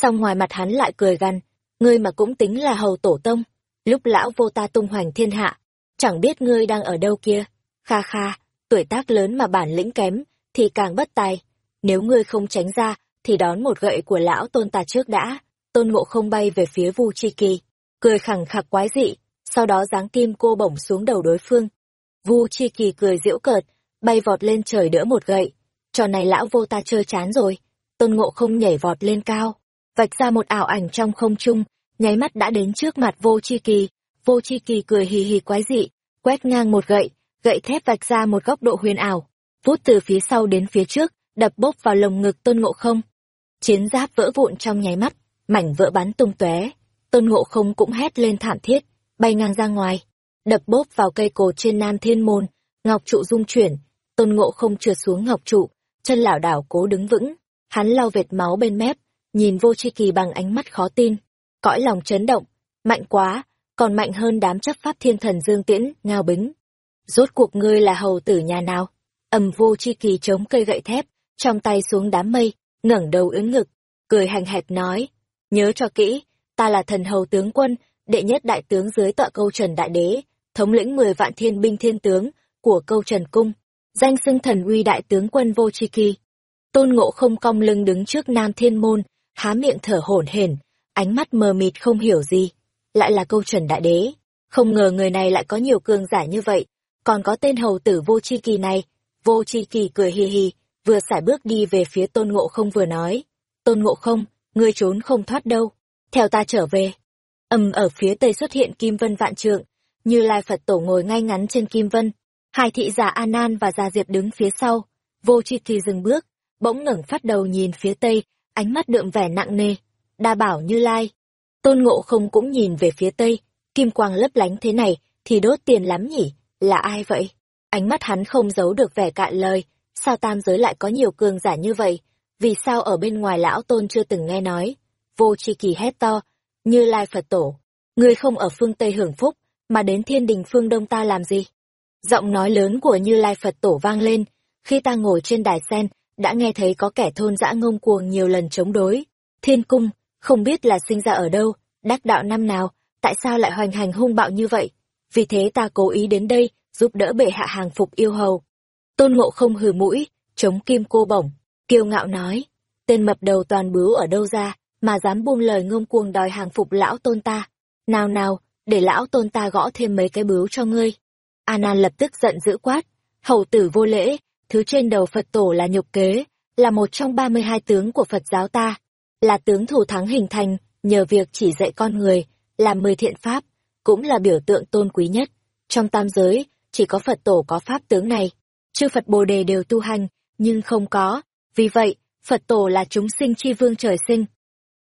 Xong ngoài mặt hắn lại cười gằn, ngươi mà cũng tính là hầu tổ tông, lúc lão vô ta tung hoành thiên hạ, chẳng biết ngươi đang ở đâu kia. Kha kha, tuổi tác lớn mà bản lĩnh kém, thì càng bất tài. Nếu ngươi không tránh ra, thì đón một gậy của lão tôn ta trước đã. Tôn ngộ không bay về phía Vu Chi Kỳ, cười khẳng khặc quái dị, sau đó giáng kim cô bổng xuống đầu đối phương. Vu Chi Kỳ cười giễu cợt, bay vọt lên trời đỡ một gậy. Trò này lão vô ta chơi chán rồi. Tôn ngộ không nhảy vọt lên cao, vạch ra một ảo ảnh trong không trung, nháy mắt đã đến trước mặt vô chi kỳ. Vô chi kỳ cười hì hì quái dị, quét ngang một gậy, gậy thép vạch ra một góc độ huyền ảo, vút từ phía sau đến phía trước, đập bốc vào lồng ngực tôn ngộ không. Chiến giáp vỡ vụn trong nháy mắt, mảnh vỡ bắn tung tóe tôn ngộ không cũng hét lên thảm thiết, bay ngang ra ngoài, đập bốp vào cây cột trên nam thiên môn, ngọc trụ rung chuyển, tôn ngộ không trượt xuống ngọc trụ, chân lảo đảo cố đứng vững, hắn lau vệt máu bên mép, nhìn vô tri kỳ bằng ánh mắt khó tin, cõi lòng chấn động, mạnh quá, còn mạnh hơn đám chấp pháp thiên thần dương tiễn, ngao bính. Rốt cuộc ngươi là hầu tử nhà nào? ầm vô chi kỳ chống cây gậy thép, trong tay xuống đám mây, ngẩng đầu ứng ngực, cười hành hẹp nói, nhớ cho kỹ, ta là thần hầu tướng quân, đệ nhất đại tướng dưới tọa câu trần đại đế, thống lĩnh mười vạn thiên binh thiên tướng của câu trần cung, danh xưng thần uy đại tướng quân vô chi kỳ. Tôn ngộ không cong lưng đứng trước nam thiên môn, há miệng thở hổn hển, ánh mắt mờ mịt không hiểu gì. Lại là câu trần đại đế, không ngờ người này lại có nhiều cường giả như vậy, còn có tên hầu tử vô chi kỳ này. Vô chi kỳ cười hì hì, vừa sải bước đi về phía tôn ngộ không vừa nói. Tôn ngộ không, ngươi trốn không thoát đâu, theo ta trở về. ầm ở phía tây xuất hiện kim vân vạn trượng, như lai Phật tổ ngồi ngay ngắn trên kim vân. Hai thị giả A Nan và Gia Diệp đứng phía sau, vô chi kỳ dừng bước, bỗng ngẩng phát đầu nhìn phía tây, ánh mắt đượm vẻ nặng nề, đa bảo như lai. Tôn ngộ không cũng nhìn về phía tây, kim quang lấp lánh thế này, thì đốt tiền lắm nhỉ, là ai vậy? Ánh mắt hắn không giấu được vẻ cạn lời, sao tam giới lại có nhiều cường giả như vậy? Vì sao ở bên ngoài lão tôn chưa từng nghe nói? Vô chi kỳ hét to, như lai Phật tổ, ngươi không ở phương Tây hưởng phúc, mà đến thiên đình phương Đông ta làm gì? Giọng nói lớn của Như Lai Phật tổ vang lên, khi ta ngồi trên đài sen, đã nghe thấy có kẻ thôn dã ngông cuồng nhiều lần chống đối. Thiên cung, không biết là sinh ra ở đâu, đắc đạo năm nào, tại sao lại hoành hành hung bạo như vậy? Vì thế ta cố ý đến đây, giúp đỡ bệ hạ hàng phục yêu hầu. Tôn ngộ không hừ mũi, chống kim cô bổng, kiêu ngạo nói, tên mập đầu toàn bướu ở đâu ra, mà dám buông lời ngông cuồng đòi hàng phục lão tôn ta. Nào nào, để lão tôn ta gõ thêm mấy cái bướu cho ngươi. A Nan lập tức giận dữ quát, hầu tử vô lễ, thứ trên đầu Phật tổ là nhục kế, là một trong ba mươi hai tướng của Phật giáo ta, là tướng thủ thắng hình thành nhờ việc chỉ dạy con người, làm mười thiện pháp, cũng là biểu tượng tôn quý nhất. Trong tam giới, chỉ có Phật tổ có pháp tướng này, chư Phật Bồ Đề đều tu hành, nhưng không có, vì vậy, Phật tổ là chúng sinh chi vương trời sinh.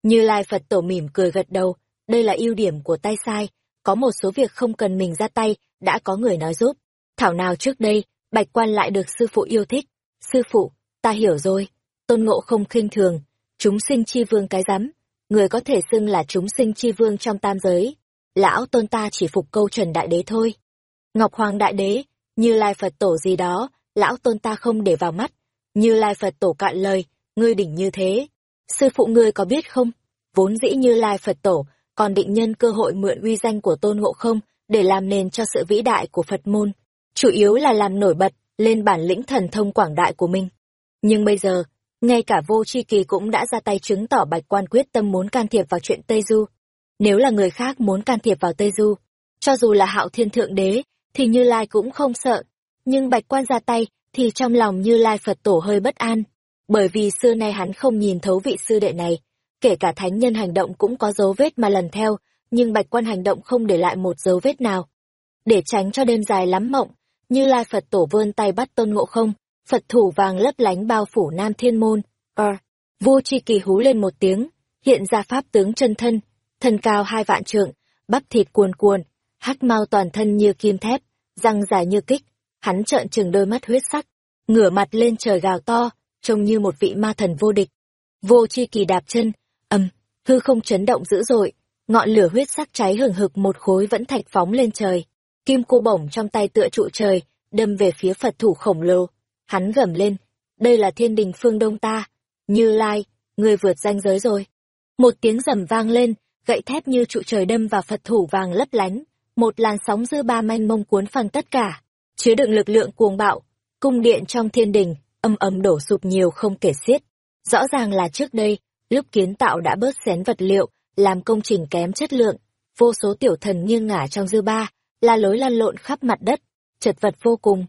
Như Lai Phật tổ mỉm cười gật đầu, đây là ưu điểm của tay sai, có một số việc không cần mình ra tay, đã có người nói giúp. Thảo nào trước đây, Bạch Quan lại được sư phụ yêu thích. Sư phụ, ta hiểu rồi. Tôn Ngộ không khinh thường, chúng sinh chi vương cái rắm người có thể xưng là chúng sinh chi vương trong tam giới. Lão tôn ta chỉ phục câu trần đại đế thôi. Ngọc Hoàng đại đế, như lai Phật tổ gì đó, lão tôn ta không để vào mắt. Như lai Phật tổ cạn lời, ngươi đỉnh như thế. Sư phụ ngươi có biết không? Vốn dĩ như lai Phật tổ, còn định nhân cơ hội mượn uy danh của tôn ngộ không, để làm nền cho sự vĩ đại của Phật môn. Chủ yếu là làm nổi bật lên bản lĩnh thần thông quảng đại của mình. Nhưng bây giờ, ngay cả vô tri kỳ cũng đã ra tay chứng tỏ bạch quan quyết tâm muốn can thiệp vào chuyện Tây Du. Nếu là người khác muốn can thiệp vào Tây Du, cho dù là hạo thiên thượng đế, thì Như Lai cũng không sợ. Nhưng bạch quan ra tay, thì trong lòng Như Lai Phật tổ hơi bất an. Bởi vì xưa nay hắn không nhìn thấu vị sư đệ này, kể cả thánh nhân hành động cũng có dấu vết mà lần theo, nhưng bạch quan hành động không để lại một dấu vết nào. Để tránh cho đêm dài lắm mộng, như lai Phật tổ vươn tay bắt tôn ngộ không, Phật thủ vàng lấp lánh bao phủ nam thiên môn, ờ, vua chi kỳ hú lên một tiếng, hiện ra pháp tướng chân thân, thân cao hai vạn trượng, bắp thịt cuồn cuồn, hắc mau toàn thân như kim thép, răng dài như kích, hắn trợn trừng đôi mắt huyết sắc, ngửa mặt lên trời gào to, trông như một vị ma thần vô địch. Vô chi kỳ đạp chân, ầm, hư không chấn động dữ dội, ngọn lửa huyết sắc cháy hừng hực một khối vẫn thạch phóng lên trời. Kim cô bổng trong tay tựa trụ trời, đâm về phía Phật thủ khổng lồ. Hắn gầm lên, đây là thiên đình phương đông ta. Như Lai, ngươi vượt ranh giới rồi. Một tiếng rầm vang lên, gậy thép như trụ trời đâm vào Phật thủ vàng lấp lánh, một làn sóng dư ba manh mông cuốn phăng tất cả, chứa đựng lực lượng cuồng bạo, cung điện trong thiên đình, âm ầm đổ sụp nhiều không kể xiết. Rõ ràng là trước đây, lúc kiến tạo đã bớt xén vật liệu, làm công trình kém chất lượng, vô số tiểu thần nghiêng ngả trong dư ba, la lối lăn lộn khắp mặt đất, chật vật vô cùng.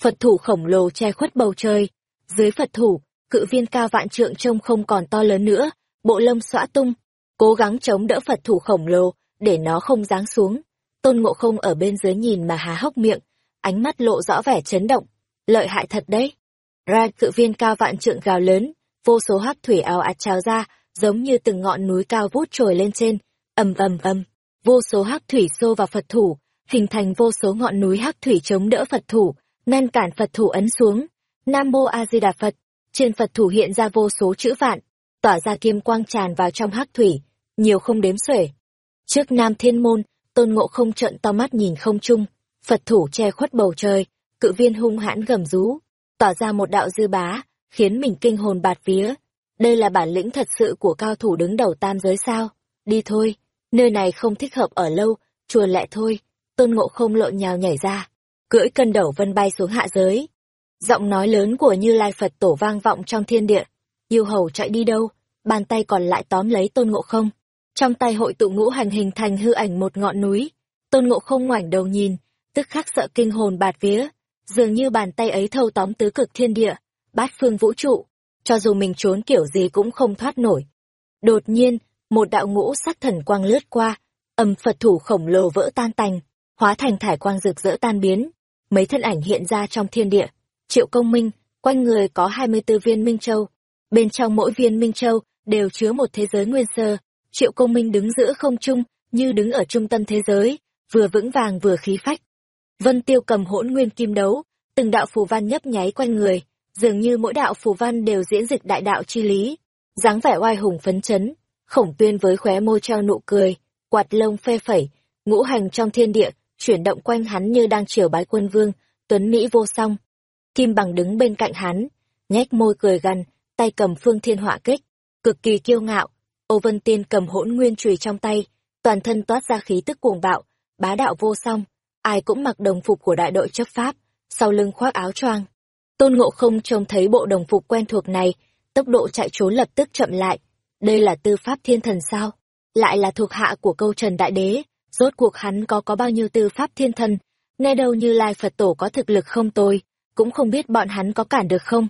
Phật thủ khổng lồ che khuất bầu trời, dưới Phật thủ, cự viên cao vạn trượng trông không còn to lớn nữa, bộ lông xõa tung, cố gắng chống đỡ Phật thủ khổng lồ, để nó không giáng xuống. Tôn Ngộ Không ở bên dưới nhìn mà há hốc miệng, ánh mắt lộ rõ vẻ chấn động, lợi hại thật đấy. Ra cự viên cao vạn trượng gào lớn, vô số hắc thủy ào ạt trào ra, giống như từng ngọn núi cao vút trồi lên trên, ầm ầm ầm, vô số hắc thủy xô vào Phật thủ, hình thành vô số ngọn núi hắc thủy chống đỡ Phật thủ, ngăn cản Phật thủ ấn xuống. Nam Mô A Di Đà Phật, trên Phật thủ hiện ra vô số chữ vạn, tỏa ra kim quang tràn vào trong hắc thủy, nhiều không đếm xuể. Trước Nam Thiên Môn, Tôn Ngộ không trợn to mắt nhìn không trung, Phật thủ che khuất bầu trời, cự viên hung hãn gầm rú, tỏ ra một đạo dư bá, khiến mình kinh hồn bạt vía. Đây là bản lĩnh thật sự của cao thủ đứng đầu tam giới sao? Đi thôi, nơi này không thích hợp ở lâu, chùa lẹ thôi. Tôn Ngộ không lộn nhào nhảy ra, cưỡi cân đầu vân bay xuống hạ giới. Giọng nói lớn của Như Lai Phật tổ vang vọng trong thiên địa. Yêu hầu chạy đi đâu? Bàn tay còn lại tóm lấy Tôn Ngộ không. Trong tay hội tụ ngũ hành hình thành hư ảnh một ngọn núi. Tôn Ngộ không ngoảnh đầu nhìn, tức khắc sợ kinh hồn bạt vía. Dường như bàn tay ấy thâu tóm tứ cực thiên địa, bát phương vũ trụ. Cho dù mình trốn kiểu gì cũng không thoát nổi. Đột nhiên, một đạo ngũ sắc thần quang lướt qua, âm Phật thủ khổng lồ vỡ tan tành, hóa thành thải quang rực rỡ tan biến. Mấy thân ảnh hiện ra trong thiên địa. Triệu công minh, quanh người có 24 viên minh châu. Bên trong mỗi viên minh châu đều chứa một thế giới nguyên sơ. Triệu công minh đứng giữa không trung, như đứng ở trung tâm thế giới, vừa vững vàng vừa khí phách. Vân tiêu cầm hỗn nguyên kim đấu, từng đạo phù văn nhấp nháy quanh người, dường như mỗi đạo phù văn đều diễn dịch đại đạo chi lý. dáng vẻ oai hùng phấn chấn, khổng tuyên với khóe môi treo nụ cười, quạt lông phê phẩy, ngũ hành trong thiên địa, chuyển động quanh hắn như đang triều bái quân vương, tuấn Mỹ vô song. Kim bằng đứng bên cạnh hắn, nhếch môi cười gần, tay cầm phương thiên họa kích, cực kỳ kiêu ngạo. Ô Vân Tiên cầm hỗn nguyên chùy trong tay, toàn thân toát ra khí tức cuồng bạo, bá đạo vô song, ai cũng mặc đồng phục của đại đội chấp pháp, sau lưng khoác áo choàng. Tôn Ngộ không trông thấy bộ đồng phục quen thuộc này, tốc độ chạy trốn lập tức chậm lại. Đây là tư pháp thiên thần sao? Lại là thuộc hạ của câu trần đại đế, rốt cuộc hắn có có bao nhiêu tư pháp thiên thần, nghe đâu như lai Phật tổ có thực lực không tôi, cũng không biết bọn hắn có cản được không.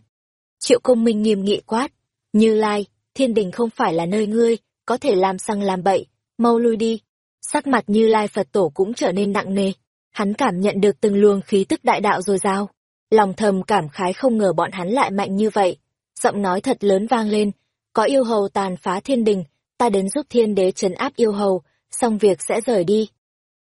Triệu công minh nghiêm nghị quát, như lai, thiên đình không phải là nơi ngươi, có thể làm sang làm bậy, mau lui đi. Sắc mặt như lai Phật tổ cũng trở nên nặng nề, hắn cảm nhận được từng luồng khí tức đại đạo rồi giao. Lòng thầm cảm khái không ngờ bọn hắn lại mạnh như vậy. Giọng nói thật lớn vang lên, có yêu hầu tàn phá thiên đình, ta đến giúp thiên đế trấn áp yêu hầu, xong việc sẽ rời đi.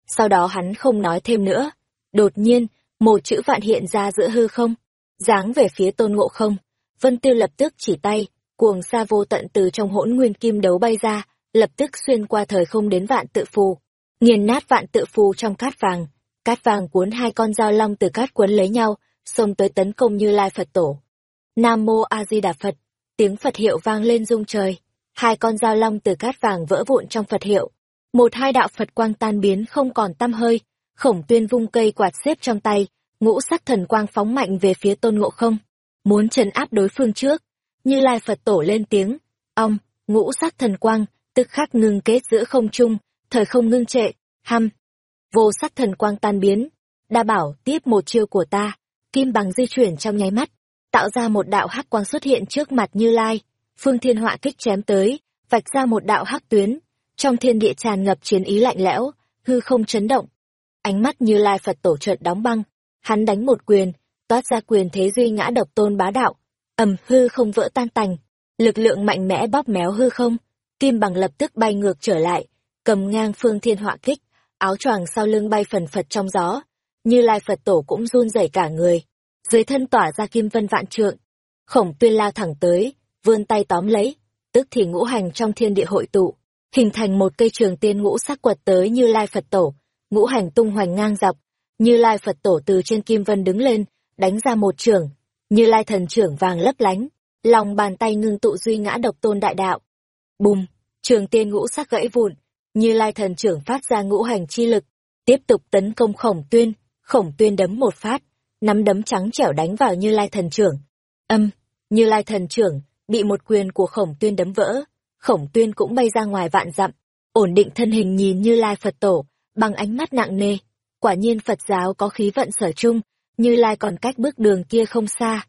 Sau đó hắn không nói thêm nữa. Đột nhiên, một chữ vạn hiện ra giữa hư không, dáng về phía tôn ngộ không. Vân Tiêu lập tức chỉ tay, cuồng sa vô tận từ trong hỗn nguyên kim đấu bay ra, lập tức xuyên qua thời không đến vạn tự phù. Nghiền nát vạn tự phù trong cát vàng, cát vàng cuốn hai con dao long từ cát cuốn lấy nhau, xông tới tấn công như lai Phật tổ. Nam Mô A Di Đà Phật, tiếng Phật hiệu vang lên rung trời. Hai con dao long từ cát vàng vỡ vụn trong Phật hiệu, một hai đạo Phật quang tan biến không còn tăm hơi, khổng tuyên vung cây quạt xếp trong tay, ngũ sắc thần quang phóng mạnh về phía tôn ngộ không, muốn trấn áp đối phương trước. Như Lai Phật tổ lên tiếng, ong, ngũ sắc thần quang, tức khắc ngưng kết giữa không trung, thời không ngưng trệ, hăm. Vô sắc thần quang tan biến, đa bảo tiếp một chiêu của ta, kim bằng di chuyển trong nháy mắt, tạo ra một đạo hắc quang xuất hiện trước mặt Như Lai, phương thiên họa kích chém tới, vạch ra một đạo hắc tuyến, trong thiên địa tràn ngập chiến ý lạnh lẽo, hư không chấn động. Ánh mắt như lai Phật tổ trợn đóng băng, hắn đánh một quyền, toát ra quyền thế duy ngã độc tôn bá đạo, ầm hư không vỡ tan tành, lực lượng mạnh mẽ bóp méo hư không, kim bằng lập tức bay ngược trở lại, cầm ngang phương thiên họa kích, áo choàng sau lưng bay phần phật trong gió, như lai Phật tổ cũng run rẩy cả người, dưới thân tỏa ra kim vân vạn trượng, khổng tuyên lao thẳng tới, vươn tay tóm lấy, tức thì ngũ hành trong thiên địa hội tụ, hình thành một cây trường tiên ngũ sắc quật tới như lai Phật tổ, ngũ hành tung hoành ngang dọc, như lai Phật tổ từ trên kim vân đứng lên, đánh ra một trường, như lai thần trưởng vàng lấp lánh, lòng bàn tay ngưng tụ duy ngã độc tôn đại đạo. Bùm, trường tiên ngũ sắc gãy vụn, như lai thần trưởng phát ra ngũ hành chi lực, tiếp tục tấn công khổng tuyên, khổng tuyên đấm một phát, nắm đấm trắng trẻo đánh vào như lai thần trưởng. Âm, như lai thần trưởng, bị một quyền của khổng tuyên đấm vỡ, khổng tuyên cũng bay ra ngoài vạn dặm, ổn định thân hình nhìn như lai Phật tổ, bằng ánh mắt nặng nề. Quả nhiên Phật giáo có khí vận sở chung, như lai còn cách bước đường kia không xa.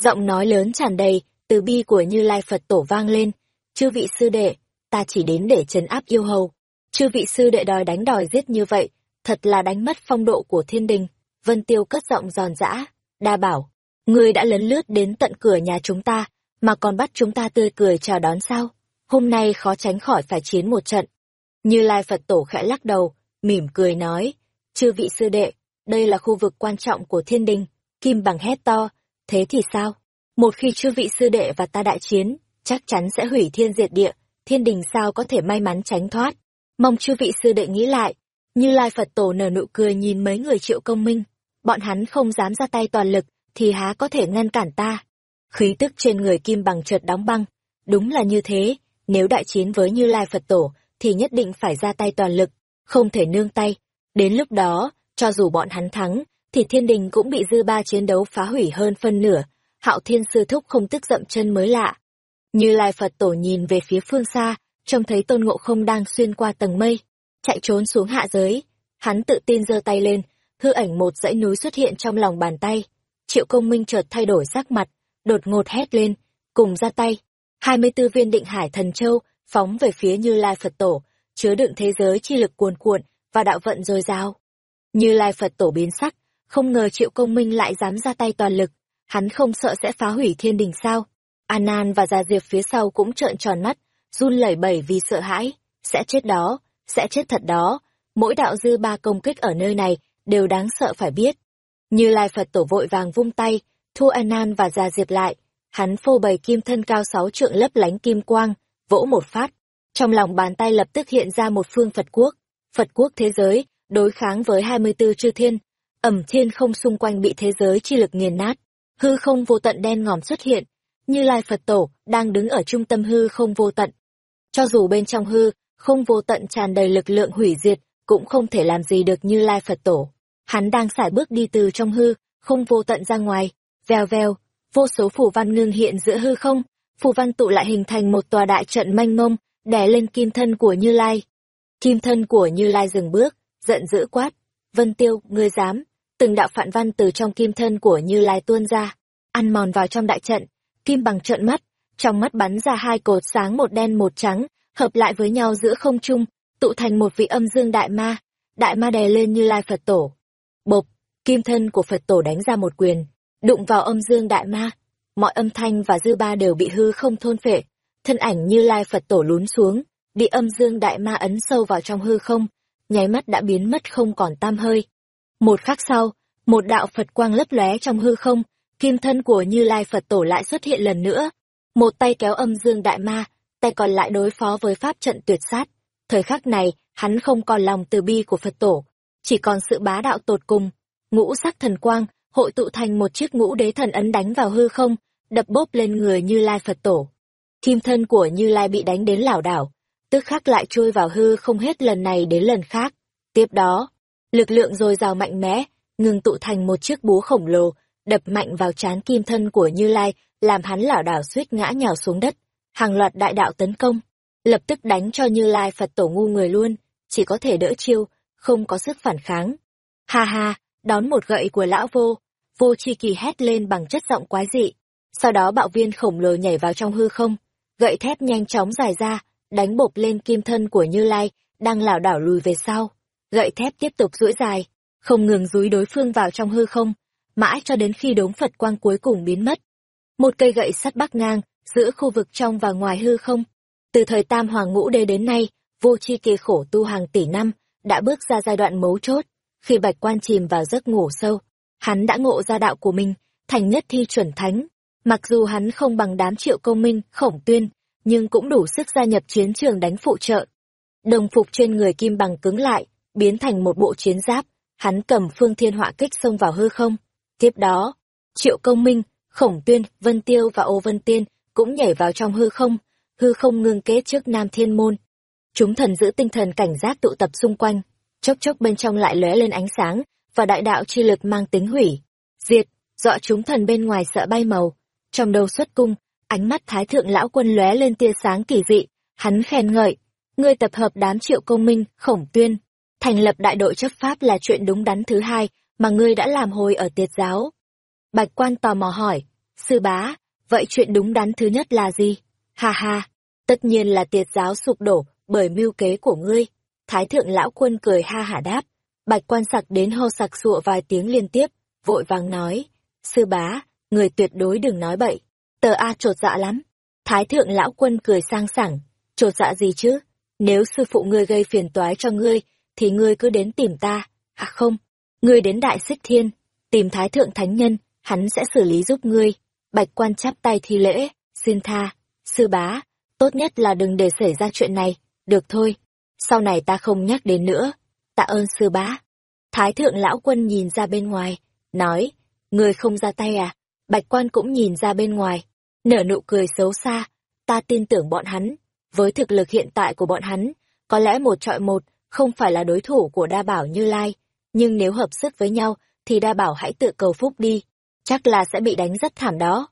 Giọng nói lớn tràn đầy, từ bi của như lai Phật tổ vang lên, chư vị sư đệ, ta chỉ đến để trấn áp yêu hầu. Chư vị sư đệ đòi đánh đòi giết như vậy, thật là đánh mất phong độ của thiên đình. Vân Tiêu cất giọng giòn giã, đa bảo, ngươi đã lấn lướt đến tận cửa nhà chúng ta, mà còn bắt chúng ta tươi cười chào đón sao? Hôm nay khó tránh khỏi phải chiến một trận. Như Lai Phật Tổ khẽ lắc đầu, mỉm cười nói, chư vị sư đệ, đây là khu vực quan trọng của thiên đình, kim bằng hét to, thế thì sao? Một khi chư vị sư đệ và ta đại chiến, chắc chắn sẽ hủy thiên diệt địa, thiên đình sao có thể may mắn tránh thoát. Mong chư vị sư đệ nghĩ lại, như Lai Phật Tổ nở nụ cười nhìn mấy người triệu công minh, bọn hắn không dám ra tay toàn lực, thì há có thể ngăn cản ta. Khí tức trên người kim bằng chợt đóng băng, đúng là như thế, nếu đại chiến với Như Lai Phật Tổ, thì nhất định phải ra tay toàn lực, không thể nương tay. Đến lúc đó, cho dù bọn hắn thắng, thì thiên đình cũng bị dư ba chiến đấu phá hủy hơn phân nửa, hạo thiên sư thúc không tức dậm chân mới lạ. Như Lai Phật Tổ nhìn về phía phương xa, trông thấy tôn ngộ không đang xuyên qua tầng mây, chạy trốn xuống hạ giới. Hắn tự tin giơ tay lên, hư ảnh một dãy núi xuất hiện trong lòng bàn tay. Triệu công minh chợt thay đổi sắc mặt, đột ngột hét lên, cùng ra tay. 24 viên định hải thần châu phóng về phía Như Lai Phật Tổ, chứa đựng thế giới chi lực cuồn cuộn và đạo vận dồi dào. Như Lai Phật Tổ biến sắc, không ngờ Triệu Công Minh lại dám ra tay toàn lực, hắn không sợ sẽ phá hủy thiên đình sao? An An và Gia Diệp phía sau cũng trợn tròn mắt, run lẩy bẩy vì sợ hãi, sẽ chết đó, sẽ chết thật đó, mỗi đạo dư ba công kích ở nơi này đều đáng sợ phải biết. Như Lai Phật Tổ vội vàng vung tay, thu An An và Gia Diệp lại, hắn phô bày kim thân cao sáu trượng lấp lánh kim quang, vỗ một phát. Trong lòng bàn tay lập tức hiện ra một phương Phật quốc, Phật quốc thế giới, đối kháng với 24 chư thiên, ẩm thiên không xung quanh bị thế giới chi lực nghiền nát, hư không vô tận đen ngòm xuất hiện, như lai Phật tổ đang đứng ở trung tâm hư không vô tận. Cho dù bên trong hư, không vô tận tràn đầy lực lượng hủy diệt, cũng không thể làm gì được như lai Phật tổ. Hắn đang xải bước đi từ trong hư, không vô tận ra ngoài, vèo vèo, vô số phủ văn ngưng hiện giữa hư không, phù văn tụ lại hình thành một tòa đại trận manh mông, đè lên kim thân của Như Lai. Kim thân của Như Lai dừng bước, giận dữ quát, Vân Tiêu, ngươi dám, từng đạo phản văn từ trong kim thân của Như Lai tuôn ra, ăn mòn vào trong đại trận, kim bằng trợn mắt, trong mắt bắn ra hai cột sáng một đen một trắng, hợp lại với nhau giữa không trung, tụ thành một vị âm dương đại ma, đại ma đè lên Như Lai Phật Tổ. Bộc, kim thân của Phật Tổ đánh ra một quyền, đụng vào âm dương đại ma, mọi âm thanh và dư ba đều bị hư không thôn phệ, thân ảnh như lai Phật tổ lún xuống, bị âm dương đại ma ấn sâu vào trong hư không, nháy mắt đã biến mất không còn tam hơi. Một khắc sau, một đạo Phật quang lấp lóe trong hư không, kim thân của Như Lai Phật Tổ lại xuất hiện lần nữa. Một tay kéo âm dương đại ma, tay còn lại đối phó với pháp trận tuyệt sát. Thời khắc này, hắn không còn lòng từ bi của Phật Tổ, chỉ còn sự bá đạo tột cùng. Ngũ sắc thần quang, hội tụ thành một chiếc ngũ đế thần ấn đánh vào hư không, đập bốp lên người Như Lai Phật Tổ. Kim thân của Như Lai bị đánh đến lảo đảo, tức khắc lại trôi vào hư không hết lần này đến lần khác. Tiếp đó, lực lượng dồi dào mạnh mẽ, ngừng tụ thành một chiếc búa khổng lồ, đập mạnh vào trán kim thân của Như Lai, làm hắn lảo đảo suýt ngã nhào xuống đất. Hàng loạt đại đạo tấn công, lập tức đánh cho Như Lai Phật Tổ ngu người luôn, chỉ có thể đỡ chiêu, không có sức phản kháng. Ha ha, đón một gậy của lão vô, vô chi kỳ hét lên bằng chất giọng quái dị. Sau đó bạo viên khổng lồ nhảy vào trong hư không, gậy thép nhanh chóng dài ra, đánh bộp lên kim thân của Như Lai, đang lảo đảo lùi về sau. Gậy thép tiếp tục duỗi dài, không ngừng dúi đối phương vào trong hư không, mãi cho đến khi đống Phật quang cuối cùng biến mất. Một cây gậy sắt bắc ngang, giữa khu vực trong và ngoài hư không. Từ thời Tam Hoàng Ngũ Đế đến nay, vô chi kỳ khổ tu hàng tỷ năm, đã bước ra giai đoạn mấu chốt. Khi bạch quan chìm vào giấc ngủ sâu, hắn đã ngộ ra đạo của mình, thành nhất thi chuẩn thánh, Mặc dù hắn không bằng đám triệu công minh, khổng tuyên, nhưng cũng đủ sức gia nhập chiến trường đánh phụ trợ. Đồng phục trên người kim bằng cứng lại, biến thành một bộ chiến giáp, hắn cầm phương thiên họa kích xông vào hư không. Tiếp đó, triệu công minh, khổng tuyên, vân tiêu và ô vân tiên cũng nhảy vào trong hư không, hư không ngưng kết trước Nam Thiên Môn. Chúng thần giữ tinh thần cảnh giác tụ tập xung quanh, chốc chốc bên trong lại lóe lên ánh sáng, và đại đạo chi lực mang tính hủy. Diệt, dọa chúng thần bên ngoài sợ bay màu. Trong đầu xuất cung, ánh mắt thái thượng lão quân lóe lên tia sáng kỳ dị, hắn khen ngợi. Ngươi tập hợp đám triệu công minh, khổng tuyên. Thành lập đại đội chấp pháp là chuyện đúng đắn thứ hai mà ngươi đã làm hồi ở tiệt giáo. Bạch quan tò mò hỏi, sư bá, vậy chuyện đúng đắn thứ nhất là gì? Ha ha, tất nhiên là tiệt giáo sụp đổ bởi mưu kế của ngươi. Thái thượng lão quân cười ha hả đáp, bạch quan sặc đến ho sặc sụa vài tiếng liên tiếp, vội vàng nói, sư bá, người tuyệt đối đừng nói bậy, tờ A trột dạ lắm. Thái thượng lão quân cười sang sảng, trột dạ gì chứ, nếu sư phụ ngươi gây phiền toái cho ngươi, thì ngươi cứ đến tìm ta, à không, ngươi đến đại xích thiên, tìm thái thượng thánh nhân, hắn sẽ xử lý giúp ngươi. Bạch quan chắp tay thi lễ, xin tha, sư bá, tốt nhất là đừng để xảy ra chuyện này, được thôi, sau này ta không nhắc đến nữa, tạ ơn sư bá. Thái thượng lão quân nhìn ra bên ngoài, nói, người không ra tay à, bạch quan cũng nhìn ra bên ngoài, nở nụ cười xấu xa, ta tin tưởng bọn hắn, với thực lực hiện tại của bọn hắn, có lẽ một trọi một, không phải là đối thủ của đa bảo như lai, nhưng nếu hợp sức với nhau, thì đa bảo hãy tự cầu phúc đi, chắc là sẽ bị đánh rất thảm đó.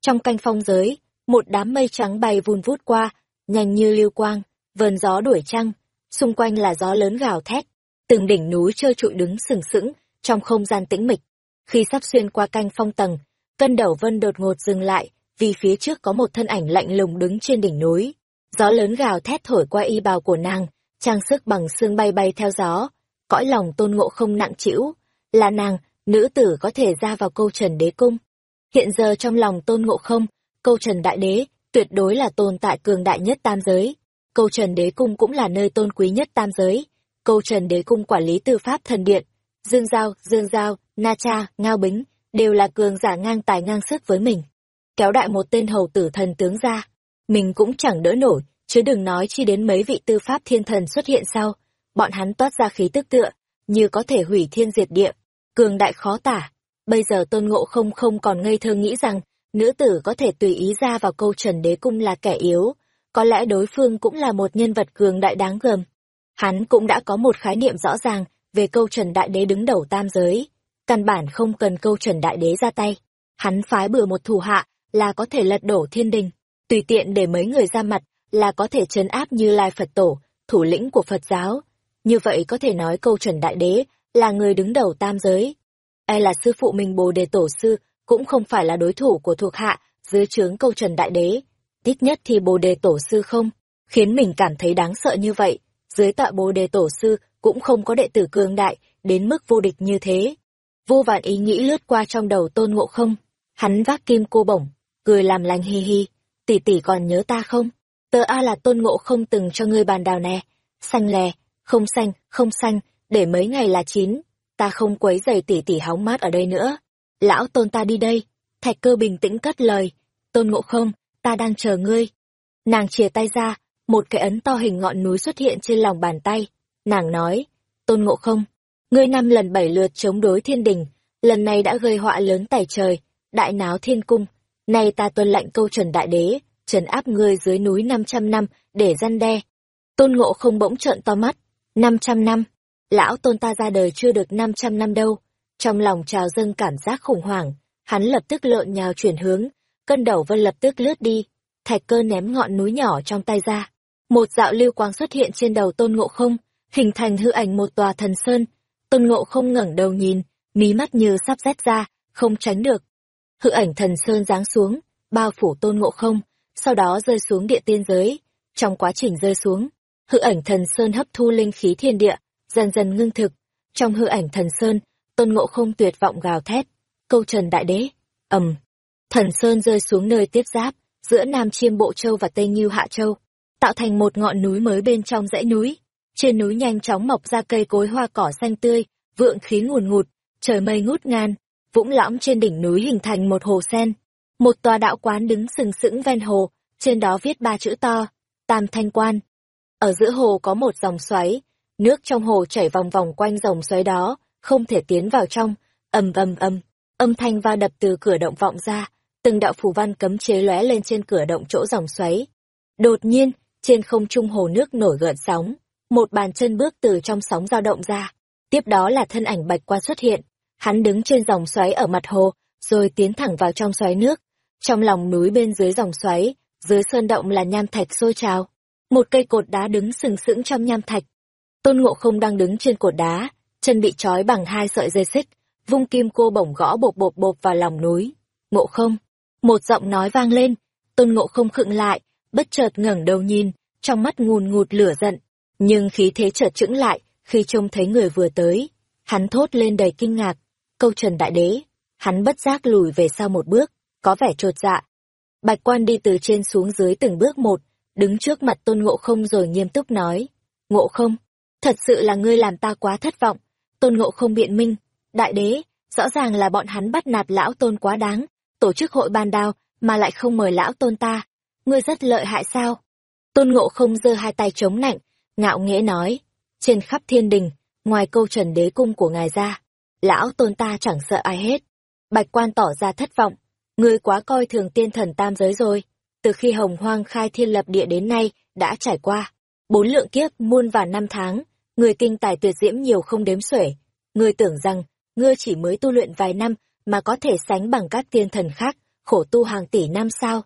Trong canh phong giới, một đám mây trắng bay vun vút qua, nhanh như lưu quang, vờn gió đuổi trăng, xung quanh là gió lớn gào thét, từng đỉnh núi trơ trụi đứng sừng sững trong không gian tĩnh mịch. Khi sắp xuyên qua canh phong tầng, cân đầu vân đột ngột dừng lại, vì phía trước có một thân ảnh lạnh lùng đứng trên đỉnh núi. Gió lớn gào thét thổi qua y bào của nàng, trang sức bằng xương bay bay theo gió, cõi lòng tôn ngộ không nặng trĩu, là nàng, nữ tử có thể ra vào câu trần đế cung. Hiện giờ trong lòng tôn ngộ không, câu trần đại đế, tuyệt đối là tồn tại cường đại nhất tam giới. Câu trần đế cung cũng là nơi tôn quý nhất tam giới. Câu trần đế cung quản lý tư pháp thần điện. Dương Giao, Dương Giao, Na Cha, Ngao Bính, đều là cường giả ngang tài ngang sức với mình. Kéo đại một tên hầu tử thần tướng ra, mình cũng chẳng đỡ nổi, chứ đừng nói chi đến mấy vị tư pháp thiên thần xuất hiện sau. Bọn hắn toát ra khí tức tựa, như có thể hủy thiên diệt địa, cường đại khó tả. Bây giờ tôn ngộ không không còn ngây thơ nghĩ rằng, nữ tử có thể tùy ý ra vào câu trần đế cung là kẻ yếu, có lẽ đối phương cũng là một nhân vật cường đại đáng gờm. Hắn cũng đã có một khái niệm rõ ràng về câu trần đại đế đứng đầu tam giới, căn bản không cần câu trần đại đế ra tay. Hắn phái bừa một thủ hạ là có thể lật đổ thiên đình, tùy tiện để mấy người ra mặt là có thể trấn áp như lai Phật tổ, thủ lĩnh của Phật giáo. Như vậy có thể nói câu trần đại đế là người đứng đầu tam giới. E là sư phụ mình bồ đề tổ sư cũng không phải là đối thủ của thuộc hạ dưới trướng câu trần đại đế. Ít nhất thì bồ đề tổ sư không, khiến mình cảm thấy đáng sợ như vậy. Dưới tạ bồ đề tổ sư cũng không có đệ tử cường đại đến mức vô địch như thế. Vô vạn ý nghĩ lướt qua trong đầu tôn ngộ không. Hắn vác kim cô bổng, cười làm lành hi hi. Tỷ tỷ còn nhớ ta không? Tờ A là tôn ngộ không từng cho ngươi bàn đào nè. Xanh lè, không xanh, không xanh, để mấy ngày là chín. Ta không quấy giày tỷ tỷ hóng mát ở đây nữa. Lão tôn ta đi đây. Thạch cơ bình tĩnh cất lời. Tôn ngộ không, ta đang chờ ngươi. Nàng chìa tay ra, một cái ấn to hình ngọn núi xuất hiện trên lòng bàn tay. Nàng nói, tôn ngộ không, ngươi năm lần bảy lượt chống đối thiên đình, lần này đã gây họa lớn tài trời, đại náo thiên cung. Nay ta tuân lệnh câu trần đại đế, trần áp ngươi dưới núi 500 năm, để răn đe. Tôn ngộ không bỗng trợn to mắt. 500 năm? Lão tôn ta ra đời chưa được 500 năm đâu. Trong lòng trào dâng cảm giác khủng hoảng, hắn lập tức lợn nhào chuyển hướng, cân đầu vân lập tức lướt đi. Thạch cơ ném ngọn núi nhỏ trong tay ra. Một dạo lưu quang xuất hiện trên đầu tôn ngộ không, hình thành hư ảnh một tòa thần sơn. Tôn ngộ không ngẩng đầu nhìn, mí mắt như sắp rét ra, không tránh được. Hư ảnh thần sơn giáng xuống, bao phủ tôn ngộ không, sau đó rơi xuống địa tiên giới. Trong quá trình rơi xuống, hư ảnh thần sơn hấp thu linh khí thiên địa, dần dần ngưng thực. Trong hư ảnh thần sơn, tôn ngộ không tuyệt vọng gào thét. Câu trần đại đế, ầm. Thần sơn rơi xuống nơi tiếp giáp, giữa Nam Chiêm Bộ Châu và Tây Nhiêu Hạ Châu, tạo thành một ngọn núi mới bên trong dãy núi. Trên núi nhanh chóng mọc ra cây cối hoa cỏ xanh tươi, vượng khí ngùn ngụt, trời mây ngút ngàn, vũng lõm trên đỉnh núi hình thành một hồ sen. Một tòa đạo quán đứng sừng sững ven hồ, trên đó viết ba chữ to, Tam Thanh Quan. Ở giữa hồ có một dòng xoáy, nước trong hồ chảy vòng vòng quanh dòng xoáy đó, không thể tiến vào trong, ầm ầm ầm, âm thanh va đập từ cửa động vọng ra, từng đạo phù văn cấm chế lóe lên trên cửa động chỗ dòng xoáy. Đột nhiên, trên không trung hồ nước nổi gợn sóng, một bàn chân bước từ trong sóng dao động ra. Tiếp đó là thân ảnh bạch qua xuất hiện, hắn đứng trên dòng xoáy ở mặt hồ, rồi tiến thẳng vào trong xoáy nước. Trong lòng núi bên dưới dòng xoáy, dưới sơn động là nham thạch sôi trào. Một cây cột đá đứng sừng sững trong nham thạch. Tôn Ngộ Không đang đứng trên cột đá, chân bị trói bằng hai sợi dây xích, vung kim cô bổng gõ bột bột bột vào lòng núi. Ngộ Không, một giọng nói vang lên, Tôn Ngộ Không khựng lại, bất chợt ngẩng đầu nhìn, trong mắt ngùn ngụt lửa giận, nhưng khí thế chợt chững lại khi trông thấy người vừa tới, hắn thốt lên đầy kinh ngạc, câu Trần Đại Đế, hắn bất giác lùi về sau một bước, có vẻ trột dạ. Bạch quan đi từ trên xuống dưới từng bước một, đứng trước mặt tôn ngộ không rồi nghiêm túc nói, ngộ không, thật sự là ngươi làm ta quá thất vọng, tôn ngộ không biện minh, đại đế, rõ ràng là bọn hắn bắt nạt lão tôn quá đáng, tổ chức hội ban đao, mà lại không mời lão tôn ta, ngươi rất lợi hại sao? Tôn ngộ không giơ hai tay chống lạnh, ngạo nghễ nói, trên khắp thiên đình, ngoài câu trần đế cung của ngài ra, lão tôn ta chẳng sợ ai hết. Bạch quan tỏ ra thất vọng, ngươi quá coi thường tiên thần tam giới rồi. Từ khi hồng hoang khai thiên lập địa đến nay, đã trải qua. Bốn lượng kiếp muôn và năm tháng, người kinh tài tuyệt diễm nhiều không đếm xuể. Ngươi tưởng rằng, ngươi chỉ mới tu luyện vài năm mà có thể sánh bằng các tiên thần khác, khổ tu hàng tỷ năm sao.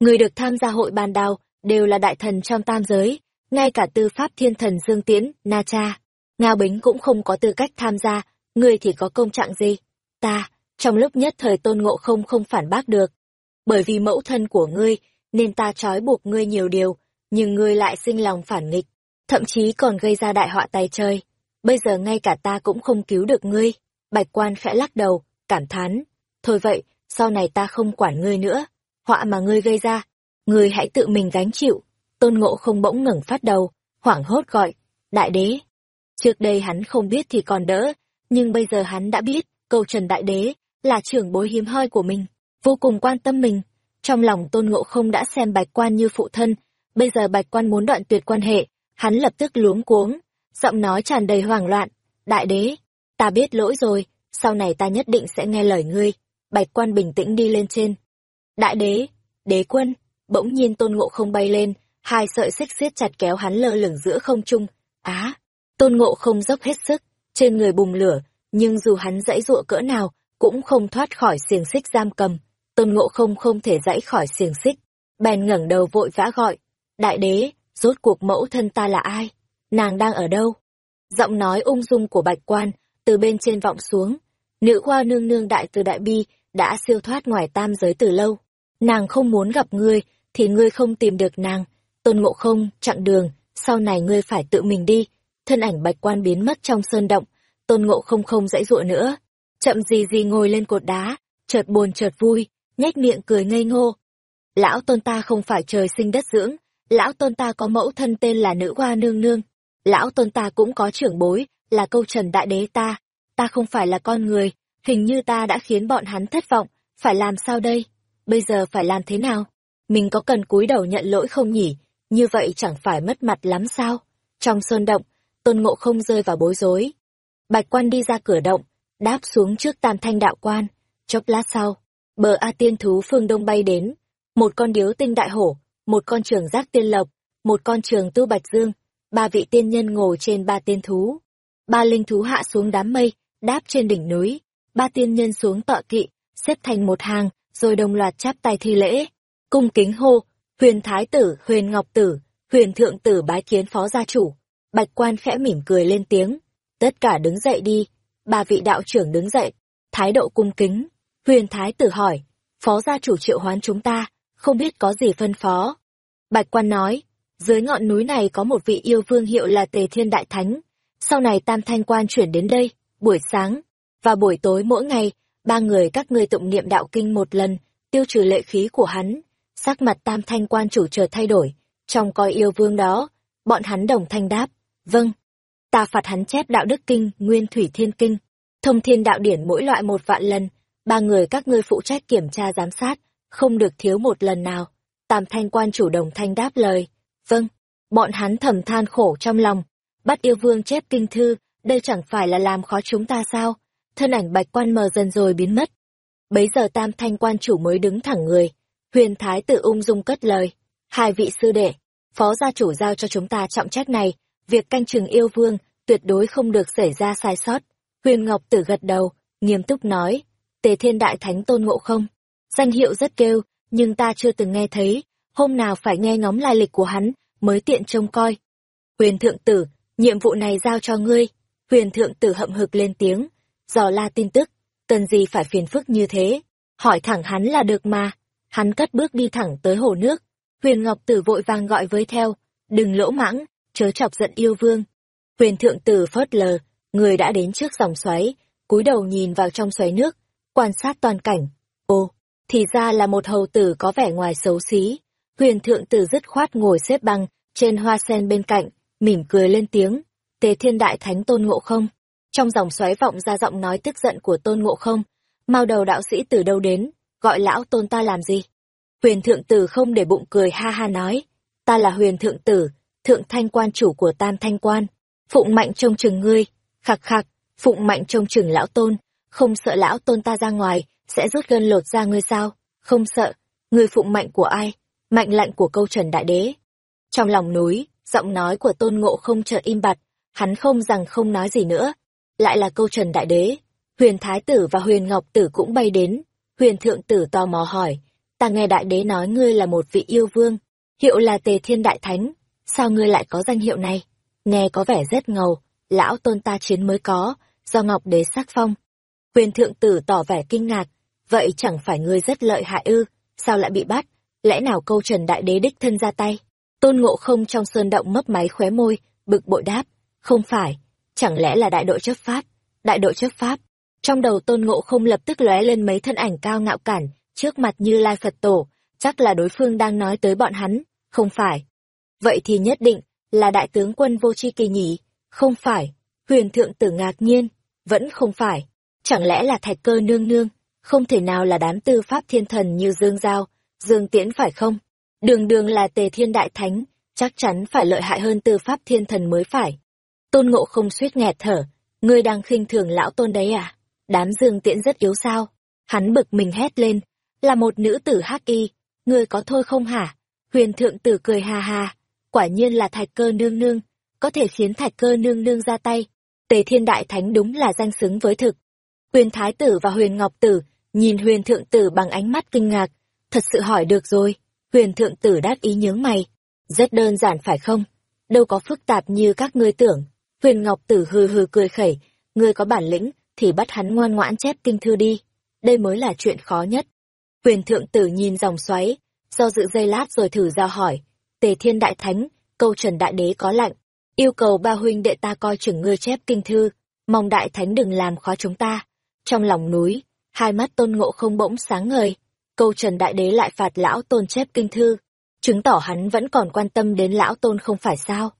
Người được tham gia hội bàn đao, đều là đại thần trong tam giới, ngay cả tư pháp thiên thần Dương Tiễn, Na Cha. Ngao Bính cũng không có tư cách tham gia, ngươi thì có công trạng gì? Ta, trong lúc nhất thời tôn ngộ không không phản bác được. Bởi vì mẫu thân của ngươi, nên ta trói buộc ngươi nhiều điều, nhưng ngươi lại sinh lòng phản nghịch, thậm chí còn gây ra đại họa tay trời. Bây giờ ngay cả ta cũng không cứu được ngươi. Bạch quan khẽ lắc đầu, cảm thán. Thôi vậy, sau này ta không quản ngươi nữa. Họa mà ngươi gây ra, ngươi hãy tự mình gánh chịu. Tôn ngộ không bỗng ngẩng phát đầu, hoảng hốt gọi, đại đế. Trước đây hắn không biết thì còn đỡ, nhưng bây giờ hắn đã biết, câu trần đại đế, là trưởng bối hiếm hoi của mình, vô cùng quan tâm mình. Trong lòng tôn ngộ không đã xem bạch quan như phụ thân, bây giờ bạch quan muốn đoạn tuyệt quan hệ, hắn lập tức luống cuống, giọng nói tràn đầy hoảng loạn, đại đế, ta biết lỗi rồi, sau này ta nhất định sẽ nghe lời ngươi. Bạch quan bình tĩnh đi lên trên. Đại đế, đế quân, bỗng nhiên tôn ngộ không bay lên, hai sợi xích xiết chặt kéo hắn lơ lửng giữa không trung. Á, tôn ngộ không dốc hết sức, trên người bùng lửa, nhưng dù hắn dãy dụa cỡ nào, cũng không thoát khỏi xiềng xích giam cầm. Tôn ngộ không không thể dãy khỏi xiềng xích, bèn ngẩng đầu vội vã gọi. Đại đế, rốt cuộc mẫu thân ta là ai? Nàng đang ở đâu? Giọng nói ung dung của bạch quan, từ bên trên vọng xuống. Nữ hoa nương nương đại từ đại bi, đã siêu thoát ngoài tam giới từ lâu. Nàng không muốn gặp ngươi, thì ngươi không tìm được nàng. Tôn ngộ không, chặng đường, sau này ngươi phải tự mình đi. Thân ảnh bạch quan biến mất trong sơn động, tôn ngộ không không dãy dụa nữa. Chậm gì gì ngồi lên cột đá, chợt buồn chợt vui, nhếch miệng cười ngây ngô. Lão tôn ta không phải trời sinh đất dưỡng, lão tôn ta có mẫu thân tên là nữ hoa nương nương. Lão tôn ta cũng có trưởng bối, là câu trần đại đế ta. Ta không phải là con người, hình như ta đã khiến bọn hắn thất vọng, phải làm sao đây? Bây giờ phải làm thế nào? Mình có cần cúi đầu nhận lỗi không nhỉ? Như vậy chẳng phải mất mặt lắm sao? Trong sơn động, tôn ngộ không rơi vào bối rối. Bạch quan đi ra cửa động, đáp xuống trước tam thanh đạo quan. Chốc lát sau, bờ A tiên thú phương đông bay đến. Một con điếu tinh đại hổ, một con trường giác tiên lộc, một con trường tu bạch dương, ba vị tiên nhân ngồi trên ba tiên thú. Ba linh thú hạ xuống đám mây, đáp trên đỉnh núi. Ba tiên nhân xuống tọa kỵ, xếp thành một hàng, rồi đồng loạt chắp tay thi lễ. Cung kính hô, huyền thái tử, huyền ngọc tử, huyền thượng tử bái kiến phó gia chủ. Bạch quan khẽ mỉm cười lên tiếng. Tất cả đứng dậy đi. Ba vị đạo trưởng đứng dậy, thái độ cung kính. Huyền thái tử hỏi, phó gia chủ triệu hoán chúng ta, không biết có gì phân phó. Bạch quan nói, dưới ngọn núi này có một vị yêu vương hiệu là Tề Thiên Đại Thánh. Sau này Tam Thanh Quan chuyển đến đây, buổi sáng, và buổi tối mỗi ngày, ba người các ngươi tụng niệm đạo kinh một lần, tiêu trừ lệ khí của hắn. Sắc mặt Tam Thanh Quan chủ chờ thay đổi, trong coi yêu vương đó, bọn hắn đồng thanh đáp, vâng. Ta phạt hắn chép đạo đức kinh, nguyên thủy thiên kinh, thông thiên đạo điển mỗi loại một vạn lần, ba người các ngươi phụ trách kiểm tra giám sát, không được thiếu một lần nào. Tam thanh quan chủ đồng thanh đáp lời, vâng, bọn hắn thầm than khổ trong lòng, bắt yêu vương chép kinh thư, đây chẳng phải là làm khó chúng ta sao, thân ảnh bạch quan mờ dần rồi biến mất. Bấy giờ tam thanh quan chủ mới đứng thẳng người, huyền thái tử ung dung cất lời, hai vị sư đệ, phó gia chủ giao cho chúng ta trọng trách này, việc canh chừng yêu vương, tuyệt đối không được xảy ra sai sót. Huyền Ngọc Tử gật đầu, nghiêm túc nói, Tề Thiên Đại Thánh Tôn Ngộ Không, danh hiệu rất kêu, nhưng ta chưa từng nghe thấy, hôm nào phải nghe ngóng lai lịch của hắn, mới tiện trông coi. Huyền Thượng Tử, nhiệm vụ này giao cho ngươi. Huyền Thượng Tử hậm hực lên tiếng, dò la tin tức, cần gì phải phiền phức như thế, hỏi thẳng hắn là được mà. Hắn cất bước đi thẳng tới hồ nước, Huyền Ngọc Tử vội vàng gọi với theo, đừng lỗ mãng, chớ chọc giận yêu vương. Huyền Thượng Tử phớt lờ, người đã đến trước dòng xoáy, cúi đầu nhìn vào trong xoáy nước, quan sát toàn cảnh. Ồ, thì ra là một hầu tử có vẻ ngoài xấu xí. Huyền Thượng Tử dứt khoát ngồi xếp bằng trên hoa sen bên cạnh, mỉm cười lên tiếng. Tề Thiên Đại Thánh Tôn Ngộ Không. Trong dòng xoáy vọng ra giọng nói tức giận của Tôn Ngộ Không. Mau đầu đạo sĩ từ đâu đến, gọi lão Tôn ta làm gì? Huyền Thượng Tử không để bụng cười ha ha nói. Ta là Huyền Thượng Tử, Thượng Thanh Quan chủ của Tam Thanh Quan. Phụng mạnh trông chừng ngươi, khạc khạc, phụng mạnh trông chừng lão tôn, không sợ lão tôn ta ra ngoài, sẽ rút gân lột ra ngươi sao? Không sợ, ngươi phụng mạnh của ai? Mạnh lạnh của câu trần đại đế. Trong lòng núi, giọng nói của tôn ngộ không chợt im bặt, hắn không rằng không nói gì nữa. Lại là câu trần đại đế. Huyền Thái Tử và Huyền Ngọc Tử cũng bay đến. Huyền Thượng Tử tò mò hỏi, ta nghe đại đế nói ngươi là một vị yêu vương, hiệu là Tề Thiên Đại Thánh, sao ngươi lại có danh hiệu này? Nghe có vẻ rất ngầu, lão tôn ta chiến mới có, do Ngọc Đế sắc phong. Huyền Thượng Tử tỏ vẻ kinh ngạc, vậy chẳng phải ngươi rất lợi hại ư, sao lại bị bắt, lẽ nào câu trần đại đế đích thân ra tay? Tôn ngộ không trong sơn động mấp máy khóe môi, bực bội đáp, không phải, chẳng lẽ là đại đội chấp pháp, đại đội chấp pháp. Trong đầu tôn ngộ không lập tức lóe lên mấy thân ảnh cao ngạo cản, trước mặt như lai Phật tổ, chắc là đối phương đang nói tới bọn hắn, không phải. Vậy thì nhất định, là đại tướng quân vô chi kỳ nhỉ, không phải, huyền thượng tử ngạc nhiên, vẫn không phải, chẳng lẽ là thạch cơ nương nương, không thể nào là đám tư pháp thiên thần như Dương Giao, Dương Tiễn phải không? Đường đường là tề thiên đại thánh, chắc chắn phải lợi hại hơn tư pháp thiên thần mới phải. Tôn ngộ không suýt nghẹt thở, ngươi đang khinh thường lão tôn đấy à? Đám Dương Tiễn rất yếu sao? Hắn bực mình hét lên, là một nữ tử hắc y, ngươi có thôi không hả? Huyền thượng tử cười ha ha, quả nhiên là thạch cơ nương nương, có thể khiến thạch cơ nương nương ra tay. Tề thiên đại thánh đúng là danh xứng với thực. Huyền thái tử và huyền ngọc tử nhìn huyền thượng tử bằng ánh mắt kinh ngạc, thật sự hỏi được rồi. Huyền thượng tử đát ý nhướng mày. Rất đơn giản phải không? Đâu có phức tạp như các ngươi tưởng. Huyền ngọc tử hừ hừ cười khẩy, ngươi có bản lĩnh thì bắt hắn ngoan ngoãn chép kinh thư đi. Đây mới là chuyện khó nhất. Huyền thượng tử nhìn dòng xoáy, do dự dây lát rồi thử ra hỏi, Tề Thiên Đại Thánh, câu Trần Đại Đế có lạnh, yêu cầu ba huynh đệ ta coi chừng ngươi chép kinh thư, mong Đại Thánh đừng làm khó chúng ta. Trong lòng núi, hai mắt tôn ngộ không bỗng sáng ngời, câu Trần Đại Đế lại phạt lão tôn chép kinh thư, chứng tỏ hắn vẫn còn quan tâm đến lão tôn không phải sao.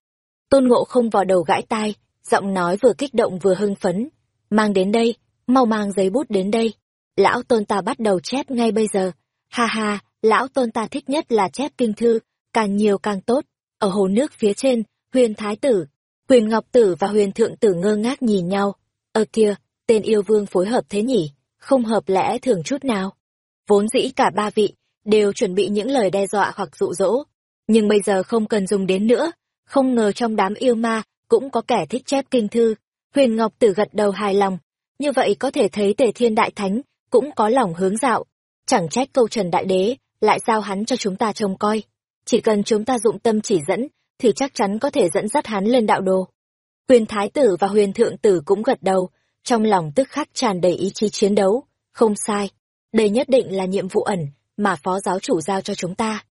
Tôn ngộ không vào đầu gãi tai, giọng nói vừa kích động vừa hưng phấn, mang đến đây, mau mang giấy bút đến đây. Lão tôn ta bắt đầu chép ngay bây giờ, ha ha, lão tôn ta thích nhất là chép kinh thư, càng nhiều càng tốt. Ở hồ nước phía trên, huyền thái tử, huyền ngọc tử và huyền thượng tử ngơ ngác nhìn nhau. Ơ kia, tên yêu vương phối hợp thế nhỉ, không hợp lẽ thường chút nào. Vốn dĩ cả ba vị, đều chuẩn bị những lời đe dọa hoặc dụ dỗ. Nhưng bây giờ không cần dùng đến nữa, không ngờ trong đám yêu ma, cũng có kẻ thích chép kinh thư. Huyền Ngọc Tử gật đầu hài lòng, như vậy có thể thấy Tề Thiên Đại Thánh cũng có lòng hướng dạo. Chẳng trách câu Trần Đại Đế lại giao hắn cho chúng ta trông coi. Chỉ cần chúng ta dụng tâm chỉ dẫn, thì chắc chắn có thể dẫn dắt hắn lên đạo đồ. Huyền Thái Tử và Huyền Thượng Tử cũng gật đầu, trong lòng tức khắc tràn đầy ý chí chiến đấu. Không sai, đây nhất định là nhiệm vụ ẩn mà Phó Giáo chủ giao cho chúng ta.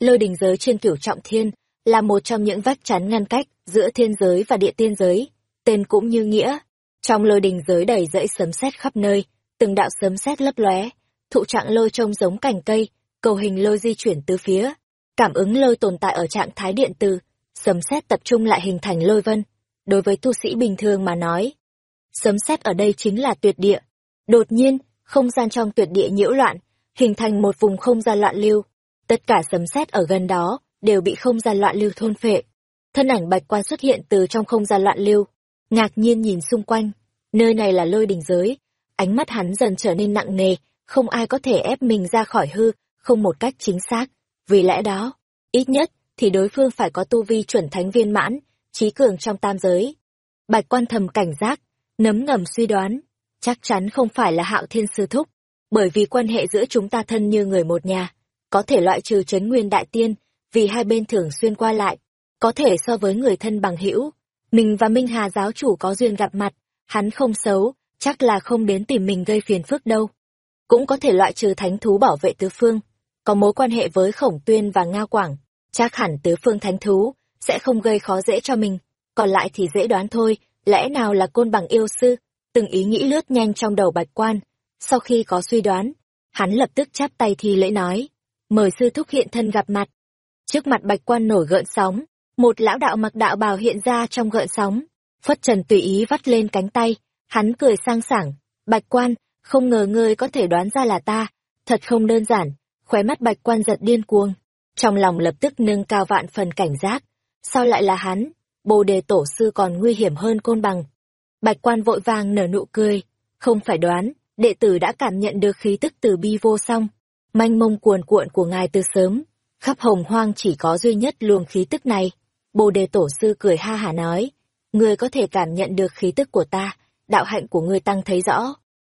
Lôi đình giới trên cửu trọng thiên là một trong những vách chắn ngăn cách giữa thiên giới và địa tiên giới, tên cũng như nghĩa. Trong lôi đình giới đầy rẫy sấm sét khắp nơi, từng đạo sấm sét lấp lóe, thụ trạng lôi trông giống cành cây, cầu hình lôi di chuyển từ phía, cảm ứng lôi tồn tại ở trạng thái điện từ, sấm sét tập trung lại hình thành lôi vân. Đối với tu sĩ bình thường mà nói, sấm sét ở đây chính là tuyệt địa. Đột nhiên, không gian trong tuyệt địa nhiễu loạn, hình thành một vùng không gian loạn lưu. Tất cả sấm sét ở gần đó đều bị không gian loạn lưu thôn phệ. Thân ảnh bạch quan xuất hiện từ trong không gian loạn lưu, ngạc nhiên nhìn xung quanh. Nơi này là lôi đỉnh giới. Ánh mắt hắn dần trở nên nặng nề, không ai có thể ép mình ra khỏi hư, không một cách chính xác. Vì lẽ đó, ít nhất thì đối phương phải có tu vi chuẩn thánh viên mãn, trí cường trong tam giới. Bạch quan thầm cảnh giác, nấm ngầm suy đoán, chắc chắn không phải là hạo thiên sư thúc, bởi vì quan hệ giữa chúng ta thân như người một nhà, có thể loại trừ chấn nguyên đại tiên, vì hai bên thường xuyên qua lại, có thể so với người thân bằng hữu. Mình và Minh Hà giáo chủ có duyên gặp mặt, hắn không xấu, chắc là không đến tìm mình gây phiền phức đâu. Cũng có thể loại trừ thánh thú bảo vệ tứ phương, có mối quan hệ với khổng tuyên và ngao quảng, chắc hẳn tứ phương thánh thú sẽ không gây khó dễ cho mình, còn lại thì dễ đoán thôi, lẽ nào là côn bằng yêu sư, từng ý nghĩ lướt nhanh trong đầu bạch quan, sau khi có suy đoán, hắn lập tức chắp tay thi lễ nói, mời sư thúc hiện thân gặp mặt. Trước mặt bạch quan nổi gợn sóng, một lão đạo mặc đạo bào hiện ra trong gợn sóng, phất trần tùy ý vắt lên cánh tay, hắn cười sang sảng, bạch quan, không ngờ ngươi có thể đoán ra là ta, thật không đơn giản, khóe mắt bạch quan giật điên cuồng, trong lòng lập tức nâng cao vạn phần cảnh giác, sao lại là hắn, bồ đề tổ sư còn nguy hiểm hơn côn bằng. Bạch quan vội vàng nở nụ cười, không phải đoán, đệ tử đã cảm nhận được khí tức từ bi vô song, manh mông cuồn cuộn của ngài từ sớm, khắp hồng hoang chỉ có duy nhất luồng khí tức này. Bồ đề tổ sư cười ha hả nói, ngươi có thể cảm nhận được khí tức của ta, đạo hạnh của ngươi tăng thấy rõ.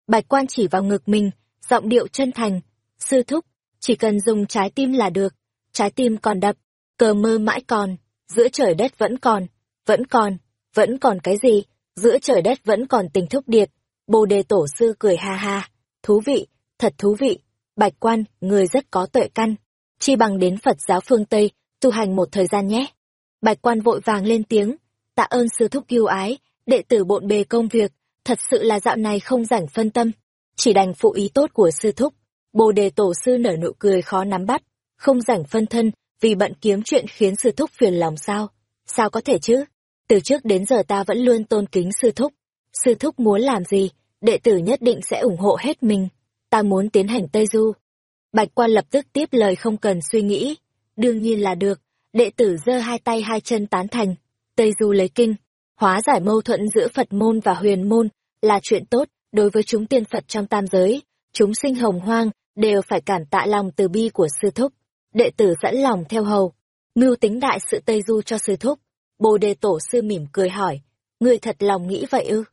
Bạch quan chỉ vào ngực mình, giọng điệu chân thành, sư thúc, chỉ cần dùng trái tim là được, trái tim còn đập, cờ mơ mãi còn, giữa trời đất vẫn còn, vẫn còn, vẫn còn cái gì, giữa trời đất vẫn còn tình thúc điệp. Bồ đề tổ sư cười ha ha, thú vị, thật thú vị, bạch quan, người rất có tuệ căn, chi bằng đến Phật giáo phương Tây, tu hành một thời gian nhé. Bạch quan vội vàng lên tiếng, tạ ơn sư thúc yêu ái, đệ tử bộn bề công việc, thật sự là dạo này không rảnh phân tâm, chỉ đành phụ ý tốt của sư thúc. Bồ đề tổ sư nở nụ cười khó nắm bắt, không rảnh phân thân, vì bận kiếm chuyện khiến sư thúc phiền lòng sao? Sao có thể chứ? Từ trước đến giờ ta vẫn luôn tôn kính sư thúc. Sư thúc muốn làm gì, đệ tử nhất định sẽ ủng hộ hết mình. Ta muốn tiến hành Tây Du. Bạch quan lập tức tiếp lời không cần suy nghĩ. Đương nhiên là được, đệ tử giơ hai tay hai chân tán thành. Tây Du lấy kinh, hóa giải mâu thuẫn giữa Phật môn và huyền môn là chuyện tốt đối với chúng tiên Phật trong tam giới. Chúng sinh hồng hoang đều phải cảm tạ lòng từ bi của sư thúc. Đệ tử dẫn lòng theo hầu, mưu tính đại sự Tây Du cho sư thúc. Bồ đề tổ sư mỉm cười hỏi, người thật lòng nghĩ vậy ư?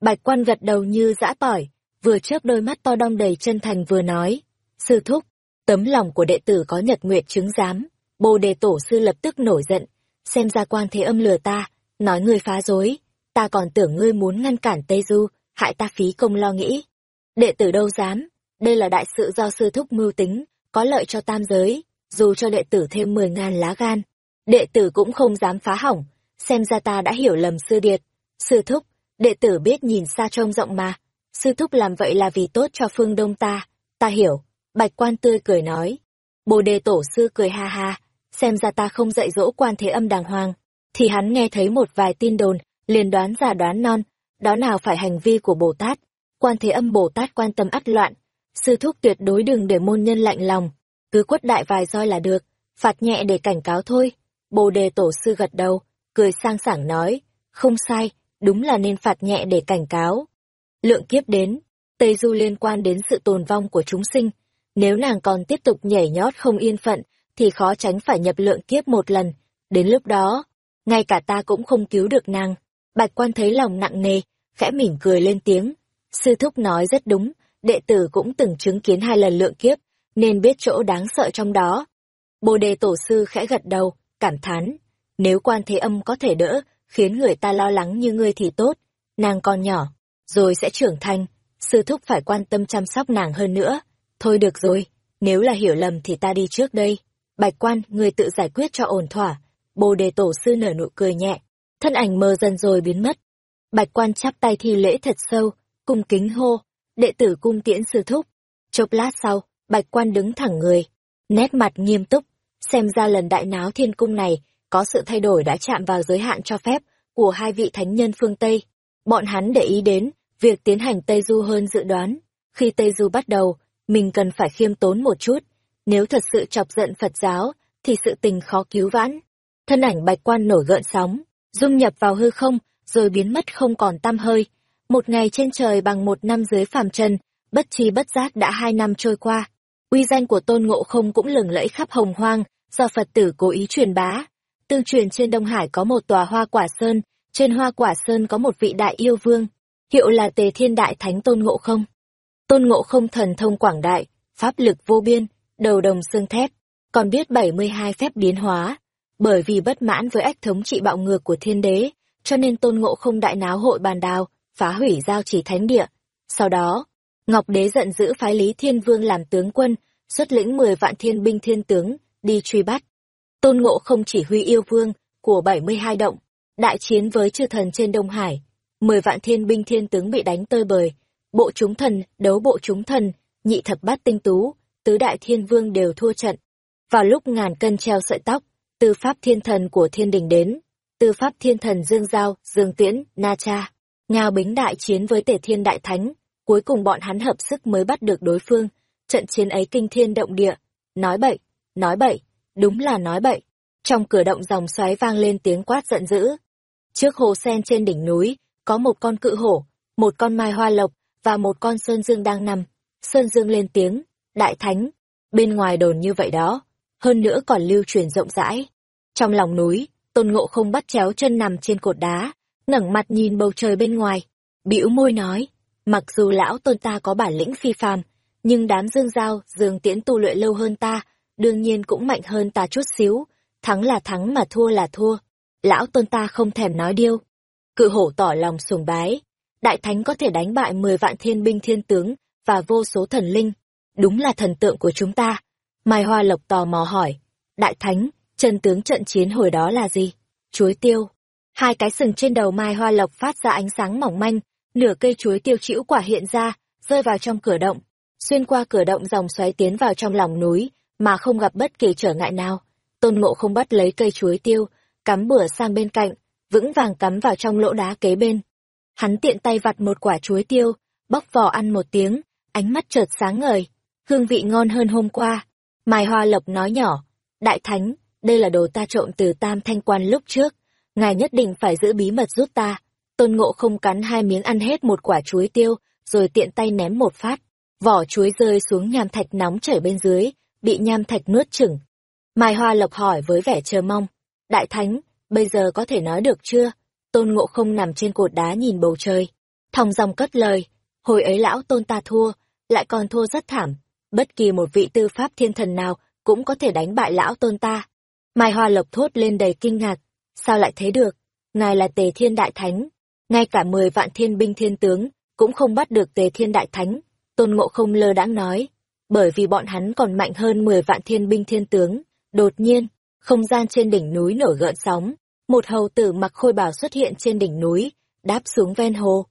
Bạch quan gật đầu như dã tỏi, vừa chớp đôi mắt to đong đầy chân thành vừa nói, sư thúc, tấm lòng của đệ tử có nhật nguyệt chứng giám. Bồ đề tổ sư lập tức nổi giận, xem ra quan thế âm lừa ta, nói ngươi phá dối, ta còn tưởng ngươi muốn ngăn cản Tây Du, hại ta phí công lo nghĩ. Đệ tử đâu dám, đây là đại sự do sư thúc mưu tính, có lợi cho tam giới, dù cho đệ tử thêm mười ngàn lá gan, đệ tử cũng không dám phá hỏng, xem ra ta đã hiểu lầm sư điệt. Sư thúc, đệ tử biết nhìn xa trông rộng mà, sư thúc làm vậy là vì tốt cho phương đông ta, ta hiểu, bạch quan tươi cười nói. Bồ đề tổ sư cười ha ha, xem ra ta không dạy dỗ quan thế âm đàng hoàng, thì hắn nghe thấy một vài tin đồn, liền đoán giả đoán non, đó nào phải hành vi của Bồ Tát. Quan thế âm Bồ Tát quan tâm ắt loạn, sư thúc tuyệt đối đừng để môn nhân lạnh lòng, cứ quất đại vài roi là được, phạt nhẹ để cảnh cáo thôi. Bồ đề tổ sư gật đầu, cười sang sảng nói, không sai, đúng là nên phạt nhẹ để cảnh cáo. Lượng kiếp đến, Tây Du liên quan đến sự tồn vong của chúng sinh, nếu nàng còn tiếp tục nhảy nhót không yên phận, thì khó tránh phải nhập lượng kiếp một lần, đến lúc đó, ngay cả ta cũng không cứu được nàng. Bạch quan thấy lòng nặng nề, khẽ mỉm cười lên tiếng, sư thúc nói rất đúng, đệ tử cũng từng chứng kiến hai lần lượng kiếp, nên biết chỗ đáng sợ trong đó. Bồ đề tổ sư khẽ gật đầu, cảm thán, nếu quan thế âm có thể đỡ, khiến người ta lo lắng như ngươi thì tốt, nàng còn nhỏ, rồi sẽ trưởng thành, sư thúc phải quan tâm chăm sóc nàng hơn nữa. Thôi được rồi, nếu là hiểu lầm thì ta đi trước đây. Bạch quan, người tự giải quyết cho ổn thỏa. Bồ đề tổ sư nở nụ cười nhẹ, thân ảnh mờ dần rồi biến mất. Bạch quan chắp tay thi lễ thật sâu, cung kính hô, đệ tử cung tiễn sư thúc. Chốc lát sau, bạch quan đứng thẳng người, nét mặt nghiêm túc, xem ra lần đại náo thiên cung này có sự thay đổi đã chạm vào giới hạn cho phép của hai vị thánh nhân phương Tây. Bọn hắn để ý đến việc tiến hành Tây Du hơn dự đoán. Khi Tây Du bắt đầu, mình cần phải khiêm tốn một chút. Nếu thật sự chọc giận Phật giáo, thì sự tình khó cứu vãn. Thân ảnh bạch quan nổi gợn sóng, dung nhập vào hư không, rồi biến mất không còn tăm hơi. Một ngày trên trời bằng một năm dưới phàm trần, bất chi bất giác đã hai năm trôi qua. Uy danh của tôn ngộ không cũng lừng lẫy khắp hồng hoang, do Phật tử cố ý truyền bá. Tương truyền trên Đông Hải có một tòa hoa quả sơn, trên hoa quả sơn có một vị đại yêu vương, hiệu là Tề Thiên Đại Thánh Tôn Ngộ Không. Tôn Ngộ Không thần thông quảng đại, pháp lực vô biên, đầu đồng xương thép, còn biết 72 phép biến hóa. Bởi vì bất mãn với ách thống trị bạo ngược của thiên đế, cho nên Tôn Ngộ Không đại náo hội bàn đào, phá hủy giao chỉ thánh địa. Sau đó, Ngọc Đế giận dữ phái Lý Thiên Vương làm tướng quân, xuất lĩnh 10 vạn thiên binh thiên tướng, đi truy bắt. Tôn Ngộ Không chỉ huy yêu vương của 72 động, đại chiến với chư thần trên Đông Hải. 10 vạn thiên binh thiên tướng bị đánh tơi bời, bộ chúng thần, đấu bộ chúng thần, nhị thập bát tinh tú, tứ đại thiên vương đều thua trận. Vào lúc ngàn cân treo sợi tóc, tư pháp thiên thần của thiên đình đến, tư pháp thiên thần Dương Giao, Dương Tiễn, Na Cha, Ngao Bính đại chiến với tể thiên đại thánh, cuối cùng bọn hắn hợp sức mới bắt được đối phương, trận chiến ấy kinh thiên động địa, nói bậy, nói bậy, đúng là nói bậy. Trong cửa động dòng xoáy vang lên tiếng quát giận dữ. Trước hồ sen trên đỉnh núi, có một con cự hổ, một con mai hoa lộc và một con sơn dương đang nằm. Sơn dương lên tiếng, đại thánh, bên ngoài đồn như vậy đó, hơn nữa còn lưu truyền rộng rãi. Trong lòng núi, tôn ngộ không bắt chéo chân nằm trên cột đá, ngẩng mặt nhìn bầu trời bên ngoài, bĩu môi nói, mặc dù lão tôn ta có bản lĩnh phi phàm, nhưng đám dương giao, dương tiễn tu luyện lâu hơn ta, đương nhiên cũng mạnh hơn ta chút xíu, thắng là thắng mà thua là thua. Lão tôn ta không thèm nói điêu. Cự hổ tỏ lòng sùng bái, đại thánh có thể đánh bại 10 vạn thiên binh thiên tướng và vô số thần linh, đúng là thần tượng của chúng ta. Mai Hoa Lộc tò mò hỏi, đại thánh, chân tướng trận chiến hồi đó là gì? Chuối tiêu. Hai cái sừng trên đầu Mai Hoa Lộc phát ra ánh sáng mỏng manh, nửa cây chuối tiêu chĩu quả hiện ra, rơi vào trong cửa động. Xuyên qua cửa động dòng xoáy tiến vào trong lòng núi, mà không gặp bất kỳ trở ngại nào. Tôn Ngộ không bắt lấy cây chuối tiêu, cắm bửa sang bên cạnh, vững vàng cắm vào trong lỗ đá kế bên. Hắn tiện tay vặt một quả chuối tiêu, bóc vỏ ăn một tiếng, ánh mắt chợt sáng ngời, hương vị ngon hơn hôm qua. Mai Hoa Lộc nói nhỏ, Đại Thánh, đây là đồ ta trộm từ Tam Thanh Quan lúc trước, ngài nhất định phải giữ bí mật giúp ta. Tôn Ngộ không cắn hai miếng ăn hết một quả chuối tiêu, rồi tiện tay ném một phát. Vỏ chuối rơi xuống nham thạch nóng chảy bên dưới, bị nham thạch nuốt chửng. Mai Hoa Lộc hỏi với vẻ chờ mong, Đại Thánh, bây giờ có thể nói được chưa? Tôn Ngộ không nằm trên cột đá nhìn bầu trời. thong dòng cất lời, hồi ấy lão tôn ta thua, lại còn thua rất thảm. Bất kỳ một vị tư pháp thiên thần nào cũng có thể đánh bại lão tôn ta. Mai Hoa Lộc thốt lên đầy kinh ngạc, sao lại thế được? Ngài là tề thiên đại thánh, ngay cả mười vạn thiên binh thiên tướng cũng không bắt được tề thiên đại thánh. Tôn Ngộ không lơ đãng nói, bởi vì bọn hắn còn mạnh hơn mười vạn thiên binh thiên tướng. Đột nhiên, không gian trên đỉnh núi nổi gợn sóng, một hầu tử mặc khôi bào xuất hiện trên đỉnh núi, đáp xuống ven hồ.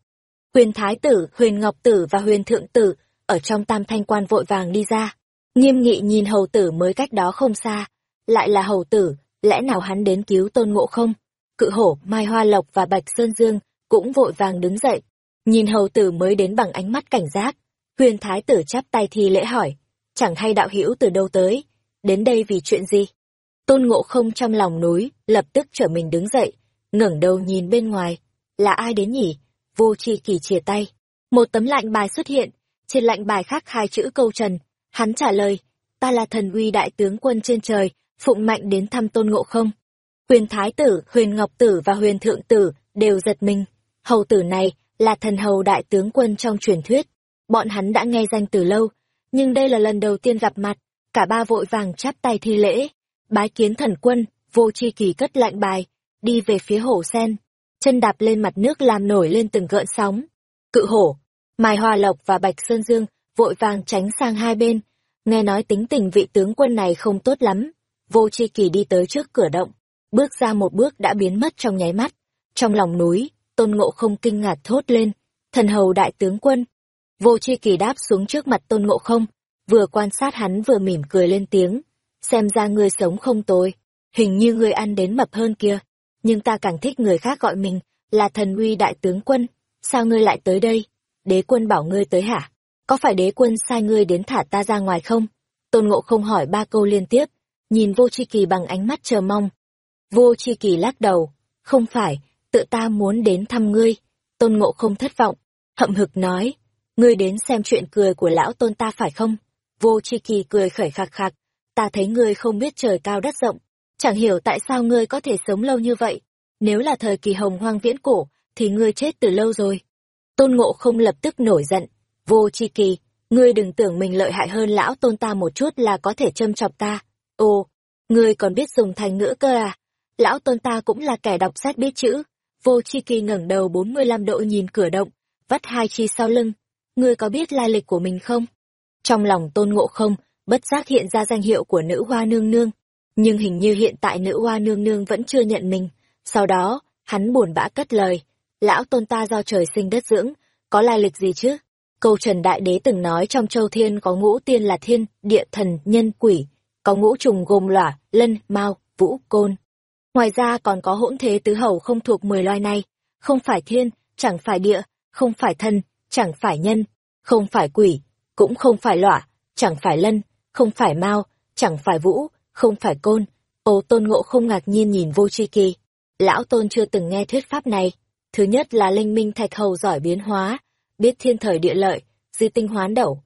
Huyền Thái tử, Huyền Ngọc tử và Huyền Thượng tử ở trong tam thanh quan vội vàng đi ra. Nghiêm nghị nhìn hầu tử mới cách đó không xa. Lại là hầu tử, lẽ nào hắn đến cứu tôn ngộ không? Cự hổ, Mai Hoa Lộc và Bạch Sơn Dương cũng vội vàng đứng dậy. Nhìn hầu tử mới đến bằng ánh mắt cảnh giác. Huyền Thái tử chắp tay thi lễ hỏi. Chẳng hay đạo hữu từ đâu tới? Đến đây vì chuyện gì? Tôn ngộ không trong lòng núi, lập tức trở mình đứng dậy, ngẩng đầu nhìn bên ngoài. Là ai đến nhỉ? Vô chi kỳ chia tay. Một tấm lạnh bài xuất hiện, trên lạnh bài khác hai chữ câu trần. Hắn trả lời, ta là thần uy đại tướng quân trên trời, phụng mạnh đến thăm tôn ngộ không. Huyền Thái tử, Huyền Ngọc tử và Huyền Thượng tử đều giật mình. Hầu tử này là thần hầu đại tướng quân trong truyền thuyết. Bọn hắn đã nghe danh từ lâu, nhưng đây là lần đầu tiên gặp mặt, cả ba vội vàng chắp tay thi lễ. Bái kiến thần quân, vô chi kỳ cất lạnh bài, đi về phía hồ sen, chân đạp lên mặt nước làm nổi lên từng gợn sóng. Cự hổ, Mai Hoa Lộc và Bạch Sơn Dương vội vàng tránh sang hai bên, nghe nói tính tình vị tướng quân này không tốt lắm. Vô chi kỳ đi tới trước cửa động, bước ra một bước đã biến mất trong nháy mắt. Trong lòng núi, tôn ngộ không kinh ngạc thốt lên, thần hầu đại tướng quân. Vô chi kỳ đáp xuống trước mặt tôn ngộ không, vừa quan sát hắn vừa mỉm cười lên tiếng, xem ra ngươi sống không tồi, hình như ngươi ăn đến mập hơn kia, nhưng ta càng thích người khác gọi mình là thần uy đại tướng quân, sao ngươi lại tới đây? Đế quân bảo ngươi tới hả? Có phải đế quân sai ngươi đến thả ta ra ngoài không? Tôn ngộ không hỏi ba câu liên tiếp, nhìn vô chi kỳ bằng ánh mắt chờ mong. Vô chi kỳ lắc đầu, không phải, tự ta muốn đến thăm ngươi. Tôn ngộ không thất vọng, hậm hực nói, ngươi đến xem chuyện cười của lão tôn ta phải không? Vô chi kỳ cười khởi khạc khạc, ta thấy ngươi không biết trời cao đất rộng, chẳng hiểu tại sao ngươi có thể sống lâu như vậy. Nếu là thời kỳ hồng hoang viễn cổ, thì ngươi chết từ lâu rồi. Tôn ngộ không lập tức nổi giận. Vô chi kỳ, ngươi đừng tưởng mình lợi hại hơn lão tôn ta một chút là có thể châm chọc ta. Ồ, ngươi còn biết dùng thành ngữ cơ à? Lão tôn ta cũng là kẻ đọc sách biết chữ. Vô chi kỳ ngẩng đầu 45 độ nhìn cửa động, vắt hai chi sau lưng. Ngươi có biết lai lịch của mình không? Trong lòng tôn ngộ không, bất giác hiện ra danh hiệu của nữ hoa nương nương. Nhưng hình như hiện tại nữ hoa nương nương vẫn chưa nhận mình. Sau đó, hắn buồn bã cất lời. Lão tôn ta do trời sinh đất dưỡng, có lai lịch gì chứ? Câu Trần Đại Đế từng nói trong châu thiên có ngũ tiên là thiên, địa thần, nhân, quỷ, có ngũ trùng gồm lỏa, lân, mao, vũ, côn. Ngoài ra còn có hỗn thế tứ hầu không thuộc mười loài này, không phải thiên, chẳng phải địa, không phải thân, chẳng phải nhân, không phải quỷ, cũng không phải lọa, chẳng phải lân, không phải mao, chẳng phải vũ, không phải côn. Ô tôn ngộ không ngạc nhiên nhìn vô tri kỳ. Lão tôn chưa từng nghe thuyết pháp này. Thứ nhất là linh minh thạch hầu giỏi biến hóa, biết thiên thời địa lợi, di tinh hoán đẩu.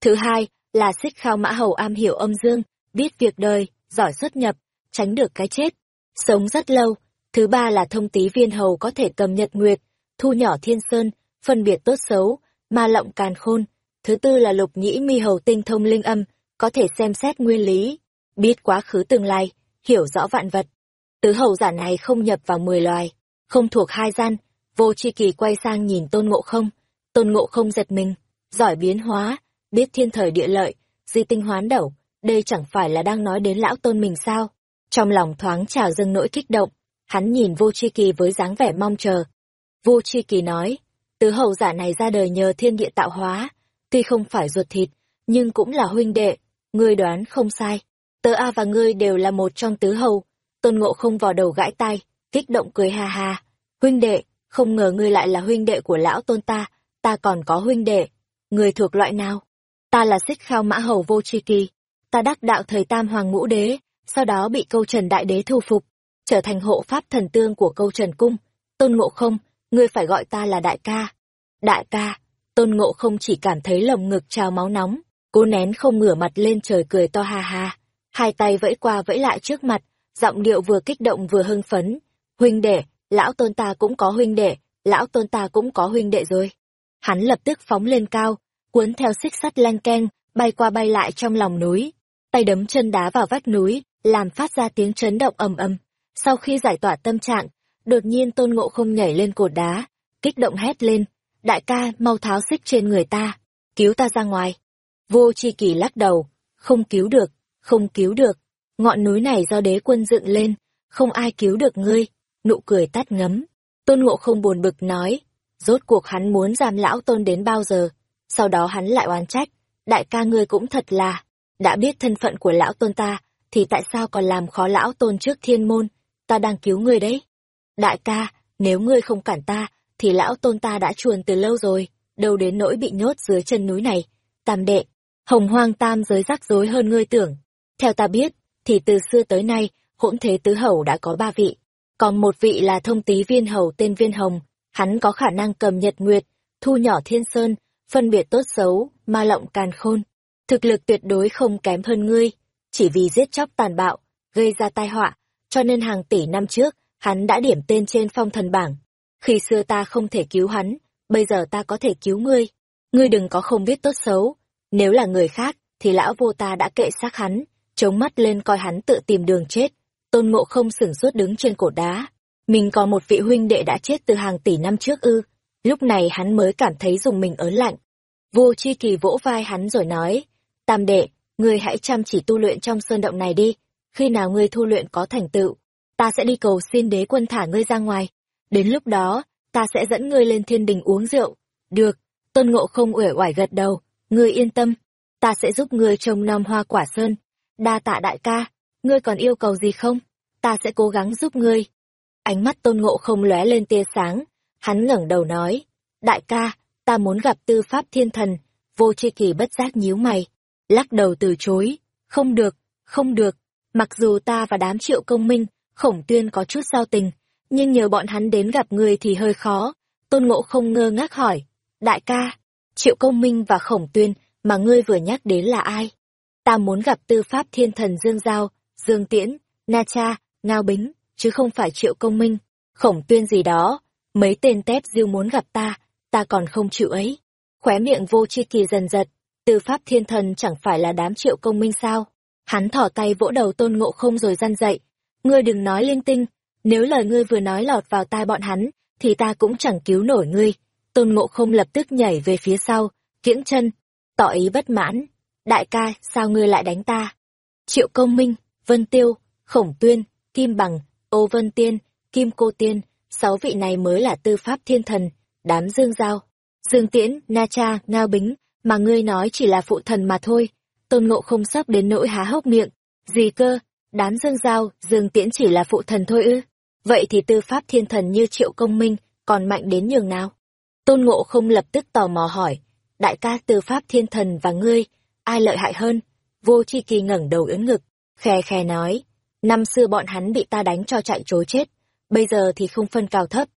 Thứ hai là xích khao mã hầu am hiểu âm dương, biết việc đời, giỏi xuất nhập, tránh được cái chết, sống rất lâu. Thứ ba là thông tí viên hầu có thể cầm nhật nguyệt, thu nhỏ thiên sơn, phân biệt tốt xấu, ma lộng càn khôn. Thứ tư là lục nhĩ mi hầu tinh thông linh âm, có thể xem xét nguyên lý, biết quá khứ tương lai, hiểu rõ vạn vật. Tứ hầu giả này không nhập vào mười loài, không thuộc hai gian, vô chi kỳ quay sang nhìn tôn ngộ không, tôn ngộ không giật mình, giỏi biến hóa, biết thiên thời địa lợi, di tinh hoán đẩu, đây chẳng phải là đang nói đến lão tôn mình sao? Trong lòng thoáng trào dâng nỗi kích động, hắn nhìn vô chi kỳ với dáng vẻ mong chờ. Vô chi kỳ nói, tứ hầu giả này ra đời nhờ thiên địa tạo hóa, tuy không phải ruột thịt, nhưng cũng là huynh đệ, ngươi đoán không sai. Tớ A và ngươi đều là một trong tứ hầu. Tôn ngộ không vào đầu gãi tay, kích động cười ha ha. Huynh đệ, không ngờ ngươi lại là huynh đệ của lão tôn ta, ta còn có huynh đệ. Ngươi thuộc loại nào? Ta là xích khao mã hầu vô tri kỳ. Ta đắc đạo thời tam hoàng ngũ đế, sau đó bị câu trần đại đế thu phục, trở thành hộ pháp thần tương của câu trần cung. Tôn ngộ không, ngươi phải gọi ta là đại ca. Đại ca, tôn ngộ không chỉ cảm thấy lồng ngực trào máu nóng, cố nén không ngửa mặt lên trời cười to ha ha. Hai tay vẫy qua vẫy lại trước mặt, giọng điệu vừa kích động vừa hưng phấn. Huynh đệ, lão tôn ta cũng có huynh đệ, lão tôn ta cũng có huynh đệ rồi. Hắn lập tức phóng lên cao, cuốn theo xích sắt len keng, bay qua bay lại trong lòng núi. Tay đấm chân đá vào vách núi, làm phát ra tiếng chấn động ầm ầm. Sau khi giải tỏa tâm trạng, đột nhiên tôn ngộ không nhảy lên cột đá, kích động hét lên. Đại ca, mau tháo xích trên người ta, cứu ta ra ngoài. Vô chi kỳ lắc đầu, không cứu được, không cứu được. Ngọn núi này do đế quân dựng lên, không ai cứu được ngươi. Nụ cười tắt ngấm. Tôn ngộ không buồn bực nói, rốt cuộc hắn muốn giam lão tôn đến bao giờ. Sau đó hắn lại oán trách, đại ca ngươi cũng thật là, đã biết thân phận của lão tôn ta, thì tại sao còn làm khó lão tôn trước thiên môn, ta đang cứu ngươi đấy. Đại ca, nếu ngươi không cản ta, thì lão tôn ta đã chuồn từ lâu rồi, đâu đến nỗi bị nhốt dưới chân núi này. Tam đệ, hồng hoang tam giới rắc rối hơn ngươi tưởng. Theo ta biết, thì từ xưa tới nay, hỗn thế tứ hầu đã có ba vị. Còn một vị là thông tý viên hầu tên viên hồng, hắn có khả năng cầm nhật nguyệt, thu nhỏ thiên sơn, phân biệt tốt xấu, ma lộng càn khôn. Thực lực tuyệt đối không kém hơn ngươi, chỉ vì giết chóc tàn bạo, gây ra tai họa, cho nên hàng tỷ năm trước, hắn đã điểm tên trên phong thần bảng. Khi xưa ta không thể cứu hắn, bây giờ ta có thể cứu ngươi. Ngươi đừng có không biết tốt xấu. Nếu là người khác, thì lão vô ta đã kệ xác hắn, chống mắt lên coi hắn tự tìm đường chết. Tôn ngộ không sửng sốt đứng trên cổ đá. Mình có một vị huynh đệ đã chết từ hàng tỷ năm trước ư. Lúc này hắn mới cảm thấy dùng mình ớn lạnh. Vô chi kỳ vỗ vai hắn rồi nói, Tam đệ, ngươi hãy chăm chỉ tu luyện trong sơn động này đi. Khi nào ngươi thu luyện có thành tựu, ta sẽ đi cầu xin đế quân thả ngươi ra ngoài. Đến lúc đó, ta sẽ dẫn ngươi lên thiên đình uống rượu. Được, tôn ngộ không uể oải gật đầu, ngươi yên tâm, ta sẽ giúp ngươi trồng nom hoa quả sơn. Đa tạ đại ca, ngươi còn yêu cầu gì không? Ta sẽ cố gắng giúp ngươi. Ánh mắt tôn ngộ không lóe lên tia sáng, hắn ngẩng đầu nói, đại ca, ta muốn gặp tư pháp thiên thần, vô chi kỳ bất giác nhíu mày, lắc đầu từ chối, không được, không được, mặc dù ta và đám triệu công minh, khổng tuyên có chút giao tình, nhưng nhờ bọn hắn đến gặp người thì hơi khó, tôn ngộ không ngơ ngác hỏi, đại ca, triệu công minh và khổng tuyên mà ngươi vừa nhắc đến là ai? ta muốn gặp tư pháp thiên thần Dương Giao, Dương Tiễn, Na Cha, Ngao Bính, chứ không phải triệu công minh, khổng tuyên gì đó. Mấy tên tép diêu muốn gặp ta, ta còn không chịu ấy. Khóe miệng vô chi kỳ dần giật, tư pháp thiên thần chẳng phải là đám triệu công minh sao. Hắn thỏ tay vỗ đầu tôn ngộ không rồi răn dậy. Ngươi đừng nói linh tinh, nếu lời ngươi vừa nói lọt vào tai bọn hắn, thì ta cũng chẳng cứu nổi ngươi. Tôn ngộ không lập tức nhảy về phía sau, kiễng chân, tỏ ý bất mãn. Đại ca, sao ngươi lại đánh ta? Triệu công minh, Vân Tiêu, Khổng Tuyên, Kim Bằng, Ô Vân Tiên, Kim Cô Tiên, sáu vị này mới là tư pháp thiên thần, đám dương giao. Dương Tiễn, Na Cha, Ngao Bính, mà ngươi nói chỉ là phụ thần mà thôi. Tôn Ngộ không sắp đến nỗi há hốc miệng. Gì cơ, đám dương giao, Dương Tiễn chỉ là phụ thần thôi ư? Vậy thì tư pháp thiên thần như Triệu Công Minh còn mạnh đến nhường nào? Tôn Ngộ không lập tức tò mò hỏi, đại ca tư pháp thiên thần và ngươi, ai lợi hại hơn? Vô chi kỳ ngẩng đầu ưỡn ngực, khe khe nói, năm xưa bọn hắn bị ta đánh cho chạy trối chết, bây giờ thì không phân cao thấp.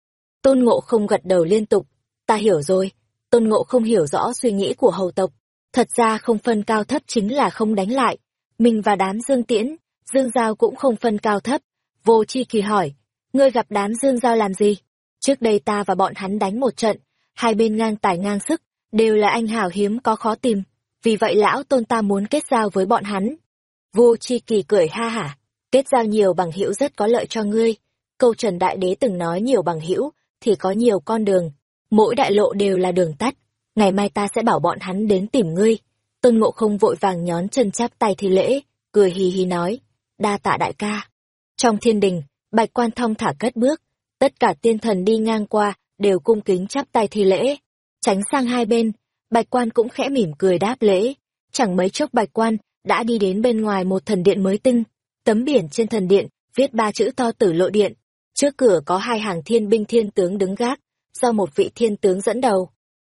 Tôn Ngộ không gật đầu liên tục, ta hiểu rồi, Tôn Ngộ không hiểu rõ suy nghĩ của hầu tộc, thật ra không phân cao thấp chính là không đánh lại, mình và đám Dương Tiễn, Dương Giao cũng không phân cao thấp. Vô chi kỳ hỏi, ngươi gặp đám Dương Giao làm gì? Trước đây ta và bọn hắn đánh một trận, hai bên ngang tài ngang sức, đều là anh hào hiếm có khó tìm, vì vậy lão tôn ta muốn kết giao với bọn hắn. Vô chi kỳ cười ha hả, kết giao nhiều bằng hữu rất có lợi cho ngươi. Câu Trần Đại Đế từng nói nhiều bằng hữu thì có nhiều con đường, mỗi đại lộ đều là đường tắt. Ngày mai ta sẽ bảo bọn hắn đến tìm ngươi. Tôn Ngộ không vội vàng nhón chân chắp tay thi lễ, cười hì hì nói, đa tạ đại ca. Trong thiên đình, bạch quan thông thả cất bước, tất cả tiên thần đi ngang qua, đều cung kính chắp tay thi lễ. Tránh sang hai bên, bạch quan cũng khẽ mỉm cười đáp lễ. Chẳng mấy chốc bạch quan đã đi đến bên ngoài một thần điện mới tinh. Tấm biển trên thần điện, viết ba chữ to tử lộ điện. Trước cửa có hai hàng thiên binh thiên tướng đứng gác, do một vị thiên tướng dẫn đầu.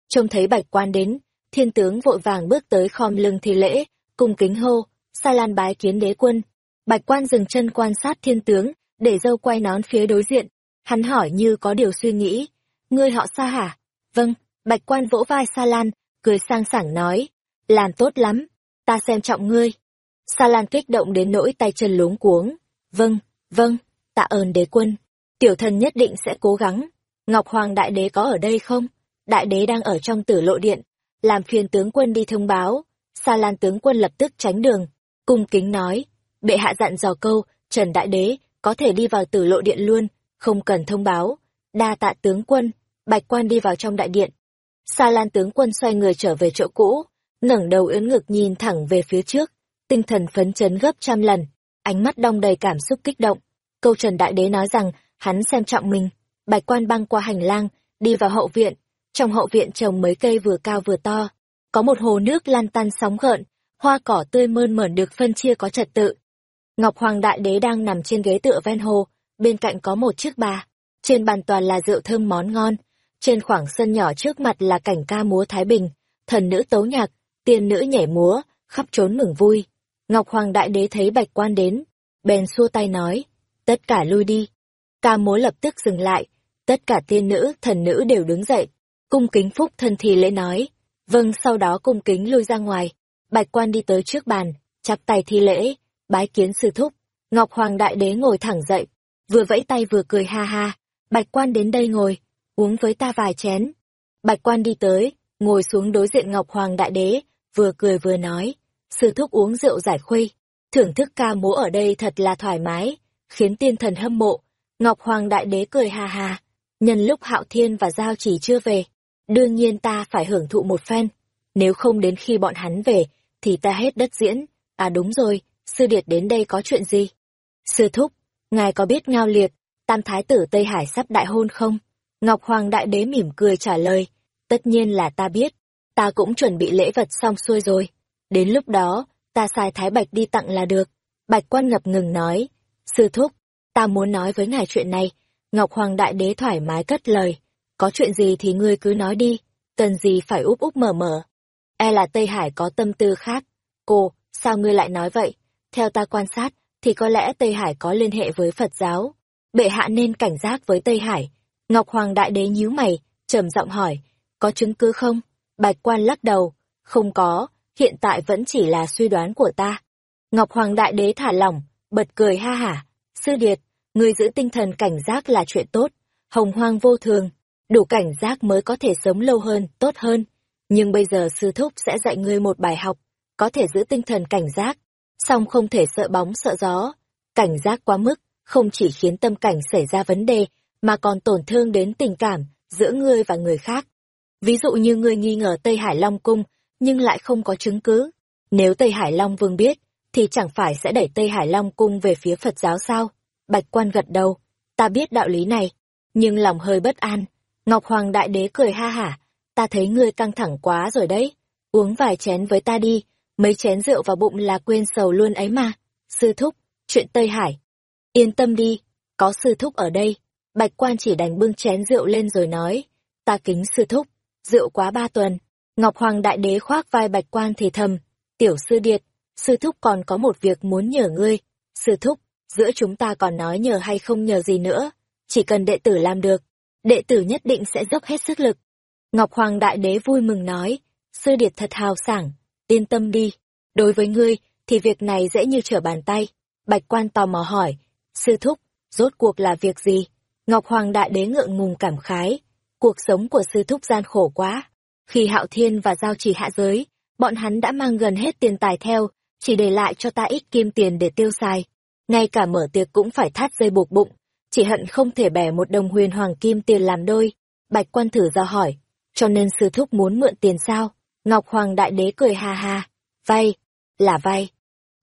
Trông thấy bạch quan đến, thiên tướng vội vàng bước tới khom lưng thi lễ, cung kính hô, sa lan bái kiến đế quân. Bạch quan dừng chân quan sát thiên tướng, để dâu quay nón phía đối diện. Hắn hỏi như có điều suy nghĩ. Ngươi họ sa hả? Vâng, bạch quan vỗ vai sa lan, cười sang sảng nói. Làm tốt lắm, ta xem trọng ngươi. Sa lan kích động đến nỗi tay chân luống cuống. Vâng, vâng, tạ ơn đế quân. Tiểu thần nhất định sẽ cố gắng. Ngọc Hoàng Đại Đế có ở đây không? Đại Đế đang ở trong tử lộ điện. Làm phiền tướng quân đi thông báo. Sa lan tướng quân lập tức tránh đường. Cung kính nói. Bệ hạ dặn dò câu, Trần Đại Đế, có thể đi vào tử lộ điện luôn, không cần thông báo. Đa tạ tướng quân, bạch quan đi vào trong đại điện. Sa lan tướng quân xoay người trở về chỗ cũ, ngẩng đầu ướn ngực nhìn thẳng về phía trước, tinh thần phấn chấn gấp trăm lần, ánh mắt đong đầy cảm xúc kích động. Câu Trần Đại Đế nói rằng, hắn xem trọng mình, bạch quan băng qua hành lang, đi vào hậu viện. Trong hậu viện trồng mấy cây vừa cao vừa to, có một hồ nước lan tan sóng gợn, hoa cỏ tươi mơn mởn được phân chia có trật tự. Ngọc Hoàng Đại Đế đang nằm trên ghế tựa ven hồ, bên cạnh có một chiếc bà. Trên bàn toàn là rượu thơm món ngon. Trên khoảng sân nhỏ trước mặt là cảnh ca múa Thái Bình, thần nữ tấu nhạc, tiên nữ nhảy múa, khắp trốn mừng vui. Ngọc Hoàng Đại Đế thấy bạch quan đến, bèn xua tay nói, tất cả lui đi. Ca múa lập tức dừng lại, tất cả tiên nữ, thần nữ đều đứng dậy, cung kính phúc thân thì lễ nói, vâng sau đó cung kính lui ra ngoài. Bạch quan đi tới trước bàn, chắp tay thi lễ, bái kiến sư thúc. Ngọc Hoàng Đại Đế ngồi thẳng dậy, vừa vẫy tay vừa cười ha ha. Bạch quan đến đây ngồi, uống với ta vài chén. Bạch quan đi tới, ngồi xuống đối diện Ngọc Hoàng Đại Đế, vừa cười vừa nói. Sư thúc uống rượu giải khuây, thưởng thức ca múa ở đây thật là thoải mái, khiến tiên thần hâm mộ. Ngọc Hoàng Đại Đế cười ha ha, nhân lúc Hạo Thiên và Giao chỉ chưa về, đương nhiên ta phải hưởng thụ một phen, nếu không đến khi bọn hắn về, thì ta hết đất diễn. À đúng rồi, sư điệt đến đây có chuyện gì? Sư thúc, ngài có biết ngao liệt, tam thái tử Tây Hải sắp đại hôn không? Ngọc Hoàng Đại Đế mỉm cười trả lời, tất nhiên là ta biết, ta cũng chuẩn bị lễ vật xong xuôi rồi. Đến lúc đó, ta sai Thái Bạch đi tặng là được. Bạch quan ngập ngừng nói, sư thúc, ta muốn nói với ngài chuyện này. Ngọc Hoàng Đại Đế thoải mái cất lời, có chuyện gì thì ngươi cứ nói đi, cần gì phải úp úp mở mở. E là Tây Hải có tâm tư khác. Cô, sao ngươi lại nói vậy? Theo ta quan sát, thì có lẽ Tây Hải có liên hệ với Phật giáo. Bệ hạ nên cảnh giác với Tây Hải. Ngọc Hoàng Đại Đế nhíu mày, trầm giọng hỏi, có chứng cứ không? Bạch quan lắc đầu, không có, hiện tại vẫn chỉ là suy đoán của ta. Ngọc Hoàng Đại Đế thả lỏng, bật cười ha hả. Sư Điệt, người giữ tinh thần cảnh giác là chuyện tốt, hồng hoang vô thường, đủ cảnh giác mới có thể sống lâu hơn, tốt hơn. Nhưng bây giờ sư thúc sẽ dạy ngươi một bài học, có thể giữ tinh thần cảnh giác, song không thể sợ bóng sợ gió. Cảnh giác quá mức, không chỉ khiến tâm cảnh xảy ra vấn đề, mà còn tổn thương đến tình cảm giữa ngươi và người khác. Ví dụ như ngươi nghi ngờ Tây Hải Long Cung, nhưng lại không có chứng cứ. Nếu Tây Hải Long Vương biết, thì chẳng phải sẽ đẩy Tây Hải Long Cung về phía Phật giáo sao? Bạch quan gật đầu, ta biết đạo lý này, nhưng lòng hơi bất an. Ngọc Hoàng Đại Đế cười ha hả, ta thấy ngươi căng thẳng quá rồi đấy, uống vài chén với ta đi, mấy chén rượu vào bụng là quên sầu luôn ấy mà. Sư thúc, chuyện Tây Hải. Yên tâm đi, có sư thúc ở đây. Bạch quan chỉ đành bưng chén rượu lên rồi nói, ta kính sư thúc, rượu quá ba tuần. Ngọc Hoàng Đại Đế khoác vai bạch quan thì thầm, tiểu sư điệt, sư thúc còn có một việc muốn nhờ ngươi. Sư thúc, giữa chúng ta còn nói nhờ hay không nhờ gì nữa, chỉ cần đệ tử làm được, đệ tử nhất định sẽ dốc hết sức lực. Ngọc Hoàng Đại Đế vui mừng nói, sư điệt thật hào sảng, yên tâm đi, đối với ngươi, thì việc này dễ như trở bàn tay. Bạch quan tò mò hỏi, sư thúc, rốt cuộc là việc gì? Ngọc Hoàng Đại Đế ngượng ngùng cảm khái, cuộc sống của sư thúc gian khổ quá. Khi Hạo Thiên và Giao Chỉ hạ giới, bọn hắn đã mang gần hết tiền tài theo, chỉ để lại cho ta ít kim tiền để tiêu xài. Ngay cả mở tiệc cũng phải thắt dây buộc bụng, chỉ hận không thể bẻ một đồng huyền hoàng kim tiền làm đôi. Bạch quan thử ra hỏi, cho nên sư thúc muốn mượn tiền sao? Ngọc Hoàng Đại Đế cười ha ha, vay, là vay.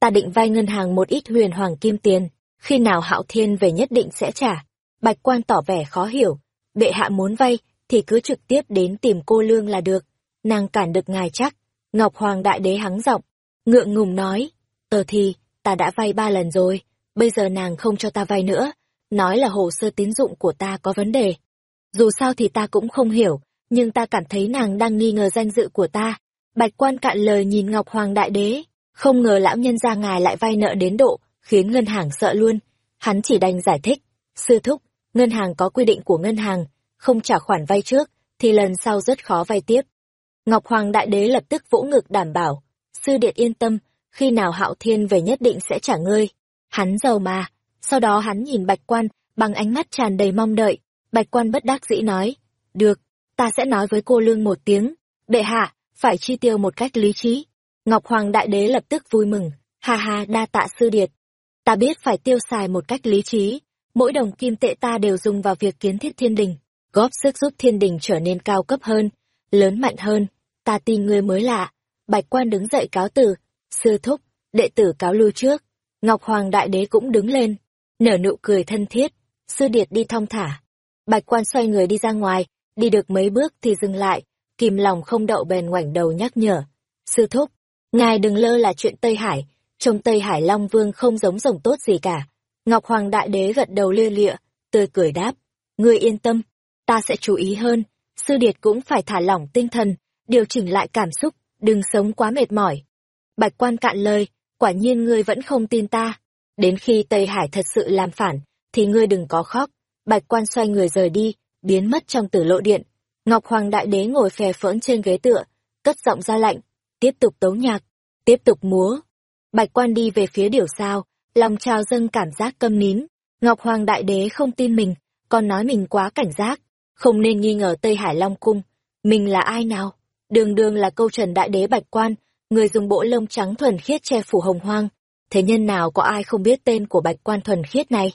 Ta định vay ngân hàng một ít huyền hoàng kim tiền, khi nào Hạo Thiên về nhất định sẽ trả. Bạch quan tỏ vẻ khó hiểu, bệ hạ muốn vay thì cứ trực tiếp đến tìm cô lương là được, nàng cản được ngài chắc. Ngọc Hoàng Đại Đế hắng giọng, ngượng ngùng nói, ờ thì, ta đã vay ba lần rồi, bây giờ nàng không cho ta vay nữa, nói là hồ sơ tín dụng của ta có vấn đề. Dù sao thì ta cũng không hiểu, nhưng ta cảm thấy nàng đang nghi ngờ danh dự của ta. Bạch quan cạn lời nhìn Ngọc Hoàng Đại Đế, không ngờ lão nhân gia ngài lại vay nợ đến độ, khiến ngân hàng sợ luôn. Hắn chỉ đành giải thích, sư thúc, ngân hàng có quy định của ngân hàng, không trả khoản vay trước, thì lần sau rất khó vay tiếp. Ngọc Hoàng Đại Đế lập tức vỗ ngực đảm bảo, sư điện yên tâm, khi nào hạo thiên về nhất định sẽ trả ngươi. Hắn giàu mà, sau đó hắn nhìn bạch quan, bằng ánh mắt tràn đầy mong đợi, bạch quan bất đắc dĩ nói, được, ta sẽ nói với cô lương một tiếng, đệ hạ, phải chi tiêu một cách lý trí. Ngọc Hoàng Đại Đế lập tức vui mừng, ha ha đa tạ sư điệt. Ta biết phải tiêu xài một cách lý trí, mỗi đồng kim tệ ta đều dùng vào việc kiến thiết thiên đình, góp sức giúp thiên đình trở nên cao cấp hơn, lớn mạnh hơn, ta tin ngươi mới lạ. Bạch quan đứng dậy cáo từ, sư thúc, đệ tử cáo lưu trước. Ngọc Hoàng Đại Đế cũng đứng lên, nở nụ cười thân thiết, sư điệt đi thong thả. Bạch quan xoay người đi ra ngoài, đi được mấy bước thì dừng lại, kìm lòng không đậu bèn ngoảnh đầu nhắc nhở. Sư thúc, ngài đừng lơ là chuyện Tây Hải, trong Tây Hải Long Vương không giống rồng tốt gì cả. Ngọc Hoàng Đại Đế gật đầu lia lịa, tươi cười đáp, ngươi yên tâm, ta sẽ chú ý hơn, sư điệt cũng phải thả lỏng tinh thần, điều chỉnh lại cảm xúc, đừng sống quá mệt mỏi. Bạch quan cạn lời, quả nhiên ngươi vẫn không tin ta. Đến khi Tây Hải thật sự làm phản, thì ngươi đừng có khóc. Bạch quan xoay người rời đi, biến mất trong tử lộ điện. Ngọc Hoàng Đại Đế ngồi phè phỡn trên ghế tựa, cất giọng ra lạnh, tiếp tục tấu nhạc, tiếp tục múa. Bạch quan đi về phía điểu sao, lòng trào dâng cảm giác câm nín. Ngọc Hoàng Đại Đế không tin mình, còn nói mình quá cảnh giác, không nên nghi ngờ Tây Hải Long Cung. Mình là ai nào? Đường đường là câu trần đại đế bạch quan, người dùng bộ lông trắng thuần khiết che phủ hồng hoang. Thế nhân nào có ai không biết tên của bạch quan thuần khiết này?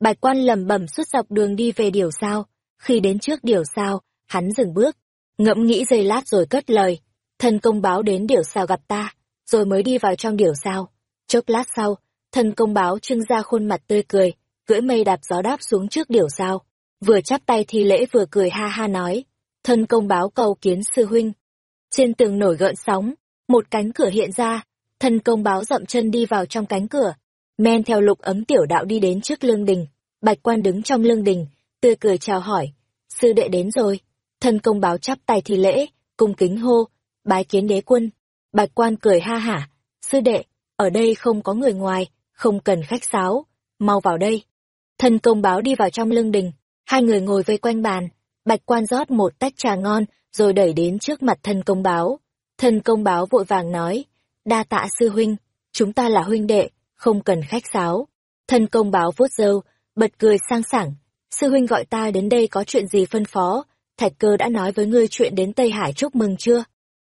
Bạch quan lầm bẩm suốt dọc đường đi về điểu sao. Khi đến trước điểu sao, hắn dừng bước, ngẫm nghĩ giây lát rồi cất lời. Thần công báo đến điểu sao gặp ta, rồi mới đi vào trong điểu sao. Chốc lát sau, thần công báo trưng ra khuôn mặt tươi cười, cưỡi mây đạp gió đáp xuống trước điểu sao. Vừa chắp tay thi lễ vừa cười ha ha nói, thân công báo cầu kiến sư huynh. Trên tường nổi gợn sóng, một cánh cửa hiện ra, thân công báo dậm chân đi vào trong cánh cửa, men theo lục ấm tiểu đạo đi đến trước lương đình, bạch quan đứng trong lương đình, tươi cười chào hỏi, sư đệ đến rồi, thân công báo chắp tay thi lễ, cung kính hô, bái kiến đế quân, bạch quan cười ha hả, sư đệ, ở đây không có người ngoài, không cần khách sáo, mau vào đây. Thân công báo đi vào trong lương đình, hai người ngồi vây quanh bàn, bạch quan rót một tách trà ngon, rồi đẩy đến trước mặt thân công báo. Thân công báo vội vàng nói, đa tạ sư huynh, chúng ta là huynh đệ, không cần khách sáo. Thân công báo vuốt râu, bật cười sang sảng, sư huynh gọi ta đến đây có chuyện gì phân phó, thạch cơ đã nói với ngươi chuyện đến Tây Hải chúc mừng chưa?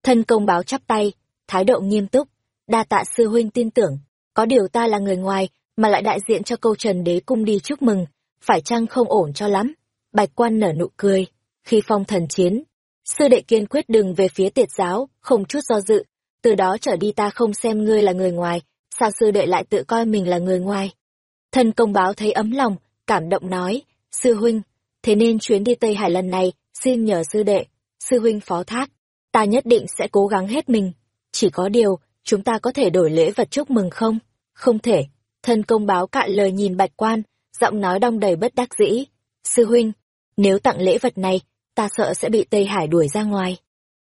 Thân công báo chắp tay, thái độ nghiêm túc, đa tạ sư huynh tin tưởng, có điều ta là người ngoài, mà lại đại diện cho câu trần đế cung đi chúc mừng, phải chăng không ổn cho lắm? Bạch quan nở nụ cười, khi phong thần chiến, sư đệ kiên quyết đừng về phía tiệt giáo, không chút do dự, từ đó trở đi ta không xem ngươi là người ngoài, sao sư đệ lại tự coi mình là người ngoài? Thân công báo thấy ấm lòng, cảm động nói, sư huynh, thế nên chuyến đi Tây Hải lần này, xin nhờ sư đệ, sư huynh phó thác, ta nhất định sẽ cố gắng hết mình. Chỉ có điều, chúng ta có thể đổi lễ vật chúc mừng không? Không thể. Thân công báo cạn lời nhìn bạch quan, giọng nói đong đầy bất đắc dĩ. Sư huynh, nếu tặng lễ vật này, ta sợ sẽ bị Tây Hải đuổi ra ngoài.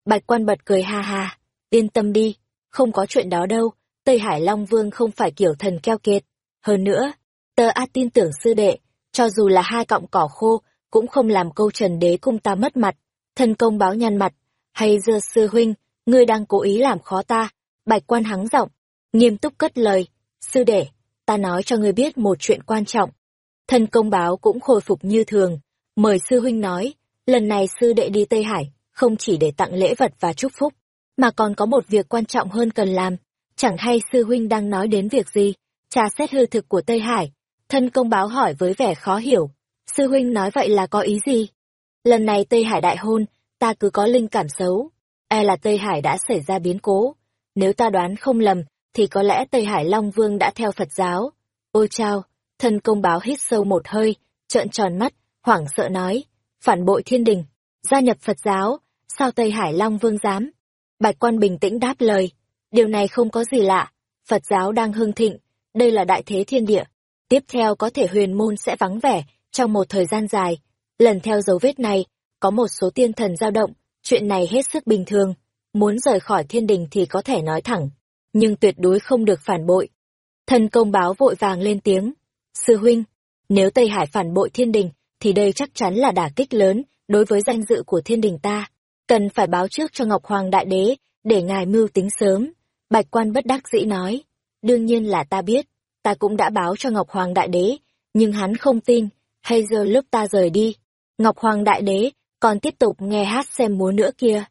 Bạch quan bật cười ha ha, yên tâm đi, không có chuyện đó đâu, Tây Hải Long Vương không phải kiểu thần keo kiệt. Hơn nữa, tờ A tin tưởng sư đệ, cho dù là hai cọng cỏ khô, cũng không làm câu trần đế cung ta mất mặt. Thân công báo nhăn mặt, hay dơ sư huynh, ngươi đang cố ý làm khó ta. Bạch quan hắng giọng, nghiêm túc cất lời, sư đệ, ta nói cho ngươi biết một chuyện quan trọng. Thân công báo cũng khôi phục như thường, mời sư huynh nói, lần này sư đệ đi Tây Hải, không chỉ để tặng lễ vật và chúc phúc, mà còn có một việc quan trọng hơn cần làm. Chẳng hay sư huynh đang nói đến việc gì, trà xét hư thực của Tây Hải. Thân công báo hỏi với vẻ khó hiểu, sư huynh nói vậy là có ý gì? Lần này Tây Hải đại hôn, ta cứ có linh cảm xấu, e là Tây Hải đã xảy ra biến cố. Nếu ta đoán không lầm, thì có lẽ Tây Hải Long Vương đã theo Phật giáo. Ôi chao, thân công báo hít sâu một hơi, trợn tròn mắt, hoảng sợ nói, phản bội thiên đình, gia nhập Phật giáo, sao Tây Hải Long Vương dám? Bạch quan bình tĩnh đáp lời, điều này không có gì lạ, Phật giáo đang hưng thịnh, đây là đại thế thiên địa. Tiếp theo có thể huyền môn sẽ vắng vẻ, trong một thời gian dài. Lần theo dấu vết này, có một số tiên thần dao động, chuyện này hết sức bình thường. Muốn rời khỏi thiên đình thì có thể nói thẳng, nhưng tuyệt đối không được phản bội. Thần công báo vội vàng lên tiếng. Sư huynh, nếu Tây Hải phản bội thiên đình, thì đây chắc chắn là đả kích lớn đối với danh dự của thiên đình ta. Cần phải báo trước cho Ngọc Hoàng Đại Đế, để ngài mưu tính sớm. Bạch quan bất đắc dĩ nói. Đương nhiên là ta biết, ta cũng đã báo cho Ngọc Hoàng Đại Đế, nhưng hắn không tin, hay giờ lúc ta rời đi. Ngọc Hoàng Đại Đế còn tiếp tục nghe hát xem múa nữa kia.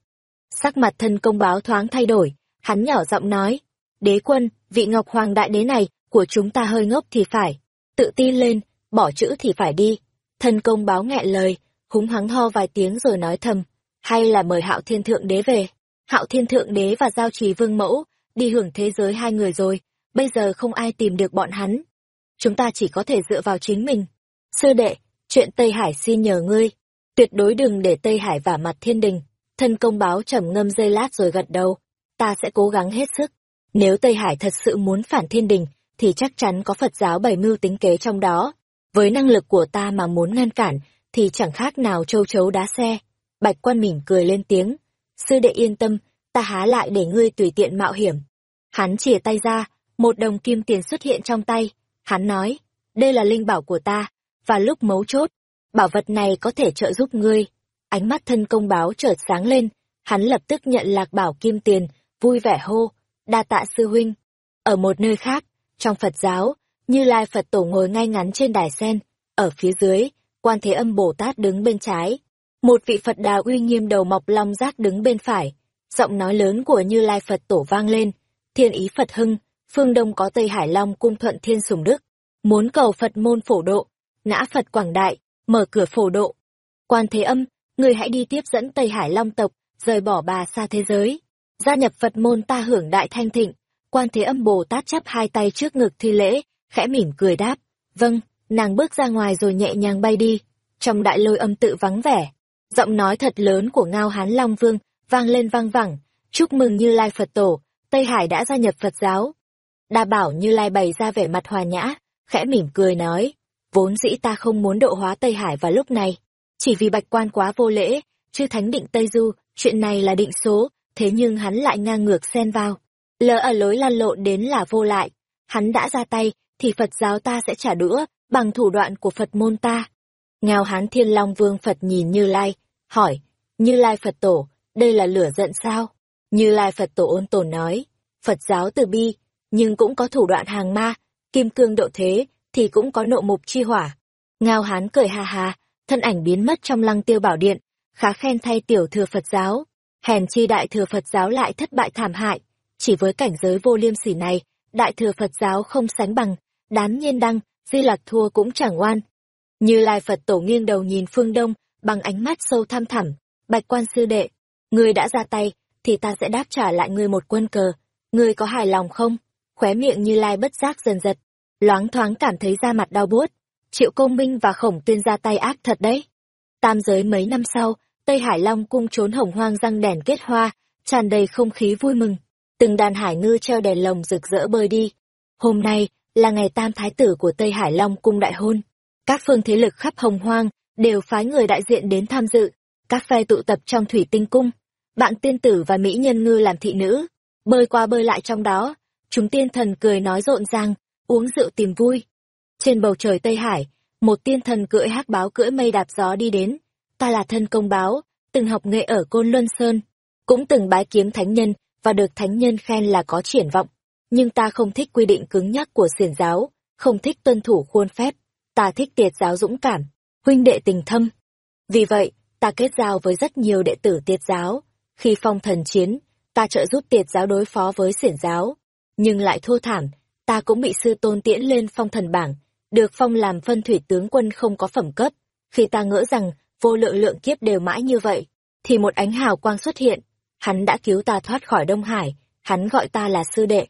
Sắc mặt thân công báo thoáng thay đổi, hắn nhỏ giọng nói, đế quân, vị Ngọc Hoàng Đại Đế này, của chúng ta hơi ngốc thì phải, tự tin lên, bỏ chữ thì phải đi. Thân công báo nghẹn lời, húng hắng ho vài tiếng rồi nói thầm, hay là mời hạo thiên thượng đế về. Hạo thiên thượng đế và giao trì vương mẫu, đi hưởng thế giới hai người rồi, bây giờ không ai tìm được bọn hắn. Chúng ta chỉ có thể dựa vào chính mình. Sư đệ, chuyện Tây Hải xin nhờ ngươi, tuyệt đối đừng để Tây Hải vả mặt thiên đình. Thân công báo trầm ngâm dây lát rồi gật đầu, ta sẽ cố gắng hết sức. Nếu Tây Hải thật sự muốn phản thiên đình, thì chắc chắn có Phật giáo bày mưu tính kế trong đó. Với năng lực của ta mà muốn ngăn cản, thì chẳng khác nào châu chấu đá xe. Bạch quan mỉm cười lên tiếng. Sư đệ yên tâm, ta há lại để ngươi tùy tiện mạo hiểm. Hắn chìa tay ra, một đồng kim tiền xuất hiện trong tay. Hắn nói, đây là linh bảo của ta, và lúc mấu chốt, bảo vật này có thể trợ giúp ngươi. Ánh mắt thân công báo chợt sáng lên, hắn lập tức nhận lạc bảo kim tiền, vui vẻ hô, đa tạ sư huynh. Ở một nơi khác, trong Phật giáo, Như Lai Phật tổ ngồi ngay ngắn trên đài sen, ở phía dưới, Quan Thế Âm Bồ Tát đứng bên trái, một vị Phật đà uy nghiêm đầu mọc long giác đứng bên phải. Giọng nói lớn của Như Lai Phật tổ vang lên, thiên ý Phật hưng, phương đông có Tây Hải Long cung thuận thiên sùng đức, muốn cầu Phật môn phổ độ, ngã Phật quảng đại, mở cửa phổ độ. Quan Thế Âm, người hãy đi tiếp dẫn Tây Hải Long tộc, rời bỏ bà xa thế giới, gia nhập Phật môn ta hưởng đại thanh thịnh. Quan Thế Âm Bồ Tát chắp hai tay trước ngực thi lễ, khẽ mỉm cười đáp, vâng, nàng bước ra ngoài rồi nhẹ nhàng bay đi. Trong đại lôi âm tự vắng vẻ, giọng nói thật lớn của Ngao Hán Long Vương vang lên vang vẳng, chúc mừng Như Lai Phật Tổ, Tây Hải đã gia nhập Phật giáo. Đa bảo Như Lai bày ra vẻ mặt hòa nhã, khẽ mỉm cười nói, vốn dĩ ta không muốn độ hóa Tây Hải vào lúc này, chỉ vì bạch quan quá vô lễ, chư thánh định Tây Du, chuyện này là định số, thế nhưng hắn lại ngang ngược xen vào. Lỡ ở lối lăn lộn đến là vô lại, hắn đã ra tay, thì Phật giáo ta sẽ trả đũa, bằng thủ đoạn của Phật môn ta. Ngao hán thiên long vương Phật nhìn Như Lai, hỏi, Như Lai Phật tổ, đây là lửa giận sao? Như Lai Phật Tổ ôn tồn nói, Phật giáo từ bi, nhưng cũng có thủ đoạn hàng ma, kim cương độ thế, thì cũng có nộ mục chi hỏa. Ngao hán cười ha ha, thân ảnh biến mất trong lăng tiêu bảo điện, khá khen thay tiểu thừa Phật giáo. Hèn chi đại thừa Phật giáo lại thất bại thảm hại, chỉ với cảnh giới vô liêm sỉ này, đại thừa Phật giáo không sánh bằng, đám nhiên đăng, di lạc thua cũng chẳng oan. Như Lai Phật tổ nghiêng đầu nhìn phương đông, bằng ánh mắt sâu thăm thẳm, bạch quan sư đệ, ngươi đã ra tay, thì ta sẽ đáp trả lại ngươi một quân cờ, ngươi có hài lòng không? Khóe miệng Như Lai bất giác dần giật, loáng thoáng cảm thấy da mặt đau buốt. Triệu công minh và khổng tuyên ra tay ác thật đấy. Tam giới mấy năm sau, Tây Hải Long cung trốn hồng hoang răng đèn kết hoa, tràn đầy không khí vui mừng. Từng đàn hải ngư treo đèn lồng rực rỡ bơi đi. Hôm nay là ngày tam thái tử của Tây Hải Long cung đại hôn. Các phương thế lực khắp hồng hoang đều phái người đại diện đến tham dự. Các phe tụ tập trong thủy tinh cung. Bạn tiên tử và mỹ nhân ngư làm thị nữ. Bơi qua bơi lại trong đó. Chúng tiên thần cười nói rộn ràng, uống rượu tìm vui. Trên bầu trời Tây Hải, một tiên thần cưỡi hắc báo cưỡi mây đạp gió đi đến. Ta là thân công báo, từng học nghệ ở Côn Luân Sơn, cũng từng bái kiếm thánh nhân và được thánh nhân khen là có triển vọng. Nhưng ta không thích quy định cứng nhắc của xiển giáo, không thích tuân thủ khuôn phép, ta thích tiệt giáo dũng cảm, huynh đệ tình thâm. Vì vậy, ta kết giao với rất nhiều đệ tử tiệt giáo. Khi phong thần chiến, ta trợ giúp tiệt giáo đối phó với xiển giáo, nhưng lại thua thảm, ta cũng bị sư tôn tiễn lên phong thần bảng, được phong làm phân thủy tướng quân không có phẩm cấp. Khi ta ngỡ rằng vô lượng lượng kiếp đều mãi như vậy, thì một ánh hào quang xuất hiện. Hắn đã cứu ta thoát khỏi Đông Hải, hắn gọi ta là sư đệ.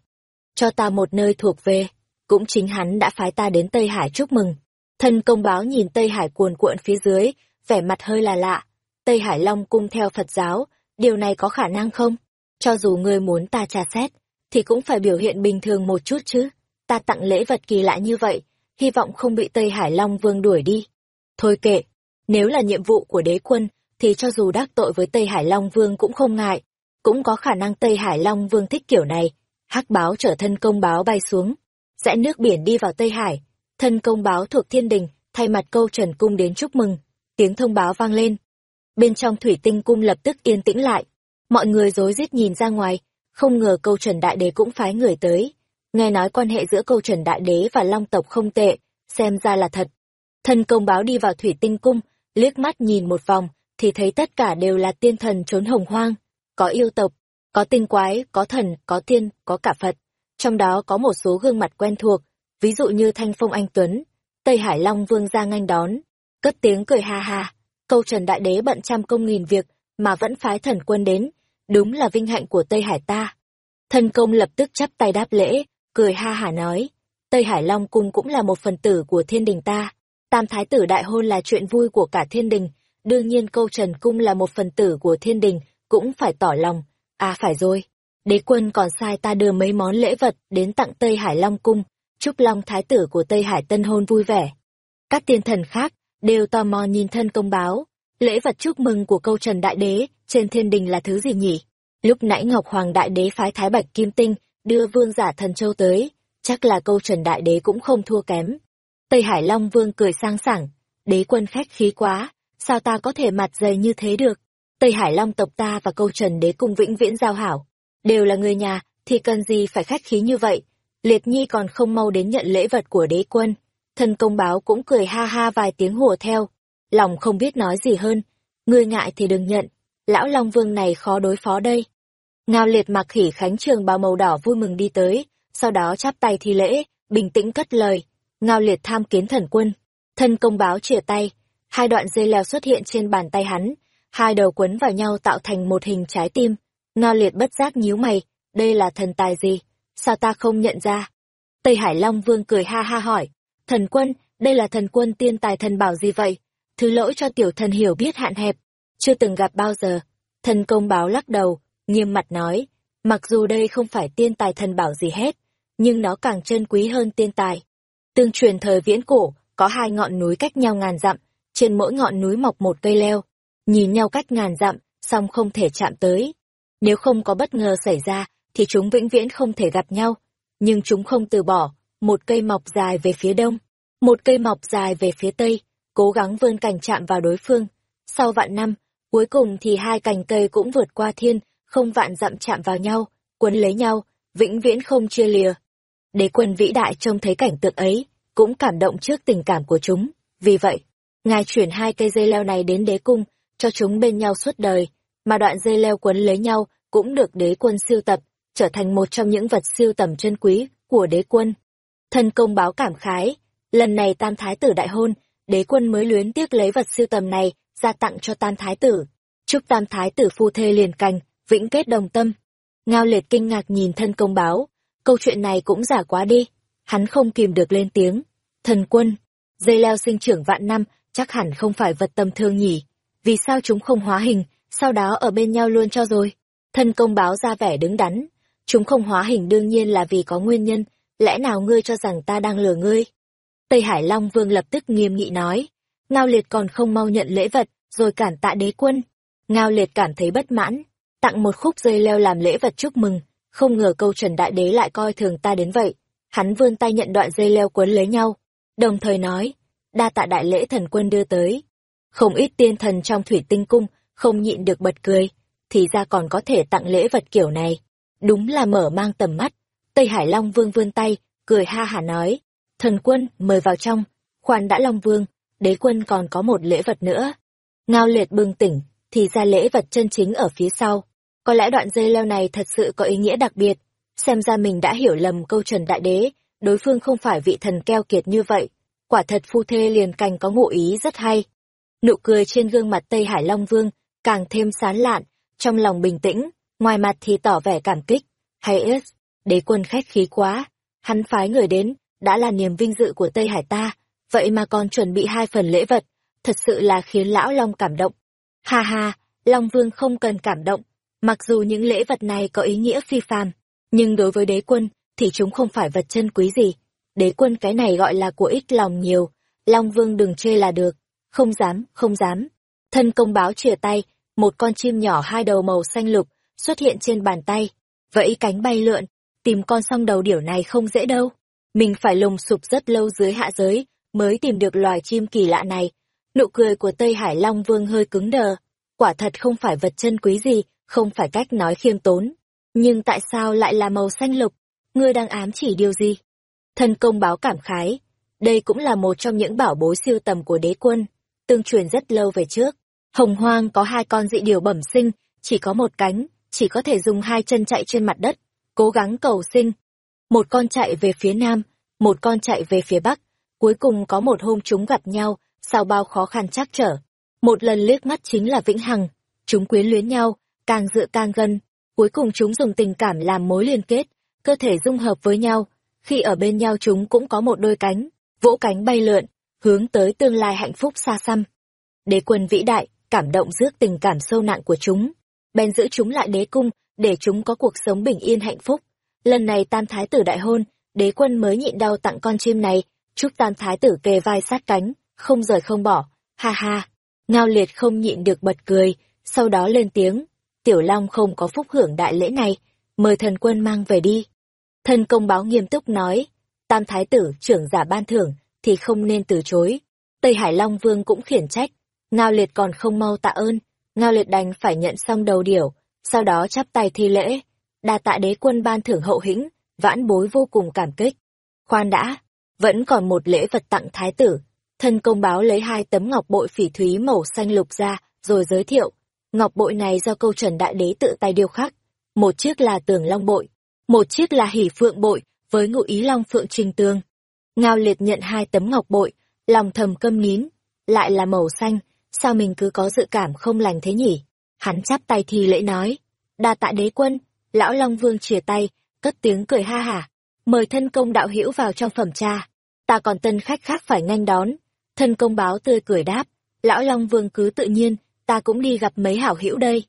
Cho ta một nơi thuộc về, cũng chính hắn đã phái ta đến Tây Hải chúc mừng. Thân công báo nhìn Tây Hải cuồn cuộn phía dưới, vẻ mặt hơi là lạ. Tây Hải Long cung theo Phật giáo, điều này có khả năng không? Cho dù ngươi muốn ta tra xét, thì cũng phải biểu hiện bình thường một chút chứ. Ta tặng lễ vật kỳ lạ như vậy, hy vọng không bị Tây Hải Long Vương đuổi đi. Thôi kệ, nếu là nhiệm vụ của đế quân, thì cho dù đắc tội với Tây Hải Long Vương cũng không ngại. Cũng có khả năng Tây Hải Long Vương thích kiểu này. hắc báo trở thân công báo bay xuống, rẽ nước biển đi vào Tây Hải. Thân công báo thuộc thiên đình, thay mặt câu trần cung đến chúc mừng. Tiếng thông báo vang lên. Bên trong thủy tinh cung lập tức yên tĩnh lại. Mọi người rối rít nhìn ra ngoài, không ngờ câu trần đại đế cũng phái người tới. Nghe nói quan hệ giữa câu trần đại đế và long tộc không tệ, xem ra là thật. Thân công báo đi vào thủy tinh cung, liếc mắt nhìn một vòng, thì thấy tất cả đều là tiên thần trốn hồng hoang. Có yêu tộc, có tinh quái, có thần, có tiên, có cả Phật. Trong đó có một số gương mặt quen thuộc, ví dụ như Thanh Phong Anh Tuấn, Tây Hải Long Vương ra nganh đón, cất tiếng cười ha ha. Câu Trần Đại Đế bận trăm công nghìn việc, mà vẫn phái thần quân đến, đúng là vinh hạnh của Tây Hải ta. Thân công lập tức chắp tay đáp lễ, cười ha hả nói, Tây Hải Long Cung cũng là một phần tử của thiên đình ta. Tam Thái tử đại hôn là chuyện vui của cả thiên đình, đương nhiên câu Trần Cung là một phần tử của thiên đình, cũng phải tỏ lòng. À phải rồi, đế quân còn sai ta đưa mấy món lễ vật đến tặng Tây Hải Long Cung, chúc Long Thái tử của Tây Hải tân hôn vui vẻ. Các tiên thần khác đều tò mò nhìn thân công báo, lễ vật chúc mừng của câu Trần Đại Đế trên thiên đình là thứ gì nhỉ? Lúc nãy Ngọc Hoàng Đại Đế phái Thái Bạch Kim Tinh đưa vương giả thần châu tới, chắc là câu Trần Đại Đế cũng không thua kém. Tây Hải Long Vương cười sang sảng, đế quân khách khí quá, sao ta có thể mặt dày như thế được? Tây Hải Long tộc ta và câu trần đế cung vĩnh viễn giao hảo, đều là người nhà, thì cần gì phải khách khí như vậy? Liệt Nhi còn không mau đến nhận lễ vật của đế quân. thần công báo cũng cười ha ha vài tiếng hùa theo, lòng không biết nói gì hơn. Ngươi ngại thì đừng nhận, lão Long Vương này khó đối phó đây. Ngao liệt mặc khỉ khánh trường bào màu đỏ vui mừng đi tới, sau đó chắp tay thi lễ, bình tĩnh cất lời. Ngao liệt tham kiến thần quân. Thân công báo chìa tay, hai đoạn dây leo xuất hiện trên bàn tay hắn, hai đầu quấn vào nhau tạo thành một hình trái tim. Ngao liệt bất giác nhíu mày, đây là thần tài gì? Sao ta không nhận ra? Tây Hải Long Vương cười ha ha hỏi, thần quân, đây là thần quân tiên tài thần bảo gì vậy? Thứ lỗi cho tiểu thần hiểu biết hạn hẹp, chưa từng gặp bao giờ. Thần công báo lắc đầu, nghiêm mặt nói, mặc dù đây không phải tiên tài thần bảo gì hết, nhưng nó càng chân quý hơn tiên tài. Tương truyền thời viễn cổ, có hai ngọn núi cách nhau ngàn dặm, trên mỗi ngọn núi mọc một cây leo, nhìn nhau cách ngàn dặm, song không thể chạm tới. Nếu không có bất ngờ xảy ra, thì chúng vĩnh viễn không thể gặp nhau. Nhưng chúng không từ bỏ, một cây mọc dài về phía đông, một cây mọc dài về phía tây, cố gắng vươn cành chạm vào đối phương. Sau vạn năm, cuối cùng thì hai cành cây cũng vượt qua thiên, không vạn dặm chạm vào nhau, quấn lấy nhau, vĩnh viễn không chia lìa. Đế quân vĩ đại trông thấy cảnh tượng ấy, cũng cảm động trước tình cảm của chúng. Vì vậy, ngài chuyển hai cây dây leo này đến đế cung, cho chúng bên nhau suốt đời, mà đoạn dây leo quấn lấy nhau cũng được đế quân siêu tập, trở thành một trong những vật siêu tầm chân quý của đế quân. Thân công báo cảm khái, lần này tam thái tử đại hôn, đế quân mới luyến tiếc lấy vật siêu tầm này ra tặng cho tam thái tử. Chúc tam thái tử phu thê liền cành, vĩnh kết đồng tâm. Ngao liệt kinh ngạc nhìn thân công báo, câu chuyện này cũng giả quá đi. Hắn không kìm được lên tiếng. Thần quân, dây leo sinh trưởng vạn năm, chắc hẳn không phải vật tầm thương nhỉ. Vì sao chúng không hóa hình, sau đó ở bên nhau luôn cho rồi? Thân công báo ra vẻ đứng đắn. Chúng không hóa hình đương nhiên là vì có nguyên nhân, lẽ nào ngươi cho rằng ta đang lừa ngươi? Tây Hải Long Vương lập tức nghiêm nghị nói. Ngao liệt còn không mau nhận lễ vật, rồi cản tạ đế quân. Ngao liệt cảm thấy bất mãn, tặng một khúc dây leo làm lễ vật chúc mừng, không ngờ câu trần đại đế lại coi thường ta đến vậy. Hắn vươn tay nhận đoạn dây leo quấn lấy nhau, đồng thời nói, đa tạ đại lễ thần quân đưa tới. Không ít tiên thần trong thủy tinh cung, không nhịn được bật cười, thì ra còn có thể tặng lễ vật kiểu này. Đúng là mở mang tầm mắt. Tây Hải Long Vương vươn tay, cười ha hả nói, thần quân, mời vào trong, khoan đã Long Vương, đế quân còn có một lễ vật nữa. Ngao liệt bừng tỉnh, thì ra lễ vật chân chính ở phía sau. Có lẽ đoạn dây leo này thật sự có ý nghĩa đặc biệt. Xem ra mình đã hiểu lầm câu trần đại đế, đối phương không phải vị thần keo kiệt như vậy. Quả thật phu thê liền cành có ngụ ý rất hay. Nụ cười trên gương mặt Tây Hải Long Vương càng thêm sán lạn, trong lòng bình tĩnh, ngoài mặt thì tỏ vẻ cảm kích. Hay ết, đế quân khách khí quá, hắn phái người đến, đã là niềm vinh dự của Tây Hải ta, vậy mà còn chuẩn bị hai phần lễ vật, thật sự là khiến lão Long cảm động. Ha ha, Long Vương không cần cảm động, mặc dù những lễ vật này có ý nghĩa phi phàm, nhưng đối với đế quân thì chúng không phải vật chân quý gì. Đế quân cái này gọi là của ít lòng nhiều, Long Vương đừng chê là được. Không dám, không dám. Thân công báo chìa tay, một con chim nhỏ hai đầu màu xanh lục xuất hiện trên bàn tay, vẫy cánh bay lượn, tìm con song đầu điểu này không dễ đâu. Mình phải lùng sụp rất lâu dưới hạ giới, mới tìm được loài chim kỳ lạ này. Nụ cười của Tây Hải Long Vương hơi cứng đờ. Quả thật không phải vật chân quý gì, không phải cách nói khiêm tốn. Nhưng tại sao lại là màu xanh lục? Ngươi đang ám chỉ điều gì? Thần công báo cảm khái. Đây cũng là một trong những bảo bối siêu tầm của đế quân, tương truyền rất lâu về trước. Hồng hoang có hai con dị điều bẩm sinh, chỉ có một cánh, chỉ có thể dùng hai chân chạy trên mặt đất, cố gắng cầu sinh. Một con chạy về phía nam, một con chạy về phía bắc, cuối cùng có một hôm chúng gặp nhau, sau bao khó khăn chắc trở. Một lần liếc mắt chính là vĩnh hằng, chúng quyến luyến nhau, càng dựa càng gần, cuối cùng chúng dùng tình cảm làm mối liên kết, cơ thể dung hợp với nhau, khi ở bên nhau chúng cũng có một đôi cánh, vỗ cánh bay lượn, hướng tới tương lai hạnh phúc xa xăm. Đế quân vĩ đại, cảm động rước tình cảm sâu nặng của chúng, bèn giữ chúng lại đế cung, để chúng có cuộc sống bình yên hạnh phúc. Lần này tam thái tử đại hôn, đế quân mới nhịn đau tặng con chim này, chúc tam thái tử kề vai sát cánh, không rời không bỏ, ha ha. Ngao liệt không nhịn được bật cười, sau đó lên tiếng, tiểu long không có phúc hưởng đại lễ này, mời thần quân mang về đi. Thần công báo nghiêm túc nói, tam thái tử trưởng giả ban thưởng, thì không nên từ chối. Tây Hải Long Vương cũng khiển trách, Ngao liệt còn không mau tạ ơn, Ngao liệt đành phải nhận xong đầu điểu, sau đó chắp tay thi lễ, đa tạ đế quân ban thưởng hậu hĩnh, vãn bối vô cùng cảm kích. Khoan đã, vẫn còn một lễ vật tặng thái tử. Thân công báo lấy hai tấm ngọc bội phỉ thúy màu xanh lục ra, rồi giới thiệu. Ngọc bội này do câu trần đại đế tự tay điêu khắc. Một chiếc là tường long bội, một chiếc là hỷ phượng bội, với ngụ ý long phượng trình tương. Ngao liệt nhận hai tấm ngọc bội, lòng thầm câm nín, lại là màu xanh, sao mình cứ có dự cảm không lành thế nhỉ? Hắn chắp tay thi lễ nói, đa tạ đế quân, lão Long Vương chìa tay, cất tiếng cười ha hả, mời thân công đạo hữu vào trong phẩm trà, ta còn tân khách khác phải nhanh đón. Thân công báo tươi cười đáp, lão Long Vương cứ tự nhiên, ta cũng đi gặp mấy hảo hữu đây.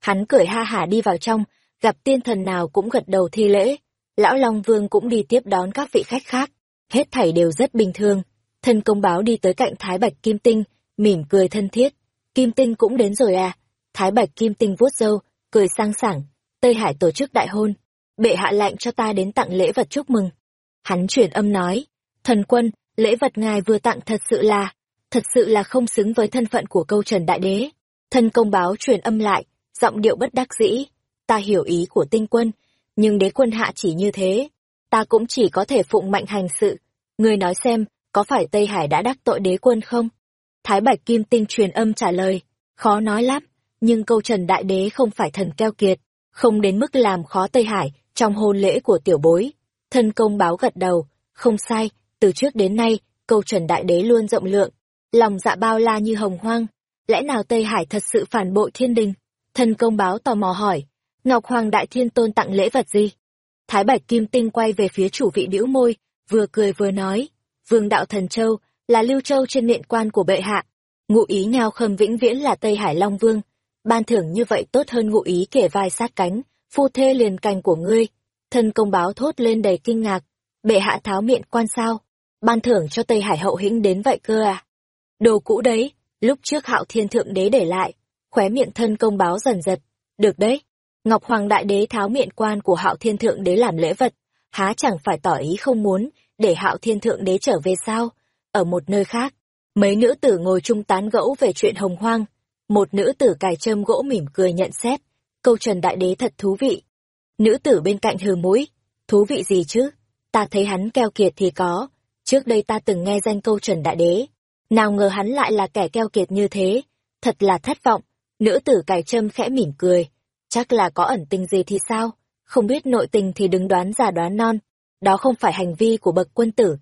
Hắn cười ha hả đi vào trong, gặp tiên thần nào cũng gật đầu thi lễ, lão Long Vương cũng đi tiếp đón các vị khách khác, hết thảy đều rất bình thường. Thân công báo đi tới cạnh Thái Bạch Kim Tinh, mỉm cười thân thiết, Kim Tinh cũng đến rồi à? Thái Bạch Kim Tinh vuốt râu, cười sang sảng, Tây Hải tổ chức đại hôn, bệ hạ lạnh cho ta đến tặng lễ vật chúc mừng. Hắn chuyển âm nói, thần quân, lễ vật ngài vừa tặng thật sự là, thật sự là không xứng với thân phận của câu trần đại đế. Thân công báo truyền âm lại, giọng điệu bất đắc dĩ, ta hiểu ý của tinh quân, nhưng đế quân hạ chỉ như thế, ta cũng chỉ có thể phụng mạnh hành sự. Ngươi nói xem, có phải Tây Hải đã đắc tội đế quân không? Thái Bạch Kim Tinh truyền âm trả lời, khó nói lắm, nhưng câu trần đại đế không phải thần keo kiệt, không đến mức làm khó Tây Hải trong hôn lễ của tiểu bối. Thân công báo gật đầu, không sai, từ trước đến nay, câu chuẩn đại đế luôn rộng lượng, lòng dạ bao la như hồng hoang. Lẽ nào Tây Hải thật sự phản bội thiên đình? Thân công báo tò mò hỏi, Ngọc Hoàng Đại Thiên Tôn tặng lễ vật gì? Thái Bạch Kim Tinh quay về phía chủ vị bĩu môi, vừa cười vừa nói, Vương Đạo Thần Châu, là lưu châu trên miệng quan của bệ hạ. Ngụ ý nhao khâm vĩnh viễn là Tây Hải Long Vương. Ban thưởng như vậy tốt hơn ngụ ý kể vai sát cánh, phu thê liền cành của ngươi. Thân công báo thốt lên đầy kinh ngạc. Bệ hạ tháo miệng quan sao? Ban thưởng cho Tây Hải hậu hĩnh đến vậy cơ à? Đồ cũ đấy, lúc trước hạo thiên thượng đế để lại, khóe miệng thân công báo dần giật. Được đấy, Ngọc Hoàng Đại Đế tháo miệng quan của hạo thiên thượng đế làm lễ vật, há chẳng phải tỏ ý không muốn, để hạo thiên thượng đế trở về sao? Ở một nơi khác, mấy nữ tử ngồi chung tán gẫu về chuyện hồng hoang. Một nữ tử cài châm gỗ mỉm cười nhận xét, câu trần đại đế thật thú vị. Nữ tử bên cạnh hừ mũi, thú vị gì chứ? Ta thấy hắn keo kiệt thì có, trước đây ta từng nghe danh câu trần đại đế. Nào ngờ hắn lại là kẻ keo kiệt như thế, thật là thất vọng. Nữ tử cài châm khẽ mỉm cười, chắc là có ẩn tình gì thì sao? Không biết nội tình thì đừng đoán già đoán non, đó không phải hành vi của bậc quân tử,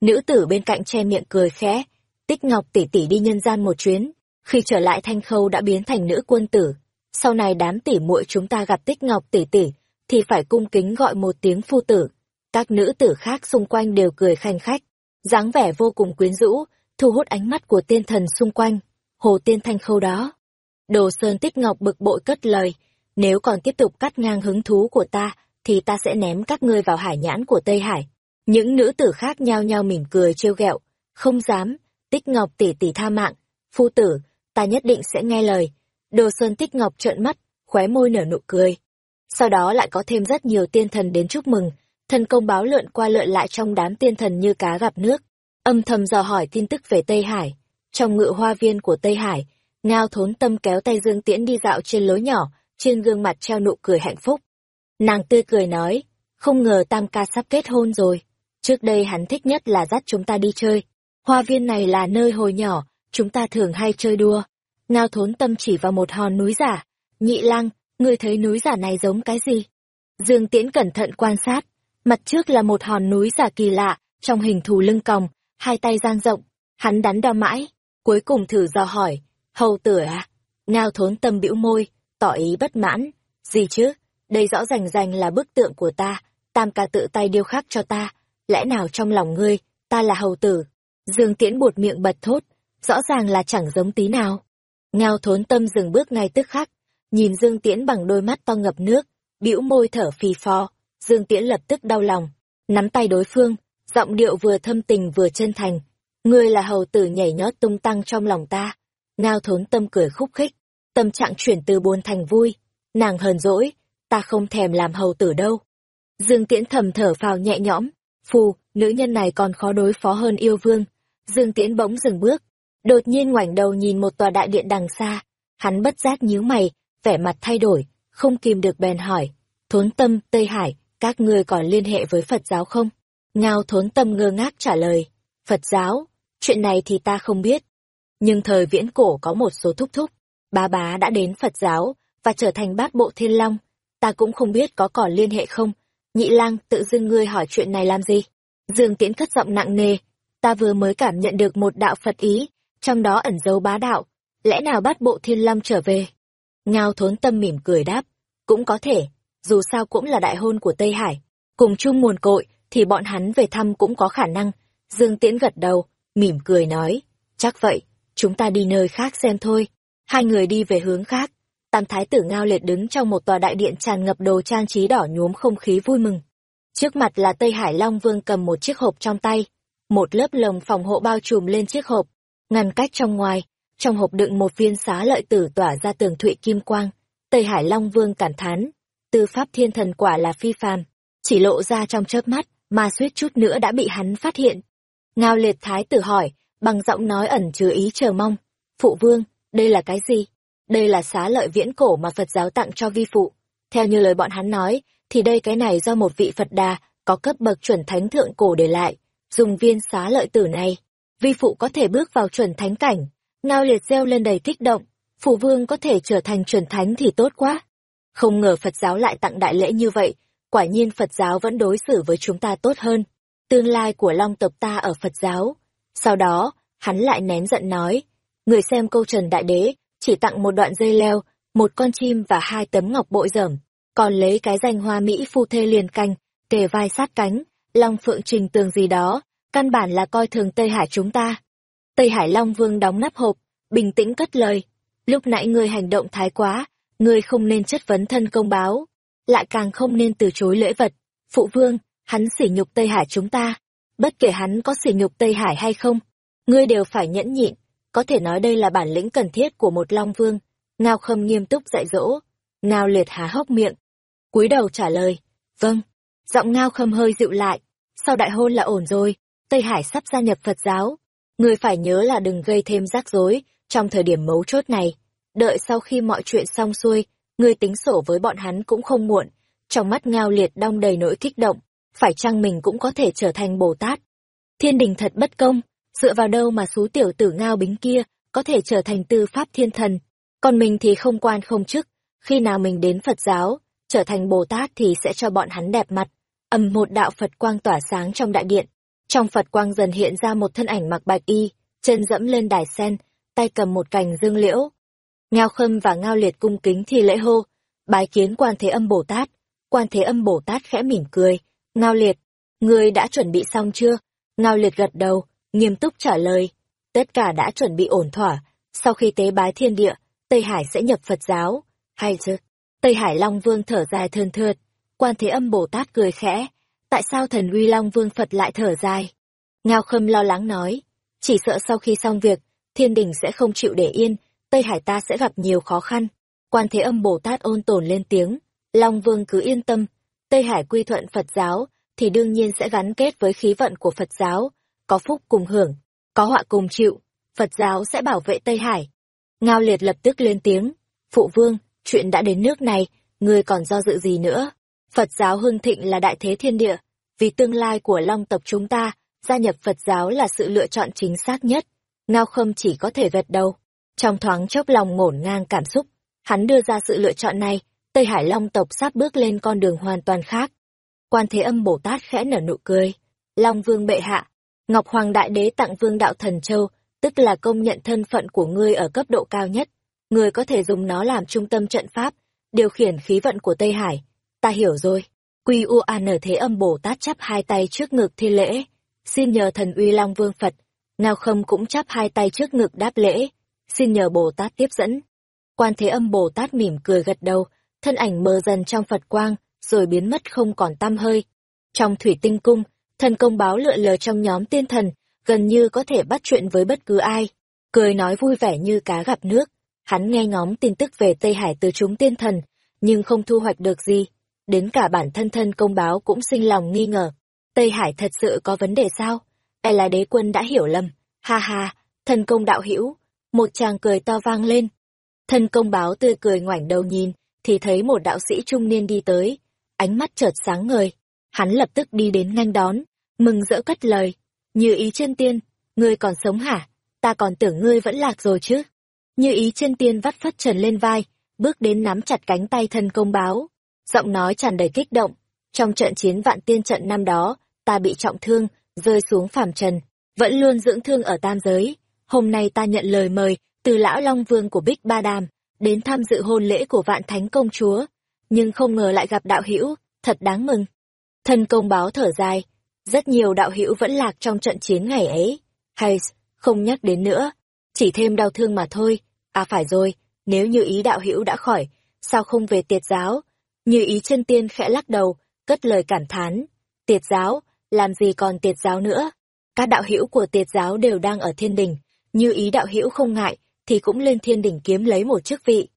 Nữ tử bên cạnh che miệng cười khẽ, Tích Ngọc tỷ tỷ đi nhân gian một chuyến, khi trở lại Thanh Khâu đã biến thành nữ quân tử. Sau này đám tỷ muội chúng ta gặp Tích Ngọc tỷ tỷ, thì phải cung kính gọi một tiếng phu tử. Các nữ tử khác xung quanh đều cười khanh khách, dáng vẻ vô cùng quyến rũ, thu hút ánh mắt của tiên thần xung quanh. Hồ tiên Thanh Khâu đó. Đồ Sơn Tích Ngọc bực bội cất lời, nếu còn tiếp tục cắt ngang hứng thú của ta, thì ta sẽ ném các ngươi vào hải nhãn của Tây Hải. Những nữ tử khác nhao nhao mỉm cười trêu ghẹo, không dám, Tích Ngọc tỷ tỷ tha mạng, phu tử, ta nhất định sẽ nghe lời. Đồ Sơn Tích Ngọc trợn mắt, khóe môi nở nụ cười. Sau đó lại có thêm rất nhiều tiên thần đến chúc mừng, thần công báo lượn qua lượn lại trong đám tiên thần như cá gặp nước, âm thầm dò hỏi tin tức về Tây Hải. Trong ngự hoa viên của Tây Hải, Ngao Thốn Tâm kéo tay Dương Tiễn đi dạo trên lối nhỏ, trên gương mặt treo nụ cười hạnh phúc. Nàng tươi cười nói, không ngờ Tam ca sắp kết hôn rồi. Trước đây hắn thích nhất là dắt chúng ta đi chơi. Hoa viên này là nơi hồi nhỏ, chúng ta thường hay chơi đua. Ngao thốn tâm chỉ vào một hòn núi giả. Nhị lang, ngươi thấy núi giả này giống cái gì? Dương Tiễn cẩn thận quan sát. Mặt trước là một hòn núi giả kỳ lạ, trong hình thù lưng còng, hai tay giang rộng. Hắn đắn đo mãi, cuối cùng thử dò hỏi. Hầu tử à? Ngao thốn tâm bĩu môi, tỏ ý bất mãn. Gì chứ? Đây rõ ràng ràng là bức tượng của ta. Tam ca tự tay điêu khắc cho ta lẽ nào trong lòng ngươi, ta là hầu tử? Dương Tiễn buột miệng bật thốt, rõ ràng là chẳng giống tí nào. Ngao thốn tâm dừng bước ngay tức khắc, nhìn Dương Tiễn bằng đôi mắt to ngập nước, bĩu môi thở phì phò, Dương Tiễn lập tức đau lòng, nắm tay đối phương, giọng điệu vừa thâm tình vừa chân thành. Ngươi là hầu tử nhảy nhót tung tăng trong lòng ta. Ngao thốn tâm cười khúc khích, tâm trạng chuyển từ buồn thành vui. Nàng hờn dỗi, ta không thèm làm hầu tử đâu. Dương Tiễn thầm thở phào nhẹ nhõm, Phù, nữ nhân này còn khó đối phó hơn yêu vương. Dương Tiễn bỗng dừng bước, đột nhiên ngoảnh đầu nhìn một tòa đại điện đằng xa. Hắn bất giác nhíu mày, vẻ mặt thay đổi, không kìm được bèn hỏi. Thốn tâm, Tây Hải, các ngươi còn liên hệ với Phật giáo không? Ngao thốn tâm ngơ ngác trả lời. Phật giáo, chuyện này thì ta không biết. Nhưng thời viễn cổ có một số thúc thúc, bá bá đã đến Phật giáo, và trở thành bát bộ thiên long. Ta cũng không biết có còn liên hệ không, Nhị lang, tự dưng ngươi hỏi chuyện này làm gì? Dương Tiễn cất giọng nặng nề, ta vừa mới cảm nhận được một đạo Phật ý, trong đó ẩn dấu bá đạo, lẽ nào bắt bộ thiên long trở về? Ngao thốn tâm mỉm cười đáp, cũng có thể, dù sao cũng là đại hôn của Tây Hải, cùng chung nguồn cội, thì bọn hắn về thăm cũng có khả năng. Dương Tiễn gật đầu, mỉm cười nói, chắc vậy, chúng ta đi nơi khác xem thôi. Hai người đi về hướng khác, tam thái tử ngao liệt đứng trong một tòa đại điện tràn ngập đồ trang trí đỏ nhuốm không khí vui mừng. Trước mặt là Tây Hải Long Vương cầm một chiếc hộp trong tay, một lớp lồng phòng hộ bao trùm lên chiếc hộp, ngăn cách trong ngoài, trong hộp đựng một viên xá lợi tử tỏa ra tường thụy kim quang. Tây Hải Long Vương cảm thán, tư pháp thiên thần quả là phi phàm, chỉ lộ ra trong chớp mắt, mà suýt chút nữa đã bị hắn phát hiện. Ngao liệt thái tử hỏi, bằng giọng nói ẩn chứa ý chờ mong, phụ vương, đây là cái gì? Đây là xá lợi viễn cổ mà Phật giáo tặng cho vi phụ. Theo như lời bọn hắn nói, thì đây cái này do một vị Phật đà có cấp bậc chuẩn thánh thượng cổ để lại, dùng viên xá lợi tử này, vi phụ có thể bước vào chuẩn thánh cảnh. Ngao liệt reo lên đầy kích động, phụ vương có thể trở thành chuẩn thánh thì tốt quá. Không ngờ Phật giáo lại tặng đại lễ như vậy, quả nhiên Phật giáo vẫn đối xử với chúng ta tốt hơn. Tương lai của long tộc ta ở Phật giáo. Sau đó, hắn lại nén giận nói, người xem câu trần đại đế, chỉ tặng một đoạn dây leo, một con chim và hai tấm ngọc bội dởm, còn lấy cái danh hoa Mỹ phu thê liền canh, kề vai sát cánh, long phượng trình tường gì đó, căn bản là coi thường Tây Hải chúng ta. Tây Hải Long Vương đóng nắp hộp, bình tĩnh cất lời, lúc nãy ngươi hành động thái quá, ngươi không nên chất vấn thân công báo, lại càng không nên từ chối lễ vật. Phụ vương, hắn sỉ nhục Tây Hải chúng ta, bất kể hắn có sỉ nhục Tây Hải hay không, ngươi đều phải nhẫn nhịn, có thể nói đây là bản lĩnh cần thiết của một Long Vương. Ngao Khâm nghiêm túc dạy dỗ, Ngao Liệt há hốc miệng, cúi đầu trả lời, vâng. Giọng Ngao Khâm hơi dịu lại, sau đại hôn là ổn rồi, Tây Hải sắp gia nhập Phật giáo, người phải nhớ là đừng gây thêm rắc rối trong thời điểm mấu chốt này. Đợi sau khi mọi chuyện xong xuôi, người tính sổ với bọn hắn cũng không muộn. Trong mắt Ngao Liệt đong đầy nỗi kích động, phải chăng mình cũng có thể trở thành Bồ Tát. Thiên đình thật bất công, dựa vào đâu mà số tiểu tử Ngao Bính kia có thể trở thành tư pháp thiên thần, còn mình thì không quan không chức, khi nào mình đến Phật giáo, trở thành Bồ Tát thì sẽ cho bọn hắn đẹp mặt. Ầm một đạo Phật quang tỏa sáng trong đại điện, trong Phật quang dần hiện ra một thân ảnh mặc bạch y, chân dẫm lên đài sen, tay cầm một cành dương liễu. Ngao Khâm và Ngao Liệt cung kính thì lễ hô, bái kiến quan thế âm Bồ Tát. Quan thế âm Bồ Tát khẽ mỉm cười, Ngao Liệt, ngươi đã chuẩn bị xong chưa? Ngao Liệt gật đầu, nghiêm túc trả lời, tất cả đã chuẩn bị ổn thỏa, sau khi tế bái thiên địa, Tây Hải sẽ nhập Phật giáo, hay chứ? Tây Hải Long Vương thở dài thơn thượt, quan thế âm Bồ Tát cười khẽ, tại sao thần uy Long Vương Phật lại thở dài? Ngao Khâm lo lắng nói, chỉ sợ sau khi xong việc, thiên đình sẽ không chịu để yên, Tây Hải ta sẽ gặp nhiều khó khăn. Quan Thế Âm Bồ Tát ôn tồn lên tiếng, Long Vương cứ yên tâm, Tây Hải quy thuận Phật giáo, thì đương nhiên sẽ gắn kết với khí vận của Phật giáo, có phúc cùng hưởng, có họa cùng chịu, Phật giáo sẽ bảo vệ Tây Hải. Ngao Liệt lập tức lên tiếng, Phụ Vương, chuyện đã đến nước này, ngươi còn do dự gì nữa? Phật giáo hưng thịnh là đại thế thiên địa, vì tương lai của Long tộc chúng ta, gia nhập Phật giáo là sự lựa chọn chính xác nhất. Ngao Khâm chỉ có thể gật đầu. Trong thoáng chốc lòng ngổn ngang cảm xúc, hắn đưa ra sự lựa chọn này, Tây Hải Long tộc sắp bước lên con đường hoàn toàn khác. Quan Thế Âm Bồ Tát khẽ nở nụ cười. Long Vương bệ hạ, Ngọc Hoàng Đại Đế tặng Vương Đạo Thần Châu, tức là công nhận thân phận của ngươi ở cấp độ cao nhất. Ngươi có thể dùng nó làm trung tâm trận pháp, điều khiển khí vận của Tây Hải. Ta hiểu rồi. Quy U An Thế Âm Bồ Tát chắp hai tay trước ngực thi lễ. Xin nhờ thần uy Long Vương Phật. Ngao Khâm cũng chắp hai tay trước ngực đáp lễ. Xin nhờ Bồ Tát tiếp dẫn. Quan Thế Âm Bồ Tát mỉm cười gật đầu, thân ảnh mờ dần trong Phật quang, rồi biến mất không còn tăm hơi. Trong thủy tinh cung, thần công báo lựa lờ trong nhóm tiên thần, gần như có thể bắt chuyện với bất cứ ai. Cười nói vui vẻ như cá gặp nước. Hắn nghe ngóng tin tức về Tây Hải từ chúng tiên thần, nhưng không thu hoạch được gì. Đến cả bản thân thân công báo cũng sinh lòng nghi ngờ. Tây Hải thật sự có vấn đề sao? E là đế quân đã hiểu lầm. Ha ha, thân công đạo hữu Một chàng cười to vang lên. Thân công báo tươi cười ngoảnh đầu nhìn, thì thấy một đạo sĩ trung niên đi tới. Ánh mắt chợt sáng ngời. Hắn lập tức đi đến nhanh đón, mừng rỡ cất lời. Như ý chân tiên, ngươi còn sống hả? Ta còn tưởng ngươi vẫn lạc rồi chứ. Như ý chân tiên vắt phất trần lên vai, bước đến nắm chặt cánh tay thân công báo. Giọng nói tràn đầy kích động. Trong trận chiến vạn tiên trận năm đó, ta bị trọng thương, rơi xuống phàm trần, vẫn luôn dưỡng thương ở tam giới. Hôm nay ta nhận lời mời từ lão Long Vương của Bích Ba Đàm, đến tham dự hôn lễ của vạn thánh công chúa. Nhưng không ngờ lại gặp đạo hữu thật đáng mừng. Thân công báo thở dài, rất nhiều đạo hữu vẫn lạc trong trận chiến ngày ấy. Hay, không nhắc đến nữa, chỉ thêm đau thương mà thôi. À phải rồi, nếu như ý đạo hữu đã khỏi, sao không về tiệt giáo? Như ý chân tiên khẽ lắc đầu, cất lời cảm thán. Tiệt giáo, làm gì còn tiệt giáo nữa? Các đạo hữu của tiệt giáo đều đang ở thiên đình, như ý đạo hữu không ngại, thì cũng lên thiên đình kiếm lấy một chức vị.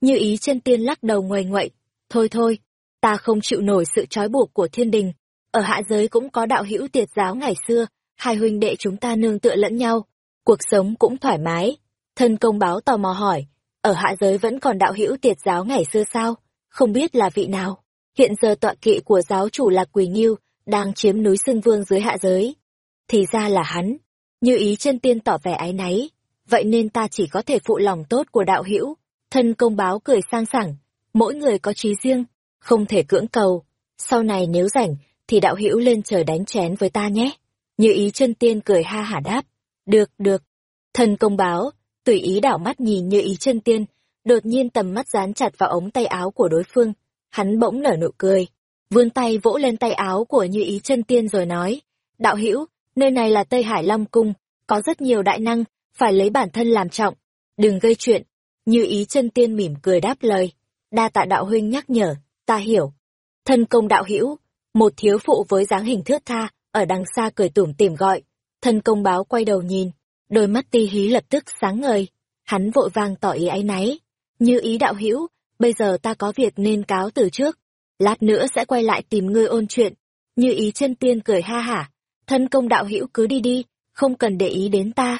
Như ý chân tiên lắc đầu ngoài ngoậy, thôi thôi, ta không chịu nổi sự trói buộc của thiên đình. Ở hạ giới cũng có đạo hữu tiệt giáo ngày xưa, hai huynh đệ chúng ta nương tựa lẫn nhau, cuộc sống cũng thoải mái. Thân công báo tò mò hỏi, ở hạ giới vẫn còn đạo hữu tiệt giáo ngày xưa sao? Không biết là vị nào. Hiện giờ tọa kỵ của giáo chủ Lạc Quỳ Nghiêu đang chiếm núi Sưng Vương dưới hạ giới. Thì ra là hắn. Như ý chân tiên tỏ vẻ ái náy. Vậy nên ta chỉ có thể phụ lòng tốt của đạo hữu. Thân công báo cười sang sảng. Mỗi người có trí riêng, không thể cưỡng cầu. Sau này nếu rảnh, thì đạo hữu lên trời đánh chén với ta nhé. Như ý chân tiên cười ha hả đáp. Được, được. Thân công báo, tùy ý đảo mắt nhìn như ý chân tiên, đột nhiên tầm mắt dán chặt vào ống tay áo của đối phương. Hắn bỗng nở nụ cười, vươn tay vỗ lên tay áo của như ý chân tiên rồi nói. Đạo hữu nơi này là Tây Hải Long Cung, có rất nhiều đại năng, phải lấy bản thân làm trọng. Đừng gây chuyện. Như ý chân tiên mỉm cười đáp lời. Đa tạ đạo huynh nhắc nhở, ta hiểu. Thân công đạo hữu một thiếu phụ với dáng hình thướt tha, ở đằng xa cười tủm tỉm gọi. Thân công báo quay đầu nhìn, đôi mắt ti hí lập tức sáng ngời. Hắn vội vàng tỏ ý áy náy. Như ý đạo hữu bây giờ ta có việc nên cáo từ trước. Lát nữa sẽ quay lại tìm ngươi ôn chuyện. Như ý chân tiên cười ha hả. Thân công đạo hữu cứ đi đi, không cần để ý đến ta.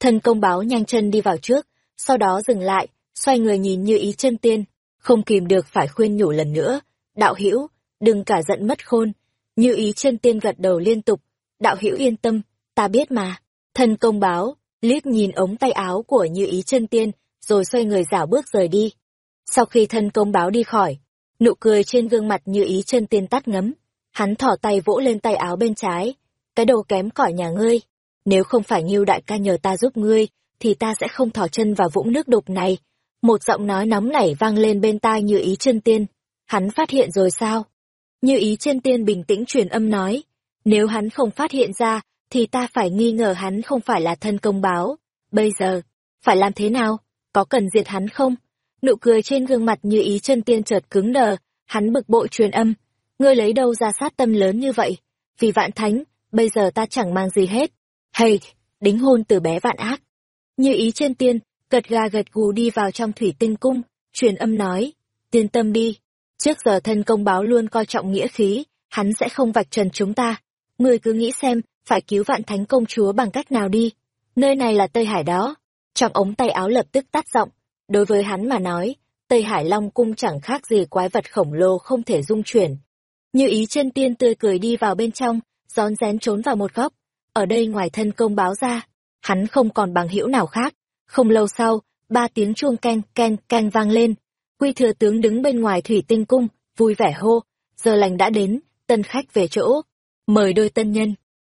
Thân công báo nhanh chân đi vào trước, sau đó dừng lại, xoay người nhìn như ý chân tiên, không kìm được phải khuyên nhủ lần nữa. Đạo hữu đừng cả giận mất khôn. Như ý chân tiên gật đầu liên tục, đạo hữu yên tâm, ta biết mà. Thân công báo, liếc nhìn ống tay áo của như ý chân tiên, rồi xoay người dảo bước rời đi. Sau khi thân công báo đi khỏi, nụ cười trên gương mặt như ý chân tiên tắt ngấm, hắn thỏ tay vỗ lên tay áo bên trái, cái đồ kém cỏi nhà ngươi. Nếu không phải nhiêu đại ca nhờ ta giúp ngươi, thì ta sẽ không thỏ chân vào vũng nước đục này. Một giọng nói nóng nảy vang lên bên tai như ý chân tiên. Hắn phát hiện rồi sao? Như ý chân tiên bình tĩnh truyền âm nói, nếu hắn không phát hiện ra, thì ta phải nghi ngờ hắn không phải là thân công báo. Bây giờ, phải làm thế nào? Có cần diệt hắn không? Nụ cười trên gương mặt như ý chân tiên chợt cứng đờ, hắn bực bội truyền âm. Ngươi lấy đâu ra sát tâm lớn như vậy? Vì vạn thánh, bây giờ ta chẳng mang gì hết. Hay, đính hôn từ bé vạn ác. Như ý chân tiên, gật gà gật gù đi vào trong thủy tinh cung, truyền âm nói, tiên tâm đi, Trước giờ thân công báo luôn coi trọng nghĩa khí, hắn sẽ không vạch trần chúng ta. ngươi cứ nghĩ xem, phải cứu vạn thánh công chúa bằng cách nào đi. Nơi này là Tây Hải đó. Trong ống tay áo lập tức tắt giọng. Đối với hắn mà nói, Tây Hải Long cung chẳng khác gì quái vật khổng lồ không thể dung chuyển. Như ý chân tiên tươi cười đi vào bên trong, rón rén trốn vào một góc. Ở đây ngoài thân công báo ra, hắn không còn bằng hữu nào khác. Không lâu sau, ba tiếng chuông keng keng keng vang lên, Quy thừa tướng đứng bên ngoài thủy tinh cung, vui vẻ hô, giờ lành đã đến, tân khách về chỗ, mời đôi tân nhân.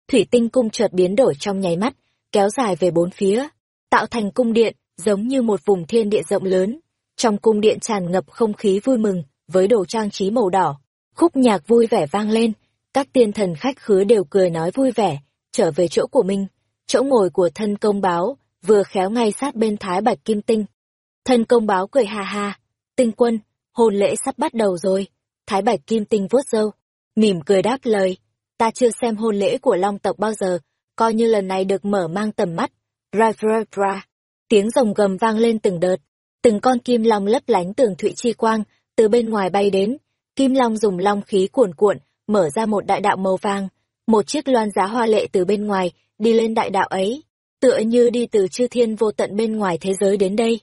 Thủy tinh cung chợt biến đổi trong nháy mắt, kéo dài về bốn phía, tạo thành cung điện, giống như một vùng thiên địa rộng lớn. Trong cung điện tràn ngập không khí vui mừng, với đồ trang trí màu đỏ. Khúc nhạc vui vẻ vang lên, các tiên thần khách khứa đều cười nói vui vẻ, trở về chỗ của mình. Chỗ ngồi của thân công báo, vừa khéo ngay sát bên thái bạch kim tinh. Thân công báo cười ha ha, Tinh quân, hôn lễ sắp bắt đầu rồi. Thái Bạch Kim Tinh vuốt râu, mỉm cười đáp lời. Ta chưa xem hôn lễ của Long tộc bao giờ, coi như lần này được mở mang tầm mắt. Ra ra ra. Tiếng rồng gầm vang lên từng đợt. Từng con kim long lấp lánh tường thụy chi quang, từ bên ngoài bay đến. Kim long dùng long khí cuồn cuộn, mở ra một đại đạo màu vàng. Một chiếc loan giá hoa lệ từ bên ngoài, đi lên đại đạo ấy. Tựa như đi từ chư thiên vô tận bên ngoài thế giới đến đây.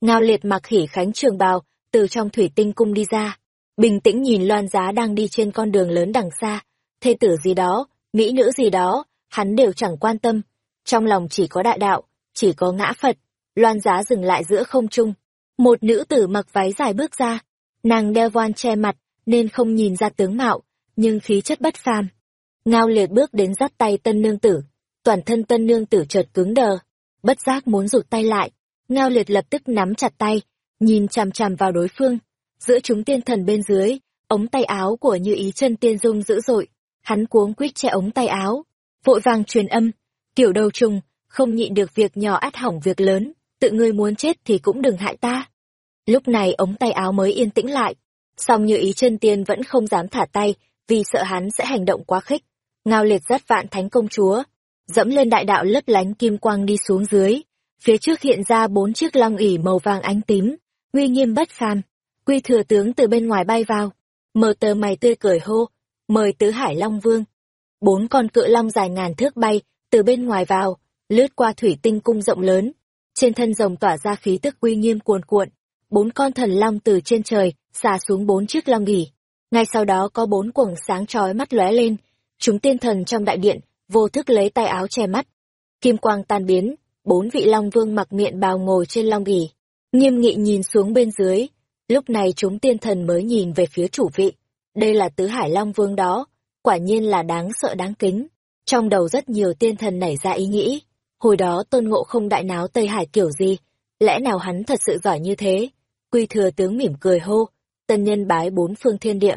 Ngao liệt mặc khỉ khánh trường bào, từ trong thủy tinh cung đi ra. Bình tĩnh nhìn loan giá đang đi trên con đường lớn đằng xa. Thê tử gì đó, mỹ nữ gì đó, hắn đều chẳng quan tâm. Trong lòng chỉ có đại đạo, chỉ có ngã Phật. Loan giá dừng lại giữa không trung. Một nữ tử mặc váy dài bước ra. Nàng đeo voan che mặt, nên không nhìn ra tướng mạo, nhưng khí chất bất phàm. Ngao liệt bước đến dắt tay tân nương tử. Toàn thân tân nương tử chợt cứng đờ. Bất giác muốn rụt tay lại Ngao liệt lập tức nắm chặt tay, nhìn chằm chằm vào đối phương. Giữa chúng tiên thần bên dưới, ống tay áo của như ý chân tiên dung dữ dội. Hắn cuống quýt che ống tay áo, vội vàng truyền âm. Tiểu đầu trùng, không nhịn được việc nhỏ át hỏng việc lớn, tự ngươi muốn chết thì cũng đừng hại ta. Lúc này ống tay áo mới yên tĩnh lại, song như ý chân tiên vẫn không dám thả tay, vì sợ hắn sẽ hành động quá khích. Ngao liệt dắt vạn thánh công chúa, dẫm lên đại đạo lấp lánh kim quang đi xuống dưới, Phía trước hiện ra bốn chiếc long ỉ màu vàng ánh tím, uy nghiêm bất phàm. Quy thừa tướng từ bên ngoài bay vào, mở tờ mày tươi cười hô, mời tứ hải long vương. Bốn con cự long dài ngàn thước bay, từ bên ngoài vào, lướt qua thủy tinh cung rộng lớn. Trên thân rồng tỏa ra khí tức uy nghiêm cuồn cuộn, bốn con thần long từ trên trời, xà xuống bốn chiếc long nghỉ Ngay sau đó có bốn quầng sáng chói mắt lóe lên, chúng tiên thần trong đại điện, vô thức lấy tay áo che mắt. Kim quang tan biến, bốn vị long vương mặc miệng bào ngồi trên long nghỉ nghiêm nghị nhìn xuống bên dưới. Lúc này chúng tiên thần mới nhìn về phía chủ vị. Đây là tứ hải long vương đó, quả nhiên là đáng sợ đáng kính. Trong đầu rất nhiều tiên thần nảy ra ý nghĩ, hồi đó tôn ngộ không đại náo Tây Hải kiểu gì, lẽ nào hắn thật sự giỏi như thế? Quy thừa tướng mỉm cười hô, tân nhân bái bốn phương thiên địa.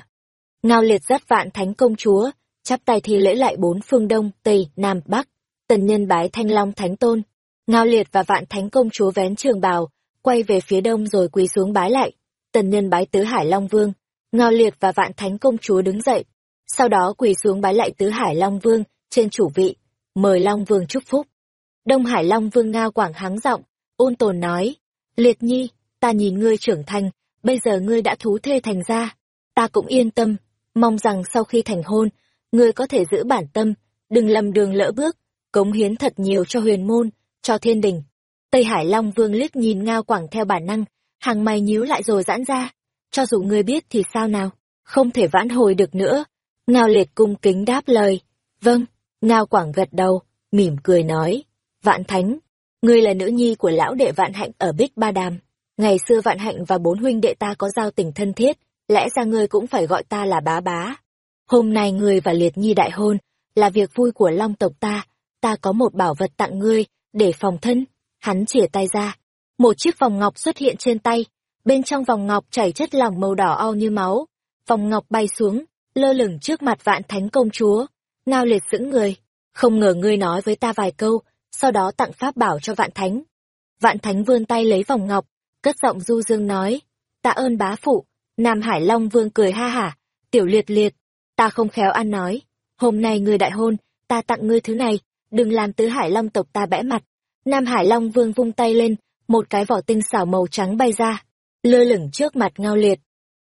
Ngao liệt dắt vạn thánh công chúa, chắp tay thi lễ lại bốn phương đông, tây, nam, bắc. Tần nhân bái thanh long thánh tôn. Ngao liệt và vạn thánh công chúa vén trường bào, quay về phía đông rồi quỳ xuống bái lại. Tần nhân bái tứ hải long vương. Ngao liệt và vạn thánh công chúa đứng dậy. Sau đó quỳ xuống bái lại tứ hải long vương, trên chủ vị. Mời long vương chúc phúc. Đông hải long vương ngao quảng hắng giọng, ôn tồn nói. Liệt nhi, ta nhìn ngươi trưởng thành, bây giờ ngươi đã thú thê thành ra. Ta cũng yên tâm, mong rằng sau khi thành hôn, ngươi có thể giữ bản tâm, đừng lầm đường lỡ bước, cống hiến thật nhiều cho huyền môn, cho thiên đình. Tây Hải Long Vương liếc nhìn Ngao Quảng theo bản năng, hàng mày nhíu lại rồi giãn ra. Cho dù ngươi biết thì sao nào, không thể vãn hồi được nữa. Ngao Liệt cung kính đáp lời. Vâng, Ngao Quảng gật đầu, mỉm cười nói. Vạn Thánh, ngươi là nữ nhi của lão đệ Vạn Hạnh ở Bích Ba Đàm. Ngày xưa Vạn Hạnh và bốn huynh đệ ta có giao tình thân thiết, lẽ ra ngươi cũng phải gọi ta là bá bá. Hôm nay ngươi và Liệt Nhi đại hôn, là việc vui của Long tộc ta, ta có một bảo vật tặng ngươi, để phòng thân. Hắn chìa tay ra, một chiếc vòng ngọc xuất hiện trên tay, bên trong vòng ngọc chảy chất lỏng màu đỏ au như máu. Vòng ngọc bay xuống, lơ lửng trước mặt vạn thánh công chúa. Ngao liệt sững người, không ngờ ngươi nói với ta vài câu, sau đó tặng pháp bảo cho vạn thánh. Vạn thánh vươn tay lấy vòng ngọc, cất giọng du dương nói, tạ ơn bá phụ. Nam Hải Long Vương cười ha hả, tiểu liệt liệt, ta không khéo ăn nói, hôm nay ngươi đại hôn, ta tặng ngươi thứ này, đừng làm tứ Hải Long tộc ta bẽ mặt. Nam Hải Long Vương vung tay lên, một cái vỏ tinh xảo màu trắng bay ra, lơ lửng trước mặt ngao liệt.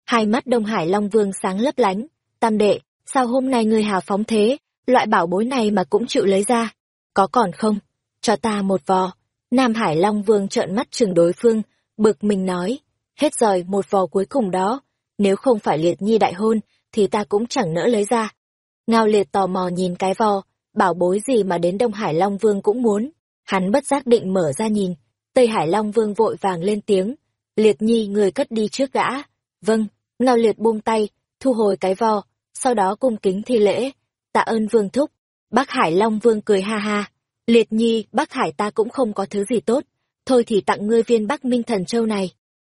Hai mắt Đông Hải Long Vương sáng lấp lánh, tam đệ, sao hôm nay ngươi hào phóng thế, loại bảo bối này mà cũng chịu lấy ra. Có còn không? Cho ta một vò. Nam Hải Long Vương trợn mắt chừng đối phương, bực mình nói, hết rồi một vò cuối cùng đó, nếu không phải liệt nhi đại hôn, thì ta cũng chẳng nỡ lấy ra. Ngao liệt tò mò nhìn cái vò, bảo bối gì mà đến Đông Hải Long Vương cũng muốn. Hắn bất giác định mở ra nhìn, Tây Hải Long Vương vội vàng lên tiếng, liệt nhi người cất đi trước gã. Vâng, ngao liệt buông tay, thu hồi cái vò, sau đó cung kính thi lễ, tạ ơn vương thúc. Bắc Hải Long Vương cười ha ha, liệt nhi, Bắc Hải ta cũng không có thứ gì tốt, thôi thì tặng ngươi viên Bắc Minh Thần Châu này.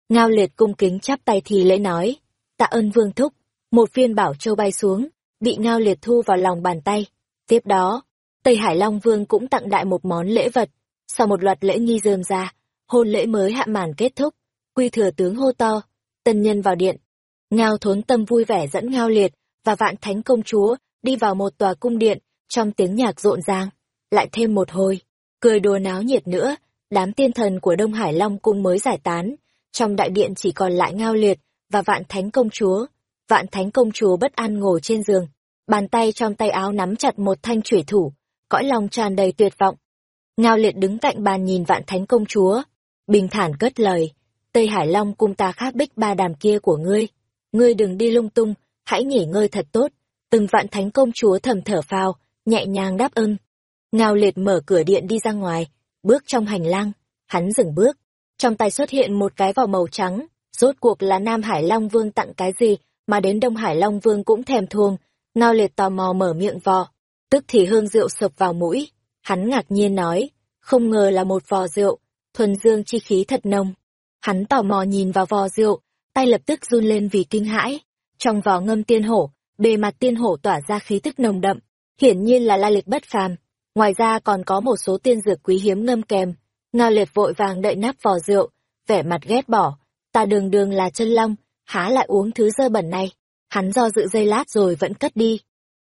Ngao liệt cung kính chắp tay thì lễ nói, tạ ơn vương thúc, một viên bảo châu bay xuống, bị ngao liệt thu vào lòng bàn tay. Tiếp đó, Tây Hải Long Vương cũng tặng đại một món lễ vật. Sau một loạt lễ nghi dườm ra, hôn lễ mới hạ màn kết thúc, quy thừa tướng hô to, tân nhân vào điện. Ngao thốn tâm vui vẻ dẫn ngao liệt và vạn thánh công chúa đi vào một tòa cung điện, trong tiếng nhạc rộn ràng. Lại thêm một hồi, cười đùa náo nhiệt nữa, đám tiên thần của Đông Hải Long cung mới giải tán, trong đại điện chỉ còn lại ngao liệt và vạn thánh công chúa. Vạn thánh công chúa bất an ngồi trên giường, bàn tay trong tay áo nắm chặt một thanh chủy thủ, cõi lòng tràn đầy tuyệt vọng. Ngao liệt đứng cạnh bàn nhìn vạn thánh công chúa, bình thản cất lời, Tây Hải Long cung ta khác bích ba đàm kia của ngươi. Ngươi đừng đi lung tung, hãy nghỉ ngơi thật tốt. Từng vạn thánh công chúa thầm thở phào, nhẹ nhàng đáp ơn. Ngao liệt mở cửa điện đi ra ngoài, bước trong hành lang, hắn dừng bước, trong tay xuất hiện một cái vỏ màu trắng, rốt cuộc là Nam Hải Long Vương tặng cái gì mà đến Đông Hải Long Vương cũng thèm thuồng, ngao liệt tò mò mở miệng vò, tức thì hương rượu sập vào mũi, hắn ngạc nhiên nói, không ngờ là một vò rượu, thuần dương chi khí thật nồng. Hắn tò mò nhìn vào vò rượu, tay lập tức run lên vì kinh hãi, trong vò ngâm tiên hổ, bề mặt tiên hổ tỏa ra khí tức nồng đậm, hiển nhiên là la lịch bất phàm, ngoài ra còn có một số tiên dược quý hiếm ngâm kèm. Ngao liệt vội vàng đợi nắp vò rượu, vẻ mặt ghét bỏ, ta đường đường là chân long, há lại uống thứ dơ bẩn này. Hắn do dự dây lát rồi vẫn cất đi.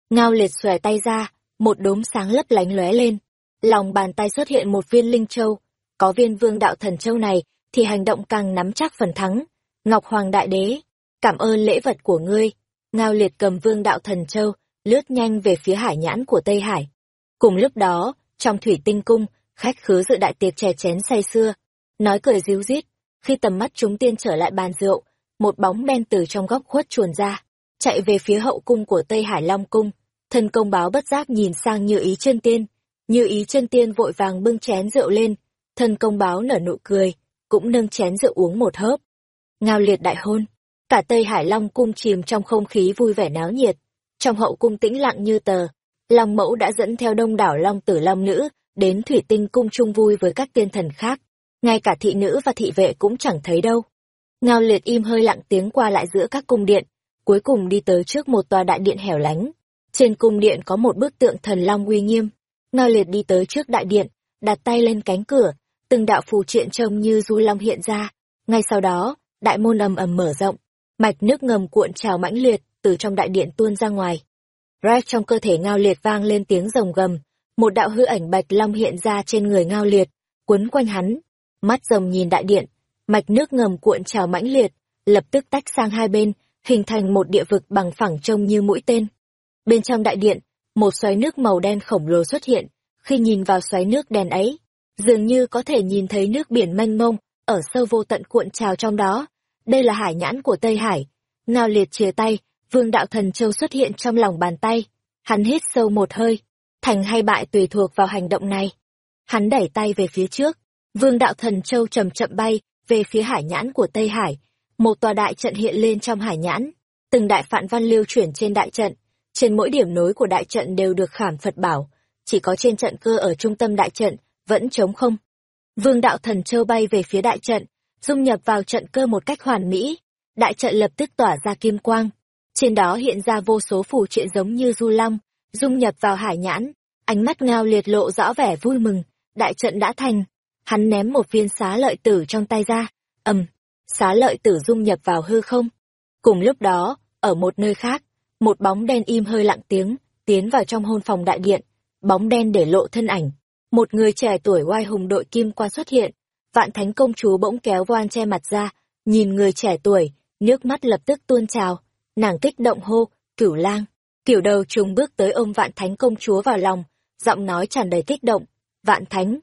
Ngao liệt xòe tay ra, một đốm sáng lấp lánh lóe lên. Lòng bàn tay xuất hiện một viên linh châu. Có viên vương đạo thần châu này, thì hành động càng nắm chắc phần thắng. Ngọc Hoàng Đại Đế, cảm ơn lễ vật của ngươi. Ngao liệt cầm vương đạo thần châu, lướt nhanh về phía hải nhãn của Tây Hải. Cùng lúc đó, trong thủy tinh cung, khách khứa dự đại tiệc chè chén say xưa, nói cười ríu rít. Khi tầm mắt chúng tiên trở lại bàn rượu, một bóng đen từ trong góc khuất chuồn ra, chạy về phía hậu cung của Tây Hải Long Cung. Thân công báo bất giác nhìn sang như ý chân tiên. Như ý chân tiên vội vàng bưng chén rượu lên. Thân công báo nở nụ cười, cũng nâng chén rượu uống một hớp. Ngao liệt đại hôn. Cả Tây Hải Long Cung chìm trong không khí vui vẻ náo nhiệt. Trong hậu cung tĩnh lặng như tờ, Long Mẫu đã dẫn theo đông đảo Long tử Long nữ, đến thủy tinh cung chung vui với các tiên thần khác. Ngay cả thị nữ và thị vệ cũng chẳng thấy đâu. Ngao liệt im hơi lặng tiếng qua lại giữa các cung điện, cuối cùng đi tới trước một tòa đại điện hẻo lánh. Trên cung điện có một bức tượng thần long uy nghiêm. Ngao liệt đi tới trước đại điện, đặt tay lên cánh cửa, từng đạo phù triện trông như du long hiện ra. Ngay sau đó, đại môn ầm ầm mở rộng, mạch nước ngầm cuộn trào mãnh liệt từ trong đại điện tuôn ra ngoài. Rách trong cơ thể ngao liệt vang lên tiếng rồng gầm, một đạo hư ảnh bạch long hiện ra trên người ngao liệt, quấn quanh hắn. Mắt rồng nhìn đại điện, mạch nước ngầm cuộn trào mãnh liệt, lập tức tách sang hai bên, hình thành một địa vực bằng phẳng trông như mũi tên. Bên trong đại điện, một xoáy nước màu đen khổng lồ xuất hiện, khi nhìn vào xoáy nước đen ấy, dường như có thể nhìn thấy nước biển mênh mông, ở sâu vô tận cuộn trào trong đó. Đây là hải nhãn của Tây Hải. Ngao liệt chia tay, vương đạo thần châu xuất hiện trong lòng bàn tay. Hắn hít sâu một hơi, thành hay bại tùy thuộc vào hành động này. Hắn đẩy tay về phía trước, vương đạo thần châu chậm chậm bay về phía hải nhãn của Tây Hải. Một tòa đại trận hiện lên trong hải nhãn, từng đại phạn văn lưu chuyển trên đại trận, trên mỗi điểm nối của đại trận đều được khảm Phật bảo, chỉ có trên trận cơ ở trung tâm đại trận vẫn trống không. Vương đạo thần châu bay về phía đại trận, dung nhập vào trận cơ một cách hoàn mỹ. Đại trận lập tức tỏa ra kim quang. Trên đó hiện ra vô số phù triện giống như du long, dung nhập vào hải nhãn. Ánh mắt ngao liệt lộ rõ vẻ vui mừng, đại trận đã thành. Hắn ném một viên xá lợi tử trong tay ra, ầm, xá lợi tử dung nhập vào hư không. Cùng lúc đó, ở một nơi khác, một bóng đen im hơi lặng tiếng, tiến vào trong hôn phòng đại điện. Bóng đen để lộ thân ảnh, một người trẻ tuổi oai hùng đội kim quan xuất hiện, vạn thánh công chúa bỗng kéo voan che mặt ra, nhìn người trẻ tuổi, nước mắt lập tức tuôn trào, nàng kích động hô, cửu lang. Kiểu đầu trùng bước tới ôm vạn thánh công chúa vào lòng, giọng nói tràn đầy kích động, vạn thánh.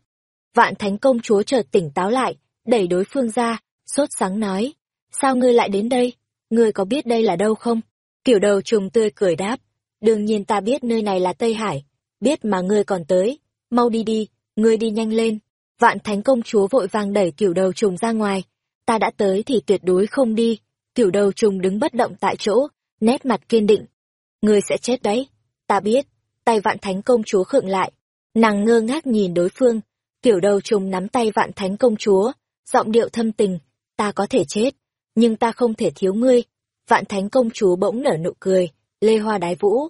Vạn thánh công chúa chợt tỉnh táo lại, đẩy đối phương ra, sốt sáng nói, sao ngươi lại đến đây, ngươi có biết đây là đâu không? Kiểu đầu trùng tươi cười đáp, đương nhiên ta biết nơi này là Tây Hải, biết mà ngươi còn tới, mau đi đi, ngươi đi nhanh lên. Vạn thánh công chúa vội vàng đẩy tiểu đầu trùng ra ngoài. Ta đã tới thì tuyệt đối không đi. tiểu đầu trùng đứng bất động tại chỗ, nét mặt kiên định. Ngươi sẽ chết đấy. Ta biết. Tay vạn thánh công chúa khựng lại. Nàng ngơ ngác nhìn đối phương. tiểu đầu trùng nắm tay vạn thánh công chúa. Giọng điệu thâm tình. Ta có thể chết. Nhưng ta không thể thiếu ngươi. Vạn thánh công chúa bỗng nở nụ cười. Lê hoa đái vũ.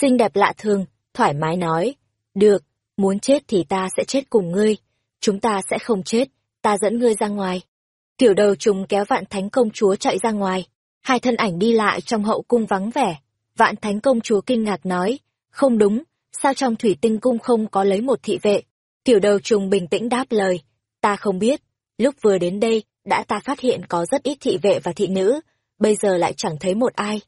Xinh đẹp lạ thường. Thoải mái nói. Được, muốn chết thì ta sẽ chết cùng ngươi, chúng ta sẽ không chết, ta dẫn ngươi ra ngoài. Tiểu đầu trùng kéo vạn thánh công chúa chạy ra ngoài, hai thân ảnh đi lại trong hậu cung vắng vẻ. Vạn thánh công chúa kinh ngạc nói, không đúng, sao trong thủy tinh cung không có lấy một thị vệ? Tiểu đầu trùng bình tĩnh đáp lời, ta không biết, lúc vừa đến đây, đã ta phát hiện có rất ít thị vệ và thị nữ, bây giờ lại chẳng thấy một ai.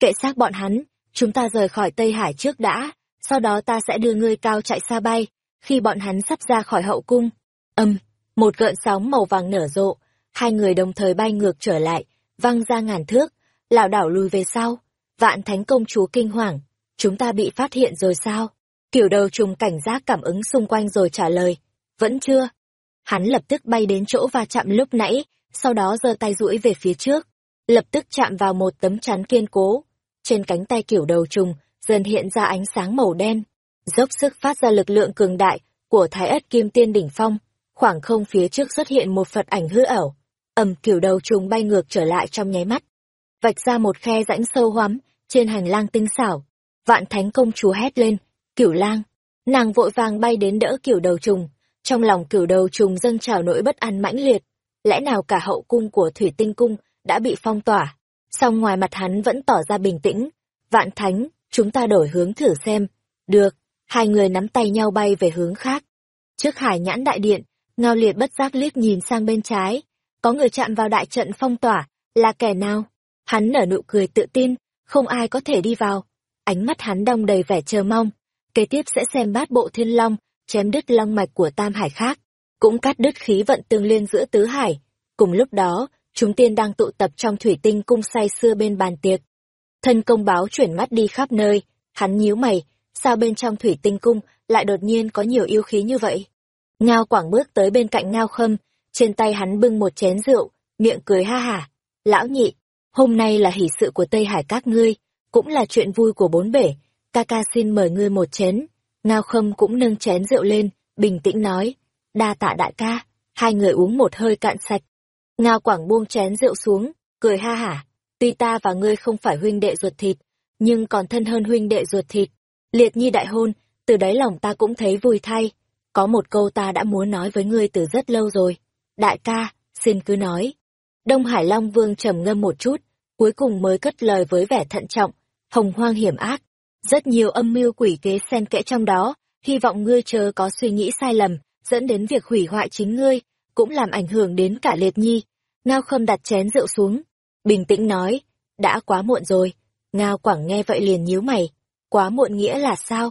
Kệ xác bọn hắn, chúng ta rời khỏi Tây Hải trước đã, sau đó ta sẽ đưa ngươi cao chạy xa bay, khi bọn hắn sắp ra khỏi hậu cung. Âm, một gợn sóng màu vàng nở rộ, hai người đồng thời bay ngược trở lại, văng ra ngàn thước, lảo đảo lùi về sau. Vạn thánh công chúa kinh hoàng, chúng ta bị phát hiện rồi sao? Kiểu đầu trùng cảnh giác cảm ứng xung quanh rồi trả lời, vẫn chưa. Hắn lập tức bay đến chỗ va chạm lúc nãy, sau đó giơ tay duỗi về phía trước, lập tức chạm vào một tấm chắn kiên cố. Trên cánh tay kiểu đầu trùng dần hiện ra ánh sáng màu đen, dốc sức phát ra lực lượng cường đại của Thái Ất Kim Tiên đỉnh phong. Khoảng không phía trước xuất hiện một Phật ảnh hư ảo, ầm kiểu đầu trùng bay ngược trở lại trong nháy mắt, vạch ra một khe rãnh sâu hoắm trên hành lang tinh xảo. Vạn Thánh công chúa hét lên, "Cửu Lang!" Nàng vội vàng bay đến đỡ kiểu đầu trùng, trong lòng kiểu đầu trùng dâng trào nỗi bất an mãnh liệt, lẽ nào cả hậu cung của Thủy Tinh cung đã bị phong tỏa? Song ngoài mặt hắn vẫn tỏ ra bình tĩnh, "Vạn Thánh, chúng ta đổi hướng thử xem. Được, hai người nắm tay nhau bay về hướng khác. Trước hải nhãn đại điện, ngao liệt bất giác liếc nhìn sang bên trái. Có người chạm vào đại trận phong tỏa, là kẻ nào? Hắn nở nụ cười tự tin, không ai có thể đi vào. Ánh mắt hắn đong đầy vẻ chờ mong. Kế tiếp sẽ xem bát bộ thiên long, chém đứt long mạch của tam hải khác. Cũng cắt đứt khí vận tương liên giữa tứ hải. Cùng lúc đó, chúng tiên đang tụ tập trong thủy tinh cung say xưa bên bàn tiệc. Thân công báo chuyển mắt đi khắp nơi, hắn nhíu mày, sao bên trong thủy tinh cung lại đột nhiên có nhiều yêu khí như vậy? Ngao Quảng bước tới bên cạnh Ngao Khâm, trên tay hắn bưng một chén rượu, miệng cười ha hả. Lão nhị, hôm nay là hỷ sự của Tây Hải các ngươi, cũng là chuyện vui của bốn bể, ca ca xin mời ngươi một chén. Ngao Khâm cũng nâng chén rượu lên, bình tĩnh nói, đa tạ đại ca, hai người uống một hơi cạn sạch. Ngao Quảng buông chén rượu xuống, cười ha hả, tuy ta và ngươi không phải huynh đệ ruột thịt, nhưng còn thân hơn huynh đệ ruột thịt. Liệt nhi đại hôn, từ đáy lòng ta cũng thấy vui thay. Có một câu ta đã muốn nói với ngươi từ rất lâu rồi. Đại ca, xin cứ nói. Đông Hải Long Vương trầm ngâm một chút, cuối cùng mới cất lời với vẻ thận trọng, hồng hoang hiểm ác. Rất nhiều âm mưu quỷ kế xen kẽ trong đó, hy vọng ngươi chờ có suy nghĩ sai lầm, dẫn đến việc hủy hoại chính ngươi, cũng làm ảnh hưởng đến cả liệt nhi. Ngao khâm đặt chén rượu xuống, bình tĩnh nói, đã quá muộn rồi. Ngao quảng nghe vậy liền nhíu mày, quá muộn nghĩa là sao?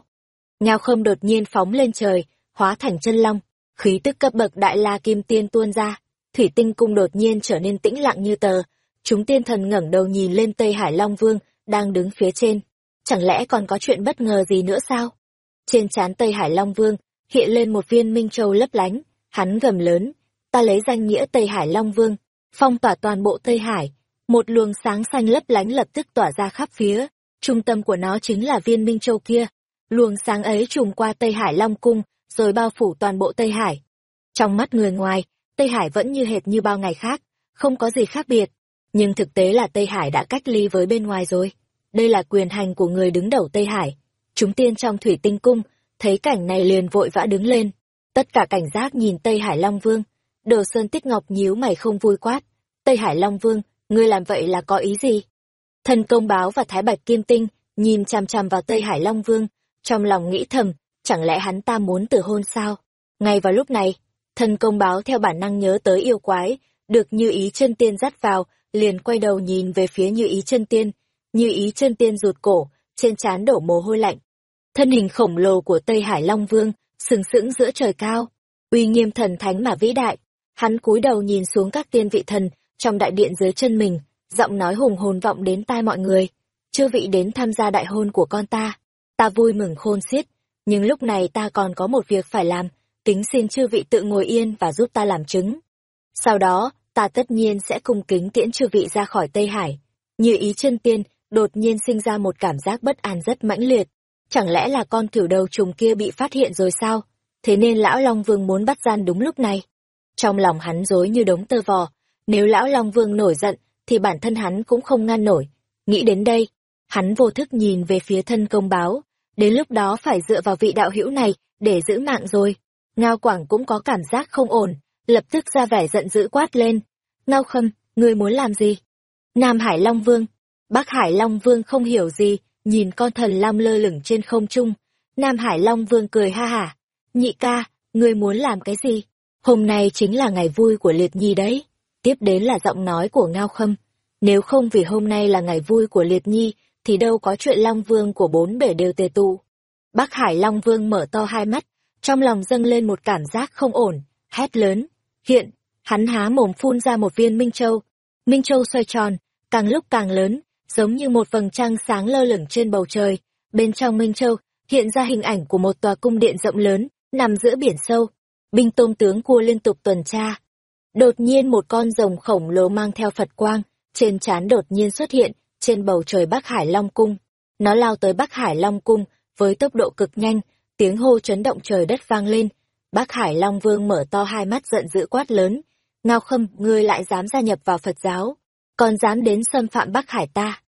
Ngao khâm đột nhiên phóng lên trời, hóa thành chân long, khí tức cấp bậc đại la kim tiên tuôn ra, thủy tinh cung đột nhiên trở nên tĩnh lặng như tờ. Chúng tiên thần ngẩng đầu nhìn lên Tây Hải Long Vương, đang đứng phía trên. Chẳng lẽ còn có chuyện bất ngờ gì nữa sao? Trên trán Tây Hải Long Vương, hiện lên một viên minh châu lấp lánh, hắn gầm lớn, ta lấy danh nghĩa Tây Hải Long Vương, phong tỏa toàn bộ Tây Hải, một luồng sáng xanh lấp lánh lập tức tỏa ra khắp phía, trung tâm của nó chính là viên minh châu kia. Luồng sáng ấy trùm qua Tây Hải Long Cung, rồi bao phủ toàn bộ Tây Hải. Trong mắt người ngoài, Tây Hải vẫn như hệt như bao ngày khác, không có gì khác biệt. Nhưng thực tế là Tây Hải đã cách ly với bên ngoài rồi. Đây là quyền hành của người đứng đầu Tây Hải. Chúng tiên trong thủy tinh cung, thấy cảnh này liền vội vã đứng lên. Tất cả cảnh giác nhìn Tây Hải Long Vương. Đồ Sơn Tích Ngọc nhíu mày không vui quát. Tây Hải Long Vương, ngươi làm vậy là có ý gì? Thần công báo và Thái Bạch Kim Tinh nhìn chằm chằm vào Tây Hải Long Vương, trong lòng nghĩ thầm, chẳng lẽ hắn ta muốn tử hôn sao? Ngay vào lúc này, thần công báo theo bản năng nhớ tới yêu quái, được như ý chân tiên dắt vào, liền quay đầu nhìn về phía như ý chân tiên, như ý chân tiên rụt cổ, trên trán đổ mồ hôi lạnh. Thân hình khổng lồ của Tây Hải Long Vương, sừng sững giữa trời cao, uy nghiêm thần thánh mà vĩ đại. Hắn cúi đầu nhìn xuống các tiên vị thần trong đại điện dưới chân mình, giọng nói hùng hồn vọng đến tai mọi người. Chư vị đến tham gia đại hôn của con ta, ta vui mừng khôn xiết, nhưng lúc này ta còn có một việc phải làm, kính xin chư vị tự ngồi yên và giúp ta làm chứng. Sau đó, ta tất nhiên sẽ cung kính tiễn chư vị ra khỏi Tây Hải. Như ý chân tiên, đột nhiên sinh ra một cảm giác bất an rất mãnh liệt. Chẳng lẽ là con cửu đầu trùng kia bị phát hiện rồi sao? Thế nên lão Long Vương muốn bắt gian đúng lúc này. Trong lòng hắn dối như đống tơ vò, nếu lão Long Vương nổi giận, thì bản thân hắn cũng không ngăn nổi. Nghĩ đến đây, hắn vô thức nhìn về phía thân công báo, đến lúc đó phải dựa vào vị đạo hữu này để giữ mạng rồi. Ngao Quảng cũng có cảm giác không ổn, lập tức ra vẻ giận dữ quát lên. Ngao Khâm, ngươi muốn làm gì? Nam Hải Long Vương. Bắc Hải Long Vương không hiểu gì, nhìn con thần long lơ lửng trên không trung. Nam Hải Long Vương cười ha hả. Nhị ca, ngươi muốn làm cái gì? Hôm nay chính là ngày vui của Liệt Nhi đấy. Tiếp đến là giọng nói của Ngao Khâm. Nếu không vì hôm nay là ngày vui của Liệt Nhi, thì đâu có chuyện Long Vương của bốn bể đều tề tụ. Bắc Hải Long Vương mở to hai mắt, trong lòng dâng lên một cảm giác không ổn, hét lớn. Hiện, hắn há mồm phun ra một viên Minh Châu. Minh Châu xoay tròn, càng lúc càng lớn, giống như một vầng trăng sáng lơ lửng trên bầu trời. Bên trong Minh Châu, hiện ra hình ảnh của một tòa cung điện rộng lớn, nằm giữa biển sâu. Binh tôm tướng cua liên tục tuần tra. Đột nhiên một con rồng khổng lồ mang theo Phật quang, trên trán đột nhiên xuất hiện, trên bầu trời Bắc Hải Long Cung. Nó lao tới Bắc Hải Long Cung, với tốc độ cực nhanh, tiếng hô chấn động trời đất vang lên. Bắc Hải Long Vương mở to hai mắt giận dữ quát lớn. Ngao khâm, ngươi lại dám gia nhập vào Phật giáo, còn dám đến xâm phạm Bắc Hải ta.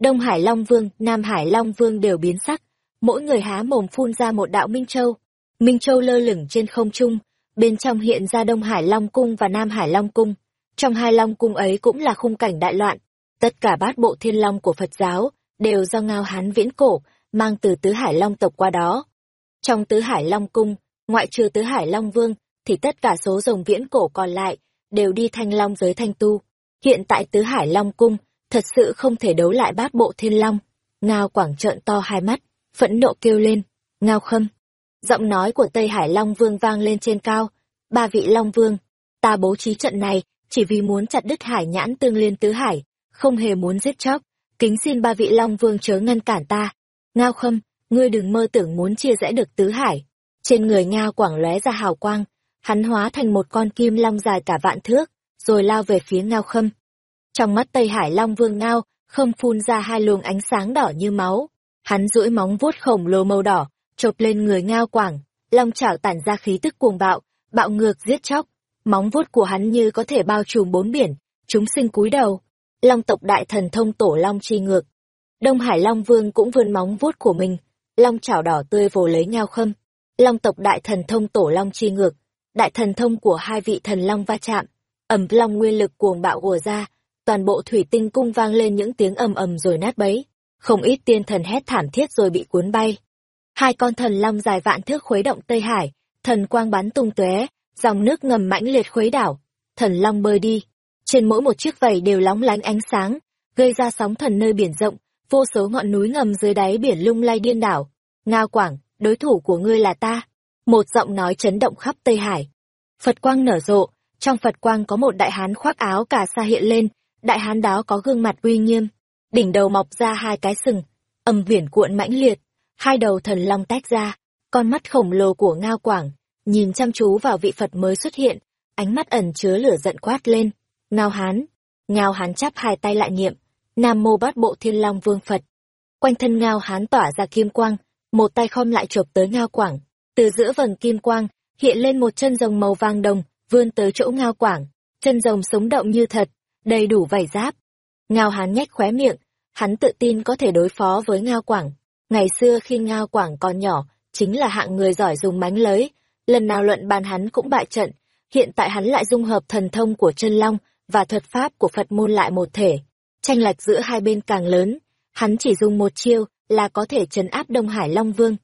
Đông Hải Long Vương, Nam Hải Long Vương đều biến sắc, mỗi người há mồm phun ra một đạo Minh Châu. Minh Châu lơ lửng trên không trung, bên trong hiện ra Đông Hải Long Cung và Nam Hải Long Cung. Trong hai Long Cung ấy cũng là khung cảnh đại loạn, tất cả bát bộ thiên long của Phật giáo đều do Ngao Hán viễn cổ, mang từ Tứ Hải Long tộc qua đó. Trong Tứ Hải Long Cung, ngoại trừ Tứ Hải Long Vương, thì tất cả số rồng viễn cổ còn lại đều đi thanh long giới thanh tu. Hiện tại Tứ Hải Long Cung, thật sự không thể đấu lại bát bộ thiên long. Ngao quảng trợn to hai mắt, phẫn nộ kêu lên, Ngao khâm. Giọng nói của Tây Hải Long Vương vang lên trên cao, ba vị Long Vương, ta bố trí trận này chỉ vì muốn chặt đứt hải nhãn tương liên tứ hải, không hề muốn giết chóc. Kính xin ba vị Long Vương chớ ngăn cản ta. Ngao khâm, ngươi đừng mơ tưởng muốn chia rẽ được tứ hải. Trên người Ngao quảng lóe ra hào quang, hắn hóa thành một con kim long dài cả vạn thước, rồi lao về phía Ngao khâm. Trong mắt Tây Hải Long Vương Ngao, không phun ra hai luồng ánh sáng đỏ như máu. Hắn duỗi móng vuốt khổng lồ màu đỏ, chộp lên người Ngao quảng, long chảo tản ra khí tức cuồng bạo, bạo ngược giết chóc. Móng vuốt của hắn như có thể bao trùm bốn biển, chúng sinh cúi đầu. Long tộc đại thần thông tổ long chi ngược. Đông Hải Long Vương cũng vươn móng vuốt của mình, long chảo đỏ tươi vồ lấy Ngao khâm. Long tộc đại thần thông tổ long chi ngược, đại thần thông của hai vị thần long va chạm, ầm long nguyên lực cuồng bạo ùa ra, toàn bộ thủy tinh cung vang lên những tiếng ầm ầm rồi nát bấy, không ít tiên thần hét thảm thiết rồi bị cuốn bay. Hai con thần long dài vạn thước khuấy động Tây Hải, thần quang bắn tung tóe, dòng nước ngầm mãnh liệt khuấy đảo, thần long bơi đi, trên mỗi một chiếc vảy đều lóng lánh ánh sáng, gây ra sóng thần nơi biển rộng, vô số ngọn núi ngầm dưới đáy biển lung lay điên đảo. Ngao Quảng, đối thủ của ngươi là ta. Một giọng nói chấn động khắp Tây Hải. Phật quang nở rộ, trong Phật quang có một đại hán khoác áo cà sa hiện lên, đại hán đó có gương mặt uy nghiêm, đỉnh đầu mọc ra hai cái sừng, âm biển cuộn mãnh liệt, hai đầu thần long tách ra, con mắt khổng lồ của Ngao Quảng, nhìn chăm chú vào vị Phật mới xuất hiện, ánh mắt ẩn chứa lửa giận quát lên, Ngao Hán, Ngao Hán chắp hai tay lại niệm, Nam Mô Bát Bộ Thiên Long Vương Phật. Quanh thân Ngao Hán tỏa ra kim quang, một tay khom lại chộp tới Ngao Quảng, từ giữa vầng kim quang, hiện lên một chân rồng màu vàng đồng, vươn tới chỗ Ngao Quảng, chân rồng sống động như thật, đầy đủ vảy giáp. Ngao Hán nhếch khóe miệng, hắn tự tin có thể đối phó với Ngao Quảng. Ngày xưa khi Ngao Quảng còn nhỏ, chính là hạng người giỏi dùng mánh lới, lần nào luận bàn hắn cũng bại trận, hiện tại hắn lại dung hợp thần thông của chân long và thuật pháp của Phật môn lại một thể. Tranh lệch giữa hai bên càng lớn, hắn chỉ dùng một chiêu là có thể trấn áp Đông Hải Long Vương.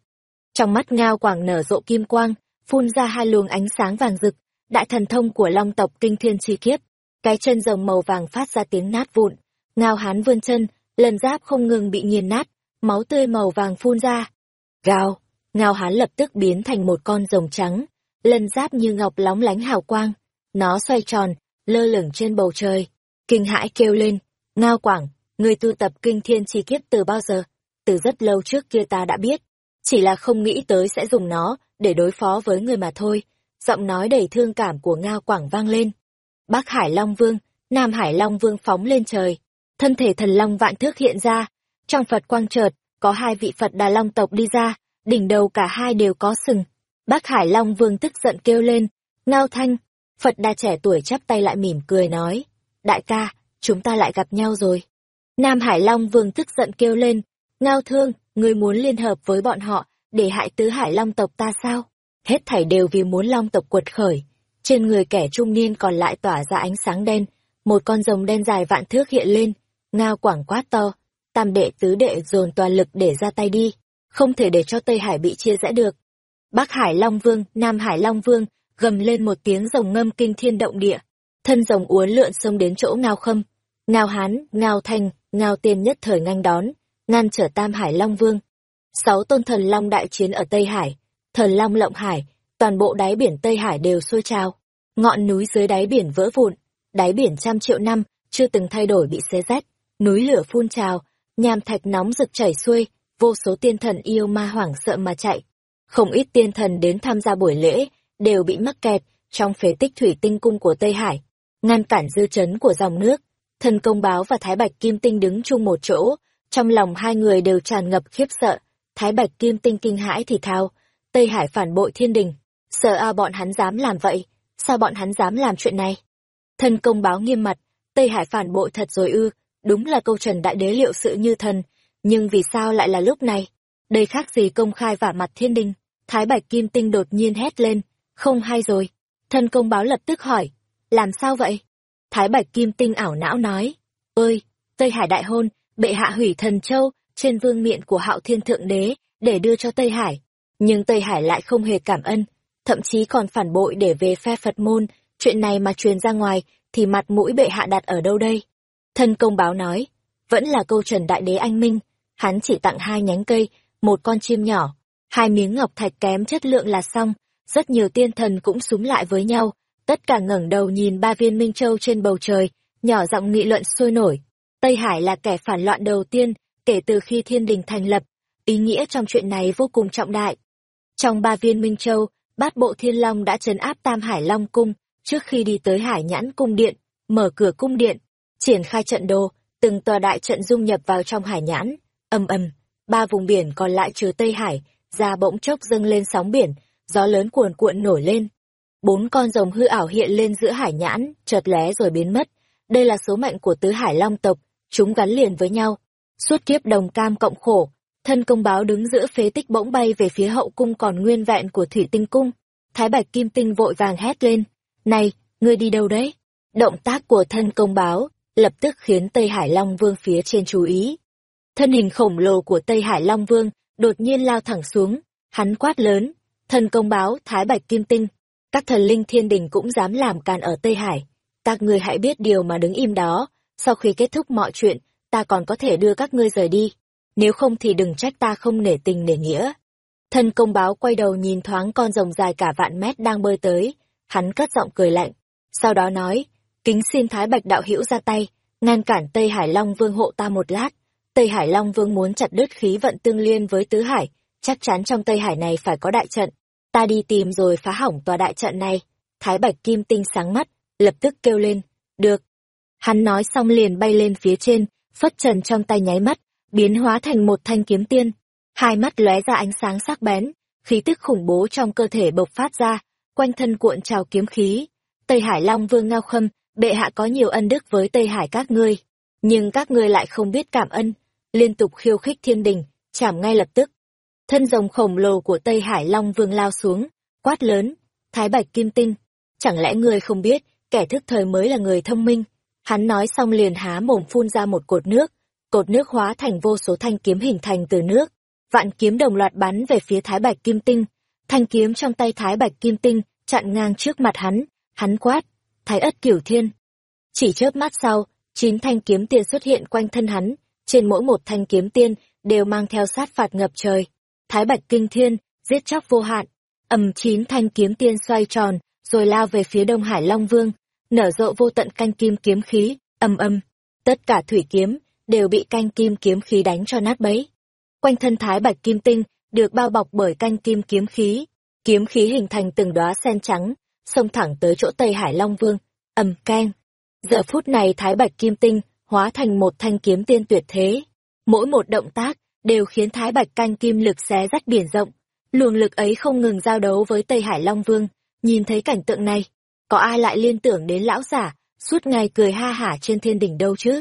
Trong mắt Ngao Quảng nở rộ kim quang, phun ra hai luồng ánh sáng vàng rực, đại thần thông của Long tộc kinh thiên chi kiếp, cái chân rồng màu vàng phát ra tiếng nát vụn, ngao hán vươn chân, lần giáp không ngừng bị nghiền nát, máu tươi màu vàng phun ra. Gào, ngao hán lập tức biến thành một con rồng trắng, lân giáp như ngọc lóng lánh hào quang, nó xoay tròn, lơ lửng trên bầu trời, kinh hãi kêu lên, ngao quảng, người tu tập kinh thiên chi kiếp từ bao giờ? Từ rất lâu trước kia ta đã biết, chỉ là không nghĩ tới sẽ dùng nó để đối phó với người mà thôi. Giọng nói đầy thương cảm của Ngao Quảng vang lên. Bắc Hải Long Vương, Nam Hải Long Vương phóng lên trời. Thân thể thần long vạn thước hiện ra. Trong Phật quang chợt, có hai vị Phật Đà Long tộc đi ra, đỉnh đầu cả hai đều có sừng. Bắc Hải Long Vương tức giận kêu lên, ngao thanh. Phật đa trẻ tuổi chắp tay lại mỉm cười nói, đại ca, chúng ta lại gặp nhau rồi. Nam Hải Long Vương tức giận kêu lên, ngao thương, ngươi muốn liên hợp với bọn họ, để hại tứ Hải Long tộc ta sao? Hết thảy đều vì muốn Long tộc quật khởi, trên người kẻ trung niên còn lại tỏa ra ánh sáng đen, một con rồng đen dài vạn thước hiện lên, ngao quảng quát to, tam đệ tứ đệ dồn toàn lực để ra tay đi, không thể để cho Tây Hải bị chia rẽ được. Bắc Hải Long Vương, Nam Hải Long Vương, gầm lên một tiếng rồng ngâm kinh thiên động địa, thân rồng uốn lượn xông đến chỗ ngao khâm, ngao hán, ngao thanh, ngao tiên nhất thời nganh đón, ngăn trở Tam Hải Long Vương. Sáu tôn thần long đại chiến ở Tây Hải, thần long lộng hải, toàn bộ đáy biển Tây Hải đều sôi trào. Ngọn núi dưới đáy biển vỡ vụn, đáy biển trăm triệu năm, chưa từng thay đổi bị xé rách, núi lửa phun trào, nham thạch nóng rực chảy xuôi, vô số tiên thần yêu ma hoảng sợ mà chạy. Không ít tiên thần đến tham gia buổi lễ, đều bị mắc kẹt trong phế tích thủy tinh cung của Tây Hải, ngăn cản dư chấn của dòng nước. Thần công báo và Thái Bạch Kim Tinh đứng chung một chỗ, trong lòng hai người đều tràn ngập khiếp sợ. Thái Bạch Kim Tinh kinh hãi thì thao, Tây Hải phản bội thiên đình, Sợ a bọn hắn dám làm vậy, sao bọn hắn dám làm chuyện này? Thần công báo nghiêm mặt, Tây Hải phản bội thật rồi ư, đúng là câu trần đại đế liệu sự như thần, nhưng vì sao lại là lúc này? Đây khác gì công khai vả mặt thiên đình? Thái Bạch Kim Tinh đột nhiên hét lên, không hay rồi. thân công báo lập tức hỏi, làm sao vậy? Thái Bạch Kim Tinh ảo não nói, ơi, Tây Hải đại hôn, bệ hạ hủy thần châu trên vương miện của hạo thiên thượng đế để đưa cho Tây Hải. Nhưng Tây Hải lại không hề cảm ơn, thậm chí còn phản bội để về phe Phật môn, chuyện này mà truyền ra ngoài, thì mặt mũi bệ hạ đặt ở đâu đây? Thân công báo nói, vẫn là câu trần đại đế anh minh, hắn chỉ tặng hai nhánh cây, một con chim nhỏ, hai miếng ngọc thạch kém chất lượng là xong, rất nhiều tiên thần cũng súng lại với nhau, Tất cả ngẩng đầu nhìn ba viên minh châu trên bầu trời, nhỏ giọng nghị luận sôi nổi. Tây Hải là kẻ phản loạn đầu tiên kể từ khi thiên đình thành lập, ý nghĩa trong chuyện này vô cùng trọng đại. Trong ba viên minh châu, bát bộ thiên long đã trấn áp Tam Hải Long Cung trước khi đi tới Hải Nhãn Cung Điện, mở cửa cung điện, triển khai trận đồ, từng tòa đại trận dung nhập vào trong Hải Nhãn, ầm ầm, ba vùng biển còn lại trừ Tây Hải, ra bỗng chốc dâng lên sóng biển, gió lớn cuồn cuộn nổi lên. Bốn con rồng hư ảo hiện lên giữa Hải Nhãn, chợt lé rồi biến mất. Đây là số mệnh của tứ Hải Long tộc, chúng gắn liền với nhau. Suốt kiếp đồng cam cộng khổ, thân công báo đứng giữa phế tích bỗng bay về phía hậu cung còn nguyên vẹn của thủy tinh cung thái bạch kim tinh vội vàng hét lên này ngươi đi đâu đấy động tác của thân công báo lập tức khiến tây hải long vương phía trên chú ý thân hình khổng lồ của tây hải long vương đột nhiên lao thẳng xuống. Hắn quát lớn Thần công báo thái bạch kim tinh các thần linh thiên đình cũng dám làm càn ở tây hải. Các ngươi hãy biết điều mà đứng im đó. Sau khi kết thúc mọi chuyện ta còn có thể đưa các ngươi rời đi. Nếu không thì đừng trách ta không nể tình nể nghĩa. Thân công báo quay đầu nhìn thoáng con rồng dài cả vạn mét đang bơi tới, hắn cất giọng cười lạnh, sau đó nói, kính xin Thái Bạch đạo hữu ra tay, ngăn cản Tây Hải Long Vương hộ ta một lát. Tây Hải Long Vương muốn chặt đứt khí vận tương liên với Tứ Hải, chắc chắn trong Tây Hải này phải có đại trận. Ta đi tìm rồi phá hỏng tòa đại trận này. Thái Bạch Kim Tinh sáng mắt, lập tức kêu lên, được. Hắn nói xong liền bay lên phía trên, phất trần trong tay nháy mắt, biến hóa thành một thanh kiếm tiên. Hai mắt lóe ra ánh sáng sắc bén, khí tức khủng bố trong cơ thể bộc phát ra, quanh thân cuộn trào kiếm khí. Tây Hải Long Vương Ngao Khâm, bệ hạ có nhiều ân đức với Tây Hải các ngươi, nhưng các ngươi lại không biết cảm ơn liên tục khiêu khích thiên đình, chảm ngay lập tức. Thân rồng khổng lồ của Tây Hải Long Vương lao xuống, quát lớn, Thái Bạch Kim Tinh, chẳng lẽ ngươi không biết, kẻ thức thời mới là người thông minh. Hắn nói xong liền há mồm phun ra một cột nước, cột nước hóa thành vô số thanh kiếm hình thành từ nước. Vạn kiếm đồng loạt bắn về phía Thái Bạch Kim Tinh. Thanh kiếm trong tay Thái Bạch Kim Tinh chặn ngang trước mặt hắn, hắn quát, Thái ất cửu thiên. Chỉ chớp mắt sau, chín thanh kiếm tia xuất hiện quanh thân hắn, trên mỗi một thanh kiếm tiên đều mang theo sát phạt ngập trời. Thái Bạch Kinh Thiên, giết chóc vô hạn, ầm chín thanh kiếm tiên xoay tròn, rồi lao về phía Đông Hải Long Vương, nở rộ vô tận canh kim kiếm khí, ầm ầm, tất cả thủy kiếm đều bị canh kim kiếm khí đánh cho nát bấy. Quanh thân thái bạch kim tinh được bao bọc bởi canh kim kiếm khí, kiếm khí hình thành từng đóa sen trắng, xông thẳng tới chỗ Tây Hải Long Vương, ầm keng. Giờ phút này thái bạch kim tinh hóa thành một thanh kiếm tiên tuyệt thế, mỗi một động tác đều khiến thái bạch canh kim lực xé rách biển rộng, luồng lực ấy không ngừng giao đấu với Tây Hải Long Vương, nhìn thấy cảnh tượng này, có ai lại liên tưởng đến lão giả, suốt ngày cười ha hả trên thiên đỉnh đâu chứ?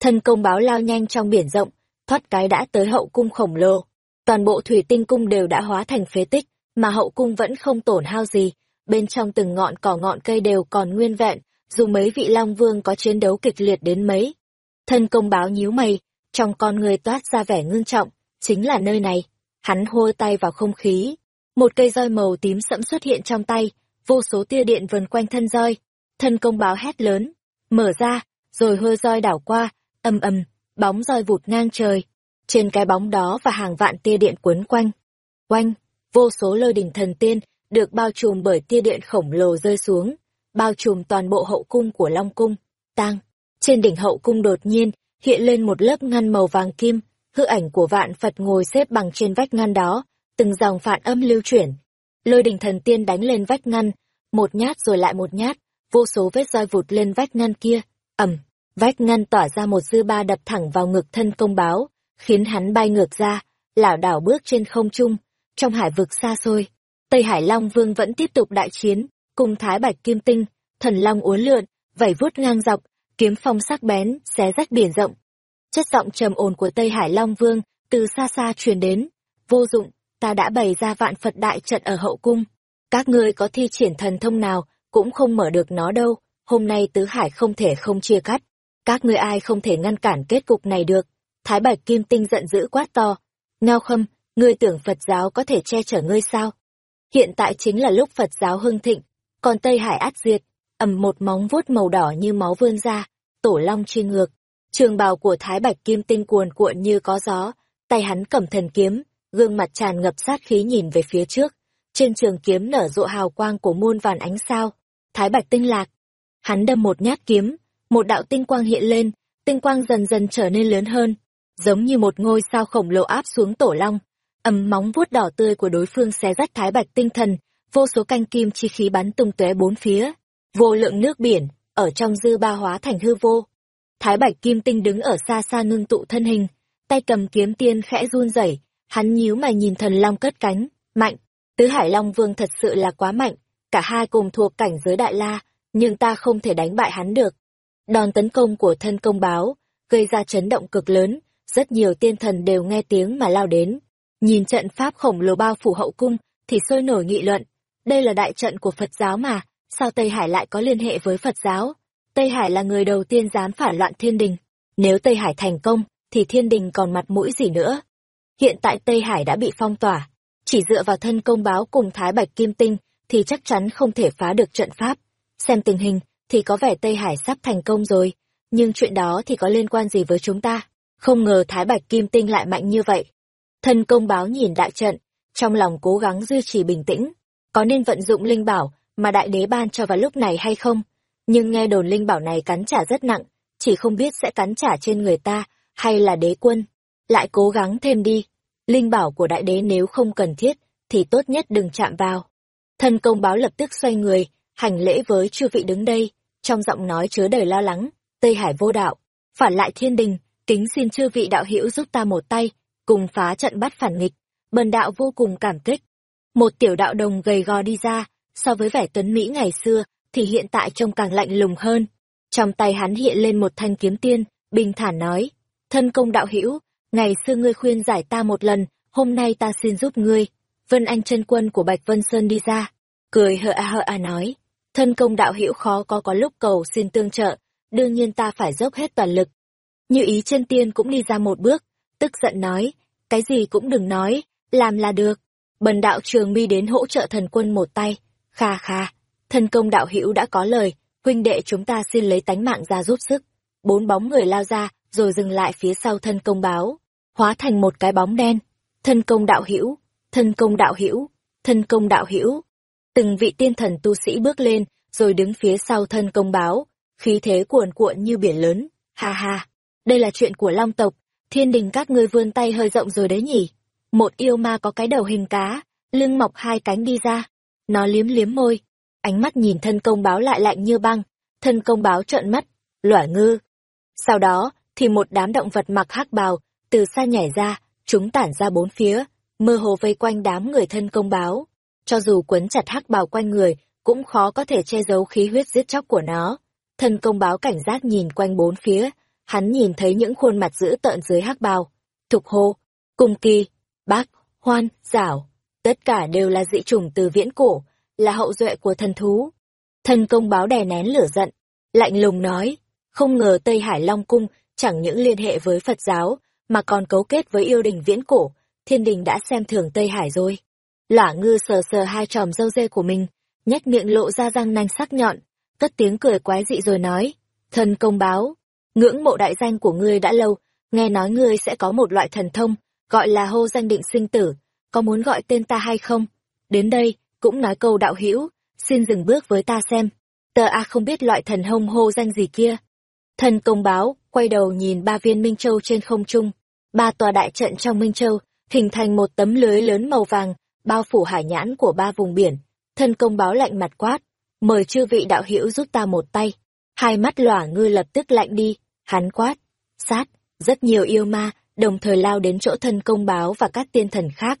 thân công báo lao nhanh trong biển rộng, thoát cái đã tới hậu cung khổng lồ. Toàn bộ thủy tinh cung đều đã hóa thành phế tích, mà hậu cung vẫn không tổn hao gì, bên trong từng ngọn cỏ ngọn cây đều còn nguyên vẹn, dù mấy vị long vương có chiến đấu kịch liệt đến mấy. Thân công báo nhíu mày, trong con người toát ra vẻ ngưng trọng, chính là nơi này. Hắn hô tay vào không khí, một cây roi màu tím sẫm xuất hiện trong tay, vô số tia điện vần quanh thân roi. Thân công báo hét lớn, mở ra, rồi hơi roi đảo qua, âm âm, bóng roi vụt ngang trời. Trên cái bóng đó và hàng vạn tia điện quấn quanh. Quanh, vô số lôi đỉnh thần tiên được bao trùm bởi tia điện khổng lồ rơi xuống, bao trùm toàn bộ hậu cung của Long Cung. Tang, trên đỉnh hậu cung đột nhiên hiện lên một lớp ngăn màu vàng kim, hư ảnh của vạn Phật ngồi xếp bằng trên vách ngăn đó, từng dòng phản âm lưu chuyển. Lôi đỉnh thần tiên đánh lên vách ngăn, một nhát rồi lại một nhát, vô số vết roi vụt lên vách ngăn kia, ầm, Vách ngăn tỏa ra một dư ba đập thẳng vào ngực thân công báo, khiến hắn bay ngược ra, lảo đảo bước trên không trung, trong hải vực xa xôi. Tây Hải Long Vương vẫn tiếp tục đại chiến, cùng Thái Bạch Kim Tinh, thần long uốn lượn, vẩy vuốt ngang dọc, kiếm phong sắc bén, xé rách biển rộng. Chất giọng trầm ồn của Tây Hải Long Vương từ xa xa truyền đến, vô dụng, ta đã bày ra vạn Phật đại trận ở hậu cung. Các ngươi có thi triển thần thông nào, cũng không mở được nó đâu, hôm nay tứ hải không thể không chia cắt. Các ngươi ai không thể ngăn cản kết cục này được. Thái Bạch Kim Tinh giận dữ quát to. Ngao khâm, ngươi tưởng Phật giáo có thể che chở ngươi sao? Hiện tại chính là lúc Phật giáo hưng thịnh, còn Tây Hải át diệt, ầm một móng vuốt màu đỏ như máu vươn ra, tổ long truy ngược. Trường bào của Thái Bạch Kim Tinh cuồn cuộn như có gió, tay hắn cầm thần kiếm, gương mặt tràn ngập sát khí nhìn về phía trước. Trên trường kiếm nở rộ hào quang của muôn vàn ánh sao. Thái Bạch Tinh Lạc. Hắn đâm một nhát kiếm, một đạo tinh quang hiện lên, tinh quang dần dần trở nên lớn hơn, giống như một ngôi sao khổng lồ áp xuống tổ long. Ầm móng vuốt đỏ tươi của đối phương xé rách Thái Bạch Tinh Thần, vô số canh kim chi khí bắn tung tóe bốn phía, vô lượng nước biển ở trong dư ba hóa thành hư vô. Thái Bạch Kim Tinh đứng ở xa xa ngưng tụ thân hình, tay cầm kiếm tiên khẽ run rẩy, hắn nhíu mày nhìn thần long cất cánh, mạnh, tứ hải long vương thật sự là quá mạnh, cả hai cùng thuộc cảnh giới đại la, nhưng ta không thể đánh bại hắn được. Đòn tấn công của thân công báo, gây ra chấn động cực lớn, rất nhiều tiên thần đều nghe tiếng mà lao đến. Nhìn trận pháp khổng lồ bao phủ hậu cung, thì sôi nổi nghị luận. Đây là đại trận của Phật giáo mà, sao Tây Hải lại có liên hệ với Phật giáo? Tây Hải là người đầu tiên dám phản loạn thiên đình. Nếu Tây Hải thành công, thì thiên đình còn mặt mũi gì nữa? Hiện tại Tây Hải đã bị phong tỏa. Chỉ dựa vào thân công báo cùng Thái Bạch Kim Tinh, thì chắc chắn không thể phá được trận pháp. Xem tình hình, thì có vẻ Tây Hải sắp thành công rồi. Nhưng chuyện đó thì có liên quan gì với chúng ta? Không ngờ Thái Bạch Kim Tinh lại mạnh như vậy. Thân công báo nhìn đại trận, trong lòng cố gắng duy trì bình tĩnh. Có nên vận dụng linh bảo mà đại đế ban cho vào lúc này hay không? Nhưng nghe đồn linh bảo này cắn trả rất nặng, chỉ không biết sẽ cắn trả trên người ta, hay là đế quân. Lại cố gắng thêm đi. Linh bảo của đại đế nếu không cần thiết, thì tốt nhất đừng chạm vào. Thân công báo lập tức xoay người, hành lễ với chư vị đứng đây, trong giọng nói chứa đầy lo lắng, Tây Hải vô đạo, phản lại thiên đình, kính xin chư vị đạo hữu giúp ta một tay, cùng phá trận bắt phản nghịch. Bần đạo vô cùng cảm kích. Một tiểu đạo đồng gầy gò đi ra, so với vẻ tuấn Mỹ ngày xưa, thì hiện tại trông càng lạnh lùng hơn. Trong tay hắn hiện lên một thanh kiếm tiên, bình thản nói, thân công đạo hữu ngày xưa ngươi khuyên giải ta một lần, hôm nay ta xin giúp ngươi. Vân Anh chân quân của Bạch Vân Sơn đi ra, cười hờ a hờ a nói, thân công đạo hữu khó có có lúc cầu xin tương trợ, đương nhiên ta phải dốc hết toàn lực. Như ý chân tiên cũng đi ra một bước, tức giận nói, cái gì cũng đừng nói, làm là được. Bần đạo trường mi đến hỗ trợ thần quân một tay, kha kha, thân công đạo hữu đã có lời, huynh đệ chúng ta xin lấy tánh mạng ra giúp sức. Bốn bóng người lao ra, rồi dừng lại phía sau thân công báo, hóa thành một cái bóng đen. Thân công đạo hữu, thân công đạo hữu, thân công đạo hữu. Từng vị tiên thần tu sĩ bước lên, rồi đứng phía sau thân công báo, khí thế cuồn cuộn như biển lớn. Ha ha, đây là chuyện của long tộc, thiên đình các ngươi vươn tay hơi rộng rồi đấy nhỉ. Một yêu ma có cái đầu hình cá, lưng mọc hai cánh đi ra. Nó liếm liếm môi, ánh mắt nhìn thân công báo lại lạnh như băng, thân công báo trợn mắt, lỏa ngư. Sau đó, thì một đám động vật mặc hắc bào, từ xa nhảy ra, chúng tản ra bốn phía, mơ hồ vây quanh đám người thân công báo. Cho dù quấn chặt hắc bào quanh người, cũng khó có thể che giấu khí huyết giết chóc của nó. Thân công báo cảnh giác nhìn quanh bốn phía, hắn nhìn thấy những khuôn mặt dữ tợn dưới hắc bào. Thục hô, cung kỳ, bác, hoan, giảo, tất cả đều là dị chủng từ viễn cổ, là hậu duệ của thần thú. Thần công báo đè nén lửa giận, lạnh lùng nói, không ngờ Tây Hải Long Cung chẳng những liên hệ với Phật giáo, mà còn cấu kết với yêu đình viễn cổ, thiên đình đã xem thường Tây Hải rồi. Lả ngư sờ sờ hai tròm dâu dê của mình, nhếch miệng lộ ra răng nanh sắc nhọn, cất tiếng cười quái dị rồi nói, thần công báo, ngưỡng mộ đại danh của ngươi đã lâu, nghe nói ngươi sẽ có một loại thần thông, gọi là hô danh định sinh tử, có muốn gọi tên ta hay không? Đến đây, cũng nói câu đạo hữu xin dừng bước với ta xem. Tờ A không biết loại thần hông hô danh gì kia. Thần công báo, quay đầu nhìn ba viên Minh Châu trên không trung. Ba tòa đại trận trong Minh Châu, hình thành một tấm lưới lớn màu vàng, bao phủ hải nhãn của ba vùng biển. Thần công báo lạnh mặt quát, mời chư vị đạo hữu giúp ta một tay. Hai mắt lỏa ngư lập tức lạnh đi, hắn quát, sát, rất nhiều yêu ma, đồng thời lao đến chỗ thân công báo và các tiên thần khác.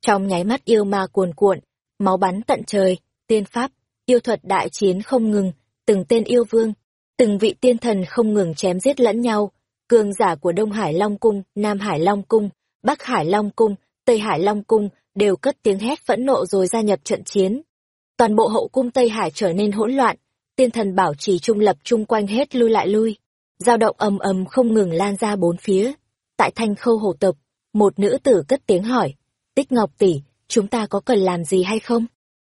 Trong nháy mắt yêu ma cuồn cuộn, máu bắn tận trời, tiên pháp, yêu thuật đại chiến không ngừng, từng tên yêu vương, từng vị tiên thần không ngừng chém giết lẫn nhau, cường giả của Đông Hải Long Cung, Nam Hải Long Cung, Bắc Hải Long Cung, Tây Hải Long Cung đều cất tiếng hét phẫn nộ rồi gia nhập trận chiến. Toàn bộ hậu cung Tây Hải trở nên hỗn loạn, tiên thần bảo trì trung lập chung quanh hết lui lại lui, dao động ầm ầm không ngừng lan ra bốn phía. Tại thanh khâu hồ tập, một nữ tử cất tiếng hỏi, Tích Ngọc tỷ, chúng ta có cần làm gì hay không?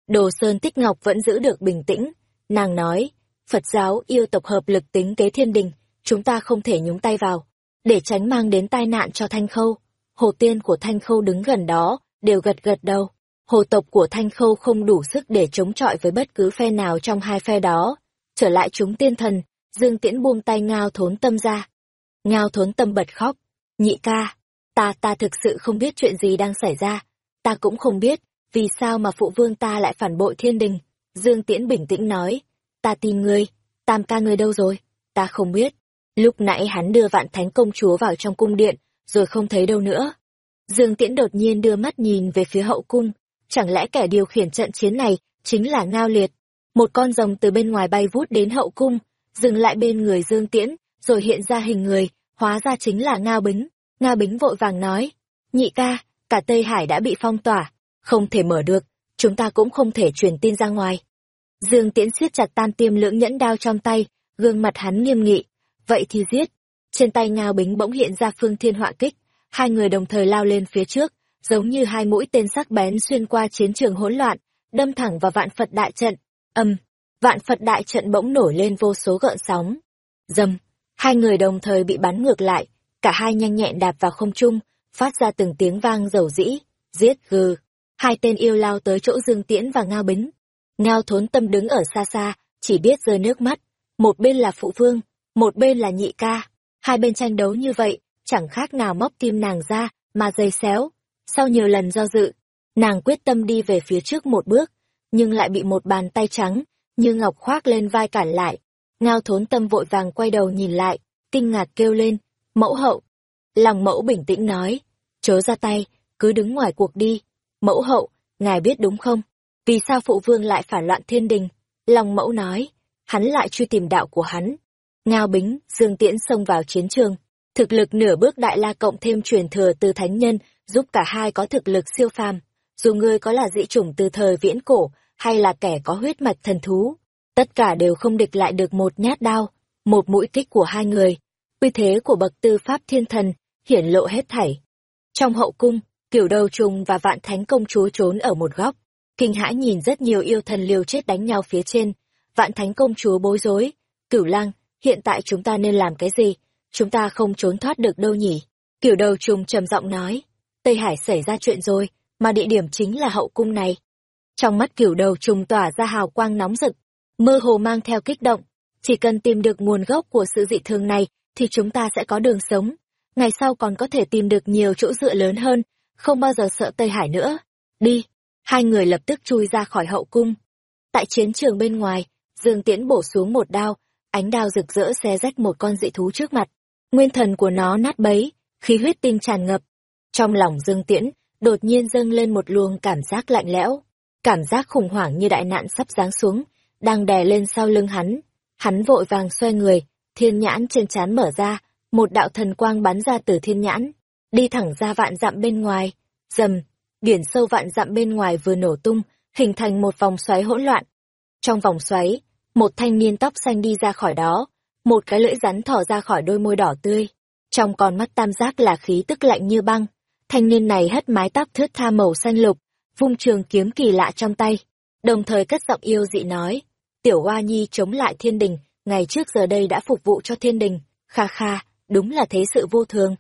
Đồ Sơn Tích Ngọc vẫn giữ được bình tĩnh, nàng nói, Phật giáo yêu tộc hợp lực tính kế thiên đình, chúng ta không thể nhúng tay vào, để tránh mang đến tai nạn cho Thanh Khâu. Hồ tiên của Thanh Khâu đứng gần đó, đều gật gật đầu. hồ tộc của Thanh Khâu không đủ sức để chống chọi với bất cứ phe nào trong hai phe đó. Trở lại chúng tiên thần, Dương Tiễn buông tay ngao thốn tâm ra. Ngao thốn tâm bật khóc. Nhị ca, ta ta thực sự không biết chuyện gì đang xảy ra. Ta cũng không biết, vì sao mà phụ vương ta lại phản bội thiên đình. Dương Tiễn bình tĩnh nói. Ta tìm ngươi, tam ca ngươi đâu rồi? Ta không biết. Lúc nãy hắn đưa vạn thánh công chúa vào trong cung điện, rồi không thấy đâu nữa. Dương Tiễn đột nhiên đưa mắt nhìn về phía hậu cung, chẳng lẽ kẻ điều khiển trận chiến này chính là Ngao Liệt? Một con rồng từ bên ngoài bay vút đến hậu cung, dừng lại bên người Dương Tiễn, rồi hiện ra hình người, hóa ra chính là Ngao Bính. Ngao Bính vội vàng nói, nhị ca, cả Tây Hải đã bị phong tỏa, không thể mở được, chúng ta cũng không thể truyền tin ra ngoài. Dương Tiễn siết chặt tam tiêm lưỡng nhẫn đao trong tay, gương mặt hắn nghiêm nghị, vậy thì giết. Trên tay Ngao Bính bỗng hiện ra phương thiên họa kích, hai người đồng thời lao lên phía trước, giống như hai mũi tên sắc bén xuyên qua chiến trường hỗn loạn, đâm thẳng vào vạn Phật đại trận. Âm, vạn Phật đại trận bỗng nổi lên vô số gợn sóng. Dầm, hai người đồng thời bị bắn ngược lại, cả hai nhanh nhẹn đạp vào không trung, phát ra từng tiếng vang dầu dĩ, giết gừ. Hai tên yêu lao tới chỗ Dương Tiễn và Ngao Bính. Ngao thốn tâm đứng ở xa xa, chỉ biết rơi nước mắt. Một bên là phụ vương, một bên là nhị ca. Hai bên tranh đấu như vậy, chẳng khác nào móc tim nàng ra, mà dây xéo. Sau nhiều lần do dự, nàng quyết tâm đi về phía trước một bước, nhưng lại bị một bàn tay trắng, như ngọc khoác lên vai cản lại. Ngao thốn tâm vội vàng quay đầu nhìn lại, kinh ngạc kêu lên, mẫu hậu. Lòng mẫu bình tĩnh nói, chớ ra tay, cứ đứng ngoài cuộc đi. Mẫu hậu, ngài biết đúng không? Vì sao phụ vương lại phản loạn thiên đình? Lòng mẫu nói, hắn lại truy tìm đạo của hắn. Ngao bính, dương tiễn xông vào chiến trường. Thực lực nửa bước đại la cộng thêm truyền thừa từ thánh nhân, giúp cả hai có thực lực siêu phàm. Dù ngươi có là dị chủng từ thời viễn cổ, hay là kẻ có huyết mạch thần thú, tất cả đều không địch lại được một nhát đao, một mũi kích của hai người. Uy thế của bậc tư pháp thiên thần, hiển lộ hết thảy. Trong hậu cung, kiểu đầu trùng và vạn thánh công chúa trốn ở một góc. Kinh hãi nhìn rất nhiều yêu thần liều chết đánh nhau phía trên. Vạn thánh công chúa bối rối. Cửu lang, hiện tại chúng ta nên làm cái gì? Chúng ta không trốn thoát được đâu nhỉ? Kiểu đầu trùng trầm giọng nói. Tây Hải xảy ra chuyện rồi, mà địa điểm chính là hậu cung này. Trong mắt kiểu đầu trùng tỏa ra hào quang nóng rực, mơ hồ mang theo kích động. Chỉ cần tìm được nguồn gốc của sự dị thường này, thì chúng ta sẽ có đường sống. Ngày sau còn có thể tìm được nhiều chỗ dựa lớn hơn, không bao giờ sợ Tây Hải nữa. Đi! Hai người lập tức chui ra khỏi hậu cung. Tại chiến trường bên ngoài, Dương Tiễn bổ xuống một đao, ánh đao rực rỡ xé rách một con dị thú trước mặt. Nguyên thần của nó nát bấy, khí huyết tinh tràn ngập. Trong lòng Dương Tiễn, đột nhiên dâng lên một luồng cảm giác lạnh lẽo. Cảm giác khủng hoảng như đại nạn sắp giáng xuống, đang đè lên sau lưng hắn. Hắn vội vàng xoay người, thiên nhãn trên trán mở ra, một đạo thần quang bắn ra từ thiên nhãn, đi thẳng ra vạn dặm bên ngoài. Dầm, biển sâu vạn dặm bên ngoài vừa nổ tung, hình thành một vòng xoáy hỗn loạn. Trong vòng xoáy, một thanh niên tóc xanh đi ra khỏi đó, một cái lưỡi rắn thỏ ra khỏi đôi môi đỏ tươi. Trong con mắt tam giác là khí tức lạnh như băng. Thanh niên này hất mái tóc thướt tha màu xanh lục, vung trường kiếm kỳ lạ trong tay, đồng thời cất giọng yêu dị nói, tiểu hoa nhi chống lại thiên đình, ngày trước giờ đây đã phục vụ cho thiên đình, kha kha, đúng là thế sự vô thường.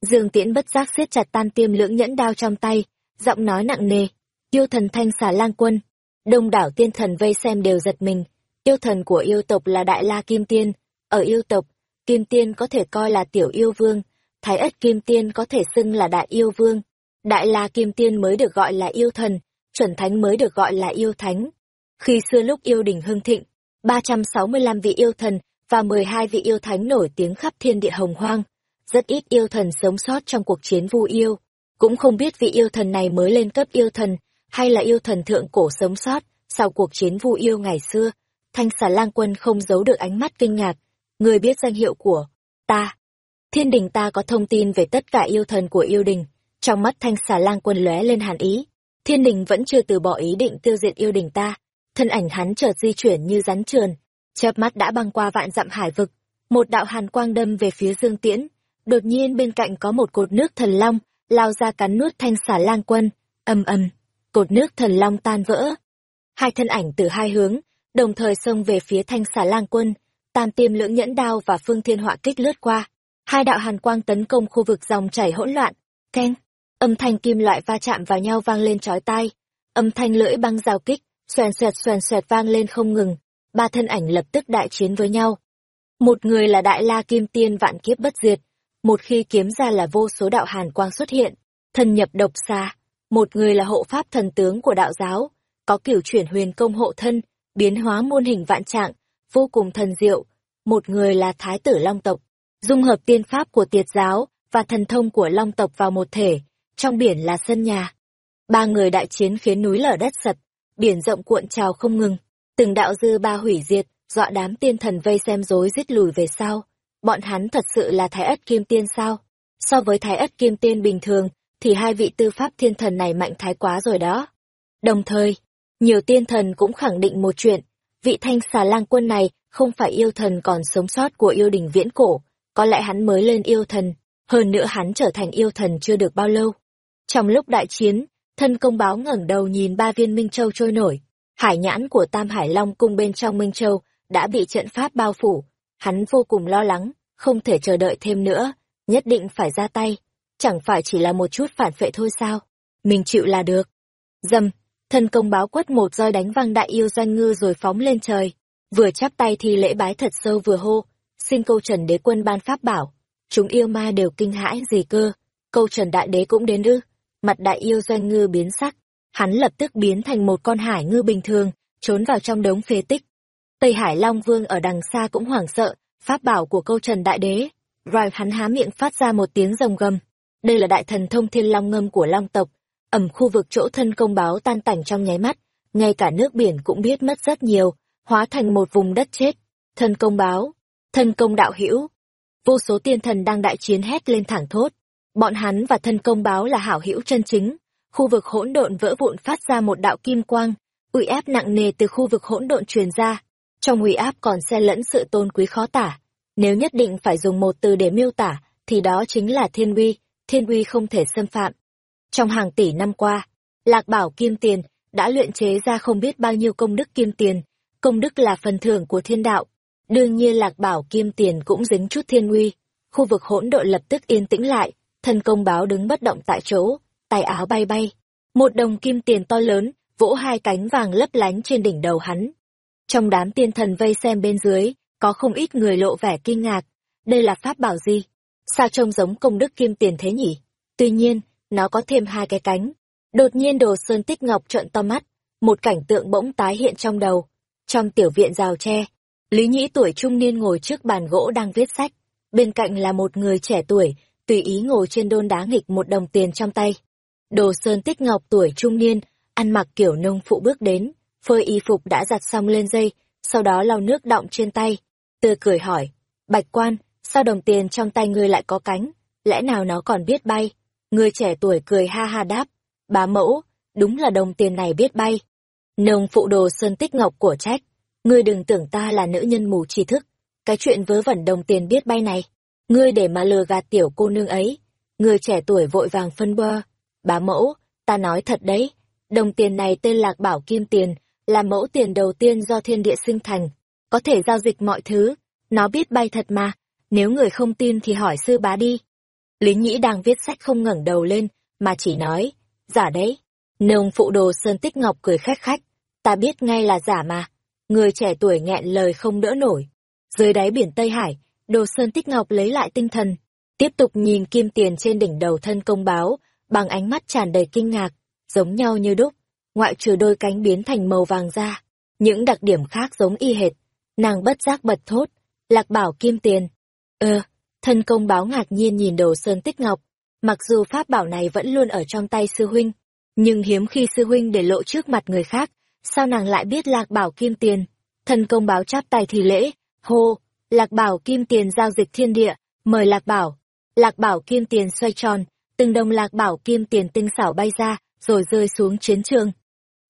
Dương Tiễn bất giác siết chặt tan tiêm lưỡng nhẫn đao trong tay, giọng nói nặng nề, yêu thần thanh xà lang quân. Đông đảo tiên thần vây xem đều giật mình, yêu thần của yêu tộc là Đại La Kim Tiên, ở yêu tộc, Kim Tiên có thể coi là tiểu yêu vương, Thái ất Kim Tiên có thể xưng là Đại yêu vương, Đại La Kim Tiên mới được gọi là yêu thần, chuẩn thánh mới được gọi là yêu thánh. Khi xưa lúc yêu đình hưng thịnh, 365 vị yêu thần và 12 vị yêu thánh nổi tiếng khắp thiên địa hồng hoang. Rất ít yêu thần sống sót trong cuộc chiến vu yêu. Cũng không biết vị yêu thần này mới lên cấp yêu thần, hay là yêu thần thượng cổ sống sót sau cuộc chiến vu yêu ngày xưa. Thanh xà lang quân không giấu được ánh mắt kinh ngạc. Người biết danh hiệu của ta. Thiên đình ta có thông tin về tất cả yêu thần của yêu đình. Trong mắt thanh xà lang quân lóe lên hàn ý. Thiên đình vẫn chưa từ bỏ ý định tiêu diệt yêu đình ta. Thân ảnh hắn chợt di chuyển như rắn trườn. Chớp mắt đã băng qua vạn dặm hải vực. Một đạo hàn quang đâm về phía dương tiễn. Đột nhiên bên cạnh có một cột nước thần long, lao ra cắn nuốt thanh xà lang quân. ầm ầm, cột nước thần long tan vỡ. Hai thân ảnh từ hai hướng, đồng thời xông về phía thanh xà lang quân. Tam tiêm lưỡng nhẫn đao và phương thiên họa kích lướt qua. Hai đạo hàn quang tấn công khu vực dòng chảy hỗn loạn. Keng! âm thanh kim loại va chạm vào nhau vang lên chói tai. âm thanh lưỡi băng giao kích, xoèn xoẹt xoèn xoẹt vang lên không ngừng, ba thân ảnh lập tức đại chiến với nhau. Một người là đại la kim tiên vạn kiếp bất diệt, một khi kiếm ra là vô số đạo hàn quang xuất hiện, thần nhập độc xa, một người là hộ pháp thần tướng của đạo giáo, có kiểu chuyển huyền công hộ thân, biến hóa muôn hình vạn trạng, vô cùng thần diệu, một người là thái tử long tộc, dung hợp tiên pháp của tiệt giáo và thần thông của long tộc vào một thể, trong biển là sân nhà. Ba người đại chiến khiến núi lở đất sập, biển rộng cuộn trào không ngừng, từng đạo dư ba hủy diệt, dọa đám tiên thần vây xem rối rít lùi về sau. Bọn hắn thật sự là thái ất kim tiên sao? So với thái ất kim tiên bình thường, thì hai vị tư pháp thiên thần này mạnh thái quá rồi đó. Đồng thời, nhiều tiên thần cũng khẳng định một chuyện, vị thanh xà lang quân này không phải yêu thần còn sống sót của yêu đình viễn cổ, có lẽ hắn mới lên yêu thần, hơn nữa hắn trở thành yêu thần chưa được bao lâu. Trong lúc đại chiến, thân công báo ngẩng đầu nhìn ba viên Minh Châu trôi nổi, hải nhãn của Tam Hải Long cung bên trong Minh Châu đã bị trận pháp bao phủ, hắn vô cùng lo lắng, không thể chờ đợi thêm nữa, nhất định phải ra tay, chẳng phải chỉ là một chút phản phệ thôi sao, mình chịu là được. Dầm, thân công báo quất một roi đánh văng đại yêu doanh ngư rồi phóng lên trời, vừa chắp tay thì lễ bái thật sâu vừa hô, xin câu trần đế quân ban pháp bảo, chúng yêu ma đều kinh hãi gì cơ, câu trần đại đế cũng đến ư, mặt đại yêu doanh ngư biến sắc, hắn lập tức biến thành một con hải ngư bình thường, trốn vào trong đống phế tích. Tây Hải Long Vương ở đằng xa cũng hoảng sợ, pháp bảo của câu trần đại đế, rồi hắn há miệng phát ra một tiếng rồng gầm. Đây là đại thần thông thiên long ngâm của long tộc, ẩm khu vực chỗ thân công báo tan tành trong nháy mắt, ngay cả nước biển cũng biết mất rất nhiều, hóa thành một vùng đất chết. Thân công báo, thân công đạo hữu vô số tiên thần đang đại chiến hét lên thẳng thốt. Bọn hắn và thân công báo là hảo hữu chân chính. Khu vực hỗn độn vỡ vụn phát ra một đạo kim quang, uy áp nặng nề từ khu vực hỗn độn truyền ra. Trong uy áp còn xen lẫn sự tôn quý khó tả. Nếu nhất định phải dùng một từ để miêu tả, thì đó chính là thiên uy, thiên uy không thể xâm phạm. Trong hàng tỷ năm qua, Lạc Bảo Kim Tiền đã luyện chế ra không biết bao nhiêu công đức kim tiền, công đức là phần thưởng của thiên đạo. Đương nhiên Lạc Bảo Kim Tiền cũng dính chút thiên uy. Khu vực hỗn độn lập tức yên tĩnh lại, thân công báo đứng bất động tại chỗ, tay áo bay bay. Một đồng kim tiền to lớn, vỗ hai cánh vàng lấp lánh trên đỉnh đầu hắn. Trong đám tiên thần vây xem bên dưới, có không ít người lộ vẻ kinh ngạc. Đây là pháp bảo gì? Sao trông giống công đức kim tiền thế nhỉ? Tuy nhiên, nó có thêm hai cái cánh. Đột nhiên đồ sơn tích ngọc trợn to mắt, một cảnh tượng bỗng tái hiện trong đầu. Trong tiểu viện rào tre, Lý Nhĩ tuổi trung niên ngồi trước bàn gỗ đang viết sách. Bên cạnh là một người trẻ tuổi, tùy ý ngồi trên đôn đá nghịch một đồng tiền trong tay. Đồ sơn tích ngọc tuổi trung niên, ăn mặc kiểu nông phụ bước đến, phơi y phục đã giặt xong lên dây, sau đó lau nước đọng trên tay. Tươi cười hỏi, bạch quan, sao đồng tiền trong tay ngươi lại có cánh, lẽ nào nó còn biết bay? Người trẻ tuổi cười ha ha đáp, bá mẫu, đúng là đồng tiền này biết bay. Nông phụ đồ sơn tích ngọc của trách, ngươi đừng tưởng ta là nữ nhân mù trí thức, cái chuyện vớ vẩn đồng tiền biết bay này, ngươi để mà lừa gạt tiểu cô nương ấy. Người trẻ tuổi vội vàng phân bơ, bá mẫu, ta nói thật đấy, đồng tiền này tên lạc bảo kim tiền, là mẫu tiền đầu tiên do thiên địa sinh thành, có thể giao dịch mọi thứ, nó biết bay thật mà, nếu người không tin thì hỏi sư bá đi. Lý Nhĩ đang viết sách không ngẩng đầu lên, mà chỉ nói, giả đấy. Nông phụ đồ Sơn Tích Ngọc cười khách khách, ta biết ngay là giả mà. Người trẻ tuổi nghẹn lời không đỡ nổi. Dưới đáy biển Tây Hải, đồ Sơn Tích Ngọc lấy lại tinh thần, tiếp tục nhìn kim tiền trên đỉnh đầu thân công báo, bằng ánh mắt tràn đầy kinh ngạc, giống nhau như đúc, ngoại trừ đôi cánh biến thành màu vàng ra Những đặc điểm khác giống y hệt, nàng bất giác bật thốt, lạc bảo kim tiền. Ơ, thân công báo ngạc nhiên nhìn đồ sơn tích ngọc, mặc dù pháp bảo này vẫn luôn ở trong tay sư huynh, nhưng hiếm khi sư huynh để lộ trước mặt người khác, sao nàng lại biết lạc bảo kim tiền. Thân công báo chắp tay thì lễ, hô, lạc bảo kim tiền giao dịch thiên địa, mời lạc bảo. Lạc bảo kim tiền xoay tròn, từng đồng lạc bảo kim tiền tinh xảo bay ra, rồi rơi xuống chiến trường.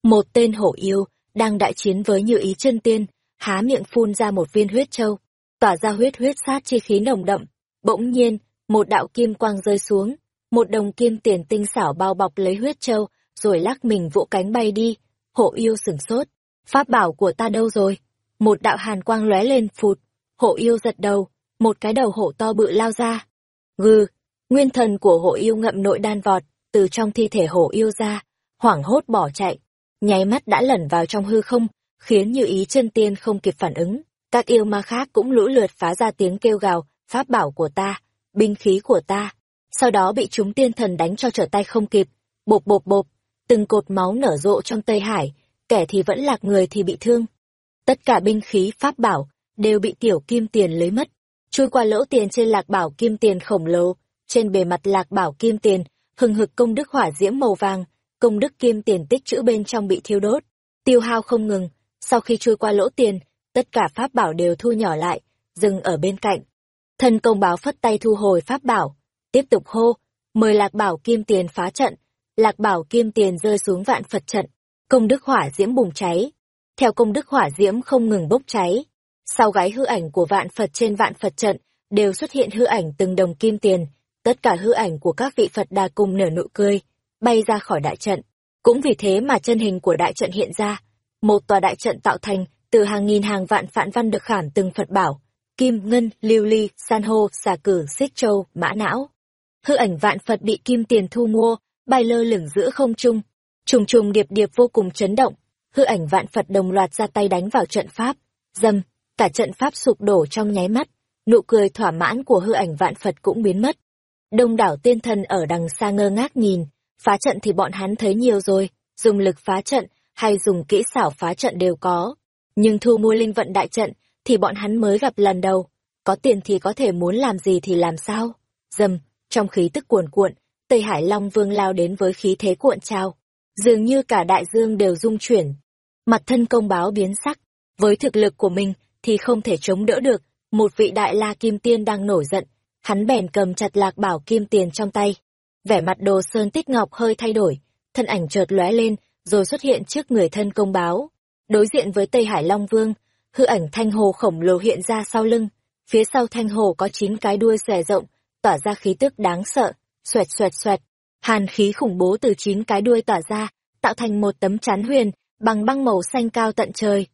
Một tên hổ yêu, đang đại chiến với như ý chân tiên, há miệng phun ra một viên huyết châu, tỏa ra huyết huyết sát chi khí nồng đậm. Bỗng nhiên, một đạo kim quang rơi xuống, một đồng kim tiền tinh xảo bao bọc lấy huyết châu, rồi lắc mình vỗ cánh bay đi. Hộ yêu sửng sốt, pháp bảo của ta đâu rồi? Một đạo hàn quang lóe lên phụt, hộ yêu giật đầu, một cái đầu hổ to bự lao ra. Gừ, nguyên thần của hộ yêu ngậm nội đan vọt, từ trong thi thể hổ yêu ra, hoảng hốt bỏ chạy. nháy mắt đã lẩn vào trong hư không, khiến như ý chân tiên không kịp phản ứng. Các yêu ma khác cũng lũ lượt phá ra tiếng kêu gào, pháp bảo của ta, binh khí của ta. Sau đó bị chúng tiên thần đánh cho trở tay không kịp, bộp bộp bộp, từng cột máu nở rộ trong Tây Hải, kẻ thì vẫn lạc người thì bị thương. Tất cả binh khí pháp bảo đều bị tiểu kim tiền lấy mất, chui qua lỗ tiền trên lạc bảo kim tiền khổng lồ, trên bề mặt lạc bảo kim tiền, hừng hực công đức hỏa diễm màu vàng, công đức kim tiền tích trữ bên trong bị thiêu đốt, tiêu hao không ngừng, sau khi chui qua lỗ tiền, tất cả pháp bảo đều thu nhỏ lại, dừng ở bên cạnh. Thân công báo phất tay thu hồi pháp bảo, tiếp tục hô, mời lạc bảo kim tiền phá trận, lạc bảo kim tiền rơi xuống vạn Phật trận, công đức hỏa diễm bùng cháy. Theo công đức hỏa diễm không ngừng bốc cháy, sau gáy hư ảnh của vạn Phật trên vạn Phật trận, đều xuất hiện hư ảnh từng đồng kim tiền, tất cả hư ảnh của các vị Phật đà cùng nở nụ cười, bay ra khỏi đại trận. Cũng vì thế mà chân hình của đại trận hiện ra, một tòa đại trận tạo thành từ hàng nghìn hàng vạn phạn văn được khảm từng Phật bảo, kim, ngân, lưu ly, san hô, xà cử, xích châu, mã não. Hư ảnh vạn Phật bị kim tiền thu mua, bay lơ lửng giữa không trung, trùng trùng điệp điệp vô cùng chấn động, hư ảnh vạn Phật đồng loạt ra tay đánh vào trận pháp, dâm, cả trận pháp sụp đổ trong nháy mắt, nụ cười thỏa mãn của hư ảnh vạn Phật cũng biến mất. Đông đảo tiên thần ở đằng xa ngơ ngác nhìn, phá trận thì bọn hắn thấy nhiều rồi, dùng lực phá trận hay dùng kỹ xảo phá trận đều có. Nhưng thu mua linh vận đại trận thì bọn hắn mới gặp lần đầu, có tiền thì có thể muốn làm gì thì làm sao. Dầm, trong khí tức cuồn cuộn, Tây Hải Long Vương lao đến với khí thế cuộn trao. Dường như cả đại dương đều rung chuyển. Mặt thân công báo biến sắc, với thực lực của mình thì không thể chống đỡ được, một vị đại la kim tiên đang nổi giận, hắn bèn cầm chặt lạc bảo kim tiền trong tay. Vẻ mặt đồ sơn tích ngọc hơi thay đổi, thân ảnh chợt lóe lên, rồi xuất hiện trước người thân công báo. Đối diện với Tây Hải Long Vương, hư ảnh thanh hồ khổng lồ hiện ra sau lưng, phía sau thanh hồ có chín cái đuôi xòe rộng, tỏa ra khí tức đáng sợ, xoẹt xoẹt xoẹt, hàn khí khủng bố từ chín cái đuôi tỏa ra, tạo thành một tấm chắn huyền, bằng băng màu xanh cao tận trời.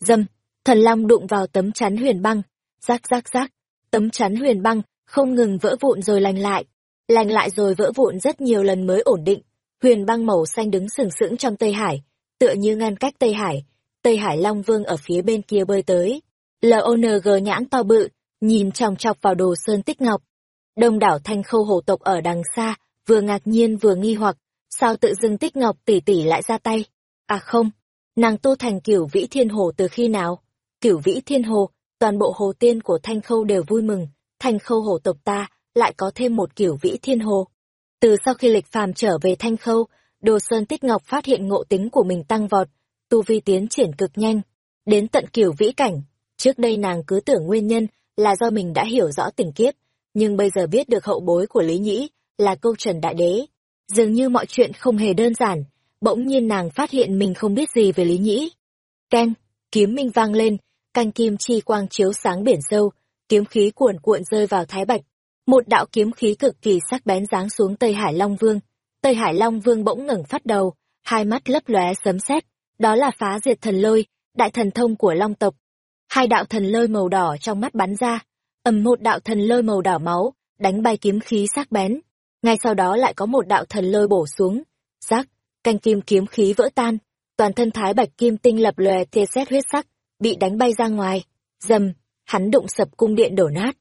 Dâm, thần long đụng vào tấm chắn huyền băng, rác rác rác, tấm chắn huyền băng không ngừng vỡ vụn rồi lành lại, lành lại rồi vỡ vụn rất nhiều lần mới ổn định. Huyền băng màu xanh đứng sừng sững trong Tây Hải, tựa như ngăn cách Tây Hải, Tây Hải Long Vương ở phía bên kia bơi tới. LONG nhãn to bự, nhìn chòng chọc vào đồ sơn tích ngọc. Đông đảo thanh khâu hổ tộc ở đằng xa, vừa ngạc nhiên vừa nghi hoặc, sao tự dưng tích ngọc tỷ tỷ lại ra tay? À không, nàng tu thành kiểu vĩ thiên hồ từ khi nào? Kiểu vĩ thiên hồ, toàn bộ hồ tiên của thanh khâu đều vui mừng, thanh khâu hổ tộc ta lại có thêm một kiểu vĩ thiên hồ. Từ sau khi lịch phàm trở về thanh khâu, đồ sơn tích ngọc phát hiện ngộ tính của mình tăng vọt, tu vi tiến triển cực nhanh, đến tận kiểu vĩ cảnh. Trước đây nàng cứ tưởng nguyên nhân là do mình đã hiểu rõ tình kiếp, nhưng bây giờ biết được hậu bối của Lý Nhĩ là câu trần đại đế. Dường như mọi chuyện không hề đơn giản, bỗng nhiên nàng phát hiện mình không biết gì về Lý Nhĩ. Ken, kiếm minh vang lên, canh kim chi quang chiếu sáng biển sâu, kiếm khí cuồn cuộn rơi vào thái bạch. Một đạo kiếm khí cực kỳ sắc bén giáng xuống Tây Hải Long Vương. Tây Hải Long Vương bỗng ngẩng phát đầu, hai mắt lấp lóe sấm sét, đó là phá diệt thần lôi, đại thần thông của Long tộc. Hai đạo thần lôi màu đỏ trong mắt bắn ra, ầm một đạo thần lôi màu đỏ máu, đánh bay kiếm khí sắc bén. Ngay sau đó lại có một đạo thần lôi bổ xuống, rắc, canh kim kiếm khí vỡ tan, toàn thân thái bạch kim tinh lập lòe tia sét huyết sắc, bị đánh bay ra ngoài, dầm, hắn đụng sập cung điện đổ nát.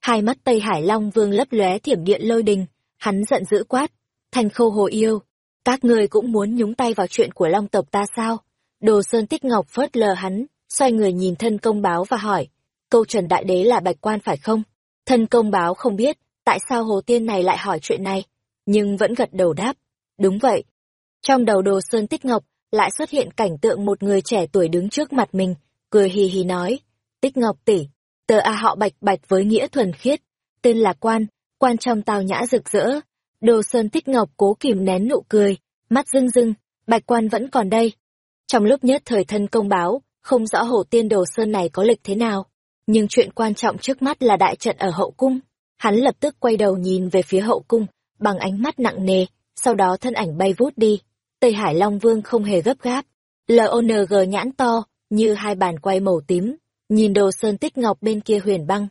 Hai mắt Tây Hải Long Vương lấp lóe thiểm điện lôi đình, hắn giận dữ quát, thành khâu hồ yêu, các ngươi cũng muốn nhúng tay vào chuyện của Long tộc ta sao? Đồ Sơn Tích Ngọc phớt lờ hắn, xoay người nhìn thân công báo và hỏi, câu trần đại đế là bạch quan phải không? Thân công báo không biết, tại sao hồ tiên này lại hỏi chuyện này, nhưng vẫn gật đầu đáp, đúng vậy. Trong đầu Đồ Sơn Tích Ngọc lại xuất hiện cảnh tượng một người trẻ tuổi đứng trước mặt mình, cười hì hì nói, Tích Ngọc tỷ, tờ A họ bạch bạch với nghĩa thuần khiết, tên là quan, quan trong tào nhã rực rỡ. Đồ Sơn Tích Ngọc cố kìm nén nụ cười, mắt rưng rưng, bạch quan vẫn còn đây. Trong lúc nhất thời thân công báo, không rõ hổ tiên Đồ Sơn này có lịch thế nào, nhưng chuyện quan trọng trước mắt là đại trận ở hậu cung. Hắn lập tức quay đầu nhìn về phía hậu cung, bằng ánh mắt nặng nề, sau đó thân ảnh bay vút đi. Tây Hải Long Vương không hề gấp gáp. LONG nhãn to, như hai bàn quay màu tím, nhìn đồ sơn tích ngọc bên kia huyền băng.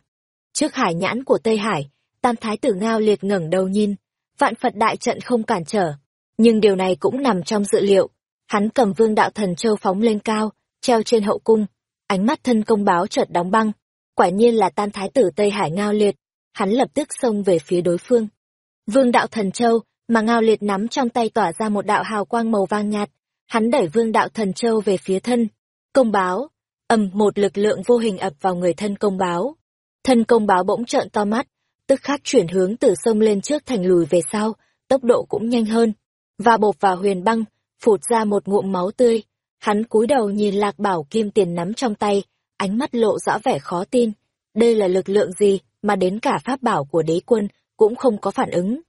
Trước hải nhãn của Tây Hải, tam thái tử ngao liệt ngẩng đầu nhìn, vạn Phật đại trận không cản trở. Nhưng điều này cũng nằm trong dự liệu. hắn cầm vương đạo thần châu phóng lên cao, treo trên hậu cung, ánh mắt thân công báo chợt đóng băng, quả nhiên là tam thái tử Tây Hải Ngao Liệt, hắn lập tức xông về phía đối phương. Vương đạo thần châu, mà Ngao Liệt nắm trong tay tỏa ra một đạo hào quang màu vàng nhạt, hắn đẩy vương đạo thần châu về phía thân. Công báo, ầm một lực lượng vô hình ập vào người thân công báo. Thân công báo bỗng trợn to mắt, tức khắc chuyển hướng từ sông lên trước thành lùi về sau, tốc độ cũng nhanh hơn. Và bột vào huyền băng, phụt ra một ngụm máu tươi. Hắn cúi đầu nhìn lạc bảo kim tiền nắm trong tay, ánh mắt lộ rõ vẻ khó tin. Đây là lực lượng gì mà đến cả pháp bảo của đế quân cũng không có phản ứng.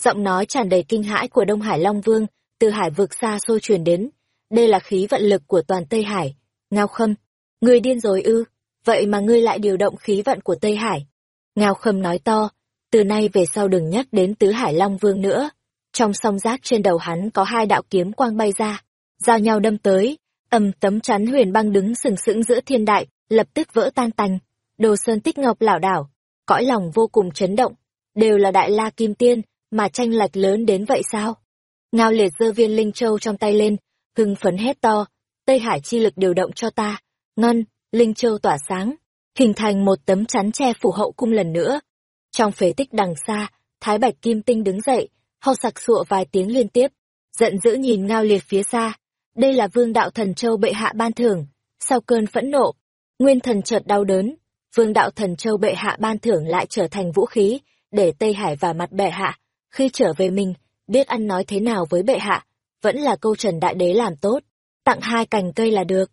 Giọng nói tràn đầy kinh hãi của Đông Hải Long Vương, từ hải vực xa xôi truyền đến. Đây là khí vận lực của toàn Tây Hải. Ngao khâm, ngươi điên rồi ư, vậy mà ngươi lại điều động khí vận của Tây Hải. Ngao khâm nói to, từ nay về sau đừng nhắc đến tứ hải Long Vương nữa. Trong song giác trên đầu hắn có hai đạo kiếm quang bay ra, giao nhau đâm tới, ầm tấm chắn huyền băng đứng sừng sững giữa thiên đại, lập tức vỡ tan tành. Đồ sơn tích ngọc lảo đảo, cõi lòng vô cùng chấn động, đều là đại la kim tiên, mà tranh lệch lớn đến vậy sao? Ngao liệt giơ viên linh châu trong tay lên, hưng phấn hét to, Tây Hải chi lực điều động cho ta, ngân, linh châu tỏa sáng, hình thành một tấm chắn che phủ hậu cung lần nữa. Trong phế tích đằng xa, Thái Bạch Kim Tinh đứng dậy, ho sặc sụa vài tiếng liên tiếp, giận dữ nhìn ngao liệt phía xa. Đây là vương đạo thần châu bệ hạ ban thưởng, sau cơn phẫn nộ, nguyên thần chợt đau đớn, vương đạo thần châu bệ hạ ban thưởng lại trở thành vũ khí, để Tây Hải và mặt bệ hạ. Khi trở về mình, biết ăn nói thế nào với bệ hạ, vẫn là câu trần đại đế làm tốt, tặng hai cành cây là được.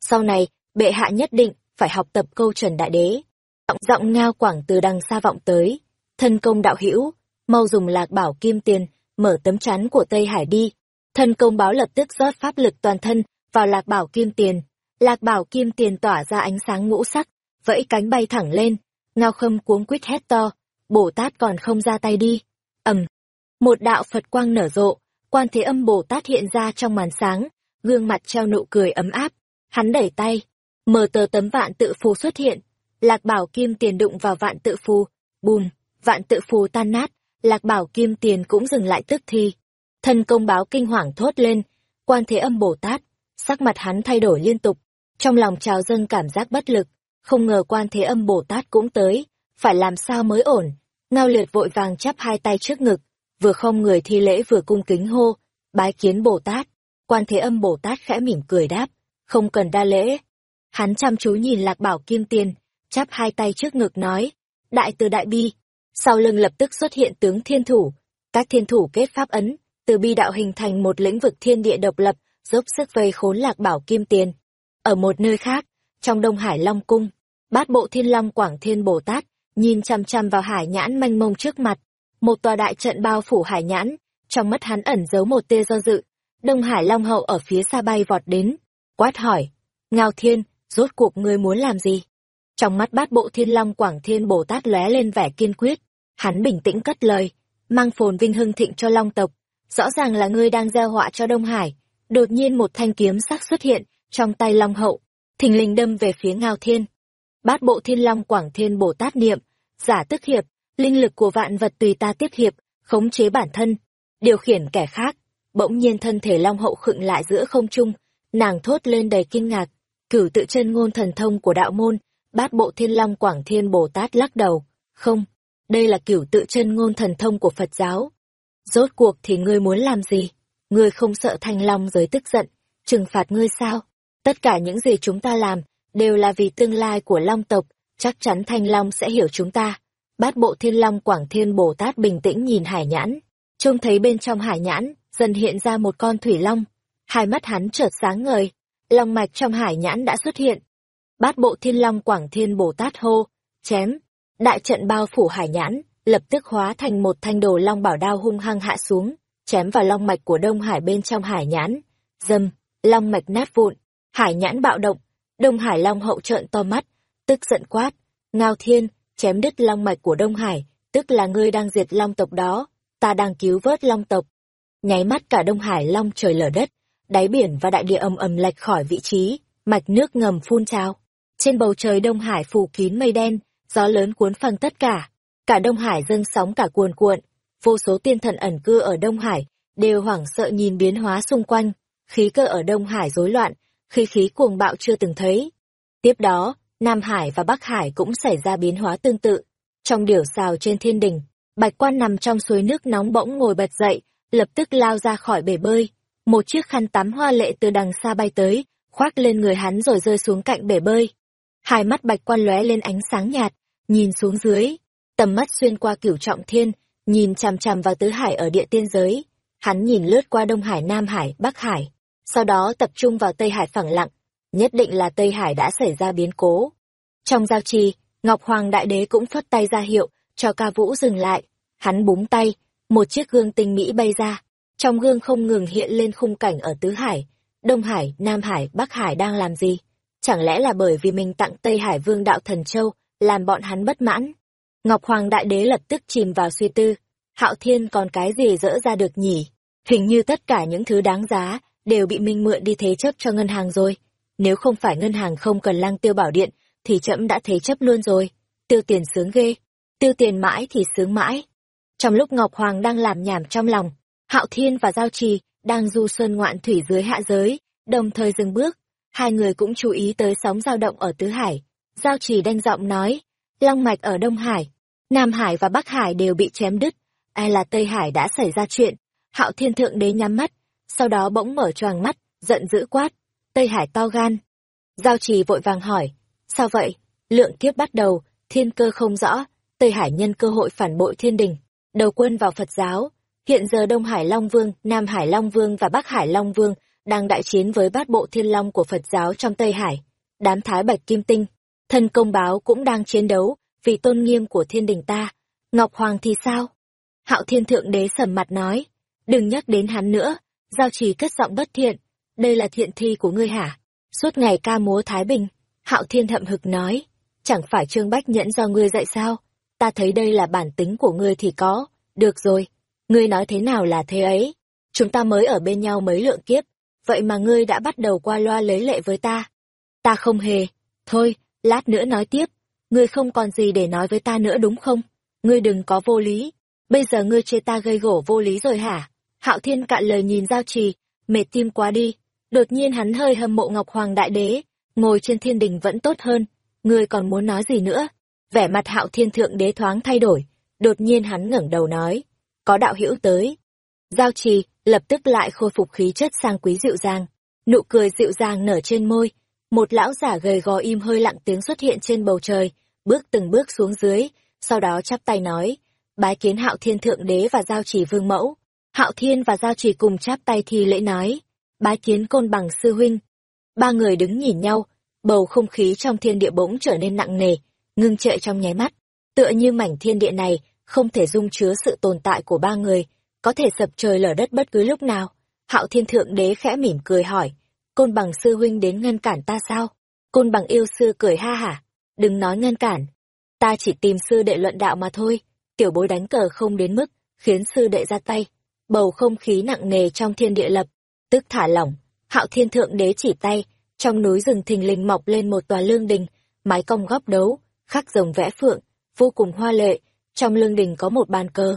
Sau này, bệ hạ nhất định phải học tập câu trần đại đế. Giọng giọng ngao quảng từ đằng xa vọng tới, thân công đạo hữu mau dùng lạc bảo kim tiền, mở tấm chắn của Tây Hải đi. Thân công báo lập tức rót pháp lực toàn thân vào lạc bảo kim tiền. Lạc bảo kim tiền tỏa ra ánh sáng ngũ sắc, vẫy cánh bay thẳng lên. Ngao khâm cuống quýt hét to, Bồ Tát còn không ra tay đi. ầm, một đạo Phật quang nở rộ, quan thế âm Bồ Tát hiện ra trong màn sáng, gương mặt treo nụ cười ấm áp. Hắn đẩy tay, mở tờ tấm vạn tự phù xuất hiện. Lạc bảo kim tiền đụng vào vạn tự phù, bùm, vạn tự phù tan nát, lạc bảo kim tiền cũng dừng lại tức thi. Thân công báo kinh hoàng thốt lên, quan thế âm Bồ Tát, sắc mặt hắn thay đổi liên tục, trong lòng trào dâng cảm giác bất lực, không ngờ quan thế âm Bồ Tát cũng tới, phải làm sao mới ổn. Ngao liệt vội vàng chắp hai tay trước ngực, vừa không người thi lễ vừa cung kính hô, bái kiến Bồ Tát. Quan thế âm Bồ Tát khẽ mỉm cười đáp, không cần đa lễ. Hắn chăm chú nhìn lạc bảo kim tiền, chắp hai tay trước ngực nói, đại từ đại bi, sau lưng lập tức xuất hiện tướng thiên thủ, các thiên thủ kết pháp ấn, từ bi đạo hình thành một lĩnh vực thiên địa độc lập, dốc sức vây khốn lạc bảo kim tiền. Ở một nơi khác, trong Đông Hải Long Cung, bát bộ thiên long Quảng Thiên Bồ Tát, nhìn chăm chăm vào hải nhãn manh mông trước mặt. Một tòa đại trận bao phủ hải nhãn, trong mắt hắn ẩn giấu một tia do dự. Đông Hải Long Hậu ở phía xa bay vọt đến, quát hỏi, Ngao Thiên, rốt cuộc ngươi muốn làm gì? Trong mắt bát bộ thiên long quảng thiên Bồ Tát lóe lên vẻ kiên quyết. Hắn bình tĩnh cất lời, mang phồn vinh hưng thịnh cho long tộc. Rõ ràng là ngươi đang gieo họa cho Đông Hải. Đột nhiên một thanh kiếm sắc xuất hiện, trong tay long hậu, thình lình đâm về phía ngao thiên. Bát bộ thiên long quảng thiên Bồ Tát niệm, giả tức hiệp, linh lực của vạn vật tùy ta tiếp hiệp, khống chế bản thân, điều khiển kẻ khác. Bỗng nhiên thân thể long hậu khựng lại giữa không trung, nàng thốt lên đầy kinh ngạc, cửu tự chân ngôn thần thông của đạo môn, bát bộ thiên long quảng thiên Bồ Tát lắc đầu. Không, đây là cửu tự chân ngôn thần thông của Phật giáo. Rốt cuộc thì ngươi muốn làm gì? Ngươi không sợ thanh long giới tức giận, trừng phạt ngươi sao? Tất cả những gì chúng ta làm, đều là vì tương lai của long tộc, chắc chắn thanh long sẽ hiểu chúng ta. Bát bộ thiên long quảng thiên Bồ Tát bình tĩnh nhìn hải nhãn, trông thấy bên trong hải nhãn, dần hiện ra một con thủy long. Hai mắt hắn chợt sáng ngời, long mạch trong hải nhãn đã xuất hiện, bát bộ thiên long quảng thiên bồ tát hô chém! Đại trận bao phủ hải nhãn lập tức hóa thành một thanh đồ long bảo đao hung hăng hạ xuống chém vào long mạch của đông hải bên trong hải nhãn. Dâm long mạch nát vụn hải nhãn bạo động. Đông hải long hậu trợn to mắt tức giận quát ngao thiên chém đứt long mạch của đông hải tức là ngươi đang diệt long tộc đó ta đang cứu vớt long tộc nháy mắt cả đông hải long trời lở đất đáy biển và đại địa ầm ầm lệch khỏi vị trí mạch nước ngầm phun trào trên bầu trời Đông Hải phủ kín mây đen, gió lớn cuốn phăng tất cả. Cả Đông Hải dâng sóng cả cuồn cuộn. Vô số tiên thần ẩn cư ở Đông Hải, đều hoảng sợ nhìn biến hóa xung quanh. khí cơ ở Đông Hải rối loạn, khí khí cuồng bạo chưa từng thấy. Tiếp đó, Nam Hải và Bắc Hải cũng xảy ra biến hóa tương tự. Trong điểu xào trên thiên đình, Bạch Quan nằm trong suối nước nóng bỗng ngồi bật dậy, lập tức lao ra khỏi bể bơi. Một chiếc khăn tắm hoa lệ từ đằng xa bay tới, khoác lên người hắn rồi rơi xuống cạnh bể bơi. Hai mắt Bạch Quan lóe lên ánh sáng nhạt, nhìn xuống dưới, tầm mắt xuyên qua cửu trọng thiên, nhìn chằm chằm vào tứ hải ở địa tiên giới. Hắn nhìn lướt qua Đông Hải, Nam Hải, Bắc Hải, sau đó tập trung vào Tây Hải phẳng lặng, nhất định là Tây Hải đã xảy ra biến cố. Trong giao trì, Ngọc Hoàng Đại Đế cũng phất tay ra hiệu, cho ca vũ dừng lại. Hắn búng tay, một chiếc gương tinh mỹ bay ra. Trong gương không ngừng hiện lên khung cảnh ở Tứ Hải, Đông Hải, Nam Hải, Bắc Hải đang làm gì? Chẳng lẽ là bởi vì mình tặng Tây Hải Vương Đạo Thần Châu, làm bọn hắn bất mãn? Ngọc Hoàng Đại Đế lập tức chìm vào suy tư. Hạo Thiên còn cái gì dỡ ra được nhỉ? Hình như tất cả những thứ đáng giá đều bị Minh mượn đi thế chấp cho ngân hàng rồi. Nếu không phải ngân hàng không cần lang tiêu bảo điện, thì trẫm đã thế chấp luôn rồi. Tiêu tiền sướng ghê. Tiêu tiền mãi thì sướng mãi. Trong lúc Ngọc Hoàng đang làm nhảm trong lòng, Hạo Thiên và Giao Trì đang du xuân ngoạn thủy dưới hạ giới, đồng thời dừng bước. Hai người cũng chú ý tới sóng dao động ở Tứ Hải. Giao Trì đanh giọng nói, Long mạch ở Đông Hải, Nam Hải và Bắc Hải đều bị chém đứt. Ai là Tây Hải đã xảy ra chuyện? Hạo Thiên Thượng Đế nhắm mắt, sau đó bỗng mở choàng mắt, giận dữ quát. Tây Hải to gan. Giao trì vội vàng hỏi. Sao vậy? Lượng kiếp bắt đầu, thiên cơ không rõ. Tây Hải nhân cơ hội phản bội thiên đình. Đầu quân vào Phật giáo. Hiện giờ Đông Hải Long Vương, Nam Hải Long Vương và Bắc Hải Long Vương đang đại chiến với bát bộ thiên long của Phật giáo trong Tây Hải. Đám Thái Bạch Kim Tinh, thân công báo cũng đang chiến đấu vì tôn nghiêm của thiên đình ta. Ngọc Hoàng thì sao? Hạo Thiên Thượng Đế sầm mặt nói, đừng nhắc đến hắn nữa, giao trì cất giọng bất thiện, đây là thiện thi của ngươi hả? Suốt ngày ca múa Thái Bình, Hạo Thiên hậm hực nói, chẳng phải Trương Bách Nhẫn do ngươi dạy sao? Ta thấy đây là bản tính của ngươi thì có, được rồi, ngươi nói thế nào là thế ấy? Chúng ta mới ở bên nhau mấy lượng kiếp, vậy mà ngươi đã bắt đầu qua loa lấy lệ với ta. Ta không hề, thôi, lát nữa nói tiếp, ngươi không còn gì để nói với ta nữa đúng không? Ngươi đừng có vô lý, bây giờ ngươi chê ta gây gổ vô lý rồi hả? Hạo Thiên cạn lời nhìn Giao Trì, mệt tim quá đi. Đột nhiên hắn hơi hâm mộ Ngọc Hoàng Đại Đế, ngồi trên thiên đình vẫn tốt hơn. Ngươi còn muốn nói gì nữa? Vẻ mặt Hạo Thiên Thượng Đế thoáng thay đổi. Đột nhiên hắn ngẩng đầu nói, có đạo hữu tới. Giao Trì lập tức lại khôi phục khí chất sang quý dịu dàng. Nụ cười dịu dàng nở trên môi. Một lão giả gầy gò im hơi lặng tiếng xuất hiện trên bầu trời, bước từng bước xuống dưới, sau đó chắp tay nói, bái kiến Hạo Thiên Thượng Đế và Giao Trì Vương Mẫu. Hạo Thiên và Giao Trì cùng chắp tay thi lễ nói, bái kiến côn bằng sư huynh. Ba người đứng nhìn nhau, bầu không khí trong thiên địa bỗng trở nên nặng nề, ngưng trệ trong nháy mắt. Tựa như mảnh thiên địa này, không thể dung chứa sự tồn tại của ba người, có thể sập trời lở đất bất cứ lúc nào. Hạo Thiên Thượng Đế khẽ mỉm cười hỏi, côn bằng sư huynh đến ngăn cản ta sao? Côn bằng yêu sư cười ha hả, đừng nói ngăn cản. Ta chỉ tìm sư đệ luận đạo mà thôi, tiểu bối đánh cờ không đến mức, khiến sư đệ ra tay bầu không khí nặng nề trong thiên địa lập, tức thả lỏng, hạo thiên thượng đế chỉ tay, trong núi rừng thình lình mọc lên một tòa lương đình, mái cong góc đấu, khắc rồng vẽ phượng, vô cùng hoa lệ, trong lưng đình có một bàn cờ.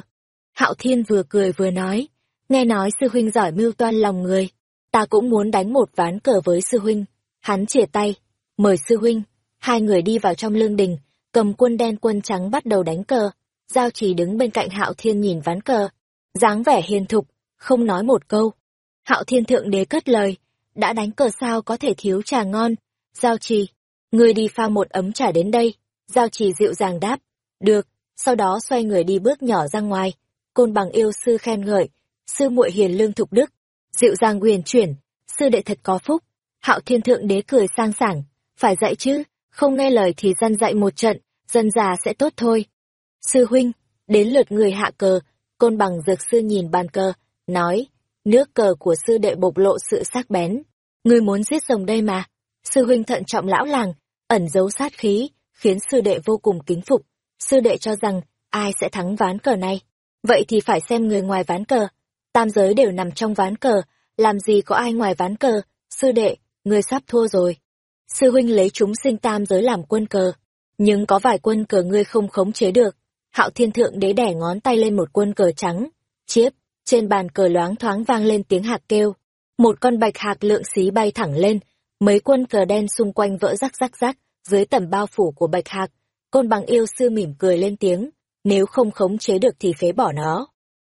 Hạo thiên vừa cười vừa nói, nghe nói sư huynh giỏi mưu toan lòng người, ta cũng muốn đánh một ván cờ với sư huynh, hắn chìa tay, mời sư huynh, hai người đi vào trong lương đình, cầm quân đen quân trắng bắt đầu đánh cờ, giao trì đứng bên cạnh hạo thiên nhìn ván cờ, dáng vẻ hiền thục, không nói một câu. Hạo thiên thượng đế cất lời, đã đánh cờ sao có thể thiếu trà ngon. Giao trì, người đi pha một ấm trà đến đây. Giao trì dịu dàng đáp, được, sau đó xoay người đi bước nhỏ ra ngoài. Côn bằng yêu sư khen ngợi, sư muội hiền lương thục đức, dịu dàng quyền chuyển, sư đệ thật có phúc. Hạo thiên thượng đế cười sang sảng, phải dạy chứ, không nghe lời thì dân dạy một trận, dân già sẽ tốt thôi. Sư huynh, đến lượt người hạ cờ, Côn bằng dược sư nhìn bàn cờ, nói, nước cờ của sư đệ bộc lộ sự sắc bén. Ngươi muốn giết rồng đây mà. Sư huynh thận trọng lão làng, ẩn giấu sát khí, khiến sư đệ vô cùng kính phục. Sư đệ cho rằng, ai sẽ thắng ván cờ này? Vậy thì phải xem người ngoài ván cờ. Tam giới đều nằm trong ván cờ, làm gì có ai ngoài ván cờ? Sư đệ, ngươi sắp thua rồi. Sư huynh lấy chúng sinh tam giới làm quân cờ. Nhưng có vài quân cờ ngươi không khống chế được Hạo Thiên Thượng Đế đẻ ngón tay lên một quân cờ trắng, chiếp, trên bàn cờ loáng thoáng vang lên tiếng hạc kêu. Một con bạch hạc lượng xí bay thẳng lên, mấy quân cờ đen xung quanh vỡ rắc rắc rắc, dưới tầm bao phủ của bạch hạc. Côn bằng yêu sư mỉm cười lên tiếng, nếu không khống chế được thì phế bỏ nó.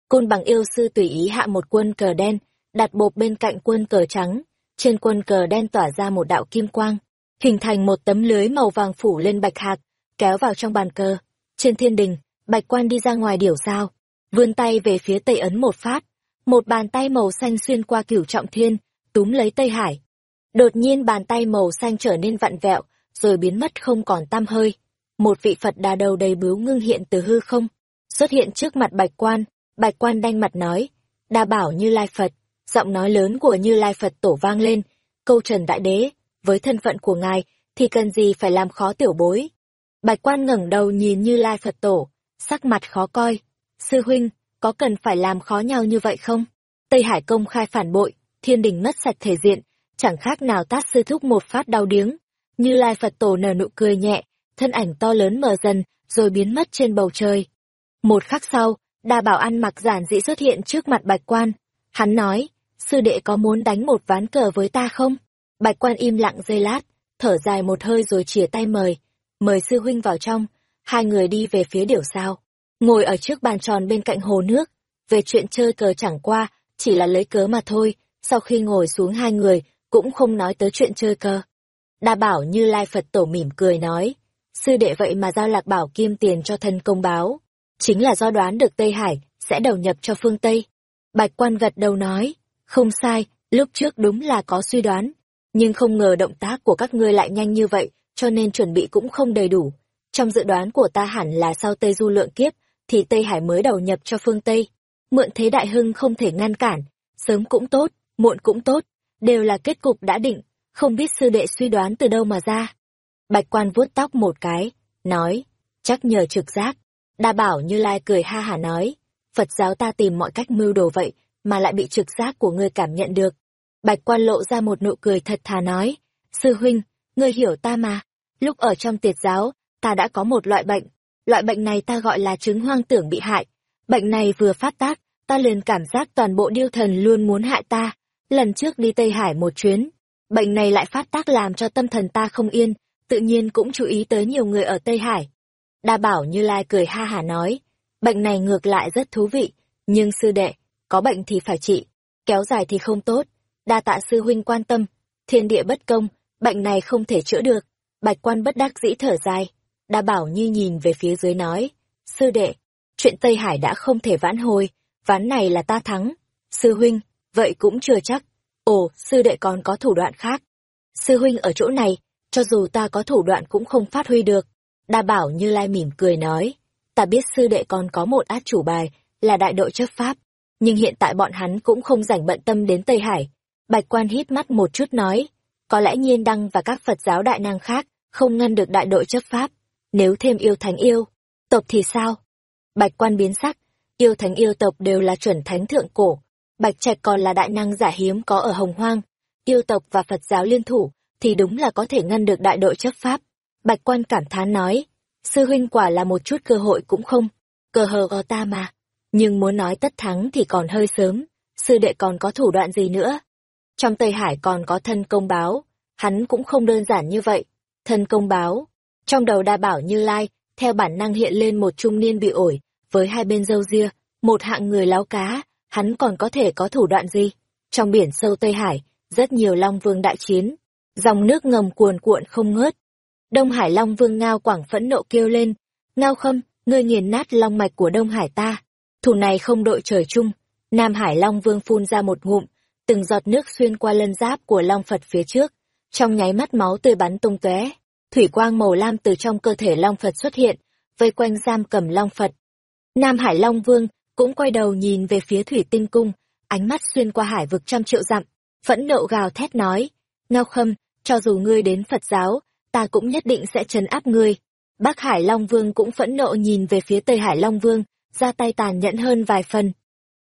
Côn bằng yêu sư tùy ý hạ một quân cờ đen, đặt bộp bên cạnh quân cờ trắng, trên quân cờ đen tỏa ra một đạo kim quang, hình thành một tấm lưới màu vàng phủ lên bạch hạc, kéo vào trong bàn cờ. Trên thiên đình, bạch quan đi ra ngoài điểu sao, vươn tay về phía tây ấn một phát, một bàn tay màu xanh xuyên qua cửu trọng thiên, túm lấy Tây Hải. Đột nhiên bàn tay màu xanh trở nên vặn vẹo, rồi biến mất không còn tăm hơi. Một vị Phật đà đầu đầy bướu ngưng hiện từ hư không, xuất hiện trước mặt bạch quan, bạch quan đanh mặt nói, đa bảo như lai Phật, giọng nói lớn của như lai Phật tổ vang lên, câu trần đại đế, với thân phận của ngài, thì cần gì phải làm khó tiểu bối. Bạch quan ngẩng đầu nhìn như lai Phật tổ, sắc mặt khó coi. Sư huynh, có cần phải làm khó nhau như vậy không? Tây Hải công khai phản bội, thiên đình mất sạch thể diện, chẳng khác nào tát sư thúc một phát đau điếng. Như Lai Phật Tổ nở nụ cười nhẹ, thân ảnh to lớn mờ dần, rồi biến mất trên bầu trời. Một khắc sau, đa bảo ăn mặc giản dị xuất hiện trước mặt bạch quan. Hắn nói, sư đệ có muốn đánh một ván cờ với ta không? Bạch quan im lặng giây lát, thở dài một hơi rồi chìa tay mời. Mời sư huynh vào trong, hai người đi về phía điểu sao ngồi ở trước bàn tròn bên cạnh hồ nước. Về chuyện chơi cờ chẳng qua, chỉ là lấy cớ mà thôi, sau khi ngồi xuống hai người, cũng không nói tới chuyện chơi cờ. Đa bảo như Lai Phật Tổ mỉm cười nói, sư đệ vậy mà giao lạc bảo kim tiền cho thân công báo, chính là do đoán được Tây Hải sẽ đầu nhập cho phương Tây. Bạch quan gật đầu nói, không sai, lúc trước đúng là có suy đoán, nhưng không ngờ động tác của các ngươi lại nhanh như vậy, cho nên chuẩn bị cũng không đầy đủ. Trong dự đoán của ta hẳn là sau Tây Du lượng kiếp, thì Tây Hải mới đầu nhập cho phương Tây. Mượn thế đại hưng không thể ngăn cản, sớm cũng tốt, muộn cũng tốt, đều là kết cục đã định, không biết sư đệ suy đoán từ đâu mà ra. Bạch quan vuốt tóc một cái, nói, chắc nhờ trực giác. Đa bảo như lai cười ha hả nói, Phật giáo ta tìm mọi cách mưu đồ vậy, mà lại bị trực giác của ngươi cảm nhận được. Bạch quan lộ ra một nụ cười thật thà nói, sư huynh, ngươi hiểu ta mà, lúc ở trong tiệt giáo, ta đã có một loại bệnh, Loại bệnh này ta gọi là chứng hoang tưởng bị hại. Bệnh này vừa phát tác, ta liền cảm giác toàn bộ điêu thần luôn muốn hại ta. Lần trước đi Tây Hải một chuyến, bệnh này lại phát tác làm cho tâm thần ta không yên, tự nhiên cũng chú ý tới nhiều người ở Tây Hải. Đa bảo như lai cười ha hả nói, bệnh này ngược lại rất thú vị, nhưng sư đệ, có bệnh thì phải trị, kéo dài thì không tốt. Đa tạ sư huynh quan tâm, thiên địa bất công, bệnh này không thể chữa được. Bạch quan bất đắc dĩ thở dài, Đa bảo như nhìn về phía dưới nói, sư đệ, chuyện Tây Hải đã không thể vãn hồi, ván này là ta thắng. Sư huynh, vậy cũng chưa chắc. Ồ, sư đệ còn có thủ đoạn khác. Sư huynh ở chỗ này, cho dù ta có thủ đoạn cũng không phát huy được. Đa bảo như lai mỉm cười nói, ta biết sư đệ còn có một át chủ bài, là đại đội chấp pháp, nhưng hiện tại bọn hắn cũng không rảnh bận tâm đến Tây Hải. Bạch quan hít mắt một chút nói, có lẽ nhiên đăng và các Phật giáo đại năng khác không ngăn được đại đội chấp pháp, nếu thêm yêu thánh yêu, tộc thì sao? Bạch quan biến sắc, yêu thánh yêu tộc đều là chuẩn thánh thượng cổ. Bạch trạch còn là đại năng giả hiếm có ở hồng hoang. Yêu tộc và Phật giáo liên thủ, thì đúng là có thể ngăn được đại đội chấp pháp. Bạch quan cảm thán nói, sư huynh quả là một chút cơ hội cũng không, cơ hờ có ta mà. Nhưng muốn nói tất thắng thì còn hơi sớm, sư đệ còn có thủ đoạn gì nữa. Trong Tây Hải còn có thân công báo, hắn cũng không đơn giản như vậy. Thân công báo, trong đầu đa bảo như lai, theo bản năng hiện lên một trung niên bị ổi, với hai bên râu ria, một hạng người láo cá, hắn còn có thể có thủ đoạn gì? Trong biển sâu Tây Hải, rất nhiều Long Vương đại chiến, dòng nước ngầm cuồn cuộn không ngớt. Đông Hải Long Vương Ngao Quảng phẫn nộ kêu lên, Ngao Khâm, ngươi nghiền nát long mạch của Đông Hải ta, thủ này không đội trời chung. Nam Hải Long Vương phun ra một ngụm, từng giọt nước xuyên qua lân giáp của Long Phật phía trước, trong nháy mắt máu tươi bắn tung tóe thủy quang màu lam từ trong cơ thể Long Phật xuất hiện, vây quanh giam cầm Long Phật. Nam Hải Long Vương cũng quay đầu nhìn về phía thủy tinh cung, ánh mắt xuyên qua hải vực trăm triệu dặm, phẫn nộ gào thét nói, Ngao Khâm, cho dù ngươi đến Phật giáo, ta cũng nhất định sẽ trấn áp ngươi. Bắc Hải Long Vương cũng phẫn nộ nhìn về phía Tây Hải Long Vương, ra tay tàn nhẫn hơn vài phần.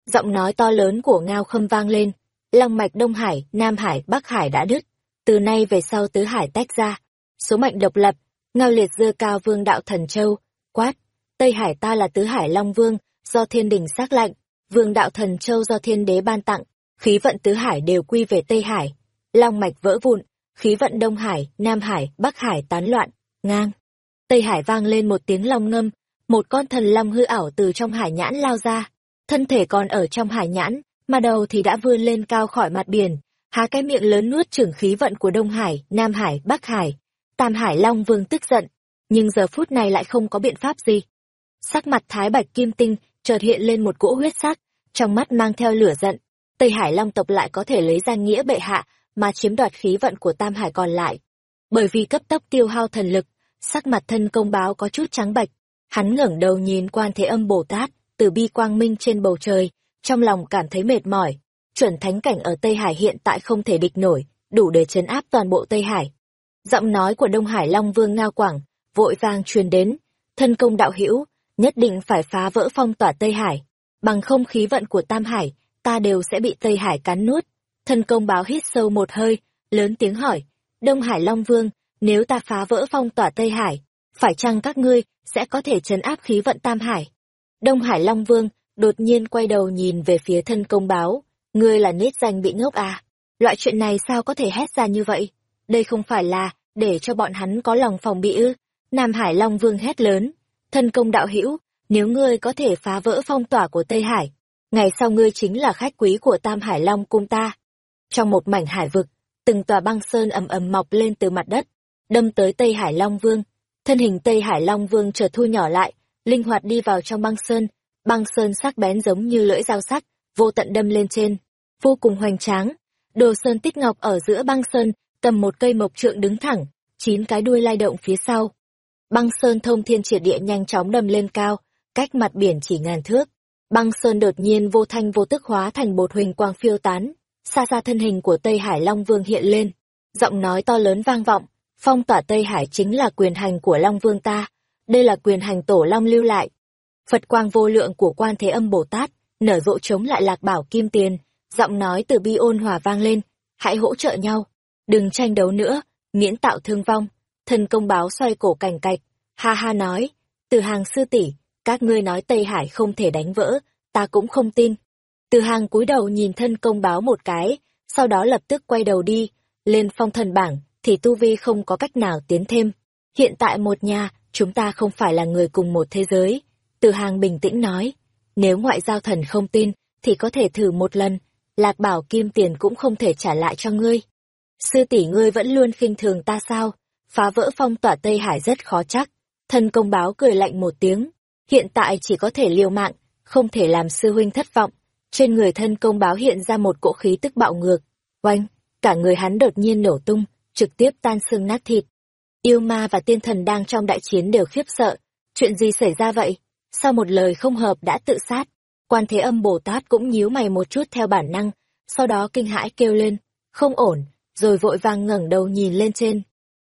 Giọng nói to lớn của Ngao Khâm vang lên, Long mạch Đông Hải, Nam Hải, Bắc Hải đã đứt, từ nay về sau tứ hải tách ra, số mệnh độc lập, ngao liệt dơ cao vương đạo thần châu, quát, Tây Hải ta là tứ hải Long Vương, do thiên đình xác lệnh, vương đạo thần châu do thiên đế ban tặng, khí vận tứ hải đều quy về Tây Hải. Long mạch vỡ vụn, khí vận Đông Hải, Nam Hải, Bắc Hải tán loạn, ngang. Tây Hải vang lên một tiếng long ngâm, một con thần long hư ảo từ trong hải nhãn lao ra. Thân thể còn ở trong hải nhãn, mà đầu thì đã vươn lên cao khỏi mặt biển, há cái miệng lớn nuốt chửng khí vận của Đông Hải, Nam Hải, Bắc Hải. Tam Hải Long Vương tức giận, nhưng giờ phút này lại không có biện pháp gì. Sắc mặt Thái Bạch Kim Tinh chợt hiện lên một cỗ huyết sắc, trong mắt mang theo lửa giận. Tây Hải Long tộc lại có thể lấy danh nghĩa bệ hạ mà chiếm đoạt khí vận của Tam Hải còn lại. Bởi vì cấp tốc tiêu hao thần lực, sắc mặt thân công báo có chút trắng bạch. Hắn ngẩng đầu nhìn quan thế âm Bồ Tát, từ bi quang minh trên bầu trời, trong lòng cảm thấy mệt mỏi. Chuẩn thánh cảnh ở Tây Hải hiện tại không thể địch nổi, đủ để chấn áp toàn bộ Tây Hải. Giọng nói của Đông Hải Long Vương Ngao Quảng, vội vàng truyền đến, thân công đạo hữu nhất định phải phá vỡ phong tỏa Tây Hải, bằng không khí vận của Tam Hải, ta đều sẽ bị Tây Hải cắn nuốt. Thân công báo hít sâu một hơi, lớn tiếng hỏi, Đông Hải Long Vương, nếu ta phá vỡ phong tỏa Tây Hải, phải chăng các ngươi sẽ có thể chấn áp khí vận Tam Hải? Đông Hải Long Vương đột nhiên quay đầu nhìn về phía thân công báo, ngươi là nết danh bị ngốc à? Loại chuyện này sao có thể hét ra như vậy? Đây không phải là để cho bọn hắn có lòng phòng bị ư? Nam Hải Long Vương hét lớn, thân công đạo hữu, nếu ngươi có thể phá vỡ phong tỏa của Tây Hải, ngày sau ngươi chính là khách quý của Tam Hải Long cung ta. Trong một mảnh hải vực, từng tòa băng sơn ầm ầm mọc lên từ mặt đất, đâm tới Tây Hải Long Vương. Thân hình Tây Hải Long Vương chợt thu nhỏ lại, linh hoạt đi vào trong băng sơn, băng sơn sắc bén giống như lưỡi dao sắc, vô tận đâm lên trên, vô cùng hoành tráng. Đồ sơn tích ngọc ở giữa băng sơn, cầm một cây mộc trượng đứng thẳng, chín cái đuôi lai động phía sau. Băng sơn thông thiên triệt địa nhanh chóng đâm lên cao, cách mặt biển chỉ ngàn thước. Băng sơn đột nhiên vô thanh vô tức hóa thành bột huỳnh quang phiêu tán, xa xa thân hình của Tây Hải Long Vương hiện lên, giọng nói to lớn vang vọng, phong tỏa Tây Hải chính là quyền hành của Long Vương ta, đây là quyền hành tổ Long lưu lại. Phật quang vô lượng của quan thế âm Bồ Tát, nở rộ chống lại lạc bảo kim tiền, giọng nói từ bi ôn hòa vang lên, hãy hỗ trợ nhau, đừng tranh đấu nữa, miễn tạo thương vong. Thần công báo xoay cổ cảnh cạch, ha ha nói, từ hàng sư tỷ các ngươi nói Tây Hải không thể đánh vỡ, ta cũng không tin. Từ hàng cúi đầu nhìn thân công báo một cái, sau đó lập tức quay đầu đi, lên phong thần bảng, thì tu vi không có cách nào tiến thêm. Hiện tại một nhà, chúng ta không phải là người cùng một thế giới. Từ hàng bình tĩnh nói, nếu ngoại giao thần không tin, thì có thể thử một lần, lạc bảo kim tiền cũng không thể trả lại cho ngươi. Sư tỷ ngươi vẫn luôn khinh thường ta sao? Phá vỡ phong tỏa Tây Hải rất khó chắc. Thân công báo cười lạnh một tiếng, hiện tại chỉ có thể liều mạng, không thể làm sư huynh thất vọng. Trên người thân công báo hiện ra một cỗ khí tức bạo ngược. Oanh, cả người hắn đột nhiên nổ tung, trực tiếp tan xương nát thịt. Yêu ma và tiên thần đang trong đại chiến đều khiếp sợ. Chuyện gì xảy ra vậy? Sau một lời không hợp đã tự sát. Quan thế âm Bồ Tát cũng nhíu mày một chút theo bản năng, sau đó kinh hãi kêu lên, không ổn, rồi vội vàng ngẩng đầu nhìn lên trên.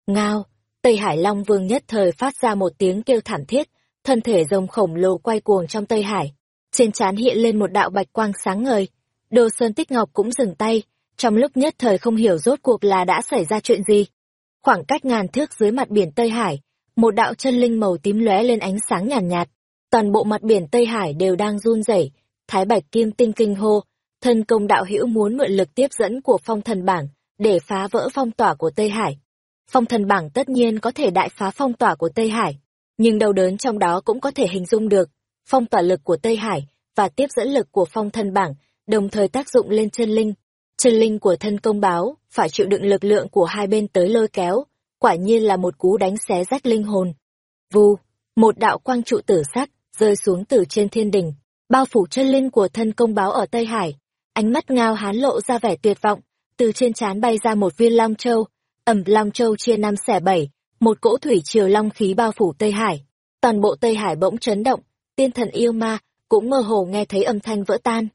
Ngao, Tây Hải Long Vương nhất thời phát ra một tiếng kêu thảm thiết, thân thể rồng khổng lồ quay cuồng trong Tây Hải. Trên trán hiện lên một đạo bạch quang sáng ngời. Đồ Sơn Tích Ngọc cũng dừng tay, trong lúc nhất thời không hiểu rốt cuộc là đã xảy ra chuyện gì. Khoảng cách ngàn thước dưới mặt biển Tây Hải, một đạo chân linh màu tím lóe lên ánh sáng nhàn nhạt, nhạt. Toàn bộ mặt biển Tây Hải đều đang run rẩy. Thái Bạch Kim Tinh kinh hô, thân công đạo hữu muốn mượn lực tiếp dẫn của phong thần bảng để phá vỡ phong tỏa của Tây Hải. Phong thần bảng tất nhiên có thể đại phá phong tỏa của Tây Hải, nhưng đau đớn trong đó cũng có thể hình dung được. Phong tỏa lực của Tây Hải và tiếp dẫn lực của phong thần bảng đồng thời tác dụng lên chân linh. Chân linh của thân công báo phải chịu đựng lực lượng của hai bên tới lôi kéo, quả nhiên là một cú đánh xé rách linh hồn. Vù, một đạo quang trụ tử sắc rơi xuống từ trên thiên đình, bao phủ chân linh của thân công báo ở Tây Hải. Ánh mắt ngao hán lộ ra vẻ tuyệt vọng, từ trên trán bay ra một viên long châu, ẩm long châu chia năm xẻ bảy, một cỗ thủy triều long khí bao phủ Tây Hải. Toàn bộ Tây Hải bỗng chấn động, tiên thần yêu ma cũng mơ hồ nghe thấy âm thanh vỡ tan.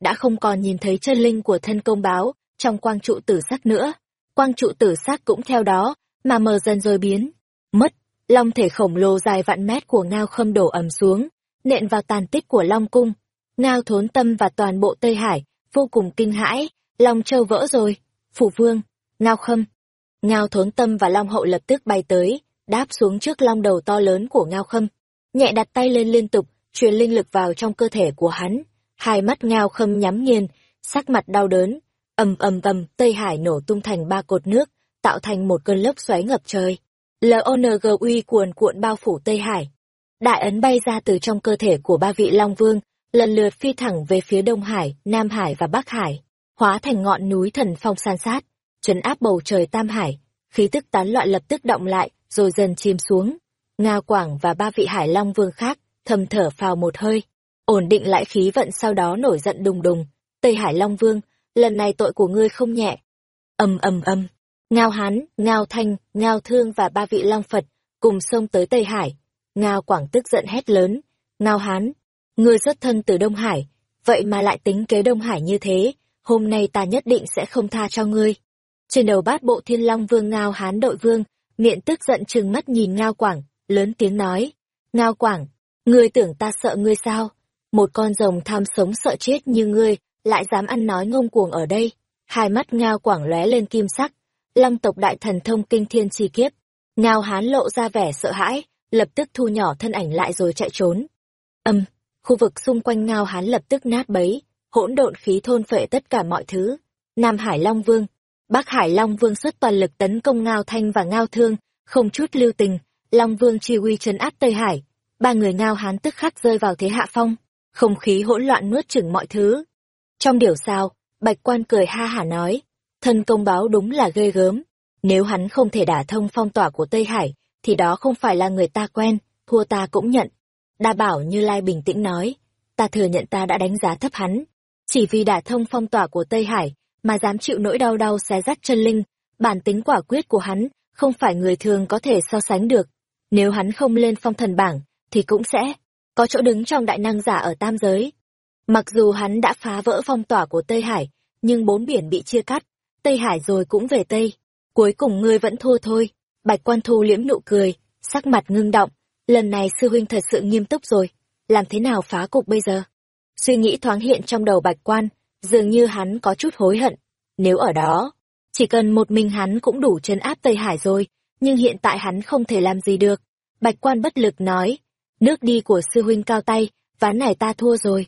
Đã không còn nhìn thấy chân linh của thân công báo trong quang trụ tử sắc nữa. Quang trụ tử sắc cũng theo đó, mà mờ dần rồi biến. Mất, long thể khổng lồ dài vạn mét của ngao khâm đổ ầm xuống, nện vào tàn tích của long cung. Ngao thốn tâm và toàn bộ Tây Hải, vô cùng kinh hãi, long châu vỡ rồi. Phủ vương, ngao khâm, Ngao thốn tâm và Long hậu lập tức bay tới, đáp xuống trước long đầu to lớn của Ngao khâm. Nhẹ đặt tay lên liên tục, truyền linh lực vào trong cơ thể của hắn. Hai mắt Ngao khâm nhắm nghiền, sắc mặt đau đớn. ầm ầm ầm, Tây Hải nổ tung thành ba cột nước, tạo thành một cơn lốc xoáy ngập trời. LONGUI cuồn cuộn bao phủ Tây Hải. Đại ấn bay ra từ trong cơ thể của ba vị Long Vương, lần lượt phi thẳng về phía Đông Hải, Nam Hải và Bắc Hải, hóa thành ngọn núi thần phong san sát, trấn áp bầu trời Tam Hải, khí tức tán loạn lập tức động lại, rồi dần chìm xuống. Ngao Quảng và ba vị Hải Long Vương khác, thầm thở phào một hơi, ổn định lại khí vận sau đó nổi giận đùng đùng. Tây Hải Long Vương, lần này tội của ngươi không nhẹ. ầm ầm ầm, Ngao Hán, Ngao Thanh, Ngao Thương và ba vị Long Phật cùng xông tới Tây Hải. Ngao Quảng tức giận hét lớn, Ngao Hán, ngươi xuất thân từ Đông Hải, vậy mà lại tính kế Đông Hải như thế, hôm nay ta nhất định sẽ không tha cho ngươi. Trên đầu bát bộ thiên long vương Ngao Hán đội vương, miệng tức giận trừng mắt nhìn Ngao Quảng, lớn tiếng nói, Ngao Quảng, ngươi tưởng ta sợ ngươi sao? Một con rồng tham sống sợ chết như ngươi, lại dám ăn nói ngông cuồng ở đây. Hai mắt Ngao Quảng lóe lên kim sắc, long tộc đại thần thông kinh thiên chi kiếp. Ngao Hán lộ ra vẻ sợ hãi, lập tức thu nhỏ thân ảnh lại rồi chạy trốn. Âm, khu vực xung quanh Ngao Hán lập tức nát bấy, hỗn độn khí thôn phệ tất cả mọi thứ. Nam Hải Long Vương, Bắc Hải Long Vương xuất toàn lực tấn công Ngao Thanh và Ngao Thương, không chút lưu tình, Long Vương chi uy trấn áp Tây Hải. Ba người Ngao Hán tức khắc rơi vào thế hạ phong, không khí hỗn loạn nuốt chửng mọi thứ. Trong điều sao, Bạch Quan cười ha hả nói, thân công báo đúng là ghê gớm. Nếu hắn không thể đả thông phong tỏa của Tây Hải, thì đó không phải là người ta quen, thua ta cũng nhận. Đa bảo như Lai bình tĩnh nói, ta thừa nhận ta đã đánh giá thấp hắn. Chỉ vì đả thông phong tỏa của Tây Hải, mà dám chịu nỗi đau đau xé rách chân linh, bản tính quả quyết của hắn, không phải người thường có thể so sánh được. Nếu hắn không lên phong thần bảng, thì cũng sẽ có chỗ đứng trong đại năng giả ở tam giới. Mặc dù hắn đã phá vỡ phong tỏa của Tây Hải, nhưng bốn biển bị chia cắt, Tây Hải rồi cũng về Tây. Cuối cùng ngươi vẫn thua thôi. Bạch quan thu liễm nụ cười, sắc mặt ngưng động. Lần này sư huynh thật sự nghiêm túc rồi. Làm thế nào phá cục bây giờ? Suy nghĩ thoáng hiện trong đầu bạch quan, dường như hắn có chút hối hận. Nếu ở đó, chỉ cần một mình hắn cũng đủ chấn áp Tây Hải rồi, nhưng hiện tại hắn không thể làm gì được. Bạch quan bất lực nói, nước đi của sư huynh cao tay, ván này ta thua rồi.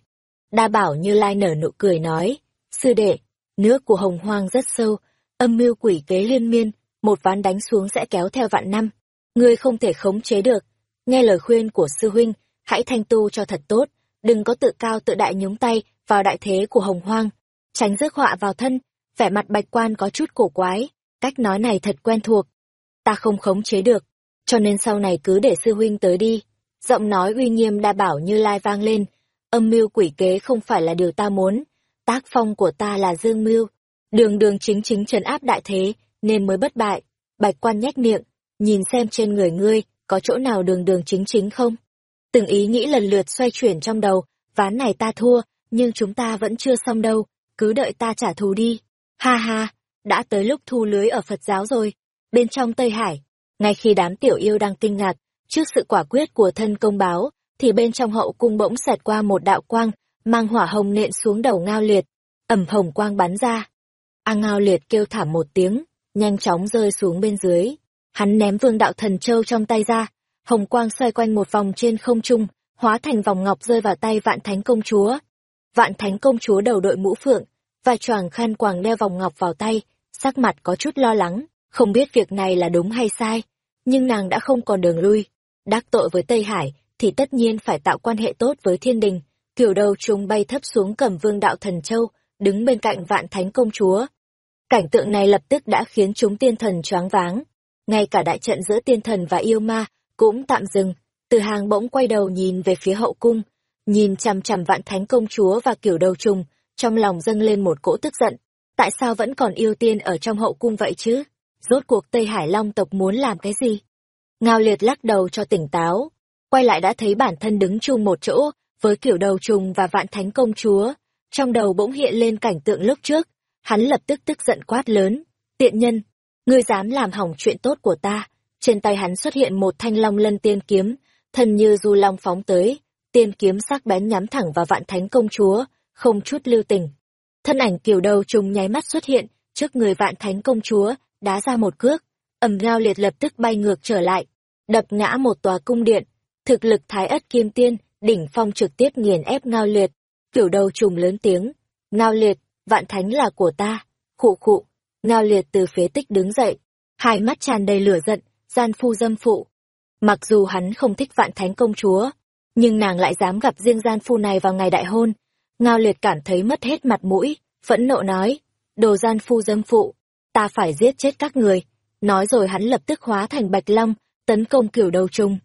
Đa bảo như lai nở nụ cười nói, sư đệ, nước của hồng hoang rất sâu, âm mưu quỷ kế liên miên, một ván đánh xuống sẽ kéo theo vạn năm. Ngươi không thể khống chế được. Nghe lời khuyên của sư huynh, hãy thanh tu cho thật tốt, đừng có tự cao tự đại nhúng tay vào đại thế của hồng hoang, tránh rước họa vào thân, vẻ mặt bạch quan có chút cổ quái, cách nói này thật quen thuộc. Ta không khống chế được, cho nên sau này cứ để sư huynh tới đi. Giọng nói uy nghiêm đa bảo như lai vang lên, âm mưu quỷ kế không phải là điều ta muốn, tác phong của ta là dương mưu, đường đường chính chính trấn áp đại thế, nên mới bất bại. Bạch quan nhếch miệng, nhìn xem trên người ngươi, có chỗ nào đường đường chính chính không? Từng ý nghĩ lần lượt xoay chuyển trong đầu, ván này ta thua, nhưng chúng ta vẫn chưa xong đâu, cứ đợi ta trả thù đi. Ha ha, đã tới lúc thu lưới ở Phật giáo rồi. Bên trong Tây Hải, ngay khi đám tiểu yêu đang kinh ngạc, trước sự quả quyết của thân công báo, thì bên trong hậu cung bỗng xẹt qua một đạo quang, mang hỏa hồng nện xuống đầu ngao liệt. ẩm hồng quang bắn ra. A ngao liệt kêu thảm một tiếng, nhanh chóng rơi xuống bên dưới. Hắn ném vương đạo thần châu trong tay ra, hồng quang xoay quanh một vòng trên không trung, hóa thành vòng ngọc rơi vào tay vạn thánh công chúa. Vạn thánh công chúa đầu đội mũ phượng, và choàng khăn quàng đeo vòng ngọc vào tay, sắc mặt có chút lo lắng, không biết việc này là đúng hay sai. Nhưng nàng đã không còn đường lui. Đắc tội với Tây Hải, thì tất nhiên phải tạo quan hệ tốt với thiên đình. Kiểu đầu chúng bay thấp xuống cầm vương đạo thần châu, đứng bên cạnh vạn thánh công chúa. Cảnh tượng này lập tức đã khiến chúng tiên thần choáng váng. Ngay cả đại trận giữa tiên thần và yêu ma cũng tạm dừng. Từ hàng bỗng quay đầu nhìn về phía hậu cung, nhìn chằm chằm vạn thánh công chúa và kiểu đầu trùng, trong lòng dâng lên một cỗ tức giận. Tại sao vẫn còn yêu tiên ở trong hậu cung vậy chứ? Rốt cuộc Tây Hải Long tộc muốn làm cái gì? Ngao liệt lắc đầu cho tỉnh táo, quay lại đã thấy bản thân đứng chung một chỗ, với kiểu đầu trùng và vạn thánh công chúa. Trong đầu bỗng hiện lên cảnh tượng lúc trước, hắn lập tức tức giận quát lớn. Tiện nhân, ngươi dám làm hỏng chuyện tốt của ta. Trên tay hắn xuất hiện một thanh long lân tiên kiếm, thân như du long phóng tới, tiên kiếm sắc bén nhắm thẳng vào vạn thánh công chúa, không chút lưu tình. Thân ảnh kiểu đầu trùng nháy mắt xuất hiện, trước người vạn thánh công chúa, đá ra một cước, ầm ngao liệt lập tức bay ngược trở lại, đập ngã một tòa cung điện, thực lực thái ất kim tiên, đỉnh phong trực tiếp nghiền ép ngao liệt, kiểu đầu trùng lớn tiếng, ngao liệt, vạn thánh là của ta. Khụ khụ, ngao liệt từ phế tích đứng dậy, hai mắt tràn đầy lửa giận, gian phu dâm phụ. Mặc dù hắn không thích vạn thánh công chúa, nhưng nàng lại dám gặp riêng gian phu này vào ngày đại hôn. Ngao liệt cảm thấy mất hết mặt mũi, phẫn nộ nói, đồ gian phu dâm phụ, ta phải giết chết các người. Nói rồi hắn lập tức hóa thành bạch long, tấn công kiểu đầu trùng.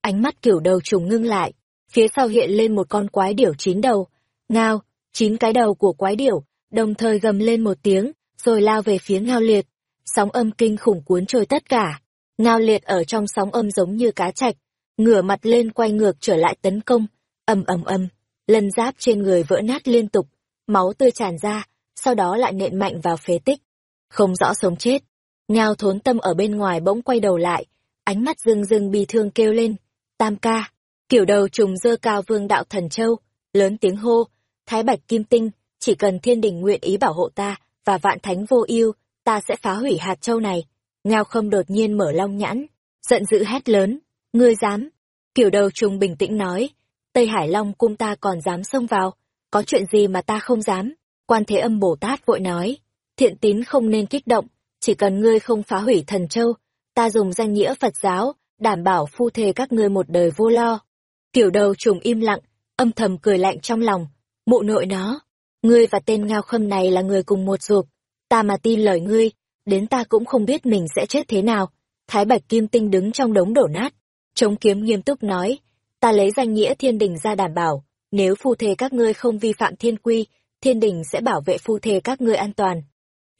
Ánh mắt kiểu đầu trùng ngưng lại, phía sau hiện lên một con quái điểu chín đầu. Ngao, chín cái đầu của quái điểu, đồng thời gầm lên một tiếng, rồi lao về phía ngao liệt. Sóng âm kinh khủng cuốn trôi tất cả. Ngao liệt ở trong sóng âm giống như cá chạch, ngửa mặt lên quay ngược trở lại tấn công. ầm ầm ầm, lân giáp trên người vỡ nát liên tục, máu tươi tràn ra, sau đó lại nện mạnh vào phế tích. Không rõ sống chết. Ngao thốn tâm ở bên ngoài bỗng quay đầu lại, ánh mắt rưng rưng bi thương kêu lên. Tam ca, kiểu đầu trùng dơ cao vương đạo thần châu, lớn tiếng hô, thái bạch kim tinh, chỉ cần thiên đình nguyện ý bảo hộ ta, và vạn thánh vô ưu ta sẽ phá hủy hạt châu này. Ngao không đột nhiên mở long nhãn, giận dữ hét lớn, ngươi dám. Kiểu đầu trùng bình tĩnh nói, Tây Hải Long cung ta còn dám xông vào, có chuyện gì mà ta không dám. Quan Thế Âm Bồ Tát vội nói, thiện tín không nên kích động, chỉ cần ngươi không phá hủy thần châu, ta dùng danh nghĩa Phật giáo, đảm bảo phu thề các ngươi một đời vô lo. Kiểu đầu trùng im lặng, âm thầm cười lạnh trong lòng, mụ nội nó, ngươi và tên ngao khâm này là người cùng một ruột, ta mà tin lời ngươi, đến ta cũng không biết mình sẽ chết thế nào. Thái Bạch Kim Tinh đứng trong đống đổ nát, chống kiếm nghiêm túc nói, ta lấy danh nghĩa thiên đình ra đảm bảo, nếu phu thề các ngươi không vi phạm thiên quy, thiên đình sẽ bảo vệ phu thề các ngươi an toàn.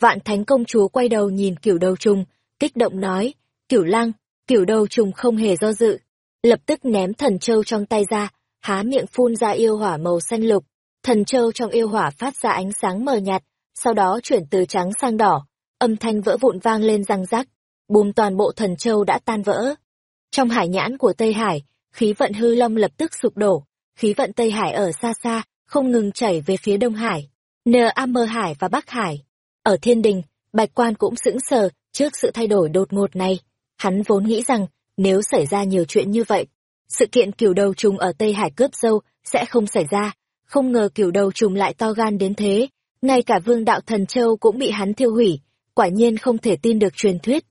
Vạn thánh công chúa quay đầu nhìn kiểu đầu trùng, kích động nói, kiểu lăng, kiểu đầu trùng không hề do dự, lập tức ném thần châu trong tay ra, há miệng phun ra yêu hỏa màu xanh lục, thần châu trong yêu hỏa phát ra ánh sáng mờ nhạt, sau đó chuyển từ trắng sang đỏ, âm thanh vỡ vụn vang lên răng rắc, bùm toàn bộ thần châu đã tan vỡ. Trong hải nhãn của Tây Hải, khí vận hư long lập tức sụp đổ, khí vận Tây Hải ở xa xa, không ngừng chảy về phía Đông Hải, Nờ Am Mơ Hải và Bắc Hải. Ở thiên đình, Bạch Quan cũng sững sờ trước sự thay đổi đột ngột này. Hắn vốn nghĩ rằng, nếu xảy ra nhiều chuyện như vậy, sự kiện kiểu đầu trùng ở Tây Hải cướp dâu sẽ không xảy ra. Không ngờ kiểu đầu trùng lại to gan đến thế, ngay cả vương đạo thần châu cũng bị hắn thiêu hủy, quả nhiên không thể tin được truyền thuyết.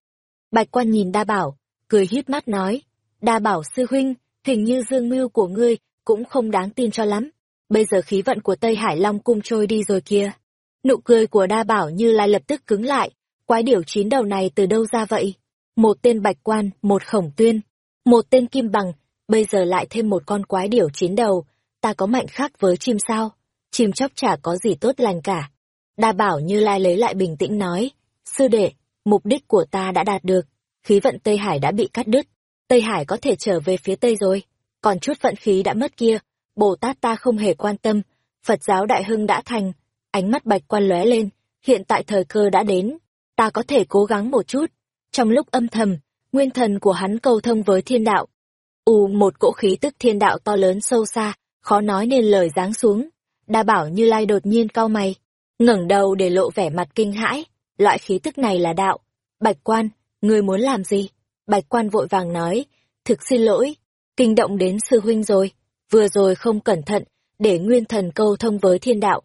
Bạch quan nhìn đa bảo, cười híp mắt nói, đa bảo sư huynh, hình như dương mưu của ngươi cũng không đáng tin cho lắm. Bây giờ khí vận của Tây Hải Long cung trôi đi rồi kia. Nụ cười của đa bảo như lai lập tức cứng lại, quái điểu chín đầu này từ đâu ra vậy? Một tên bạch quan, một khổng tuyên, một tên kim bằng, bây giờ lại thêm một con quái điểu chín đầu, ta có mạnh khác với chim sao? Chim chóc chả có gì tốt lành cả. Đa bảo như lai lấy lại bình tĩnh nói, sư đệ, mục đích của ta đã đạt được, khí vận Tây Hải đã bị cắt đứt, Tây Hải có thể trở về phía Tây rồi, còn chút vận khí đã mất kia, Bồ Tát ta không hề quan tâm, Phật giáo đại hưng đã thành, ánh mắt bạch quan lóe lên, hiện tại thời cơ đã đến, ta có thể cố gắng một chút. Trong lúc âm thầm, nguyên thần của hắn cầu thông với thiên đạo. ù một cỗ khí tức thiên đạo to lớn sâu xa, khó nói nên lời giáng xuống. Đa bảo như lai đột nhiên cau mày, ngẩng đầu để lộ vẻ mặt kinh hãi, loại khí tức này là đạo. Bạch quan, ngươi muốn làm gì? Bạch quan vội vàng nói, thực xin lỗi, kinh động đến sư huynh rồi, vừa rồi không cẩn thận, để nguyên thần câu thông với thiên đạo.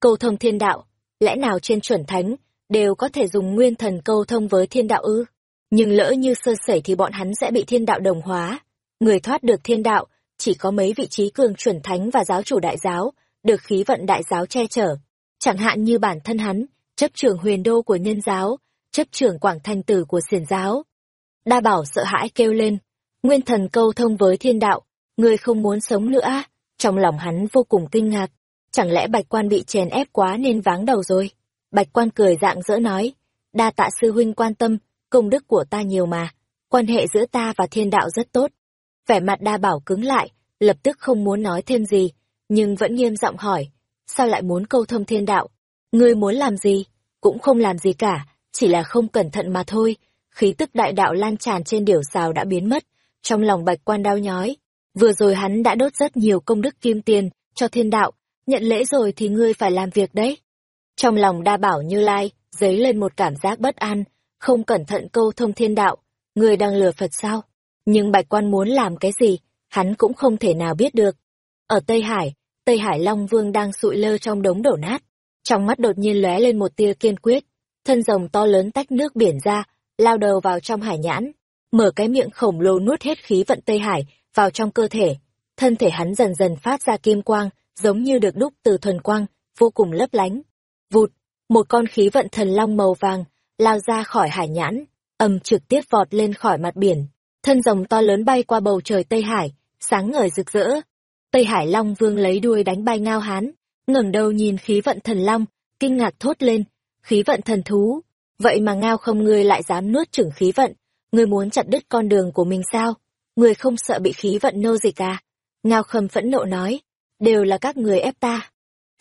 Câu thông thiên đạo, lẽ nào trên chuẩn thánh, đều có thể dùng nguyên thần câu thông với thiên đạo ư? Nhưng lỡ như sơ sẩy thì bọn hắn sẽ bị thiên đạo đồng hóa. Người thoát được thiên đạo, chỉ có mấy vị trí cường chuẩn thánh và giáo chủ đại giáo, được khí vận đại giáo che chở. Chẳng hạn như bản thân hắn, chấp trưởng huyền đô của nhân giáo, chấp trưởng quảng thành tử của xiển giáo. Đa bảo sợ hãi kêu lên, nguyên thần câu thông với thiên đạo, người không muốn sống nữa? Trong lòng hắn vô cùng kinh ngạc, chẳng lẽ bạch quan bị chèn ép quá nên váng đầu rồi? Bạch quan cười dạng dỡ nói, đa tạ sư huynh quan tâm, công đức của ta nhiều mà, quan hệ giữa ta và thiên đạo rất tốt. Vẻ mặt đa bảo cứng lại, lập tức không muốn nói thêm gì, nhưng vẫn nghiêm giọng hỏi, sao lại muốn câu thông thiên đạo? Ngươi muốn làm gì? Cũng không làm gì cả, chỉ là không cẩn thận mà thôi. Khí tức đại đạo lan tràn trên điểu xào đã biến mất, trong lòng bạch quan đau nhói. Vừa rồi hắn đã đốt rất nhiều công đức kim tiền cho thiên đạo, nhận lễ rồi thì ngươi phải làm việc đấy. Trong lòng đa bảo như lai, dấy lên một cảm giác bất an, không cẩn thận câu thông thiên đạo, ngươi đang lừa Phật sao? Nhưng bạch quan muốn làm cái gì, hắn cũng không thể nào biết được. Ở Tây Hải, Tây Hải Long Vương đang sụi lơ trong đống đổ nát. Trong mắt đột nhiên lóe lên một tia kiên quyết, thân rồng to lớn tách nước biển ra, lao đầu vào trong hải nhãn, mở cái miệng khổng lồ nuốt hết khí vận Tây Hải vào trong cơ thể. Thân thể hắn dần dần phát ra kim quang, giống như được đúc từ thuần quang, vô cùng lấp lánh. Vụt, một con khí vận thần long màu vàng lao ra khỏi hải nhãn, ầm trực tiếp vọt lên khỏi mặt biển. Thân rồng to lớn bay qua bầu trời Tây Hải, sáng ngời rực rỡ. Tây Hải Long Vương lấy đuôi đánh bay Ngao Hán, ngẩng đầu nhìn khí vận thần long, kinh ngạc thốt lên, khí vận thần thú, vậy mà Ngao không ngươi lại dám nuốt chửng khí vận, ngươi muốn chặt đứt con đường của mình sao? Ngươi không sợ bị khí vận nô dịch à? Ngao khâm phẫn nộ nói, đều là các người ép ta.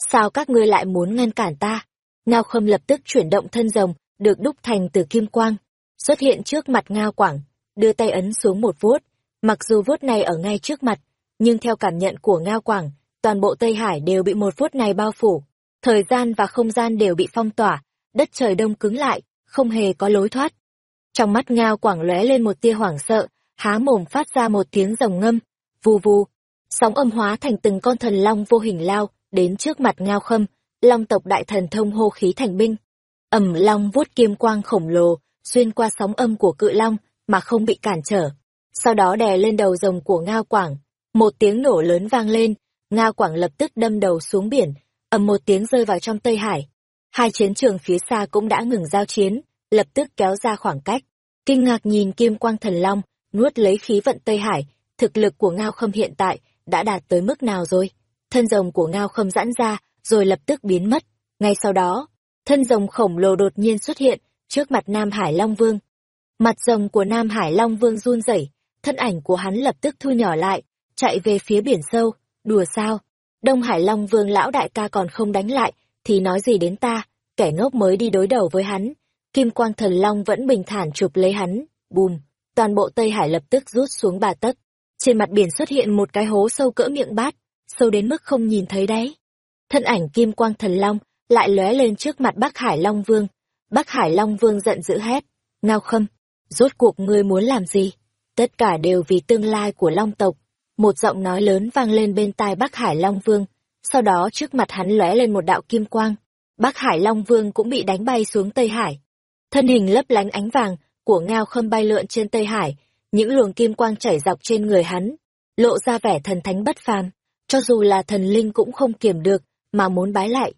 Sao các ngươi lại muốn ngăn cản ta? Ngao khâm lập tức chuyển động thân rồng, được đúc thành từ kim quang, xuất hiện trước mặt Ngao Quảng, đưa tay ấn xuống một vuốt. Mặc dù vuốt này ở ngay trước mặt, nhưng theo cảm nhận của Ngao Quảng, toàn bộ Tây Hải đều bị một phút này bao phủ. Thời gian và không gian đều bị phong tỏa, đất trời đông cứng lại, không hề có lối thoát. Trong mắt Ngao Quảng lóe lên một tia hoảng sợ, há mồm phát ra một tiếng rồng ngâm, vù vù. Sóng âm hóa thành từng con thần long vô hình lao, đến trước mặt Ngao Khâm, long tộc đại thần thông hô khí thành binh. ầm long vuốt kim quang khổng lồ, xuyên qua sóng âm của cự long, mà không bị cản trở. Sau đó đè lên đầu rồng của Ngao Quảng, một tiếng nổ lớn vang lên, Ngao Quảng lập tức đâm đầu xuống biển, ầm một tiếng rơi vào trong Tây Hải. Hai chiến trường phía xa cũng đã ngừng giao chiến, lập tức kéo ra khoảng cách. Kinh ngạc nhìn Kim Quang Thần Long, nuốt lấy khí vận Tây Hải, thực lực của Ngao Khâm hiện tại đã đạt tới mức nào rồi? Thân rồng của Ngao Khâm giãn ra, rồi lập tức biến mất. Ngay sau đó, thân rồng khổng lồ đột nhiên xuất hiện trước mặt Nam Hải Long Vương. Mặt rồng của Nam Hải Long Vương run rẩy, thân ảnh của hắn lập tức thu nhỏ lại, chạy về phía biển sâu, đùa sao? Đông Hải Long Vương lão đại ca còn không đánh lại, thì nói gì đến ta, kẻ ngốc mới đi đối đầu với hắn. Kim Quang Thần Long vẫn bình thản chụp lấy hắn, bùm, toàn bộ Tây Hải lập tức rút xuống bà tấc. Trên mặt biển xuất hiện một cái hố sâu cỡ miệng bát, sâu đến mức không nhìn thấy đáy. Thân ảnh Kim Quang Thần Long lại lóe lên trước mặt Bắc Hải Long Vương. Bắc Hải Long Vương giận dữ hét, ngao khâm, rốt cuộc ngươi muốn làm gì? Tất cả đều vì tương lai của Long tộc. Một giọng nói lớn vang lên bên tai Bắc Hải Long Vương, sau đó trước mặt hắn lóe lên một đạo kim quang. Bắc Hải Long Vương cũng bị đánh bay xuống Tây Hải. Thân hình lấp lánh ánh vàng của ngao khâm bay lượn trên Tây Hải, những luồng kim quang chảy dọc trên người hắn, lộ ra vẻ thần thánh bất phàm, cho dù là thần linh cũng không kiểm được, mà muốn bái lại.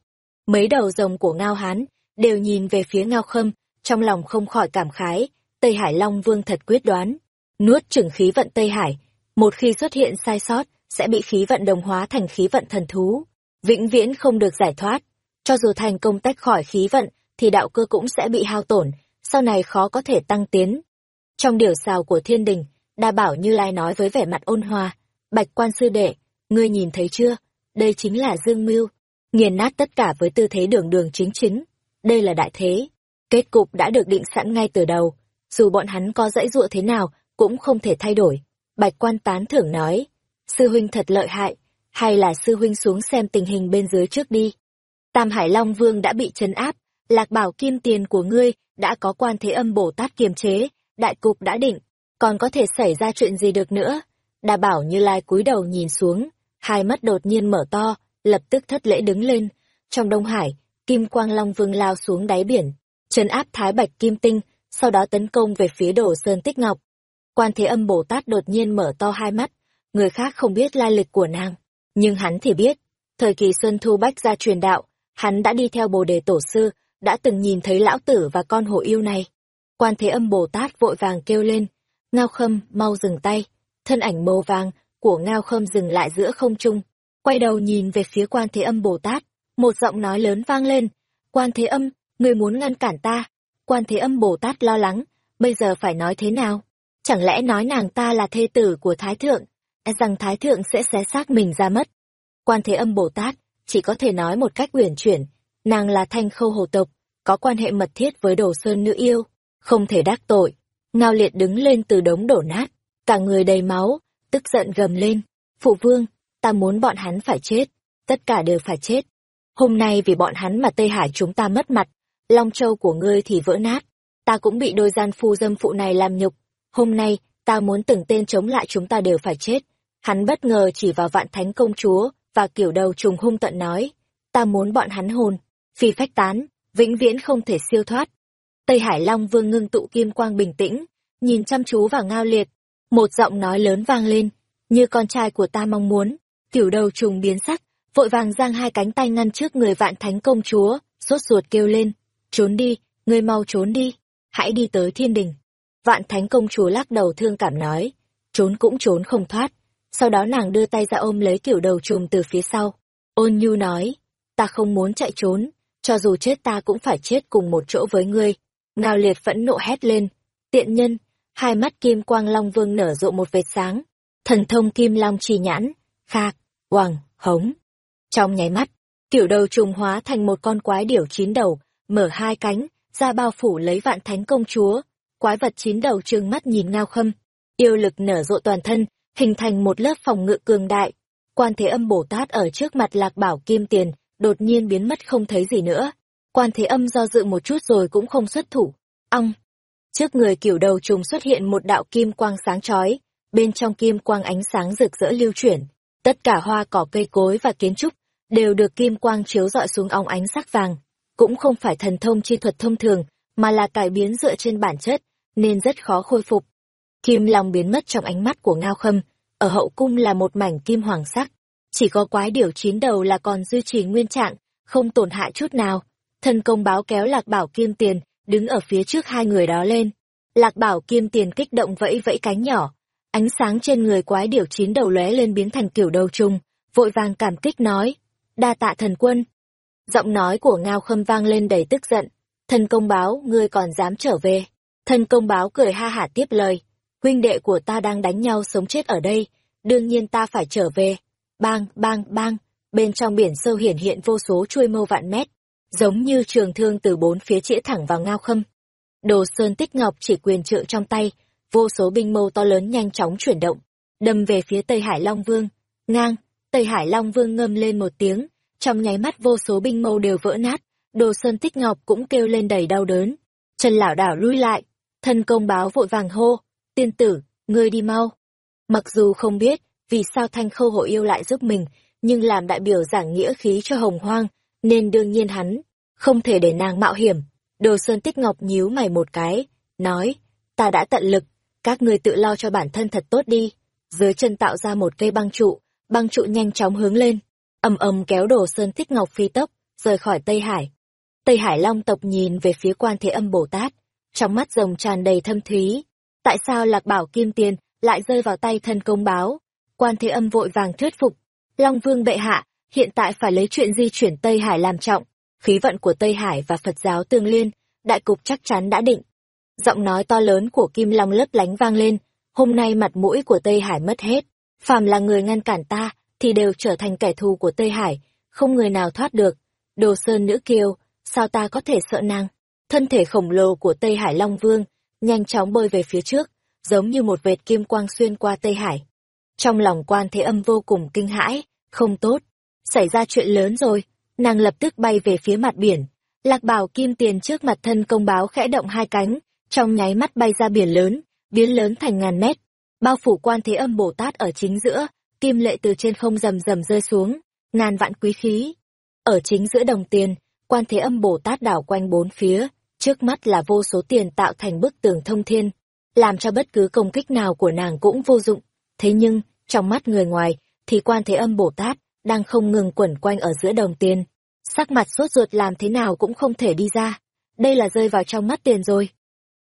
Mấy đầu rồng của ngao hán đều nhìn về phía ngao khâm, trong lòng không khỏi cảm khái, Tây Hải Long Vương thật quyết đoán, nuốt chửng khí vận Tây Hải, một khi xuất hiện sai sót, sẽ bị khí vận đồng hóa thành khí vận thần thú, vĩnh viễn không được giải thoát. Cho dù thành công tách khỏi khí vận, thì đạo cơ cũng sẽ bị hao tổn, sau này khó có thể tăng tiến. Trong điều xào của thiên đình, đa bảo như lai nói với vẻ mặt ôn hòa, bạch quan sư đệ, ngươi nhìn thấy chưa, đây chính là dương mưu, nghiền nát tất cả với tư thế đường đường chính chính, đây là đại thế. Kết cục đã được định sẵn ngay từ đầu, dù bọn hắn có dãy dụa thế nào, cũng không thể thay đổi. Bạch quan tán thưởng nói, sư huynh thật lợi hại, hay là sư huynh xuống xem tình hình bên dưới trước đi. Tam Hải Long Vương đã bị trấn áp, lạc bảo kim tiền của ngươi đã có quan thế âm Bồ Tát kiềm chế, đại cục đã định, còn có thể xảy ra chuyện gì được nữa. Đà bảo như lai cúi đầu nhìn xuống, hai mắt đột nhiên mở to, lập tức thất lễ đứng lên. Trong Đông Hải, Kim Quang Long Vương lao xuống đáy biển, trấn áp Thái Bạch Kim Tinh, sau đó tấn công về phía đổ Sơn Tích Ngọc. Quan Thế Âm Bồ Tát đột nhiên mở to hai mắt, người khác không biết lai lịch của nàng, nhưng hắn thì biết. Thời kỳ Xuân Thu Bách ra truyền đạo, hắn đã đi theo Bồ Đề Tổ Sư, đã từng nhìn thấy lão tử và con hổ yêu này. Quan Thế Âm Bồ Tát vội vàng kêu lên, Ngao Khâm, mau dừng tay. Thân ảnh màu vàng của Ngao Khâm dừng lại giữa không trung, quay đầu nhìn về phía Quan Thế Âm Bồ Tát, một giọng nói lớn vang lên, Quan Thế Âm, người muốn ngăn cản ta. Quan Thế Âm Bồ Tát lo lắng, bây giờ phải nói thế nào? Chẳng lẽ nói nàng ta là thê tử của Thái Thượng, e rằng Thái Thượng sẽ xé xác mình ra mất? Quan Thế Âm Bồ Tát chỉ có thể nói một cách uyển chuyển, nàng là thanh khâu hồ tộc, có quan hệ mật thiết với đồ sơn nữ yêu, không thể đắc tội. Ngao liệt đứng lên từ đống đổ nát, cả người đầy máu, tức giận gầm lên. Phụ vương, ta muốn bọn hắn phải chết, tất cả đều phải chết. Hôm nay vì bọn hắn mà Tây Hải chúng ta mất mặt, Long Châu của ngươi thì vỡ nát, ta cũng bị đôi gian phu dâm phụ này làm nhục. Hôm nay, ta muốn từng tên chống lại chúng ta đều phải chết. Hắn bất ngờ chỉ vào vạn thánh công chúa và kiểu đầu trùng hung tận nói, ta muốn bọn hắn hồn. phi phách tán, vĩnh viễn không thể siêu thoát. Tây Hải Long Vương ngưng tụ kim quang bình tĩnh, nhìn chăm chú vào ngao liệt. Một giọng nói lớn vang lên, như con trai của ta mong muốn, Kiểu đầu trùng biến sắc, vội vàng giang hai cánh tay ngăn trước người vạn thánh công chúa, sốt ruột kêu lên, trốn đi, ngươi mau trốn đi, hãy đi tới thiên đình. Vạn thánh công chúa lắc đầu thương cảm nói, trốn cũng trốn không thoát, sau đó nàng đưa tay ra ôm lấy kiểu đầu trùng từ phía sau. Ôn nhu nói, ta không muốn chạy trốn, cho dù chết ta cũng phải chết cùng một chỗ với ngươi. Ngao liệt phẫn nộ hét lên, tiện nhân, hai mắt kim quang long vương nở rộ một vệt sáng, thần thông kim long trì nhãn, khạc, hoàng, hống. Trong nháy mắt, tiểu đầu trùng hóa thành một con quái điểu chín đầu, mở hai cánh, ra bao phủ lấy vạn thánh công chúa. Quái vật chín đầu trừng mắt nhìn ngao khâm, yêu lực nở rộ toàn thân, hình thành một lớp phòng ngự cường đại. Quan Thế Âm Bồ Tát ở trước mặt Lạc Bảo Kim Tiền, đột nhiên biến mất không thấy gì nữa. Quan Thế Âm do dự một chút rồi cũng không xuất thủ. Ong! Trước người kiểu đầu trùng xuất hiện một đạo kim quang sáng chói, bên trong kim quang ánh sáng rực rỡ lưu chuyển. Tất cả hoa cỏ cây cối và kiến trúc đều được kim quang chiếu rọi xuống ong ánh sắc vàng. Cũng không phải thần thông chi thuật thông thường, mà là cải biến dựa trên bản chất, nên rất khó khôi phục. Kim Long biến mất trong ánh mắt của Ngao Khâm, ở hậu cung là một mảnh kim hoàng sắc. Chỉ có quái điểu chín đầu là còn duy trì nguyên trạng, không tổn hại chút nào. Thân công báo kéo Lạc Bảo Kim Tiền, đứng ở phía trước hai người đó lên. Lạc Bảo Kim Tiền kích động vẫy vẫy cánh nhỏ. Ánh sáng trên người quái điểu chín đầu lóe lên biến thành kiểu đầu trùng, vội vàng cảm kích nói. Đa tạ thần quân. Giọng nói của Ngao Khâm vang lên đầy tức giận. Thần công báo, ngươi còn dám trở về. Thân công báo cười ha hả tiếp lời huynh đệ của ta đang đánh nhau sống chết ở đây, đương nhiên ta phải trở về. Bang, bang, bang, bên trong biển sâu hiển hiện vô số chuôi mâu vạn mét, giống như trường thương từ bốn phía chĩa thẳng vào ngao khâm. Đồ sơn tích ngọc chỉ quyền trợ trong tay, vô số binh mâu to lớn nhanh chóng chuyển động, đâm về phía Tây Hải Long Vương. Ngang, Tây Hải Long Vương ngâm lên một tiếng, trong nháy mắt vô số binh mâu đều vỡ nát, đồ sơn tích ngọc cũng kêu lên đầy đau đớn. Trần lão đảo lui lại, thân công báo vội vàng hô, tiên tử, ngươi đi mau. Mặc dù không biết vì sao thanh khâu hội yêu lại giúp mình, nhưng làm đại biểu giảng nghĩa khí cho hồng hoang, nên đương nhiên hắn, không thể để nàng mạo hiểm. Đồ Sơn Tích Ngọc nhíu mày một cái, nói, ta đã tận lực, các ngươi tự lo cho bản thân thật tốt đi. Dưới chân tạo ra một cây băng trụ, băng trụ nhanh chóng hướng lên, ầm ầm kéo Đồ Sơn Tích Ngọc phi tốc, rời khỏi Tây Hải. Tây Hải Long tộc nhìn về phía quan thế âm Bồ Tát, trong mắt rồng tràn đầy thâm thúy, tại sao lạc bảo kim tiền lại rơi vào tay thân công báo? Quan thế âm vội vàng thuyết phục. Long vương bệ hạ hiện tại phải lấy chuyện di chuyển tây hải làm trọng. Khí vận của tây hải và phật giáo tương liên đại cục chắc chắn đã định. Giọng nói to lớn của kim long lấp lánh vang lên. Hôm nay mặt mũi của tây hải mất hết. Phàm là người ngăn cản ta thì đều trở thành kẻ thù của tây hải. Không người nào thoát được. Đồ sơn nữ kiều sao ta có thể sợ nàng? Thân thể khổng lồ của tây hải long vương nhanh chóng bơi về phía trước, giống như một vệt kim quang xuyên qua Tây Hải. Trong lòng quan thế âm vô cùng kinh hãi, không tốt, xảy ra chuyện lớn rồi, nàng lập tức bay về phía mặt biển. Lạc bảo kim tiền trước mặt thân công báo khẽ động hai cánh, trong nháy mắt bay ra biển lớn, biến lớn thành ngàn mét. Bao phủ quan thế âm Bồ Tát ở chính giữa, kim lệ từ trên không rầm rầm rơi xuống, ngàn vạn quý khí. Ở chính giữa đồng tiền, quan thế âm Bồ Tát đảo quanh bốn phía, Trước mắt là vô số tiền tạo thành bức tường thông thiên, làm cho bất cứ công kích nào của nàng cũng vô dụng. Thế nhưng, trong mắt người ngoài, thì quan thế âm Bồ Tát đang không ngừng quẩn quanh ở giữa đồng tiền. Sắc mặt sốt ruột làm thế nào cũng không thể đi ra. Đây là rơi vào trong mắt tiền rồi.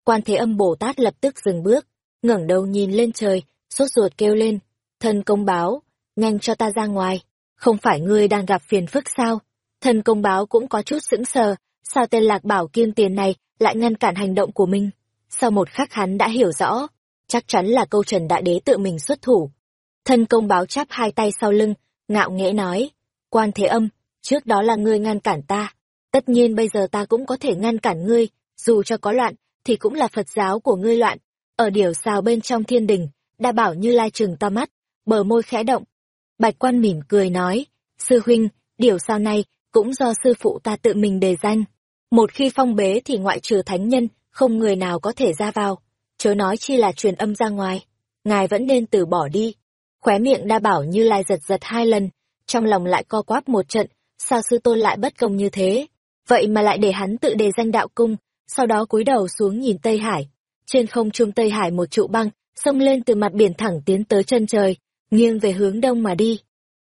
Quan thế âm Bồ Tát lập tức dừng bước, ngẩng đầu nhìn lên trời, sốt ruột kêu lên. thần công báo, nhanh cho ta ra ngoài. Không phải ngươi đang gặp phiền phức sao? thần công báo cũng có chút sững sờ, sao tên lạc bảo kim tiền này lại ngăn cản hành động của mình? Sau một khắc hắn đã hiểu rõ, chắc chắn là câu trần đại đế tự mình xuất thủ. Thân công báo chắp hai tay sau lưng, ngạo nghễ nói, quan thế âm, trước đó là ngươi ngăn cản ta. Tất nhiên bây giờ ta cũng có thể ngăn cản ngươi, dù cho có loạn thì cũng là phật giáo của ngươi loạn. Ở điều xào bên trong thiên đình đa bảo như lai chừng to mắt, bờ môi khẽ động. Bạch quan mỉm cười nói, sư huynh, điều sao này cũng do sư phụ ta tự mình đề danh một khi phong bế thì ngoại trừ thánh nhân, không người nào có thể ra vào. Chớ nói chi là truyền âm ra ngoài. Ngài vẫn nên từ bỏ đi. Khóe miệng đa bảo như lai giật giật hai lần, trong lòng lại co quắp một trận, sao sư tôn lại bất công như thế? vậy mà lại để hắn tự đề danh đạo cung, sau đó cúi đầu xuống nhìn Tây Hải. Trên không trung Tây Hải một trụ băng, xông lên từ mặt biển thẳng tiến tới chân trời, nghiêng về hướng đông mà đi.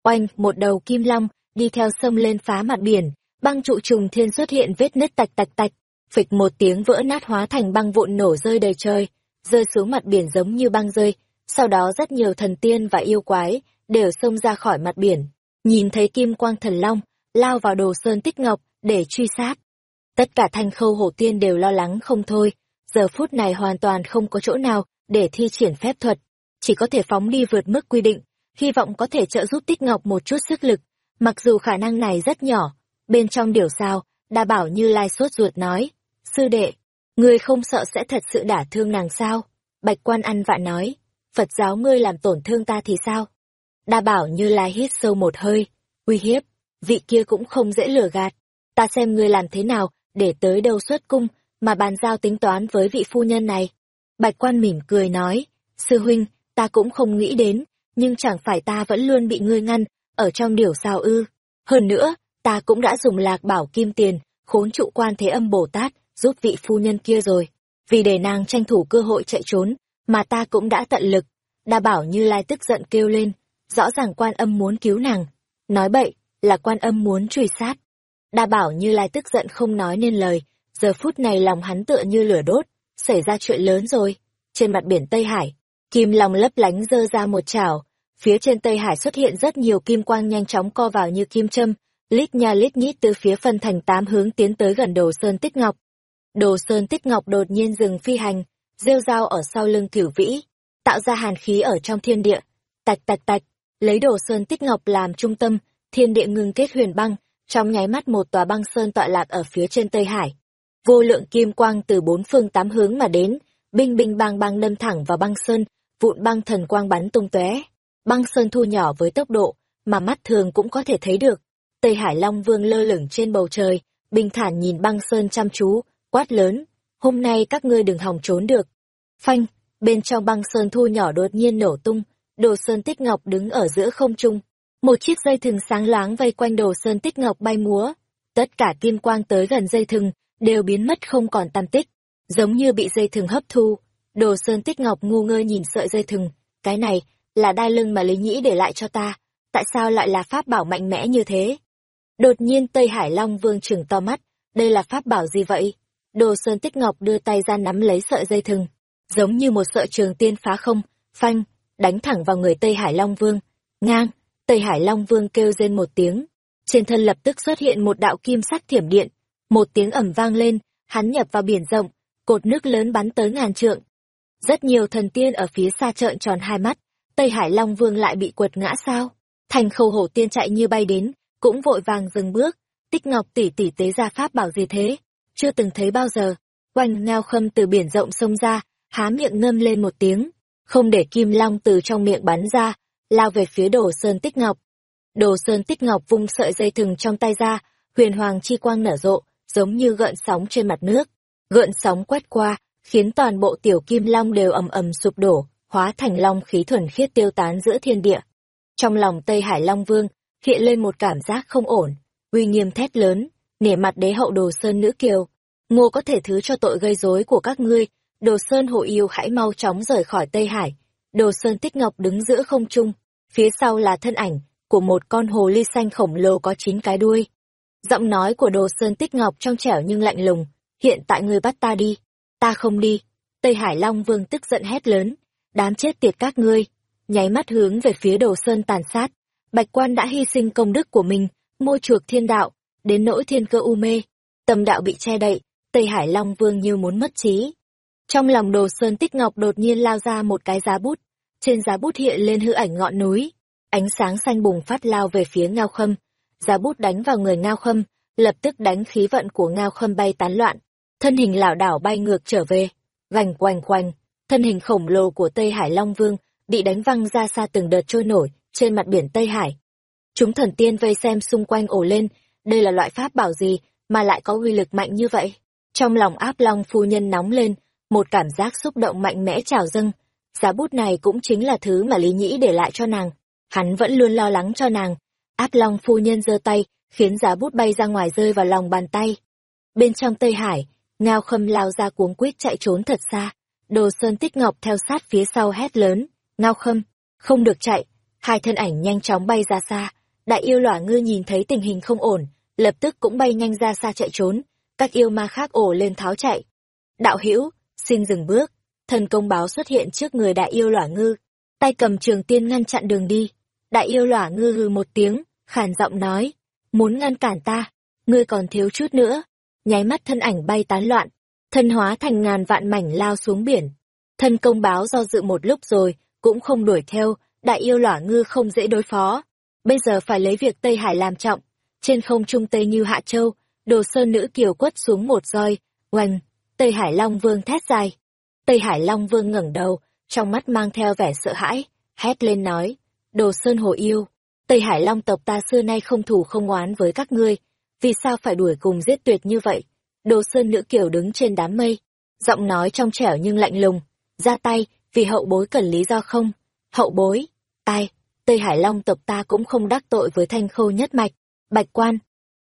Oanh, một đầu kim long, đi theo sông lên phá mặt biển, băng trụ trùng thiên xuất hiện vết nứt tạch tạch tạch, phịch một tiếng vỡ nát hóa thành băng vụn nổ rơi đầy trời, rơi xuống mặt biển giống như băng rơi. Sau đó rất nhiều thần tiên và yêu quái đều xông ra khỏi mặt biển, nhìn thấy kim quang thần long, lao vào đồ sơn tích ngọc để truy sát. Tất cả thanh khâu hổ tiên đều lo lắng không thôi, giờ phút này hoàn toàn không có chỗ nào để thi triển phép thuật, chỉ có thể phóng đi vượt mức quy định, hy vọng có thể trợ giúp tích ngọc một chút sức lực, mặc dù khả năng này rất nhỏ. Bên trong điều sao, đa bảo như lai sốt ruột nói, sư đệ, ngươi không sợ sẽ thật sự đả thương nàng sao? Bạch quan ăn vạ nói, Phật giáo ngươi làm tổn thương ta thì sao? Đa bảo như lai hít sâu một hơi, uy hiếp, vị kia cũng không dễ lừa gạt. Ta xem ngươi làm thế nào để tới đâu xuất cung mà bàn giao tính toán với vị phu nhân này. Bạch quan mỉm cười nói, sư huynh, ta cũng không nghĩ đến, nhưng chẳng phải ta vẫn luôn bị ngươi ngăn, ở trong điều sao ư. Hơn nữa, ta cũng đã dùng lạc bảo kim tiền, khốn trụ quan thế âm Bồ Tát, giúp vị phu nhân kia rồi. Vì để nàng tranh thủ cơ hội chạy trốn, mà ta cũng đã tận lực. Đa bảo như lai tức giận kêu lên, rõ ràng quan âm muốn cứu nàng. Nói bậy, là quan âm muốn truy sát. Đa bảo như lai tức giận không nói nên lời, giờ phút này lòng hắn tựa như lửa đốt, xảy ra chuyện lớn rồi. Trên mặt biển Tây Hải, kim long lấp lánh dơ ra một chảo, phía trên Tây Hải xuất hiện rất nhiều kim quang nhanh chóng co vào như kim châm, lít nha lít nhít từ phía phân thành tám hướng tiến tới gần đồ sơn tích ngọc. Đồ sơn tích ngọc đột nhiên dừng phi hành, rêu dao ở sau lưng cửu vĩ, tạo ra hàn khí ở trong thiên địa. Tạch tạch tạch, lấy đồ sơn tích ngọc làm trung tâm, thiên địa ngưng kết huyền băng, trong nháy mắt một tòa băng sơn tọa lạc ở phía trên Tây Hải. Vô lượng kim quang từ bốn phương tám hướng mà đến, binh binh bang bang đâm thẳng vào băng sơn, vụn băng thần quang bắn tung tóe. Băng sơn thu nhỏ với tốc độ mà mắt thường cũng có thể thấy được. Tây Hải Long Vương lơ lửng trên bầu trời, bình thản nhìn băng sơn chăm chú, quát lớn, hôm nay các ngươi đừng hòng trốn được. Phanh, bên trong băng sơn thu nhỏ đột nhiên nổ tung, đồ sơn tích ngọc đứng ở giữa không trung. Một chiếc dây thừng sáng loáng vây quanh đồ sơn tích ngọc bay múa. Tất cả kim quang tới gần dây thừng, đều biến mất không còn tàn tích, giống như bị dây thừng hấp thu. Đồ sơn tích ngọc ngu ngơ nhìn sợi dây thừng, cái này, là đai lưng mà Lý Nhĩ để lại cho ta, tại sao lại là pháp bảo mạnh mẽ như thế? Đột nhiên Tây Hải Long Vương trừng to mắt, đây là pháp bảo gì vậy? Đồ Sơn Tích Ngọc đưa tay ra nắm lấy sợi dây thừng, giống như một sợi trường tiên phá không, phanh, đánh thẳng vào người Tây Hải Long Vương. Ngang, Tây Hải Long Vương kêu rên một tiếng, trên thân lập tức xuất hiện một đạo kim sắc thiểm điện, một tiếng ẩm vang lên, hắn nhập vào biển rộng, cột nước lớn bắn tới ngàn trượng. Rất nhiều thần tiên ở phía xa trợn tròn hai mắt, Tây Hải Long Vương lại bị quật ngã sao? Thành khâu hổ tiên chạy như bay đến, cũng vội vàng dừng bước, tích ngọc tỷ tỷ tế ra pháp bảo gì thế? Chưa từng thấy bao giờ. Oanh ngao khâm từ biển rộng sông ra, há miệng ngâm lên một tiếng, không để kim long từ trong miệng bắn ra, lao về phía đồ sơn tích ngọc. Đồ sơn tích ngọc vung sợi dây thừng trong tay ra, huyền hoàng chi quang nở rộ, giống như gợn sóng trên mặt nước. Gợn sóng quét qua, khiến toàn bộ tiểu kim long đều ầm ầm sụp đổ, hóa thành long khí thuần khiết tiêu tán giữa thiên địa. Trong lòng Tây Hải Long Vương, hiện lên một cảm giác không ổn, uy nghiêm thét lớn, nể mặt đế hậu Đồ Sơn nữ kiều, ngô có thể thứ cho tội gây rối của các ngươi, Đồ Sơn hộ yêu hãy mau chóng rời khỏi Tây Hải. Đồ Sơn Tích Ngọc đứng giữa không trung, phía sau là thân ảnh của một con hồ ly xanh khổng lồ có chín cái đuôi. Giọng nói của Đồ Sơn Tích Ngọc trong trẻo nhưng lạnh lùng, hiện tại ngươi bắt ta đi, ta không đi. Tây Hải Long Vương tức giận hét lớn, đám chết tiệt các ngươi, nháy mắt hướng về phía đồ sơn tàn sát. Bạch quan đã hy sinh công đức của mình, mua chuộc thiên đạo, đến nỗi thiên cơ u mê. Tâm đạo bị che đậy, Tây Hải Long Vương như muốn mất trí. Trong lòng đồ sơn tích ngọc đột nhiên lao ra một cái giá bút, trên giá bút hiện lên hư ảnh ngọn núi. Ánh sáng xanh bùng phát lao về phía ngao khâm. Giá bút đánh vào người ngao khâm, lập tức đánh khí vận của ngao khâm bay tán loạn. Thân hình lảo đảo bay ngược trở về, gành quanh quanh. thân hình khổng lồ của Tây Hải Long Vương bị đánh văng ra xa từng đợt trôi nổi trên mặt biển Tây Hải. Chúng thần tiên vây xem xung quanh ổ lên, đây là loại pháp bảo gì mà lại có uy lực mạnh như vậy? Trong lòng áp long phu nhân nóng lên, một cảm giác xúc động mạnh mẽ trào dâng. Giá bút này cũng chính là thứ mà Lý Nhĩ để lại cho nàng. Hắn vẫn luôn lo lắng cho nàng. Áp long phu nhân giơ tay, khiến giá bút bay ra ngoài rơi vào lòng bàn tay. Bên trong Tây Hải, Ngao Khâm lao ra cuống quýt chạy trốn thật xa. Đồ Sơn Tích Ngọc theo sát phía sau hét lớn, Ngao Khâm, không được chạy. Hai thân ảnh nhanh chóng bay ra xa. Đại yêu lỏa ngư nhìn thấy tình hình không ổn, lập tức cũng bay nhanh ra xa chạy trốn. Các yêu ma khác ổ lên tháo chạy. Đạo hữu xin dừng bước. Thần công báo xuất hiện trước người đại yêu lỏa ngư, tay cầm trường tiên ngăn chặn đường đi. Đại yêu lỏa ngư hừ một tiếng, khàn giọng nói, muốn ngăn cản ta, ngươi còn thiếu chút nữa. Nháy mắt thân ảnh bay tán loạn, thân hóa thành ngàn vạn mảnh lao xuống biển. Thân công báo do dự một lúc rồi, cũng không đuổi theo, đại yêu lỏa ngư không dễ đối phó. Bây giờ phải lấy việc Tây Hải làm trọng. Trên không trung Tây như Hạ Châu, đồ sơn nữ kiều quất xuống một roi, oanh, Tây Hải Long Vương thét dài. Tây Hải Long Vương ngẩng đầu, trong mắt mang theo vẻ sợ hãi, hét lên nói, đồ sơn hồ yêu, Tây Hải Long tộc ta xưa nay không thù không oán với các ngươi, vì sao phải đuổi cùng giết tuyệt như vậy? Đồ sơn nữ kiều đứng trên đám mây, giọng nói trong trẻo nhưng lạnh lùng, ra tay, vì hậu bối cần lý do không? Hậu bối, ai? Tây Hải Long tộc ta cũng không đắc tội với thanh khâu nhất mạch, bạch quan.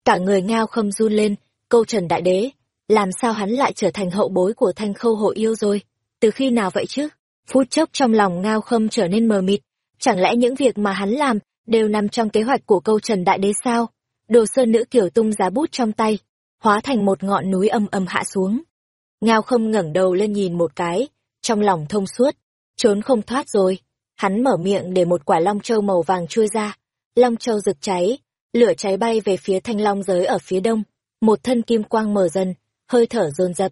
Cả người ngao khâm run lên, câu trần đại đế, làm sao hắn lại trở thành hậu bối của thanh khâu hộ yêu rồi? Từ khi nào vậy chứ? Phút chốc trong lòng ngao khâm trở nên mờ mịt, chẳng lẽ những việc mà hắn làm đều nằm trong kế hoạch của câu trần đại đế sao? Đồ sơn nữ kiểu tung giá bút trong tay, hóa thành một ngọn núi âm âm hạ xuống. Ngao khâm ngẩng đầu lên nhìn một cái, trong lòng thông suốt, trốn không thoát rồi. Hắn mở miệng để một quả long châu màu vàng chui ra. Long châu rực cháy, lửa cháy bay về phía thanh long giới ở phía đông. Một thân kim quang mở dần, hơi thở dồn dập.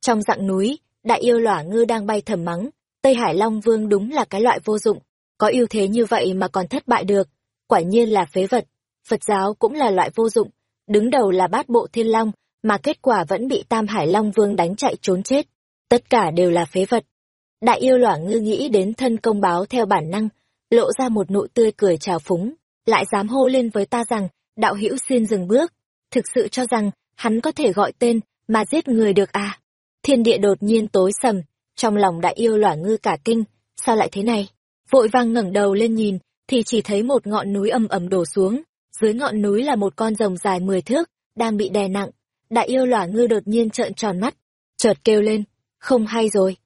Trong dạng núi, đại yêu lỏa ngư đang bay thầm mắng. Tây Hải Long Vương đúng là cái loại vô dụng. Có ưu thế như vậy mà còn thất bại được. Quả nhiên là phế vật. Phật giáo cũng là loại vô dụng. Đứng đầu là bát bộ thiên long, mà kết quả vẫn bị Tam Hải Long Vương đánh chạy trốn chết. Tất cả đều là phế vật. Đại yêu loảng ngư nghĩ đến thân công báo theo bản năng, lộ ra một nụ tươi cười trào phúng, lại dám hô lên với ta rằng, đạo hữu xin dừng bước. Thực sự cho rằng, hắn có thể gọi tên, mà giết người được à? Thiên địa đột nhiên tối sầm, trong lòng đại yêu loảng ngư cả kinh, sao lại thế này? Vội vang ngẩng đầu lên nhìn, thì chỉ thấy một ngọn núi ầm ầm đổ xuống, dưới ngọn núi là một con rồng dài mười thước, đang bị đè nặng. Đại yêu loạn ngư đột nhiên trợn tròn mắt, chợt kêu lên, không hay rồi.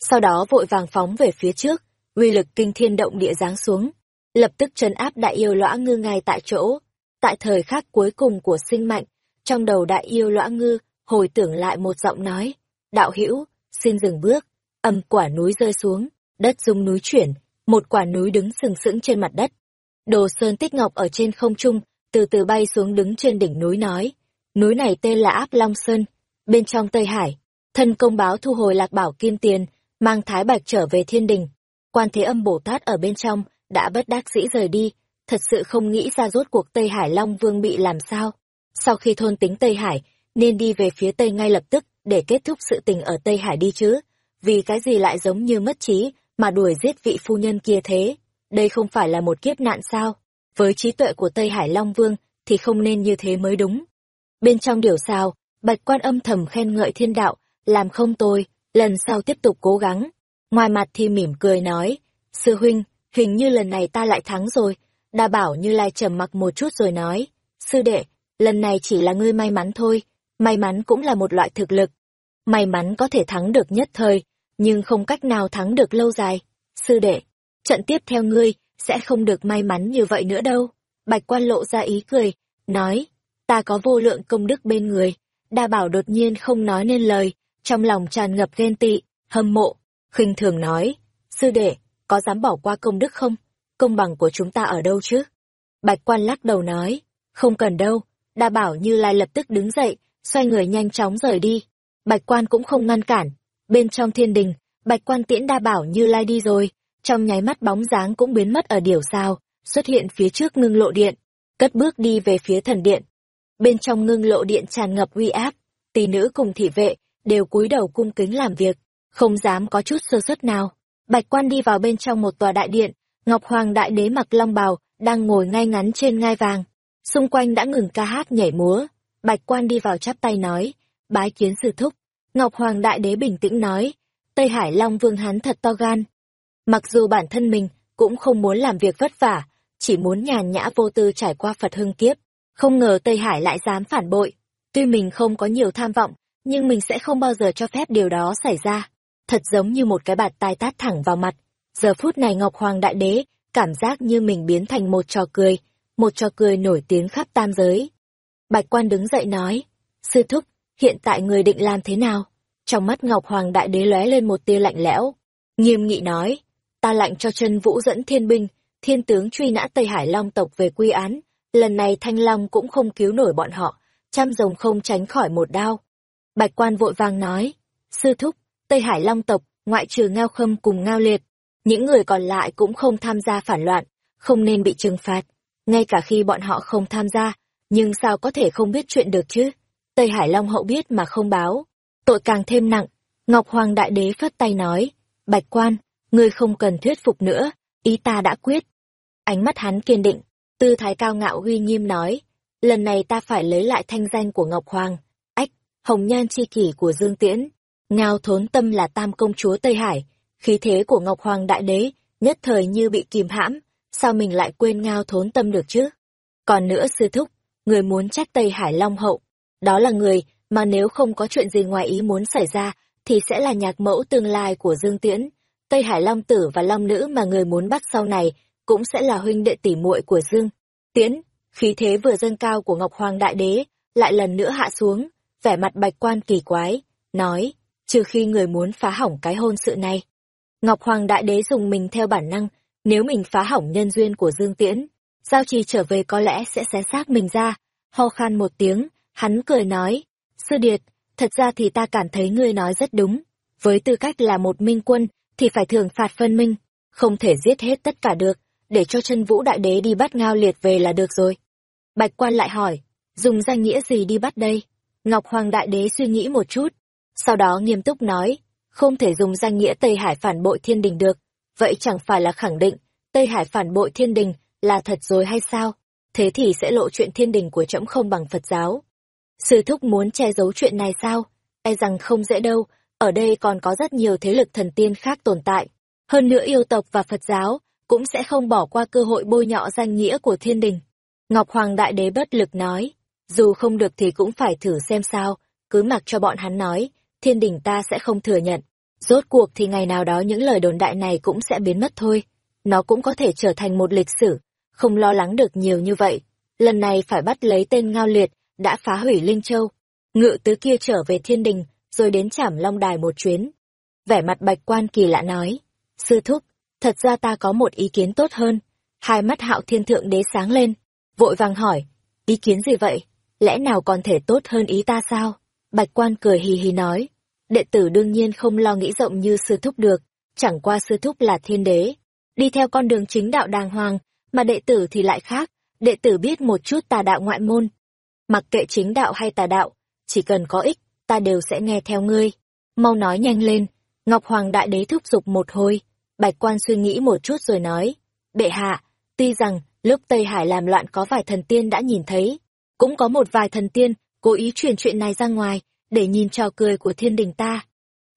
Sau đó vội vàng phóng về phía trước, uy lực kinh thiên động địa giáng xuống, lập tức trấn áp đại yêu lõa ngư ngay tại chỗ. Tại thời khắc cuối cùng của sinh mạnh, trong đầu đại yêu lõa ngư hồi tưởng lại một giọng nói, đạo hữu xin dừng bước, âm quả núi rơi xuống, đất rung núi chuyển, một quả núi đứng sừng sững trên mặt đất. Đồ Sơn Tích Ngọc ở trên không trung, từ từ bay xuống đứng trên đỉnh núi nói, núi này tên là Áp Long Sơn, bên trong Tây Hải, thân công báo thu hồi lạc bảo kim tiền, mang thái bạch trở về thiên đình. Quan Thế Âm Bồ Tát ở bên trong, đã bất đắc dĩ rời đi, thật sự không nghĩ ra rốt cuộc Tây Hải Long Vương bị làm sao. Sau khi thôn tính Tây Hải, nên đi về phía Tây ngay lập tức, để kết thúc sự tình ở Tây Hải đi chứ, vì cái gì lại giống như mất trí, mà đuổi giết vị phu nhân kia thế. Đây không phải là một kiếp nạn sao? Với trí tuệ của Tây Hải Long Vương, thì không nên như thế mới đúng. Bên trong điều sao, bạch quan âm thầm khen ngợi thiên đạo, làm không tôi, lần sau tiếp tục cố gắng. Ngoài mặt thì mỉm cười nói, sư huynh, hình như lần này ta lại thắng rồi. Đa bảo như lai trầm mặc một chút rồi nói, sư đệ, lần này chỉ là ngươi may mắn thôi, may mắn cũng là một loại thực lực. May mắn có thể thắng được nhất thời, nhưng không cách nào thắng được lâu dài. Sư đệ, trận tiếp theo ngươi, sẽ không được may mắn như vậy nữa đâu. Bạch quan lộ ra ý cười, nói, ta có vô lượng công đức bên người. Đa bảo đột nhiên không nói nên lời, trong lòng tràn ngập ghen tị, hâm mộ, khinh thường nói, sư đệ, có dám bỏ qua công đức không? Công bằng của chúng ta ở đâu chứ? Bạch quan lắc đầu nói, không cần đâu, đa bảo như lai lập tức đứng dậy, xoay người nhanh chóng rời đi. Bạch quan cũng không ngăn cản, Bên trong thiên đình, bạch quan tiễn đa bảo như lai đi rồi, trong nháy mắt bóng dáng cũng biến mất ở điểu sao, xuất hiện phía trước ngưng lộ điện, cất bước đi về phía thần điện. Bên trong ngưng lộ điện tràn ngập uy áp, tỷ nữ cùng thị vệ, đều cúi đầu cung kính làm việc, không dám có chút sơ suất nào. Bạch quan đi vào bên trong một tòa đại điện, Ngọc Hoàng Đại Đế mặc long bào, đang ngồi ngay ngắn trên ngai vàng. Xung quanh đã ngừng ca hát nhảy múa. Bạch quan đi vào chắp tay nói, bái kiến sư thúc. Ngọc Hoàng Đại Đế bình tĩnh nói, Tây Hải Long Vương hắn thật to gan. Mặc dù bản thân mình cũng không muốn làm việc vất vả, chỉ muốn nhàn nhã vô tư trải qua Phật hưng kiếp, không ngờ Tây Hải lại dám phản bội. Tuy mình không có nhiều tham vọng, nhưng mình sẽ không bao giờ cho phép điều đó xảy ra. Thật giống như một cái bạt tai tát thẳng vào mặt. Giờ phút này Ngọc Hoàng Đại Đế cảm giác như mình biến thành một trò cười, một trò cười nổi tiếng khắp tam giới. Bạch quan đứng dậy nói, sư thúc, hiện tại người định làm thế nào? Trong mắt Ngọc Hoàng Đại Đế lóe lên một tia lạnh lẽo, nghiêm nghị nói, ta lạnh cho chân vũ dẫn thiên binh, thiên tướng truy nã Tây Hải Long tộc về quy án, lần này Thanh Long cũng không cứu nổi bọn họ, trăm rồng không tránh khỏi một đao. Bạch quan vội vàng nói, sư thúc, Tây Hải Long tộc, ngoại trừ Ngao Khâm cùng Ngao Liệt, những người còn lại cũng không tham gia phản loạn, không nên bị trừng phạt. Ngay cả khi bọn họ không tham gia, nhưng sao có thể không biết chuyện được chứ? Tây Hải Long hậu biết mà không báo, tội càng thêm nặng. Ngọc Hoàng Đại Đế phất tay nói, Bạch Quan, ngươi không cần thuyết phục nữa, ý ta đã quyết. Ánh mắt hắn kiên định, tư thái cao ngạo uy nghiêm nói, lần này ta phải lấy lại thanh danh của Ngọc Hoàng, hồng nhan chi kỷ của Dương Tiễn, ngao thốn tâm là tam công chúa Tây Hải, khí thế của Ngọc Hoàng Đại Đế, nhất thời như bị kìm hãm, sao mình lại quên ngao thốn tâm được chứ? Còn nữa sư thúc, người muốn trách Tây Hải Long Hậu, đó là người mà nếu không có chuyện gì ngoài ý muốn xảy ra, thì sẽ là nhạc mẫu tương lai của Dương Tiễn. Tây Hải Long Tử và Long Nữ mà người muốn bắt sau này, cũng sẽ là huynh đệ tỷ muội của Dương. Tiễn, khí thế vừa dâng cao của Ngọc Hoàng Đại Đế, lại lần nữa hạ xuống, vẻ mặt bạch quan kỳ quái, nói, trừ khi người muốn phá hỏng cái hôn sự này. Ngọc Hoàng Đại Đế dùng mình theo bản năng, nếu mình phá hỏng nhân duyên của Dương Tiễn, Giao Trì trở về có lẽ sẽ xé xác mình ra. Ho khan một tiếng, hắn cười nói, Sư Điệt, thật ra thì ta cảm thấy ngươi nói rất đúng. Với tư cách là một minh quân, thì phải thường phạt phân minh, không thể giết hết tất cả được, để cho chân vũ đại đế đi bắt ngao liệt về là được rồi. Bạch quan lại hỏi, dùng danh nghĩa gì đi bắt đây? Ngọc Hoàng đại đế suy nghĩ một chút, sau đó nghiêm túc nói, không thể dùng danh nghĩa Tây Hải phản bội thiên đình được, vậy chẳng phải là khẳng định, Tây Hải phản bội thiên đình là thật rồi hay sao? Thế thì sẽ lộ chuyện thiên đình của trẫm không bằng Phật giáo. Sư thúc muốn che giấu chuyện này sao? E rằng không dễ đâu, ở đây còn có rất nhiều thế lực thần tiên khác tồn tại. Hơn nữa yêu tộc và Phật giáo cũng sẽ không bỏ qua cơ hội bôi nhọ danh nghĩa của thiên đình. Ngọc Hoàng Đại Đế bất lực nói, dù không được thì cũng phải thử xem sao, cứ mặc cho bọn hắn nói, thiên đình ta sẽ không thừa nhận. Rốt cuộc thì ngày nào đó những lời đồn đại này cũng sẽ biến mất thôi. Nó cũng có thể trở thành một lịch sử, không lo lắng được nhiều như vậy. Lần này phải bắt lấy tên Ngao Liệt, đã phá hủy Linh Châu. Ngự tứ kia trở về thiên đình, rồi đến chảm long đài một chuyến. Vẻ mặt bạch quan kỳ lạ nói, sư thúc, thật ra ta có một ý kiến tốt hơn. Hai mắt hạo thiên thượng đế sáng lên, vội vàng hỏi, ý kiến gì vậy? Lẽ nào còn thể tốt hơn ý ta sao? Bạch quan cười hì hì nói, đệ tử đương nhiên không lo nghĩ rộng như sư thúc được, chẳng qua sư thúc là thiên đế. Đi theo con đường chính đạo đàng hoàng, mà đệ tử thì lại khác, đệ tử biết một chút tà đạo ngoại môn. Mặc kệ chính đạo hay tà đạo, chỉ cần có ích, ta đều sẽ nghe theo ngươi. Mau nói nhanh lên, Ngọc Hoàng Đại Đế thúc giục một hồi, Bạch Quan suy nghĩ một chút rồi nói, bệ hạ, tuy rằng lúc Tây Hải làm loạn có vài thần tiên đã nhìn thấy, cũng có một vài thần tiên cố ý truyền chuyện này ra ngoài, để nhìn trò cười của thiên đình ta.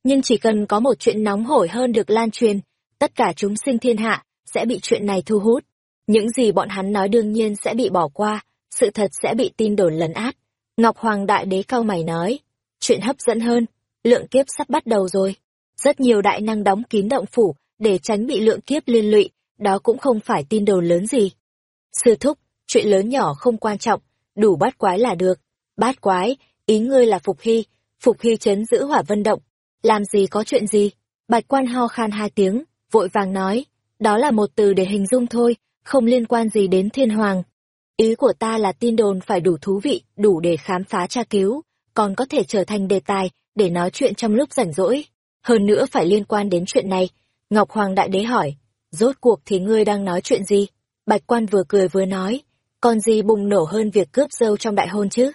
Nhưng chỉ cần có một chuyện nóng hổi hơn được lan truyền, tất cả chúng sinh thiên hạ sẽ bị chuyện này thu hút. Những gì bọn hắn nói đương nhiên sẽ bị bỏ qua, sự thật sẽ bị tin đồn lấn át. Ngọc Hoàng Đại Đế cao mày nói, chuyện hấp dẫn hơn, lượng kiếp sắp bắt đầu rồi. Rất nhiều đại năng đóng kín động phủ để tránh bị lượng kiếp liên lụy, đó cũng không phải tin đồn lớn gì. Sư thúc, chuyện lớn nhỏ không quan trọng, đủ bát quái là được. Bát quái, ý ngươi là Phục Hy, Phục Hy chấn giữ hỏa vân động. Làm gì có chuyện gì? Bạch quan ho khan hai tiếng, vội vàng nói, đó là một từ để hình dung thôi, không liên quan gì đến thiên hoàng. Ý của ta là tin đồn phải đủ thú vị, đủ để khám phá tra cứu, còn có thể trở thành đề tài để nói chuyện trong lúc rảnh rỗi. Hơn nữa phải liên quan đến chuyện này. Ngọc Hoàng Đại Đế hỏi, rốt cuộc thì ngươi đang nói chuyện gì? Bạch quan vừa cười vừa nói, còn gì bùng nổ hơn việc cướp dâu trong đại hôn chứ?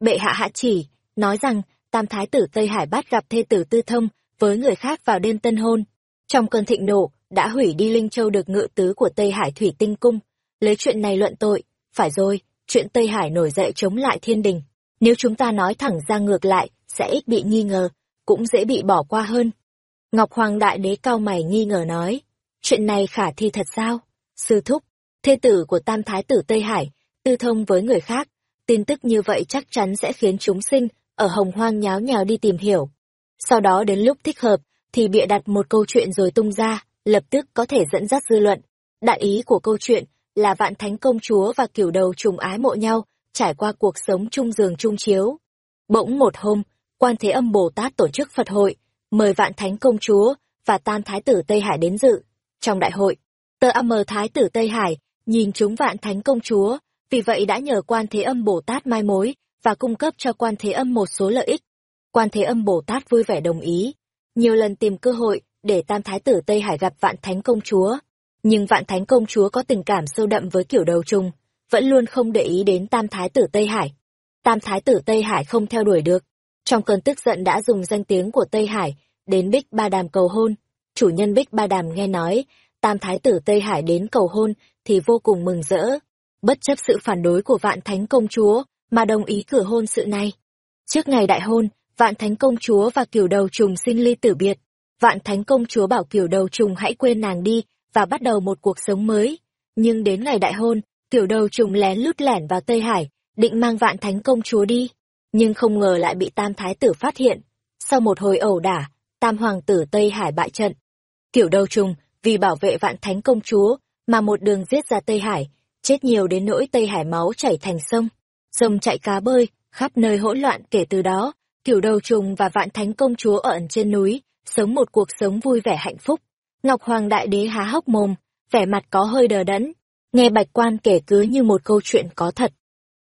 Bệ hạ hạ chỉ, nói rằng, tam thái tử Tây Hải bát gặp thê tử tư thông với người khác vào đêm tân hôn. Trong cơn thịnh nộ, đã hủy đi Linh Châu được ngự tứ của Tây Hải Thủy Tinh Cung, lấy chuyện này luận tội, phải rồi, chuyện Tây Hải nổi dậy chống lại thiên đình. Nếu chúng ta nói thẳng ra ngược lại, sẽ ít bị nghi ngờ, cũng dễ bị bỏ qua hơn. Ngọc Hoàng Đại Đế cao mày nghi ngờ nói, chuyện này khả thi thật sao? Sư Thúc, thê tử của Tam Thái tử Tây Hải, tư thông với người khác, tin tức như vậy chắc chắn sẽ khiến chúng sinh ở hồng hoang nháo nhào đi tìm hiểu. Sau đó đến lúc thích hợp, thì bịa đặt một câu chuyện rồi tung ra, lập tức có thể dẫn dắt dư luận. Đại ý của câu chuyện là vạn thánh công chúa và kiểu đầu trùng ái mộ nhau, trải qua cuộc sống chung giường chung chiếu. Bỗng một hôm, quan thế âm Bồ Tát tổ chức Phật hội, mời vạn thánh công chúa và tam thái tử Tây Hải đến dự. Trong đại hội, tờ âm thái tử Tây Hải nhìn chúng vạn thánh công chúa, vì vậy đã nhờ quan thế âm Bồ Tát mai mối và cung cấp cho quan thế âm một số lợi ích. Quan thế âm Bồ Tát vui vẻ đồng ý, nhiều lần tìm cơ hội để tam thái tử Tây Hải gặp vạn thánh công chúa. Nhưng vạn thánh công chúa có tình cảm sâu đậm với kiểu đầu trùng, vẫn luôn không để ý đến tam thái tử Tây Hải. Tam thái tử Tây Hải không theo đuổi được, trong cơn tức giận đã dùng danh tiếng của Tây Hải đến Bích Ba Đàm cầu hôn. Chủ nhân Bích Ba Đàm nghe nói, tam thái tử Tây Hải đến cầu hôn thì vô cùng mừng rỡ, bất chấp sự phản đối của vạn thánh công chúa mà đồng ý cử hôn sự này. Trước ngày đại hôn, vạn thánh công chúa và kiểu đầu trùng sinh ly tử biệt. Vạn thánh công chúa bảo kiểu đầu trùng hãy quên nàng đi và bắt đầu một cuộc sống mới. Nhưng đến ngày đại hôn, kiểu đầu trùng lén lút lẻn vào Tây Hải, định mang vạn thánh công chúa đi. Nhưng không ngờ lại bị tam thái tử phát hiện. Sau một hồi ẩu đả, tam hoàng tử Tây Hải bại trận. Kiểu đầu trùng, vì bảo vệ vạn thánh công chúa, mà một đường giết ra Tây Hải, chết nhiều đến nỗi Tây Hải máu chảy thành sông. Sông chạy cá bơi, khắp nơi hỗn loạn kể từ đó, tiểu đầu trùng và vạn thánh công chúa ở ẩn trên núi, sống một cuộc sống vui vẻ hạnh phúc. Ngọc Hoàng Đại Đế há hốc mồm, vẻ mặt có hơi đờ đẫn, nghe Bạch Quan kể cứ như một câu chuyện có thật.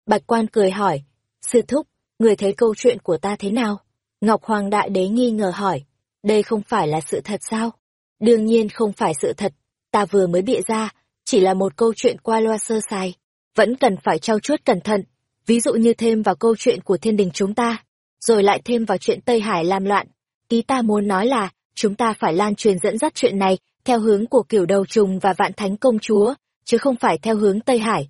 Bạch Quan cười hỏi, sư thúc, người thấy câu chuyện của ta thế nào? Ngọc Hoàng Đại Đế nghi ngờ hỏi, đây không phải là sự thật sao? Đương nhiên không phải sự thật, ta vừa mới bịa ra, chỉ là một câu chuyện qua loa sơ sài, vẫn cần phải trau chuốt cẩn thận, ví dụ như thêm vào câu chuyện của thiên đình chúng ta, rồi lại thêm vào chuyện Tây Hải làm loạn. Ý ta muốn nói là, chúng ta phải lan truyền dẫn dắt chuyện này theo hướng của kiểu đầu trùng và vạn thánh công chúa, chứ không phải theo hướng Tây Hải.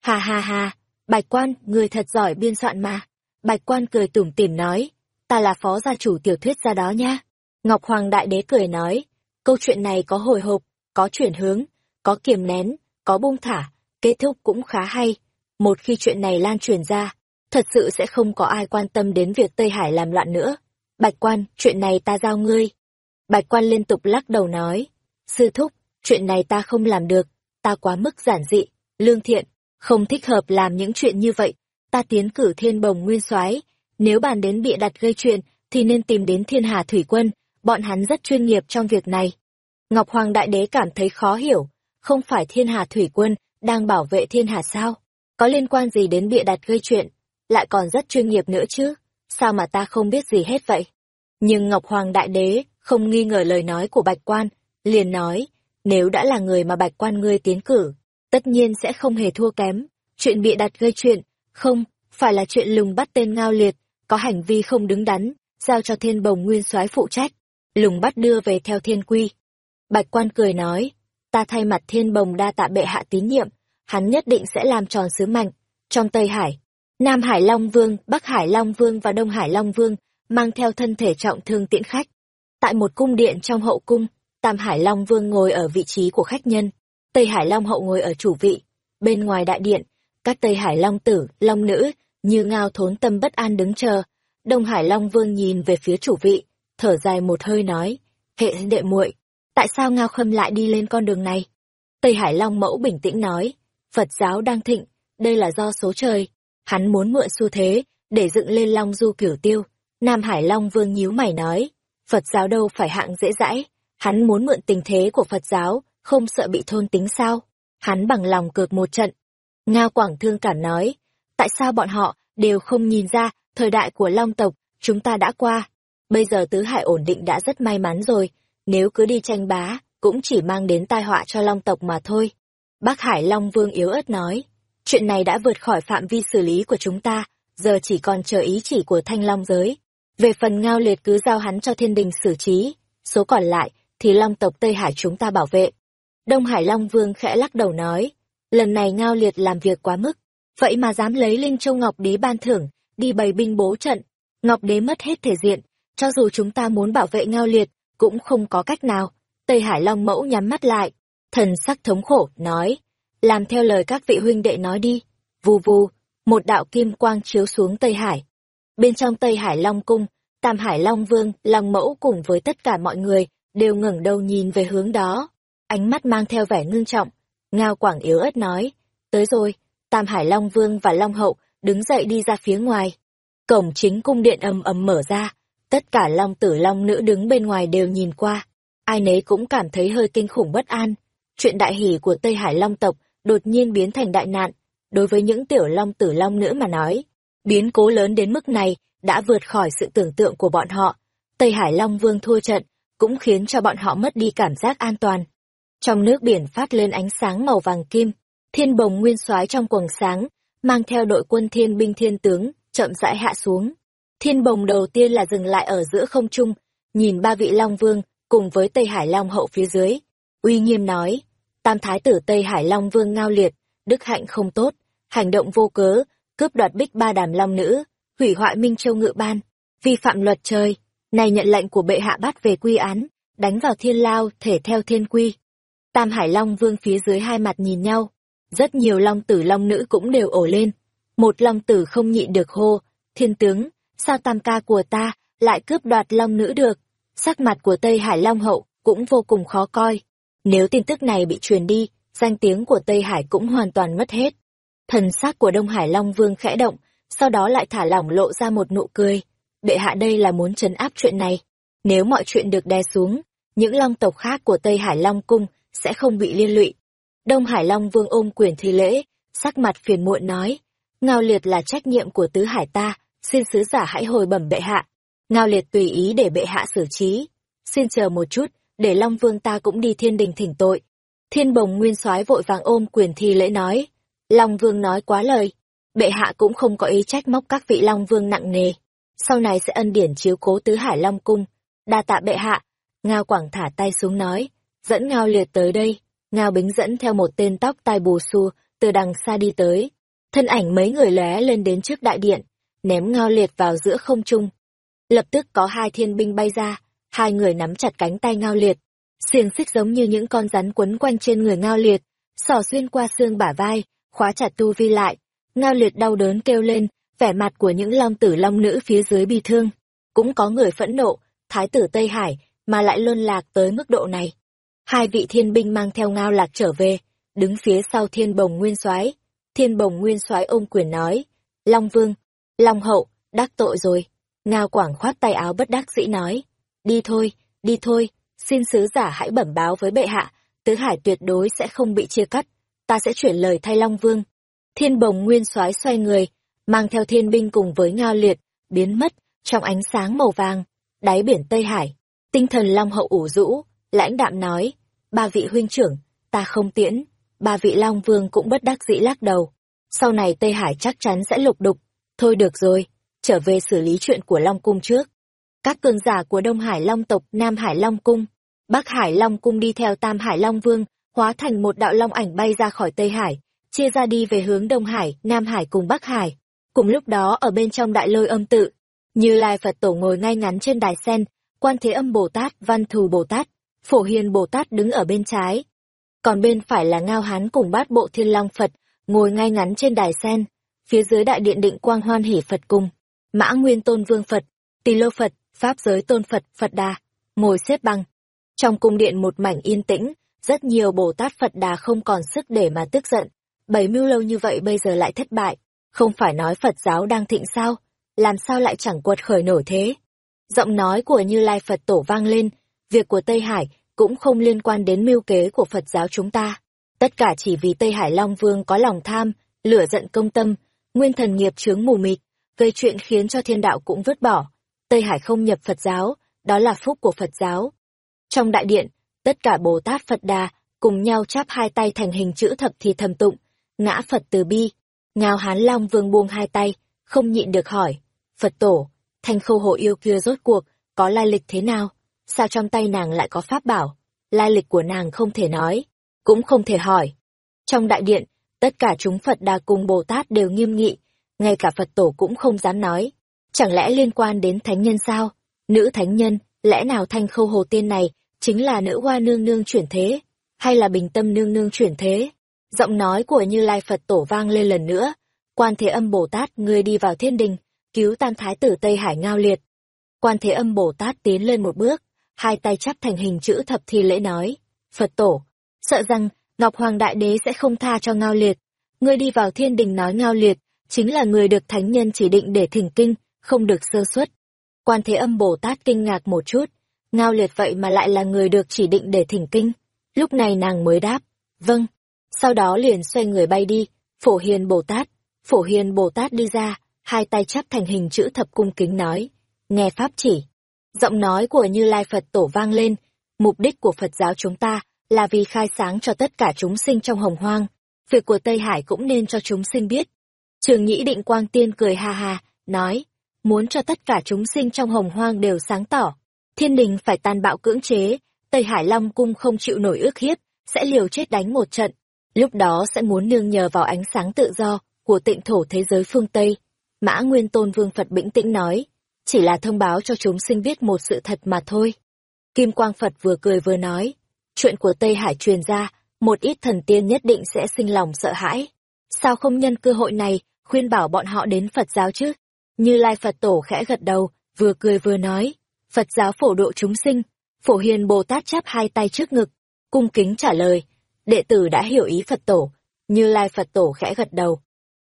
Ha ha ha, Bạch Quan, người thật giỏi biên soạn mà. Bạch Quan cười tủm tỉm nói, ta là phó gia chủ tiểu thuyết ra đó nha. Ngọc Hoàng Đại Đế cười nói, câu chuyện này có hồi hộp, có chuyển hướng, có kiềm nén, có buông thả, kết thúc cũng khá hay. Một khi chuyện này lan truyền ra, thật sự sẽ không có ai quan tâm đến việc Tây Hải làm loạn nữa. Bạch quan, chuyện này ta giao ngươi. Bạch quan liên tục lắc đầu nói, sư thúc, chuyện này ta không làm được, ta quá mức giản dị, lương thiện, không thích hợp làm những chuyện như vậy. Ta tiến cử thiên bồng nguyên soái nếu bàn đến bịa đặt gây chuyện, thì nên tìm đến thiên hà thủy quân, bọn hắn rất chuyên nghiệp trong việc này. Ngọc Hoàng Đại Đế cảm thấy khó hiểu, không phải thiên hà thủy quân đang bảo vệ thiên hà sao? Có liên quan gì đến bịa đặt gây chuyện? Lại còn rất chuyên nghiệp nữa chứ? Sao mà ta không biết gì hết vậy? Nhưng Ngọc Hoàng Đại Đế không nghi ngờ lời nói của Bạch Quan, liền nói, nếu đã là người mà Bạch Quan ngươi tiến cử, tất nhiên sẽ không hề thua kém. Chuyện bịa đặt gây chuyện, không, phải là chuyện lùng bắt tên ngao liệt, có hành vi không đứng đắn, giao cho thiên bồng nguyên soái phụ trách, lùng bắt đưa về theo thiên quy. Bạch Quan cười nói, ta thay mặt thiên bồng đa tạ bệ hạ tín nhiệm, hắn nhất định sẽ làm tròn sứ mệnh. Trong Tây Hải, Nam Hải Long Vương, Bắc Hải Long Vương và Đông Hải Long Vương mang theo thân thể trọng thương tiễn khách. Tại một cung điện trong hậu cung, Tam Hải Long Vương ngồi ở vị trí của khách nhân, Tây Hải Long Hậu ngồi ở chủ vị. Bên ngoài đại điện, các Tây Hải Long tử, Long nữ, như ngao thốn tâm bất an đứng chờ. Đông Hải Long Vương nhìn về phía chủ vị, thở dài một hơi nói, hệ đệ muội tại sao Ngao Khâm lại đi lên con đường này? Tây Hải Long Mẫu bình tĩnh nói, Phật giáo đang thịnh, đây là do số trời. Hắn muốn mượn xu thế, để dựng lên Long Du cửu tiêu. Nam Hải Long Vương nhíu mày nói, Phật giáo đâu phải hạng dễ dãi, hắn muốn mượn tình thế của Phật giáo, không sợ bị thôn tính sao. Hắn bằng lòng cược một trận. Ngao Quảng Thương cảm nói, tại sao bọn họ đều không nhìn ra thời đại của Long tộc, chúng ta đã qua. Bây giờ tứ hải ổn định đã rất may mắn rồi, nếu cứ đi tranh bá, cũng chỉ mang đến tai họa cho Long tộc mà thôi. Bác Hải Long Vương yếu ớt nói, chuyện này đã vượt khỏi phạm vi xử lý của chúng ta, giờ chỉ còn chờ ý chỉ của Thanh Long giới. Về phần ngao liệt cứ giao hắn cho thiên đình xử trí, số còn lại thì Long tộc Tây Hải chúng ta bảo vệ. Đông Hải Long Vương khẽ lắc đầu nói, lần này ngao liệt làm việc quá mức, vậy mà dám lấy Linh Châu Ngọc Đế ban thưởng, đi bày binh bố trận. Ngọc Đế mất hết thể diện, cho dù chúng ta muốn bảo vệ ngao liệt, cũng không có cách nào. Tây Hải Long mẫu nhắm mắt lại, thần sắc thống khổ, nói, làm theo lời các vị huynh đệ nói đi. Vù vù, một đạo kim quang chiếu xuống Tây Hải. Bên trong Tây Hải Long Cung, Tam Hải Long Vương, Long Mẫu cùng với tất cả mọi người đều ngẩng đầu nhìn về hướng đó. Ánh mắt mang theo vẻ ngưng trọng. Ngao Quảng yếu ớt nói, tới rồi, Tam Hải Long Vương và Long Hậu đứng dậy đi ra phía ngoài. Cổng chính cung điện ầm ầm mở ra, tất cả Long tử Long nữ đứng bên ngoài đều nhìn qua. Ai nấy cũng cảm thấy hơi kinh khủng bất an. Chuyện đại hỷ của Tây Hải Long tộc đột nhiên biến thành đại nạn. Đối với những tiểu Long tử Long nữ mà nói, biến cố lớn đến mức này đã vượt khỏi sự tưởng tượng của bọn họ. Tây Hải Long Vương thua trận, cũng khiến cho bọn họ mất đi cảm giác an toàn. Trong nước biển phát lên ánh sáng màu vàng kim, thiên bồng nguyên soái trong quầng sáng, mang theo đội quân thiên binh thiên tướng, chậm rãi hạ xuống. Thiên bồng đầu tiên là dừng lại ở giữa không trung, nhìn ba vị Long Vương, cùng với Tây Hải Long hậu phía dưới. Uy nghiêm nói, tam thái tử Tây Hải Long Vương ngao liệt, đức hạnh không tốt, hành động vô cớ, cướp đoạt bích ba đàm long nữ, hủy hoại Minh Châu Ngự Ban, vi phạm luật trời, này nhận lệnh của bệ hạ bắt về quy án, đánh vào thiên lao, thể theo thiên quy. Tam Hải Long Vương phía dưới hai mặt nhìn nhau, rất nhiều long tử long nữ cũng đều ổ lên. Một long tử không nhịn được hô, thiên tướng, sao tam ca của ta lại cướp đoạt long nữ được? Sắc mặt của Tây Hải Long Hậu cũng vô cùng khó coi. Nếu tin tức này bị truyền đi, danh tiếng của Tây Hải cũng hoàn toàn mất hết. Thần sắc của Đông Hải Long Vương khẽ động, sau đó lại thả lỏng lộ ra một nụ cười. Bệ hạ đây là muốn trấn áp chuyện này. Nếu mọi chuyện được đè xuống, những long tộc khác của Tây Hải Long Cung sẽ không bị liên lụy. Đông Hải Long Vương ôm quyền thi lễ, sắc mặt phiền muộn nói, Ngao Liệt là trách nhiệm của tứ hải ta, xin sứ giả hãy hồi bẩm bệ hạ. Ngao Liệt tùy ý để bệ hạ xử trí. Xin chờ một chút, để Long Vương ta cũng đi thiên đình thỉnh tội. Thiên bồng nguyên soái vội vàng ôm quyền thi lễ nói, Long Vương nói quá lời, bệ hạ cũng không có ý trách móc các vị Long Vương nặng nề. Sau này sẽ ân điển chiếu cố tứ hải Long Cung, đa tạ bệ hạ. Ngao Quảng thả tay xuống nói, dẫn Ngao Liệt tới đây. Ngao Bính dẫn theo một tên tóc tai bù xù, từ đằng xa đi tới. Thân ảnh mấy người lóe lên đến trước đại điện, ném Ngao Liệt vào giữa không trung. Lập tức có hai thiên binh bay ra, hai người nắm chặt cánh tay Ngao Liệt. Xiềng xích giống như những con rắn quấn quanh trên người Ngao Liệt, sỏ xuyên qua xương bả vai, khóa chặt tu vi lại. Ngao Liệt đau đớn kêu lên, vẻ mặt của những long tử long nữ phía dưới bị thương. Cũng có người phẫn nộ, thái tử Tây Hải, mà lại luân lạc tới mức độ này. Hai vị thiên binh mang theo ngao lạc trở về, đứng phía sau thiên bồng nguyên soái Thiên bồng nguyên soái ôm quyền nói, Long Vương, Long Hậu, đắc tội rồi. Ngao Quảng khoát tay áo bất đắc dĩ nói, đi thôi, đi thôi, xin sứ giả hãy bẩm báo với bệ hạ, tứ hải tuyệt đối sẽ không bị chia cắt, ta sẽ chuyển lời thay Long Vương. Thiên bồng nguyên soái xoay người, mang theo thiên binh cùng với ngao liệt, biến mất, trong ánh sáng màu vàng, đáy biển Tây Hải. Tinh thần Long Hậu ủ rũ, lãnh đạm nói, ba vị huynh trưởng, ta không tiễn, ba vị Long Vương cũng bất đắc dĩ lắc đầu. Sau này Tây Hải chắc chắn sẽ lục đục, thôi được rồi, trở về xử lý chuyện của Long Cung trước. Các cường giả của Đông Hải Long tộc Nam Hải Long Cung, Bắc Hải Long Cung đi theo Tam Hải Long Vương, hóa thành một đạo long ảnh bay ra khỏi Tây Hải, chia ra đi về hướng Đông Hải, Nam Hải cùng Bắc Hải. Cùng lúc đó ở bên trong đại lôi âm tự, Như Lai Phật Tổ ngồi ngay ngắn trên đài sen, Quan Thế Âm Bồ Tát, Văn Thù Bồ Tát, Phổ Hiền Bồ Tát đứng ở bên trái. Còn bên phải là Ngao Hán cùng bát bộ Thiên Long Phật, ngồi ngay ngắn trên đài sen. Phía dưới đại điện định quang hoan hỉ Phật cùng. Mã Nguyên Tôn Vương Phật, Tỳ Lô Phật, Pháp Giới Tôn Phật, Phật Đà, ngồi xếp bằng. Trong cung điện một mảnh yên tĩnh, rất nhiều Bồ Tát Phật Đà không còn sức để mà tức giận. Bảy mưu lâu như vậy bây giờ lại thất bại. Không phải nói Phật giáo đang thịnh sao? Làm sao lại chẳng quật khởi nổi thế? Giọng nói của Như Lai Phật Tổ vang lên, việc của Tây Hải cũng không liên quan đến mưu kế của Phật giáo chúng ta. Tất cả chỉ vì Tây Hải Long Vương có lòng tham, lửa giận công tâm, nguyên thần nghiệp chướng mù mịt, gây chuyện khiến cho thiên đạo cũng vứt bỏ. Tây Hải không nhập Phật giáo, đó là phúc của Phật giáo. Trong đại điện, tất cả Bồ Tát Phật Đà cùng nhau chắp hai tay thành hình chữ thập thì thầm tụng, ngã Phật từ bi. Ngao Hán Long Vương buông hai tay, không nhịn được hỏi, Phật Tổ, thanh khâu hộ yêu kia rốt cuộc, có lai lịch thế nào? Sao trong tay nàng lại có pháp bảo? Lai lịch của nàng không thể nói, cũng không thể hỏi. Trong đại điện, tất cả chúng Phật Đà cùng Bồ Tát đều nghiêm nghị, ngay cả Phật Tổ cũng không dám nói. Chẳng lẽ liên quan đến thánh nhân sao? Nữ thánh nhân, lẽ nào thanh khâu hồ tiên này chính là nữ hoa nương nương chuyển thế? Hay là bình tâm nương nương chuyển thế? Giọng nói của Như Lai Phật Tổ vang lên lần nữa, Quan Thế Âm Bồ Tát, ngươi đi vào thiên đình, cứu tam thái tử Tây Hải ngao liệt. Quan Thế Âm Bồ Tát tiến lên một bước, hai tay chắp thành hình chữ thập thi lễ nói, Phật tổ, sợ rằng Ngọc Hoàng Đại Đế sẽ không tha cho ngao liệt. Ngươi đi vào thiên đình nói ngao liệt, chính là người được thánh nhân chỉ định để thỉnh kinh, không được sơ suất. Quan Thế Âm Bồ Tát kinh ngạc một chút, ngao liệt vậy mà lại là người được chỉ định để thỉnh kinh. Lúc này nàng mới đáp, vâng. Sau đó liền xoay người bay đi, Phổ Hiền Bồ Tát. Phổ Hiền Bồ Tát đi ra, hai tay chắp thành hình chữ thập cung kính nói, nghe Pháp chỉ. Giọng nói của Như Lai Phật Tổ vang lên, mục đích của Phật giáo chúng ta là vì khai sáng cho tất cả chúng sinh trong hồng hoang. Việc của Tây Hải cũng nên cho chúng sinh biết. Trường Nhĩ Định Quang Tiên cười ha ha, nói, muốn cho tất cả chúng sinh trong hồng hoang đều sáng tỏ. Thiên đình phải tàn bạo cưỡng chế, Tây Hải Long Cung không chịu nổi ước hiếp, sẽ liều chết đánh một trận. Lúc đó sẽ muốn nương nhờ vào ánh sáng tự do của tịnh thổ thế giới phương Tây. Mã Nguyên Tôn Vương Phật bĩnh tĩnh nói, chỉ là thông báo cho chúng sinh biết một sự thật mà thôi. Kim Quang Phật vừa cười vừa nói, chuyện của Tây Hải truyền ra, một ít thần tiên nhất định sẽ sinh lòng sợ hãi. Sao không nhân cơ hội này, khuyên bảo bọn họ đến Phật giáo chứ? Như Lai Phật Tổ khẽ gật đầu, vừa cười vừa nói, Phật giáo phổ độ chúng sinh, phổ hiền Bồ Tát chắp hai tay trước ngực, cung kính trả lời, đệ tử đã hiểu ý Phật Tổ, Như Lai Phật Tổ khẽ gật đầu.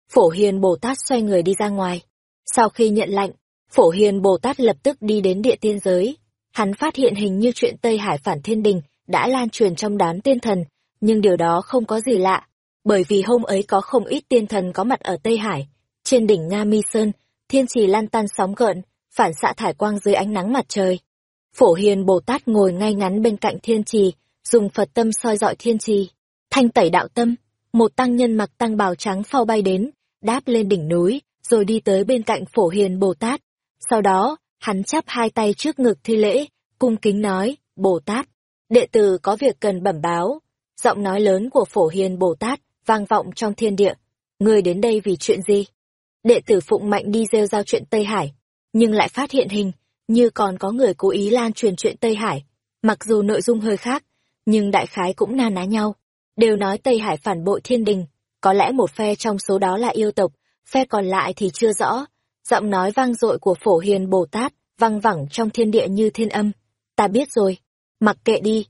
Phổ hiền Bồ Tát xoay người đi ra ngoài. Sau khi nhận lệnh, phổ hiền Bồ Tát lập tức đi đến địa tiên giới. Hắn phát hiện hình như chuyện Tây Hải phản thiên đình đã lan truyền trong đám tiên thần, nhưng điều đó không có gì lạ, bởi vì hôm ấy có không ít tiên thần có mặt ở Tây Hải. Trên đỉnh Nga Mi Sơn, thiên trì lan tan sóng gợn, phản xạ thải quang dưới ánh nắng mặt trời. Phổ Hiền Bồ Tát ngồi ngay ngắn bên cạnh thiên trì, dùng Phật tâm soi dọi thiên trì. Thanh tẩy đạo tâm, một tăng nhân mặc tăng bào trắng phao bay đến, đáp lên đỉnh núi, rồi đi tới bên cạnh Phổ Hiền Bồ Tát. Sau đó, hắn chắp hai tay trước ngực thi lễ, cung kính nói, Bồ Tát, đệ tử có việc cần bẩm báo. Giọng nói lớn của Phổ Hiền Bồ Tát vang vọng trong thiên địa. Người đến đây vì chuyện gì? Đệ tử Phụng Mạnh đi rêu giao chuyện Tây Hải, nhưng lại phát hiện hình, như còn có người cố ý lan truyền chuyện Tây Hải. Mặc dù nội dung hơi khác, nhưng đại khái cũng na ná nhau. Đều nói Tây Hải phản bội thiên đình, có lẽ một phe trong số đó là yêu tộc, phe còn lại thì chưa rõ. Giọng nói vang dội của phổ hiền Bồ Tát, vang vẳng trong thiên địa như thiên âm. Ta biết rồi, mặc kệ đi.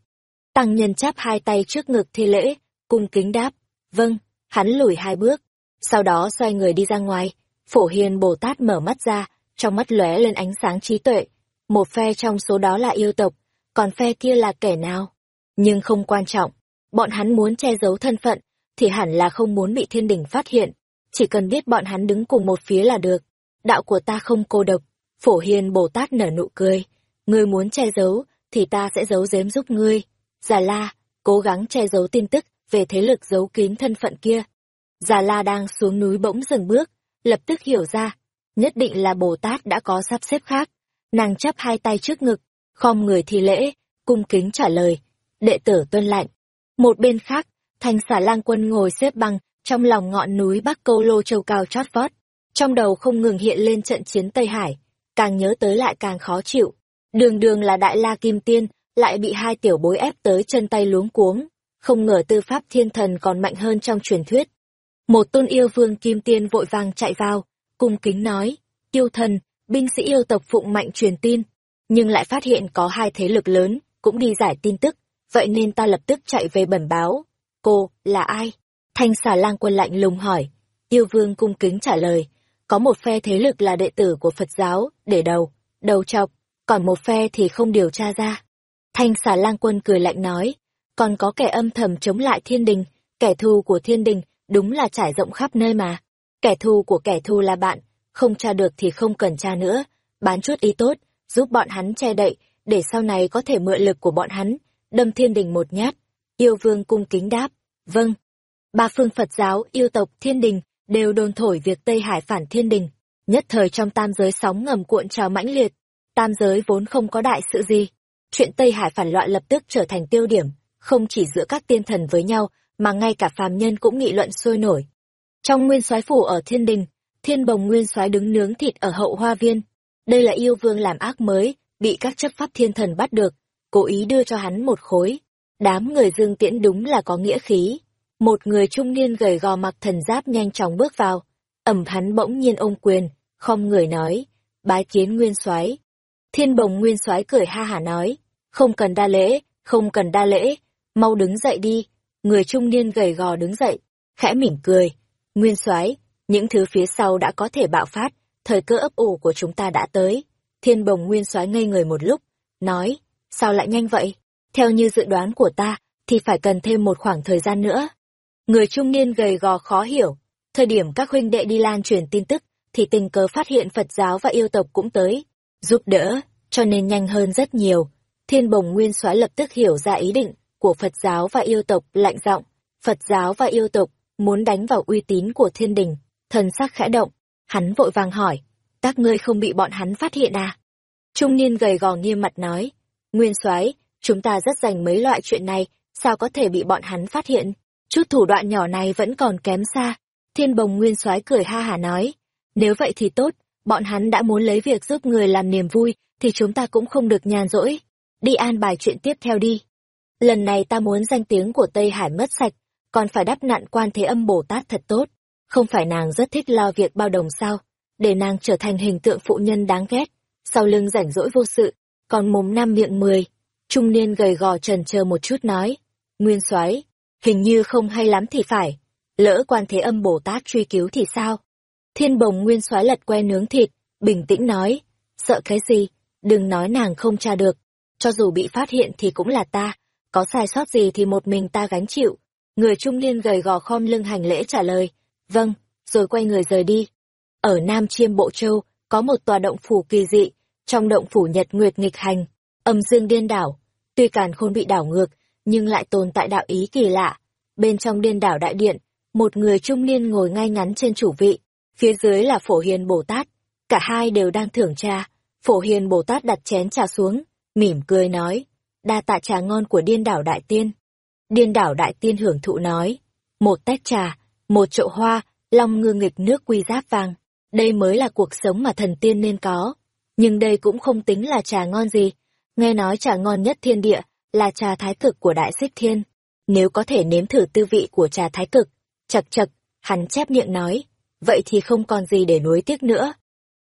Tăng nhân chắp hai tay trước ngực thi lễ, cung kính đáp. Vâng, hắn lùi hai bước, sau đó xoay người đi ra ngoài. Phổ hiền Bồ Tát mở mắt ra, trong mắt lóe lên ánh sáng trí tuệ. Một phe trong số đó là yêu tộc, còn phe kia là kẻ nào? Nhưng không quan trọng, bọn hắn muốn che giấu thân phận, thì hẳn là không muốn bị thiên đình phát hiện. Chỉ cần biết bọn hắn đứng cùng một phía là được. Đạo của ta không cô độc. Phổ hiền Bồ Tát nở nụ cười. Ngươi muốn che giấu, thì ta sẽ giấu giếm giúp ngươi. Già La, cố gắng che giấu tin tức về thế lực giấu kín thân phận kia. Già La đang xuống núi bỗng dừng bước, lập tức hiểu ra, nhất định là Bồ Tát đã có sắp xếp khác. Nàng chắp hai tay trước ngực, khom người thi lễ, cung kính trả lời, đệ tử tuân lạnh. Một bên khác, thành xả lang quân ngồi xếp bằng, trong lòng ngọn núi Bắc Câu Lô Châu Cao chót vót. Trong đầu không ngừng hiện lên trận chiến Tây Hải, càng nhớ tới lại càng khó chịu. Đường đường là đại la kim tiên, lại bị hai tiểu bối ép tới chân tay luống cuống. Không ngờ tư pháp thiên thần còn mạnh hơn trong truyền thuyết. Một tôn yêu vương kim tiên vội vàng chạy vào, cung kính nói, yêu thần, binh sĩ yêu tộc phụng mạnh truyền tin, nhưng lại phát hiện có hai thế lực lớn, cũng đi giải tin tức, vậy nên ta lập tức chạy về bẩm báo. Cô, là ai? Thanh xà lang quân lạnh lùng hỏi. Yêu vương cung kính trả lời, có một phe thế lực là đệ tử của Phật giáo, để đầu, đầu chọc, còn một phe thì không điều tra ra. Thanh xà lang quân cười lạnh nói, còn có kẻ âm thầm chống lại thiên đình, kẻ thù của thiên đình, đúng là trải rộng khắp nơi mà. Kẻ thù của kẻ thù là bạn, không tra được thì không cần tra nữa, bán chút ý tốt, giúp bọn hắn che đậy, để sau này có thể mượn lực của bọn hắn, đâm thiên đình một nhát. Yêu vương cung kính đáp, vâng. Ba phương Phật giáo, yêu tộc, thiên đình, đều đồn thổi việc Tây Hải phản thiên đình. Nhất thời trong tam giới sóng ngầm cuộn trào mãnh liệt, tam giới vốn không có đại sự gì. Chuyện Tây Hải phản loạn lập tức trở thành tiêu điểm, không chỉ giữa các tiên thần với nhau, mà ngay cả phàm nhân cũng nghị luận sôi nổi. Trong nguyên soái phủ ở thiên đình, thiên bồng nguyên soái đứng nướng thịt ở hậu hoa viên. Đây là yêu vương làm ác mới, bị các chấp pháp thiên thần bắt được, cố ý đưa cho hắn một khối. Đám người dương tiễn đúng là có nghĩa khí. Một người trung niên gầy gò mặc thần giáp nhanh chóng bước vào. ẩm hắn bỗng nhiên ôm quyền, không người nói, bái kiến nguyên soái. Thiên bồng nguyên soái cười ha hả nói, không cần đa lễ, không cần đa lễ, mau đứng dậy đi. Người trung niên gầy gò đứng dậy, khẽ mỉm cười. Nguyên soái, những thứ phía sau đã có thể bạo phát, thời cơ ấp ủ của chúng ta đã tới. Thiên bồng nguyên soái ngây người một lúc, nói, sao lại nhanh vậy? Theo như dự đoán của ta, thì phải cần thêm một khoảng thời gian nữa. Người trung niên gầy gò khó hiểu, thời điểm các huynh đệ đi lan truyền tin tức, thì tình cờ phát hiện Phật giáo và yêu tộc cũng tới, giúp đỡ, cho nên nhanh hơn rất nhiều. Thiên bồng nguyên soái lập tức hiểu ra ý định của Phật giáo và yêu tộc lạnh giọng, Phật giáo và yêu tộc muốn đánh vào uy tín của thiên đình, thần sắc khẽ động, hắn vội vàng hỏi, các ngươi không bị bọn hắn phát hiện à? Trung niên gầy gò nghiêm mặt nói, Nguyên soái, chúng ta rất dành mấy loại chuyện này, sao có thể bị bọn hắn phát hiện? Chút thủ đoạn nhỏ này vẫn còn kém xa. Thiên bồng Nguyên soái cười ha hả nói, nếu vậy thì tốt, bọn hắn đã muốn lấy việc giúp người làm niềm vui, thì chúng ta cũng không được nhàn rỗi. Đi an bài chuyện tiếp theo đi. Lần này ta muốn danh tiếng của Tây Hải mất sạch, còn phải đắp nặn quan thế âm Bồ Tát thật tốt. Không phải nàng rất thích lo việc bao đồng sao, để nàng trở thành hình tượng phụ nhân đáng ghét, sau lưng rảnh rỗi vô sự, còn mồm năm miệng mười. Trung niên gầy gò trần chờ một chút nói, Nguyên soái hình như không hay lắm thì phải, lỡ quan thế âm Bồ Tát truy cứu thì sao? Thiên bồng Nguyên soái lật que nướng thịt, bình tĩnh nói, sợ cái gì, đừng nói nàng không tra được, cho dù bị phát hiện thì cũng là ta, có sai sót gì thì một mình ta gánh chịu. Người trung niên gầy gò khom lưng hành lễ trả lời, vâng, rồi quay người rời đi. Ở Nam Chiêm Bộ Châu, có một tòa động phủ kỳ dị, trong động phủ Nhật Nguyệt nghịch hành, âm dương điên đảo, tuy càn khôn bị đảo ngược, nhưng lại tồn tại đạo ý kỳ lạ. Bên trong điên đảo đại điện, một người trung niên ngồi ngay ngắn trên chủ vị, phía dưới là Phổ Hiền Bồ Tát, cả hai đều đang thưởng trà. Phổ Hiền Bồ Tát đặt chén trà xuống, mỉm cười nói, đa tạ trà ngon của điên đảo đại tiên. Điên đảo đại tiên hưởng thụ nói, một tách trà, một chậu hoa, long ngư nghịch nước quy giáp vàng, đây mới là cuộc sống mà thần tiên nên có. Nhưng đây cũng không tính là trà ngon gì, nghe nói trà ngon nhất thiên địa là trà thái cực của đại xích thiên. Nếu có thể nếm thử tư vị của trà thái cực, chật chật, hắn chép miệng nói, vậy thì không còn gì để nuối tiếc nữa.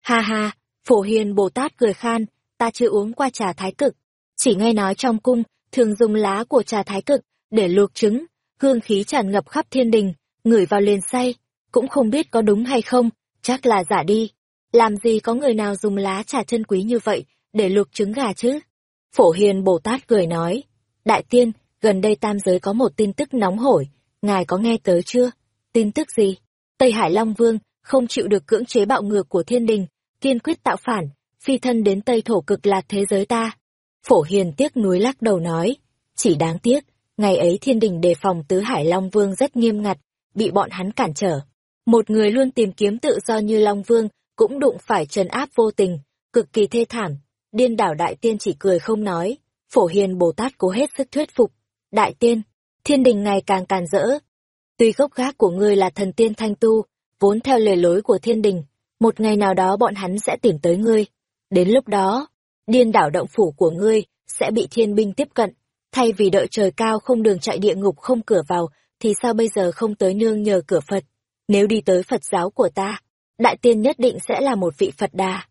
Ha ha, phổ hiền Bồ Tát cười khan, ta chưa uống qua trà thái cực, chỉ nghe nói trong cung, thường dùng lá của trà thái cực, để luộc trứng, hương khí tràn ngập khắp thiên đình, ngửi vào liền say, cũng không biết có đúng hay không, chắc là giả đi. Làm gì có người nào dùng lá trà chân quý như vậy, để luộc trứng gà chứ? Phổ Hiền Bồ Tát cười nói, Đại tiên, gần đây tam giới có một tin tức nóng hổi, ngài có nghe tới chưa? Tin tức gì? Tây Hải Long Vương không chịu được cưỡng chế bạo ngược của thiên đình, kiên quyết tạo phản, phi thân đến Tây Thổ cực lạc thế giới ta. Phổ Hiền tiếc nuối lắc đầu nói, chỉ đáng tiếc, ngày ấy thiên đình đề phòng tứ Hải Long Vương rất nghiêm ngặt, bị bọn hắn cản trở. Một người luôn tìm kiếm tự do như Long Vương, cũng đụng phải trần áp vô tình, cực kỳ thê thảm. Điên đảo đại tiên chỉ cười không nói, phổ hiền Bồ Tát cố hết sức thuyết phục. Đại tiên, thiên đình ngày càng càn rỡ. Tuy gốc gác của ngươi là thần tiên thanh tu, vốn theo lề lối của thiên đình, một ngày nào đó bọn hắn sẽ tìm tới ngươi. Đến lúc đó, điên đảo động phủ của ngươi sẽ bị thiên binh tiếp cận. Thay vì đợi trời cao không đường chạy địa ngục không cửa vào, thì sao bây giờ không tới nương nhờ cửa Phật? Nếu đi tới Phật giáo của ta, đại tiên nhất định sẽ là một vị Phật đà.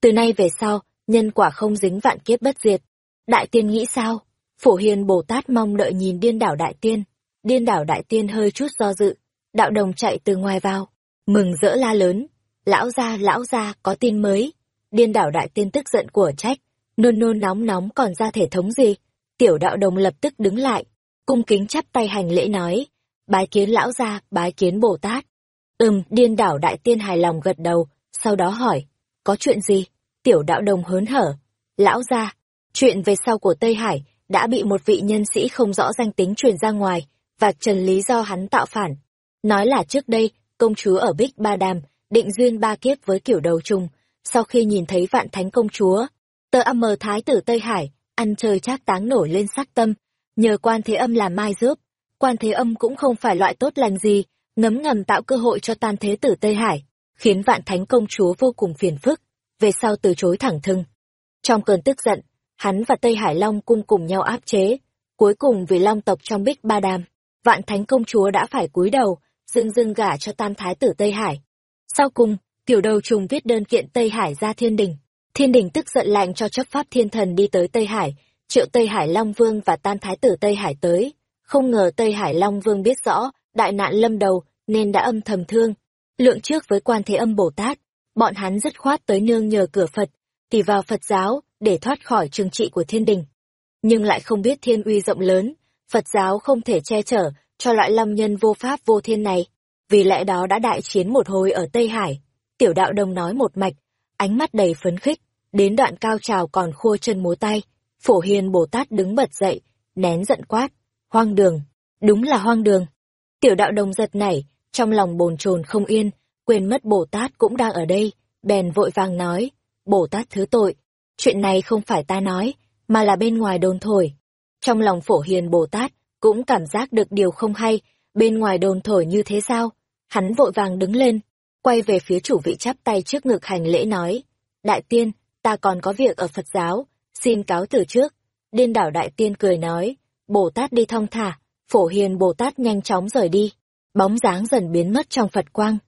Từ nay về sau, nhân quả không dính vạn kiếp bất diệt. Đại tiên nghĩ sao? Phổ hiền Bồ Tát mong đợi nhìn điên đảo đại tiên. Điên đảo đại tiên hơi chút do dự. Đạo đồng chạy từ ngoài vào. Mừng rỡ la lớn. Lão gia, lão gia, có tin mới. Điên đảo đại tiên tức giận của trách. Nôn nôn nóng nóng còn ra thể thống gì? Tiểu đạo đồng lập tức đứng lại. Cung kính chắp tay hành lễ nói. Bái kiến lão gia, bái kiến Bồ Tát. Ừm, điên đảo đại tiên hài lòng gật đầu, sau đó hỏi, có chuyện gì? Tiểu đạo đồng hớn hở. Lão gia, chuyện về sau của Tây Hải đã bị một vị nhân sĩ không rõ danh tính truyền ra ngoài, và trần lý do hắn tạo phản. Nói là trước đây, công chúa ở Bích Ba Đàm, định duyên ba kiếp với kiểu đầu trùng, sau khi nhìn thấy vạn thánh công chúa, tờ âm mờ thái tử Tây Hải, ăn chơi trác táng nổi lên sắc tâm, nhờ quan thế âm làm mai giúp, quan thế âm cũng không phải loại tốt lành gì, ngấm ngầm tạo cơ hội cho tan thế tử Tây Hải, khiến vạn thánh công chúa vô cùng phiền phức, về sau từ chối thẳng thừng. Trong cơn tức giận, hắn và Tây Hải Long cung cùng nhau áp chế, cuối cùng vì long tộc trong bích ba đàm, vạn thánh công chúa đã phải cúi đầu, dưng dưng gả cho tam thái tử Tây Hải. Sau cùng, tiểu đầu trùng viết đơn kiện Tây Hải ra thiên đình. Thiên đình tức giận lạnh cho chấp pháp thiên thần đi tới Tây Hải, triệu Tây Hải Long Vương và tam thái tử Tây Hải tới. Không ngờ Tây Hải Long Vương biết rõ, đại nạn lâm đầu, nên đã âm thầm thương. Lượng trước với quan thế âm Bồ Tát, bọn hắn dứt khoát tới nương nhờ cửa Phật, tỉ vào Phật giáo, để thoát khỏi trừng trị của thiên đình. Nhưng lại không biết thiên uy rộng lớn, Phật giáo không thể che chở cho loại lâm nhân vô pháp vô thiên này. Vì lẽ đó đã đại chiến một hồi ở Tây Hải. Tiểu đạo đồng nói một mạch, ánh mắt đầy phấn khích, đến đoạn cao trào còn khua chân múa tay. Phổ hiền Bồ Tát đứng bật dậy, nén giận quát, hoang đường, đúng là hoang đường. Tiểu đạo đồng giật nảy, trong lòng bồn chồn không yên, quên mất Bồ Tát cũng đang ở đây, bèn vội vàng nói, Bồ Tát thứ tội, chuyện này không phải ta nói, mà là bên ngoài đồn thổi. Trong lòng phổ hiền Bồ Tát, cũng cảm giác được điều không hay, bên ngoài đồn thổi như thế sao? Hắn vội vàng đứng lên, quay về phía chủ vị chắp tay trước ngực hành lễ nói, Đại tiên, ta còn có việc ở Phật giáo, xin cáo từ trước. Điên đảo đại tiên cười nói, Bồ Tát đi thong thả, phổ hiền Bồ Tát nhanh chóng rời đi, bóng dáng dần biến mất trong Phật quang.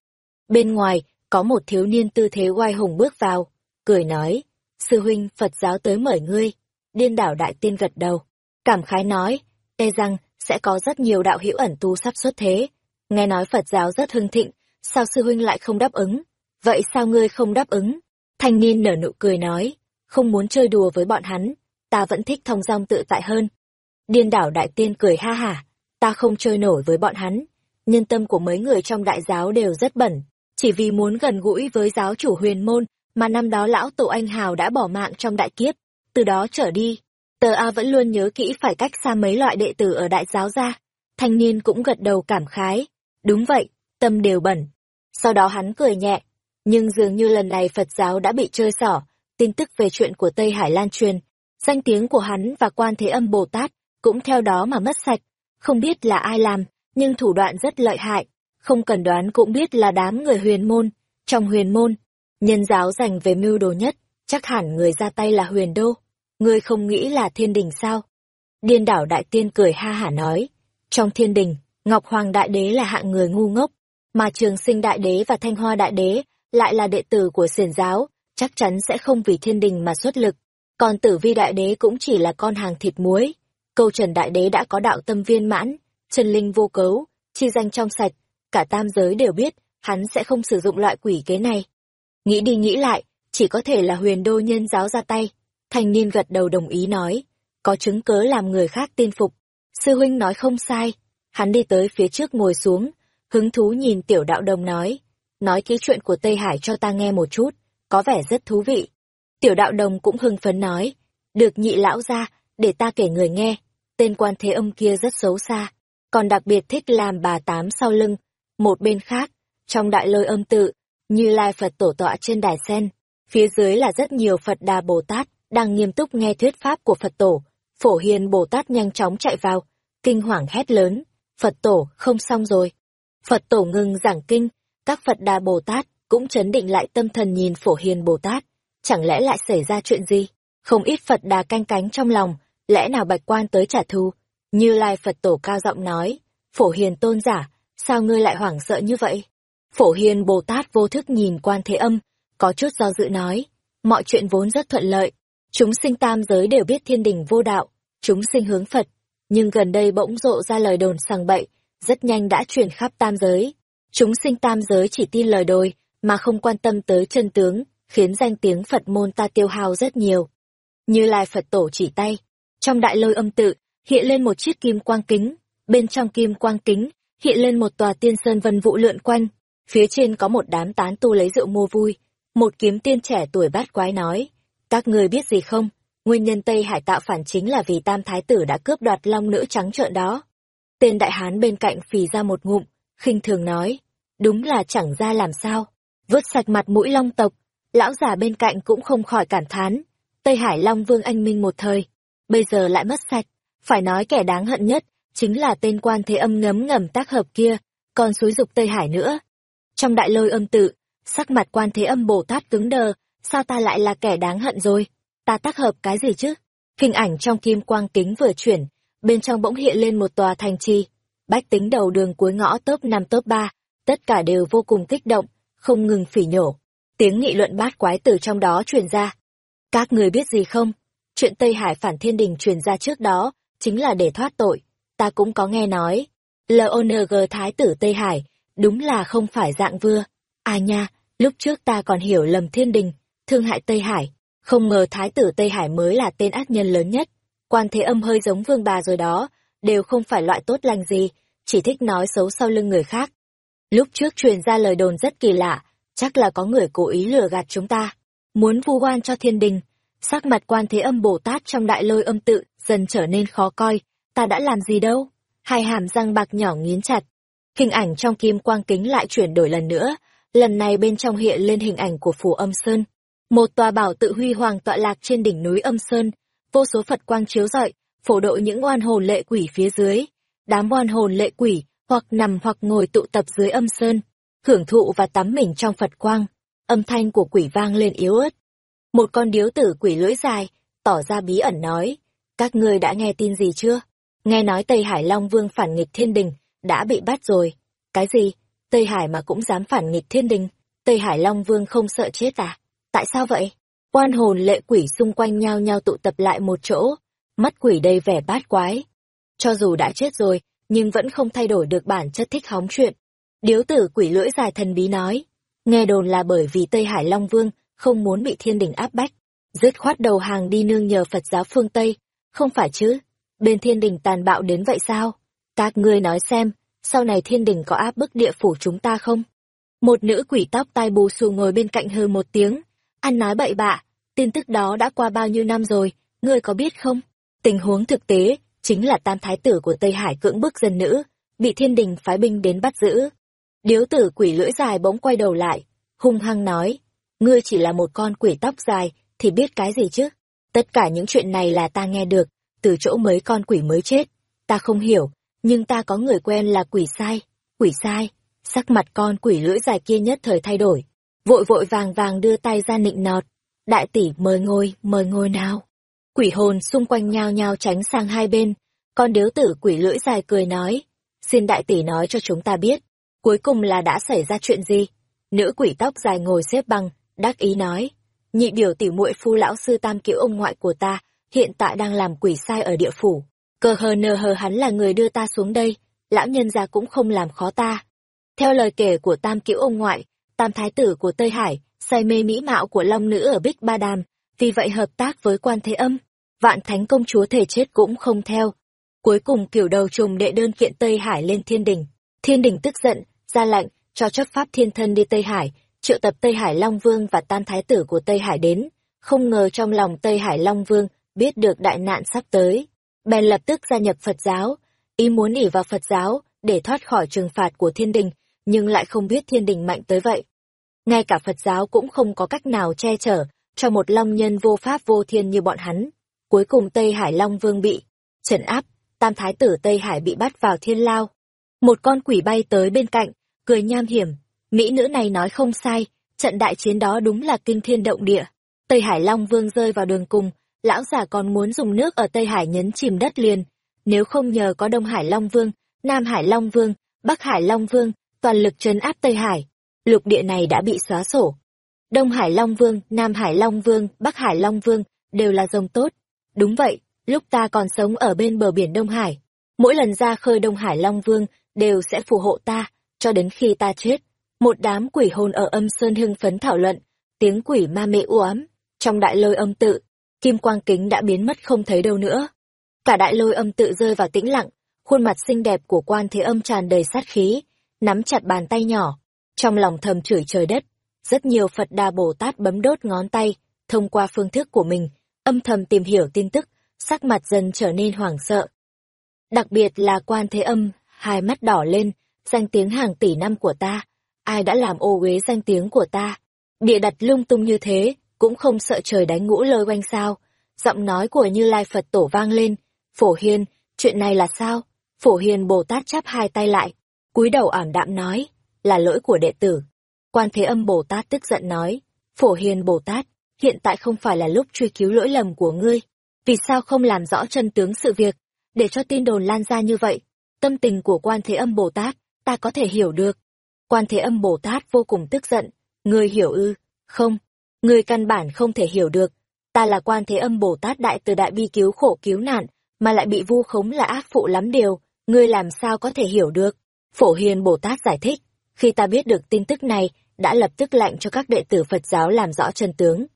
Bên ngoài, có một thiếu niên tư thế oai hùng bước vào, cười nói, sư huynh Phật giáo tới mời ngươi. Điên đảo đại tiên gật đầu, cảm khái nói, e rằng sẽ có rất nhiều đạo hữu ẩn tu sắp xuất thế. Nghe nói Phật giáo rất hưng thịnh, sao sư huynh lại không đáp ứng? Vậy sao ngươi không đáp ứng? Thanh niên nở nụ cười nói, không muốn chơi đùa với bọn hắn, ta vẫn thích thông dong tự tại hơn. Điên đảo đại tiên cười ha hả, ta không chơi nổi với bọn hắn. Nhân tâm của mấy người trong đại giáo đều rất bẩn, chỉ vì muốn gần gũi với giáo chủ huyền môn mà năm đó lão tổ anh hào đã bỏ mạng trong đại kiếp. Từ đó trở đi, tờ A vẫn luôn nhớ kỹ phải cách xa mấy loại đệ tử ở đại giáo ra. Thanh niên cũng gật đầu cảm khái. Đúng vậy, tâm đều bẩn. Sau đó hắn cười nhẹ, nhưng dường như lần này Phật giáo đã bị chơi xỏ, tin tức về chuyện của Tây Hải lan truyền, danh tiếng của hắn và quan thế âm Bồ Tát cũng theo đó mà mất sạch. Không biết là ai làm, nhưng thủ đoạn rất lợi hại, không cần đoán cũng biết là đám người huyền môn. Trong huyền môn, nhân giáo dành về mưu đồ nhất, chắc hẳn người ra tay là huyền đô. Ngươi không nghĩ là thiên đình sao? Điên đảo đại tiên cười ha hả nói. Trong thiên đình, Ngọc Hoàng đại đế là hạng người ngu ngốc, mà trường sinh đại đế và thanh hoa đại đế lại là đệ tử của xiển giáo, chắc chắn sẽ không vì thiên đình mà xuất lực. Còn tử vi đại đế cũng chỉ là con hàng thịt muối. Câu trần đại đế đã có đạo tâm viên mãn, chân linh vô cấu, chi danh trong sạch, cả tam giới đều biết, hắn sẽ không sử dụng loại quỷ kế này. Nghĩ đi nghĩ lại, chỉ có thể là huyền đô nhân giáo ra tay. Thanh niên gật đầu đồng ý nói, có chứng cớ làm người khác tin phục. Sư huynh nói không sai, hắn đi tới phía trước ngồi xuống, hứng thú nhìn tiểu đạo đồng nói, nói ký chuyện của Tây Hải cho ta nghe một chút, có vẻ rất thú vị. Tiểu đạo đồng cũng hưng phấn nói, được nhị lão ra, để ta kể người nghe, tên quan thế âm kia rất xấu xa, còn đặc biệt thích làm bà tám sau lưng. Một bên khác, trong đại lôi âm tự, như lai Phật tổ tọa trên đài sen, phía dưới là rất nhiều Phật đà Bồ Tát, đang nghiêm túc nghe thuyết pháp của Phật tổ. Phổ hiền Bồ Tát nhanh chóng chạy vào, kinh hoàng hét lớn, Phật tổ, không xong rồi. Phật tổ ngừng giảng kinh, các Phật Đà Bồ Tát cũng chấn định lại tâm thần nhìn Phổ Hiền Bồ Tát, chẳng lẽ lại xảy ra chuyện gì? Không ít Phật Đà canh cánh trong lòng, lẽ nào bạch quan tới trả thù? Như Lai Phật Tổ cao giọng nói, Phổ Hiền tôn giả, sao ngươi lại hoảng sợ như vậy? Phổ Hiền Bồ Tát vô thức nhìn quan thế âm, có chút do dự nói, mọi chuyện vốn rất thuận lợi, chúng sinh tam giới đều biết thiên đình vô đạo, chúng sinh hướng Phật, nhưng gần đây bỗng rộ ra lời đồn sằng bậy, rất nhanh đã truyền khắp tam giới. Chúng sinh tam giới chỉ tin lời đồi, mà không quan tâm tới chân tướng, khiến danh tiếng Phật môn ta tiêu hao rất nhiều. Như Lai Phật tổ chỉ tay, trong đại lôi âm tự, hiện lên một chiếc kim quang kính, bên trong kim quang kính, hiện lên một tòa tiên sơn vân vụ lượn quanh, phía trên có một đám tán tu lấy rượu mua vui. Một kiếm tiên trẻ tuổi bát quái nói, các người biết gì không, nguyên nhân Tây Hải tạo phản chính là vì tam thái tử đã cướp đoạt long nữ trắng trợn đó. Tên đại hán bên cạnh phì ra một ngụm, khinh thường nói, đúng là chẳng ra làm sao, vứt sạch mặt mũi long tộc, lão già bên cạnh cũng không khỏi cảm thán, Tây Hải Long Vương anh minh một thời, bây giờ lại mất sạch, phải nói kẻ đáng hận nhất, chính là tên quan thế âm ngấm ngầm tác hợp kia, còn xúi dục Tây Hải nữa. Trong đại lôi âm tự, sắc mặt quan thế âm Bồ Tát cứng đờ, sao ta lại là kẻ đáng hận rồi, ta tác hợp cái gì chứ? Hình ảnh trong kim quang kính vừa chuyển, bên trong bỗng hiện lên một tòa thành trì. Bách tính đầu đường cuối ngõ top năm top ba tất cả đều vô cùng kích động, không ngừng phỉ nhổ. Tiếng nghị luận bát quái từ trong đó truyền ra. Các người biết gì không? Chuyện Tây Hải phản thiên đình truyền ra trước đó, chính là để thoát tội. Ta cũng có nghe nói. LONG Thái tử Tây Hải, đúng là không phải dạng vừa. À nha, lúc trước ta còn hiểu lầm thiên đình, thương hại Tây Hải. Không ngờ Thái tử Tây Hải mới là tên ác nhân lớn nhất. Quan thế âm hơi giống vương bà rồi đó, đều không phải loại tốt lành gì, chỉ thích nói xấu sau lưng người khác. Lúc trước truyền ra lời đồn rất kỳ lạ, chắc là có người cố ý lừa gạt chúng ta, muốn vu oan cho thiên đình. Sắc mặt quan thế âm Bồ Tát trong đại lôi âm tự dần trở nên khó coi, ta đã làm gì đâu. Hai hàm răng bạc nhỏ nghiến chặt. Hình ảnh trong kim quang kính lại chuyển đổi lần nữa, lần này bên trong hiện lên hình ảnh của phủ âm sơn. Một tòa bảo tự huy hoàng tọa lạc trên đỉnh núi âm sơn, vô số Phật quang chiếu rọi, phổ độ những oan hồn lệ quỷ phía dưới. Đám oan hồn lệ quỷ, hoặc nằm hoặc ngồi tụ tập dưới âm sơn, hưởng thụ và tắm mình trong Phật quang. Âm thanh của quỷ vang lên yếu ớt. Một con điếu tử quỷ lưỡi dài, tỏ ra bí ẩn nói, các ngươi đã nghe tin gì chưa? Nghe nói Tây Hải Long Vương phản nghịch thiên đình, đã bị bắt rồi. Cái gì? Tây Hải mà cũng dám phản nghịch thiên đình? Tây Hải Long Vương không sợ chết à? Tại sao vậy? Quan hồn lệ quỷ xung quanh nhau nhau tụ tập lại một chỗ, mắt quỷ đầy vẻ bát quái. Cho dù đã chết rồi, nhưng vẫn không thay đổi được bản chất thích hóng chuyện. Điếu tử quỷ lưỡi dài thần bí nói, nghe đồn là bởi vì Tây Hải Long Vương không muốn bị thiên đình áp bách, dứt khoát đầu hàng đi nương nhờ Phật giáo phương Tây, không phải chứ, bên thiên đình tàn bạo đến vậy sao? Các ngươi nói xem, sau này thiên đình có áp bức địa phủ chúng ta không? Một nữ quỷ tóc tai bù xù ngồi bên cạnh hư một tiếng, ăn nói bậy bạ, tin tức đó đã qua bao nhiêu năm rồi, ngươi có biết không? Tình huống thực tế, chính là tam thái tử của Tây Hải cưỡng bức dân nữ, bị thiên đình phái binh đến bắt giữ. Điếu tử quỷ lưỡi dài bỗng quay đầu lại, hung hăng nói, ngươi chỉ là một con quỷ tóc dài, thì biết cái gì chứ? Tất cả những chuyện này là ta nghe được, từ chỗ mấy con quỷ mới chết. Ta không hiểu, nhưng ta có người quen là quỷ sai. Quỷ sai, sắc mặt con quỷ lưỡi dài kia nhất thời thay đổi. Vội vội vàng vàng đưa tay ra nịnh nọt. Đại tỷ mời ngồi, mời ngồi nào. Quỷ hồn xung quanh nhao nhao tránh sang hai bên. Con điếu tử quỷ lưỡi dài cười nói. Xin đại tỷ nói cho chúng ta biết. Cuối cùng là đã xảy ra chuyện gì? Nữ quỷ tóc dài ngồi xếp bằng, đắc ý nói. Nhị biểu tỷ muội phu lão sư tam kiểu ông ngoại của ta, hiện tại đang làm quỷ sai ở địa phủ. Cờ hờ nờ hờ hắn là người đưa ta xuống đây, lão nhân gia cũng không làm khó ta. Theo lời kể của tam kiểu ông ngoại, tam thái tử của Tây Hải, say mê mỹ mạo của long nữ ở Bích Ba Đàm, vì vậy hợp tác với quan thế âm, vạn thánh công chúa thể chết cũng không theo. Cuối cùng kiểu đầu trùng đệ đơn kiện Tây Hải lên thiên đình. Thiên đình tức giận, ra lệnh, cho chấp pháp thiên thân đi Tây Hải, triệu tập Tây Hải Long Vương và tam thái tử của Tây Hải đến. Không ngờ trong lòng Tây Hải Long Vương biết được đại nạn sắp tới. Bèn lập tức gia nhập Phật giáo, ý muốn ỉ vào Phật giáo để thoát khỏi trừng phạt của thiên đình, nhưng lại không biết thiên đình mạnh tới vậy. Ngay cả Phật giáo cũng không có cách nào che chở cho một long nhân vô pháp vô thiên như bọn hắn. Cuối cùng Tây Hải Long Vương bị trấn áp, tam thái tử Tây Hải bị bắt vào thiên lao. Một con quỷ bay tới bên cạnh, cười nham hiểm. Mỹ nữ này nói không sai, trận đại chiến đó đúng là kinh thiên động địa. Tây Hải Long Vương rơi vào đường cùng, lão già còn muốn dùng nước ở Tây Hải nhấn chìm đất liền. Nếu không nhờ có Đông Hải Long Vương, Nam Hải Long Vương, Bắc Hải Long Vương, toàn lực trấn áp Tây Hải, lục địa này đã bị xóa sổ. Đông Hải Long Vương, Nam Hải Long Vương, Bắc Hải Long Vương đều là rồng tốt. Đúng vậy, lúc ta còn sống ở bên bờ biển Đông Hải, mỗi lần ra khơi Đông Hải Long Vương đều sẽ phù hộ ta, cho đến khi ta chết. Một đám quỷ hồn ở âm sơn hưng phấn thảo luận, tiếng quỷ ma mê u ám, trong đại lôi âm tự, kim quang kính đã biến mất không thấy đâu nữa. Cả đại lôi âm tự rơi vào tĩnh lặng, khuôn mặt xinh đẹp của quan thế âm tràn đầy sát khí, nắm chặt bàn tay nhỏ, trong lòng thầm chửi trời đất. Rất nhiều Phật Đà Bồ Tát bấm đốt ngón tay, thông qua phương thức của mình, âm thầm tìm hiểu tin tức, sắc mặt dần trở nên hoảng sợ. Đặc biệt là quan thế âm, hai mắt đỏ lên, danh tiếng hàng tỷ năm của ta, ai đã làm ô uế danh tiếng của ta. địa đặt lung tung như thế, cũng không sợ trời đánh ngũ lôi quanh sao. Giọng nói của Như Lai Phật tổ vang lên, Phổ Hiền, chuyện này là sao? Phổ Hiền Bồ Tát chắp hai tay lại, cúi đầu ảm đạm nói, là lỗi của đệ tử. Quan Thế Âm Bồ Tát tức giận nói, Phổ Hiền Bồ Tát, hiện tại không phải là lúc truy cứu lỗi lầm của ngươi. Vì sao không làm rõ chân tướng sự việc, để cho tin đồn lan ra như vậy? Tâm tình của Quan Thế Âm Bồ Tát, ta có thể hiểu được. Quan Thế Âm Bồ Tát vô cùng tức giận, ngươi hiểu ư? Không, ngươi căn bản không thể hiểu được. Ta là Quan Thế Âm Bồ Tát đại từ đại bi cứu khổ cứu nạn, mà lại bị vu khống là ác phụ lắm điều, ngươi làm sao có thể hiểu được? Phổ Hiền Bồ Tát giải thích, khi ta biết được tin tức này, đã lập tức lệnh cho các đệ tử Phật giáo làm rõ chân tướng.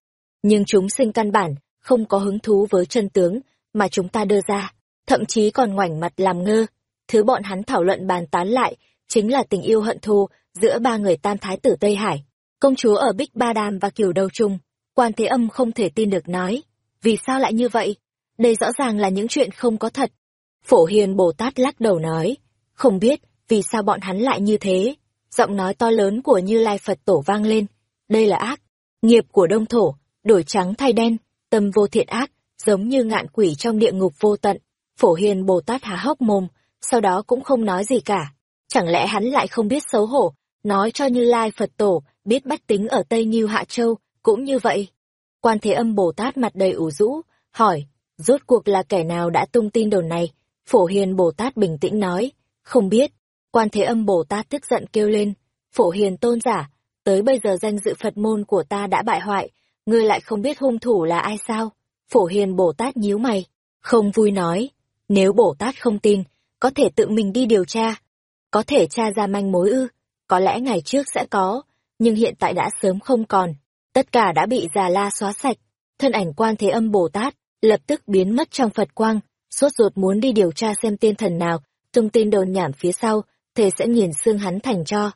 Nhưng chúng sinh căn bản, không có hứng thú với chân tướng mà chúng ta đưa ra, thậm chí còn ngoảnh mặt làm ngơ. Thứ bọn hắn thảo luận bàn tán lại, chính là tình yêu hận thù giữa ba người tam thái tử Tây Hải, công chúa ở Bích Ba đam và Kiều Đầu Trung. Quan Thế Âm không thể tin được nói, vì sao lại như vậy? Đây rõ ràng là những chuyện không có thật. Phổ Hiền Bồ Tát lắc đầu nói, không biết vì sao bọn hắn lại như thế. Giọng nói to lớn của Như Lai Phật Tổ vang lên, đây là ác, nghiệp của đông thổ, đổi trắng thay đen, tâm vô thiện ác, giống như ngạn quỷ trong địa ngục vô tận. Phổ Hiền Bồ Tát há hốc mồm, sau đó cũng không nói gì cả. Chẳng lẽ hắn lại không biết xấu hổ, nói cho Như Lai Phật Tổ, biết bách tính ở Tây Nghiêu Hạ Châu, cũng như vậy. Quan Thế Âm Bồ Tát mặt đầy ủ rũ, hỏi, rốt cuộc là kẻ nào đã tung tin đồn này? Phổ Hiền Bồ Tát bình tĩnh nói, không biết. Quan Thế Âm Bồ Tát tức giận kêu lên, Phổ Hiền tôn giả, tới bây giờ danh dự Phật môn của ta đã bại hoại, ngươi lại không biết hung thủ là ai sao? Phổ Hiền Bồ Tát nhíu mày, không vui nói, nếu Bồ Tát không tin, có thể tự mình đi điều tra. Có thể tra ra manh mối ư, có lẽ ngày trước sẽ có, nhưng hiện tại đã sớm không còn. Tất cả đã bị già la xóa sạch. Thân ảnh quan thế âm Bồ Tát lập tức biến mất trong Phật quang, sốt ruột muốn đi điều tra xem tiên thần nào, tung tin đồn nhảm phía sau, thề sẽ nghiền xương hắn thành cho.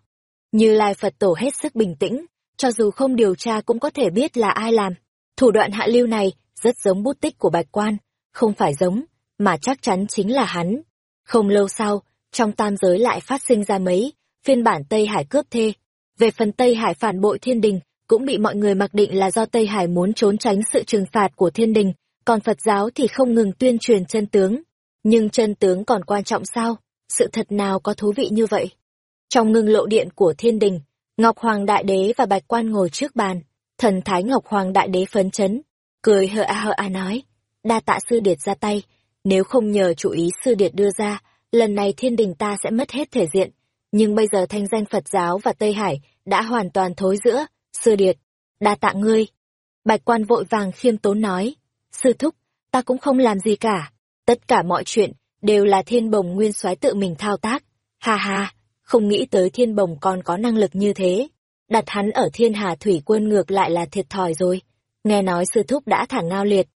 Như Lai Phật Tổ hết sức bình tĩnh, cho dù không điều tra cũng có thể biết là ai làm. Thủ đoạn hạ lưu này rất giống bút tích của Bạch Quan, không phải giống, mà chắc chắn chính là hắn. Không lâu sau, trong tam giới lại phát sinh ra mấy phiên bản Tây Hải cướp thê. Về phần Tây Hải phản bội thiên đình, cũng bị mọi người mặc định là do Tây Hải muốn trốn tránh sự trừng phạt của thiên đình, còn Phật giáo thì không ngừng tuyên truyền chân tướng. Nhưng chân tướng còn quan trọng sao? Sự thật nào có thú vị như vậy? Trong ngưng lộ điện của thiên đình, Ngọc Hoàng Đại Đế và Bạch Quan ngồi trước bàn, thần thái Ngọc Hoàng Đại Đế phấn chấn, cười hờ a hờ a nói, đa tạ sư điệt ra tay, nếu không nhờ chủ ý sư điệt đưa ra, lần này thiên đình ta sẽ mất hết thể diện, nhưng bây giờ thanh danh Phật giáo và Tây Hải đã hoàn toàn thối giữa, sư điệt, đa tạ ngươi. Bạch quan vội vàng khiêm tốn nói, sư thúc, ta cũng không làm gì cả, tất cả mọi chuyện đều là thiên bồng nguyên soái tự mình thao tác, ha ha, không nghĩ tới thiên bồng còn có năng lực như thế, đặt hắn ở thiên hà thủy quân ngược lại là thiệt thòi rồi, nghe nói sư thúc đã thả ngao liệt.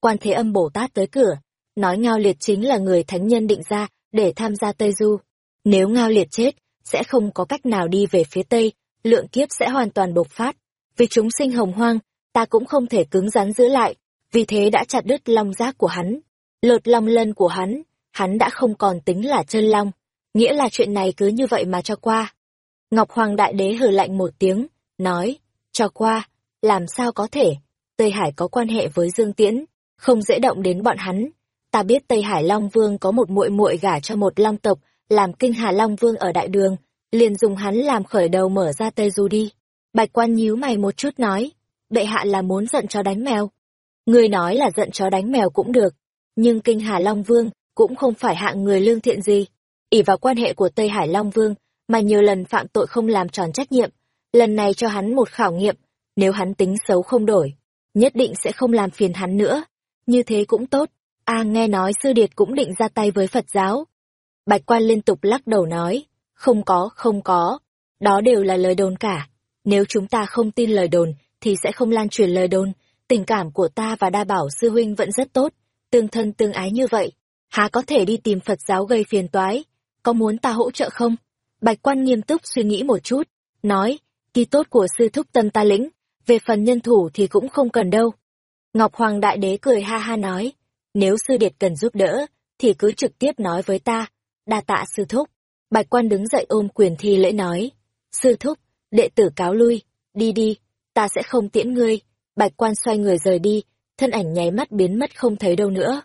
Quan thế âm Bồ Tát tới cửa, nói ngao liệt chính là người thánh nhân định ra để tham gia Tây Du. Nếu ngao liệt chết, sẽ không có cách nào đi về phía Tây, lượng kiếp sẽ hoàn toàn bộc phát. Vì chúng sinh hồng hoang, ta cũng không thể cứng rắn giữ lại, vì thế đã chặt đứt long giác của hắn. Lột long lân của hắn, hắn đã không còn tính là chân long. Nghĩa là chuyện này cứ như vậy mà cho qua. Ngọc Hoàng Đại Đế hừ lạnh một tiếng, nói, cho qua, làm sao có thể, Tây Hải có quan hệ với Dương Tiễn, không dễ động đến bọn hắn. Ta biết Tây Hải Long Vương có một muội muội gả cho một long tộc, làm kinh hà Long Vương ở đại đường, liền dùng hắn làm khởi đầu mở ra Tây Du đi. Bạch quan nhíu mày một chút nói, bệ hạ là muốn giận chó đánh mèo. Người nói là giận chó đánh mèo cũng được, nhưng kinh hà Long Vương cũng không phải hạng người lương thiện gì. ỉ vào quan hệ của Tây Hải Long Vương, mà nhiều lần phạm tội không làm tròn trách nhiệm, lần này cho hắn một khảo nghiệm, nếu hắn tính xấu không đổi, nhất định sẽ không làm phiền hắn nữa. Như thế cũng tốt, a nghe nói sư điệt cũng định ra tay với Phật giáo. Bạch quan liên tục lắc đầu nói, không có, không có, đó đều là lời đồn cả. Nếu chúng ta không tin lời đồn, thì sẽ không lan truyền lời đồn. Tình cảm của ta và đa bảo sư huynh vẫn rất tốt, tương thân tương ái như vậy. Há có thể đi tìm Phật giáo gây phiền toái? Có muốn ta hỗ trợ không? Bạch quan nghiêm túc suy nghĩ một chút, nói, kỳ tốt của sư thúc tâm ta lĩnh, về phần nhân thủ thì cũng không cần đâu. Ngọc Hoàng Đại Đế cười ha ha nói, nếu sư điệt cần giúp đỡ, thì cứ trực tiếp nói với ta, đa tạ sư thúc. Bạch quan đứng dậy ôm quyền thi lễ nói, sư thúc, đệ tử cáo lui, đi đi, ta sẽ không tiễn ngươi. Bạch quan xoay người rời đi, thân ảnh nháy mắt biến mất không thấy đâu nữa.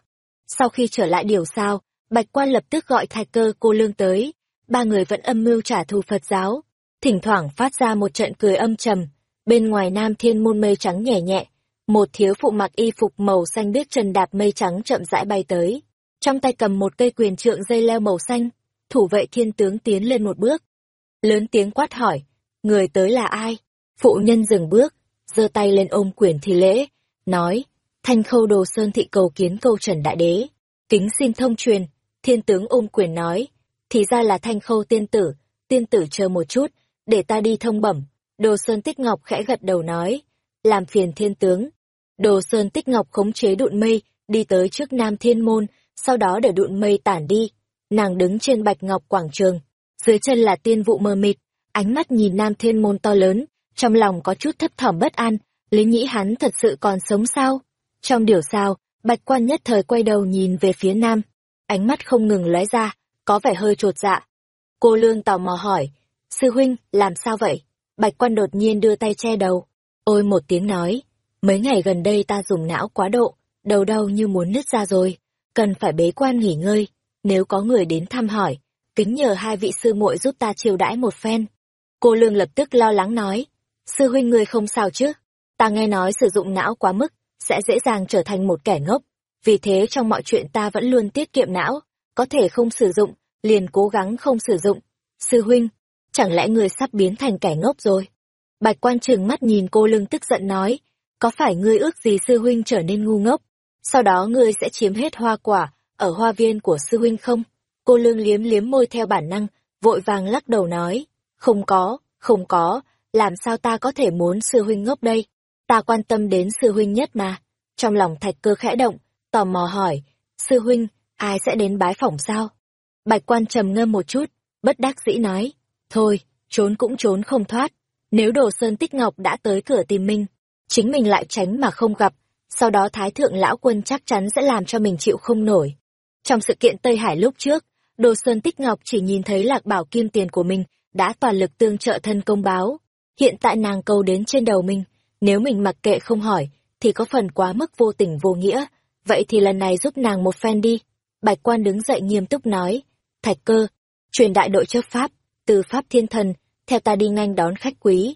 Sau khi trở lại điều sao, Bạch quan lập tức gọi thạch cơ cô lương tới, ba người vẫn âm mưu trả thù Phật giáo, thỉnh thoảng phát ra một trận cười âm trầm, Bên ngoài nam thiên môn mây trắng nhẹ nhẹ, một thiếu phụ mặc y phục màu xanh biết trần đạp mây trắng chậm rãi bay tới. Trong tay cầm một cây quyền trượng dây leo màu xanh, thủ vệ thiên tướng tiến lên một bước. lớn tiếng quát hỏi, người tới là ai? Phụ nhân dừng bước, giơ tay lên ôm quyền thi lễ, nói, thanh khâu đồ sơn thị cầu kiến câu trần đại đế, kính xin thông truyền, thiên tướng ôm quyền nói, thì ra là thanh khâu tiên tử, tiên tử chờ một chút, để ta đi thông bẩm, đồ sơn tích ngọc khẽ gật đầu nói, làm phiền thiên tướng. Đồ sơn tích ngọc khống chế đụn mây, đi tới trước nam thiên môn, sau đó để đụn mây tản đi, nàng đứng trên bạch ngọc quảng trường, dưới chân là tiên vụ mờ mịt, ánh mắt nhìn nam thiên môn to lớn, trong lòng có chút thấp thỏm bất an, lý nhĩ hắn thật sự còn sống sao? Trong điều sao, bạch quan nhất thời quay đầu nhìn về phía nam, ánh mắt không ngừng lóe ra, có vẻ hơi trột dạ. Cô Lương tò mò hỏi, sư huynh, làm sao vậy? Bạch quan đột nhiên đưa tay che đầu. Ôi một tiếng nói, mấy ngày gần đây ta dùng não quá độ, đầu đau như muốn nứt ra rồi, cần phải bế quan nghỉ ngơi, nếu có người đến thăm hỏi, kính nhờ hai vị sư muội giúp ta chiêu đãi một phen. Cô Lương lập tức lo lắng nói, sư huynh người không sao chứ, ta nghe nói sử dụng não quá mức, sẽ dễ dàng trở thành một kẻ ngốc, vì thế trong mọi chuyện ta vẫn luôn tiết kiệm não, có thể không sử dụng, liền cố gắng không sử dụng. Sư huynh, chẳng lẽ người sắp biến thành kẻ ngốc rồi? Bạch quan trường mắt nhìn cô lưng tức giận nói, có phải ngươi ước gì sư huynh trở nên ngu ngốc, sau đó ngươi sẽ chiếm hết hoa quả ở hoa viên của sư huynh không? Cô lương liếm liếm môi theo bản năng, vội vàng lắc đầu nói, không có, không có, làm sao ta có thể muốn sư huynh ngốc đây? Ta quan tâm đến sư huynh nhất mà. Trong lòng thạch cơ khẽ động, tò mò hỏi, sư huynh, ai sẽ đến bái phỏng sao? Bạch quan trầm ngâm một chút, bất đắc dĩ nói, thôi, trốn cũng trốn không thoát. Nếu đồ sơn tích ngọc đã tới cửa tìm mình, chính mình lại tránh mà không gặp, sau đó thái thượng lão quân chắc chắn sẽ làm cho mình chịu không nổi. Trong sự kiện Tây Hải lúc trước, đồ sơn tích ngọc chỉ nhìn thấy lạc bảo kim tiền của mình đã toàn lực tương trợ thân công báo. Hiện tại nàng câu đến trên đầu mình, nếu mình mặc kệ không hỏi, thì có phần quá mức vô tình vô nghĩa, vậy thì lần này giúp nàng một phen đi. Bạch quan đứng dậy nghiêm túc nói, thạch cơ, truyền đại đội chấp pháp, từ pháp thiên thần, theo ta đi nhanh đón khách quý.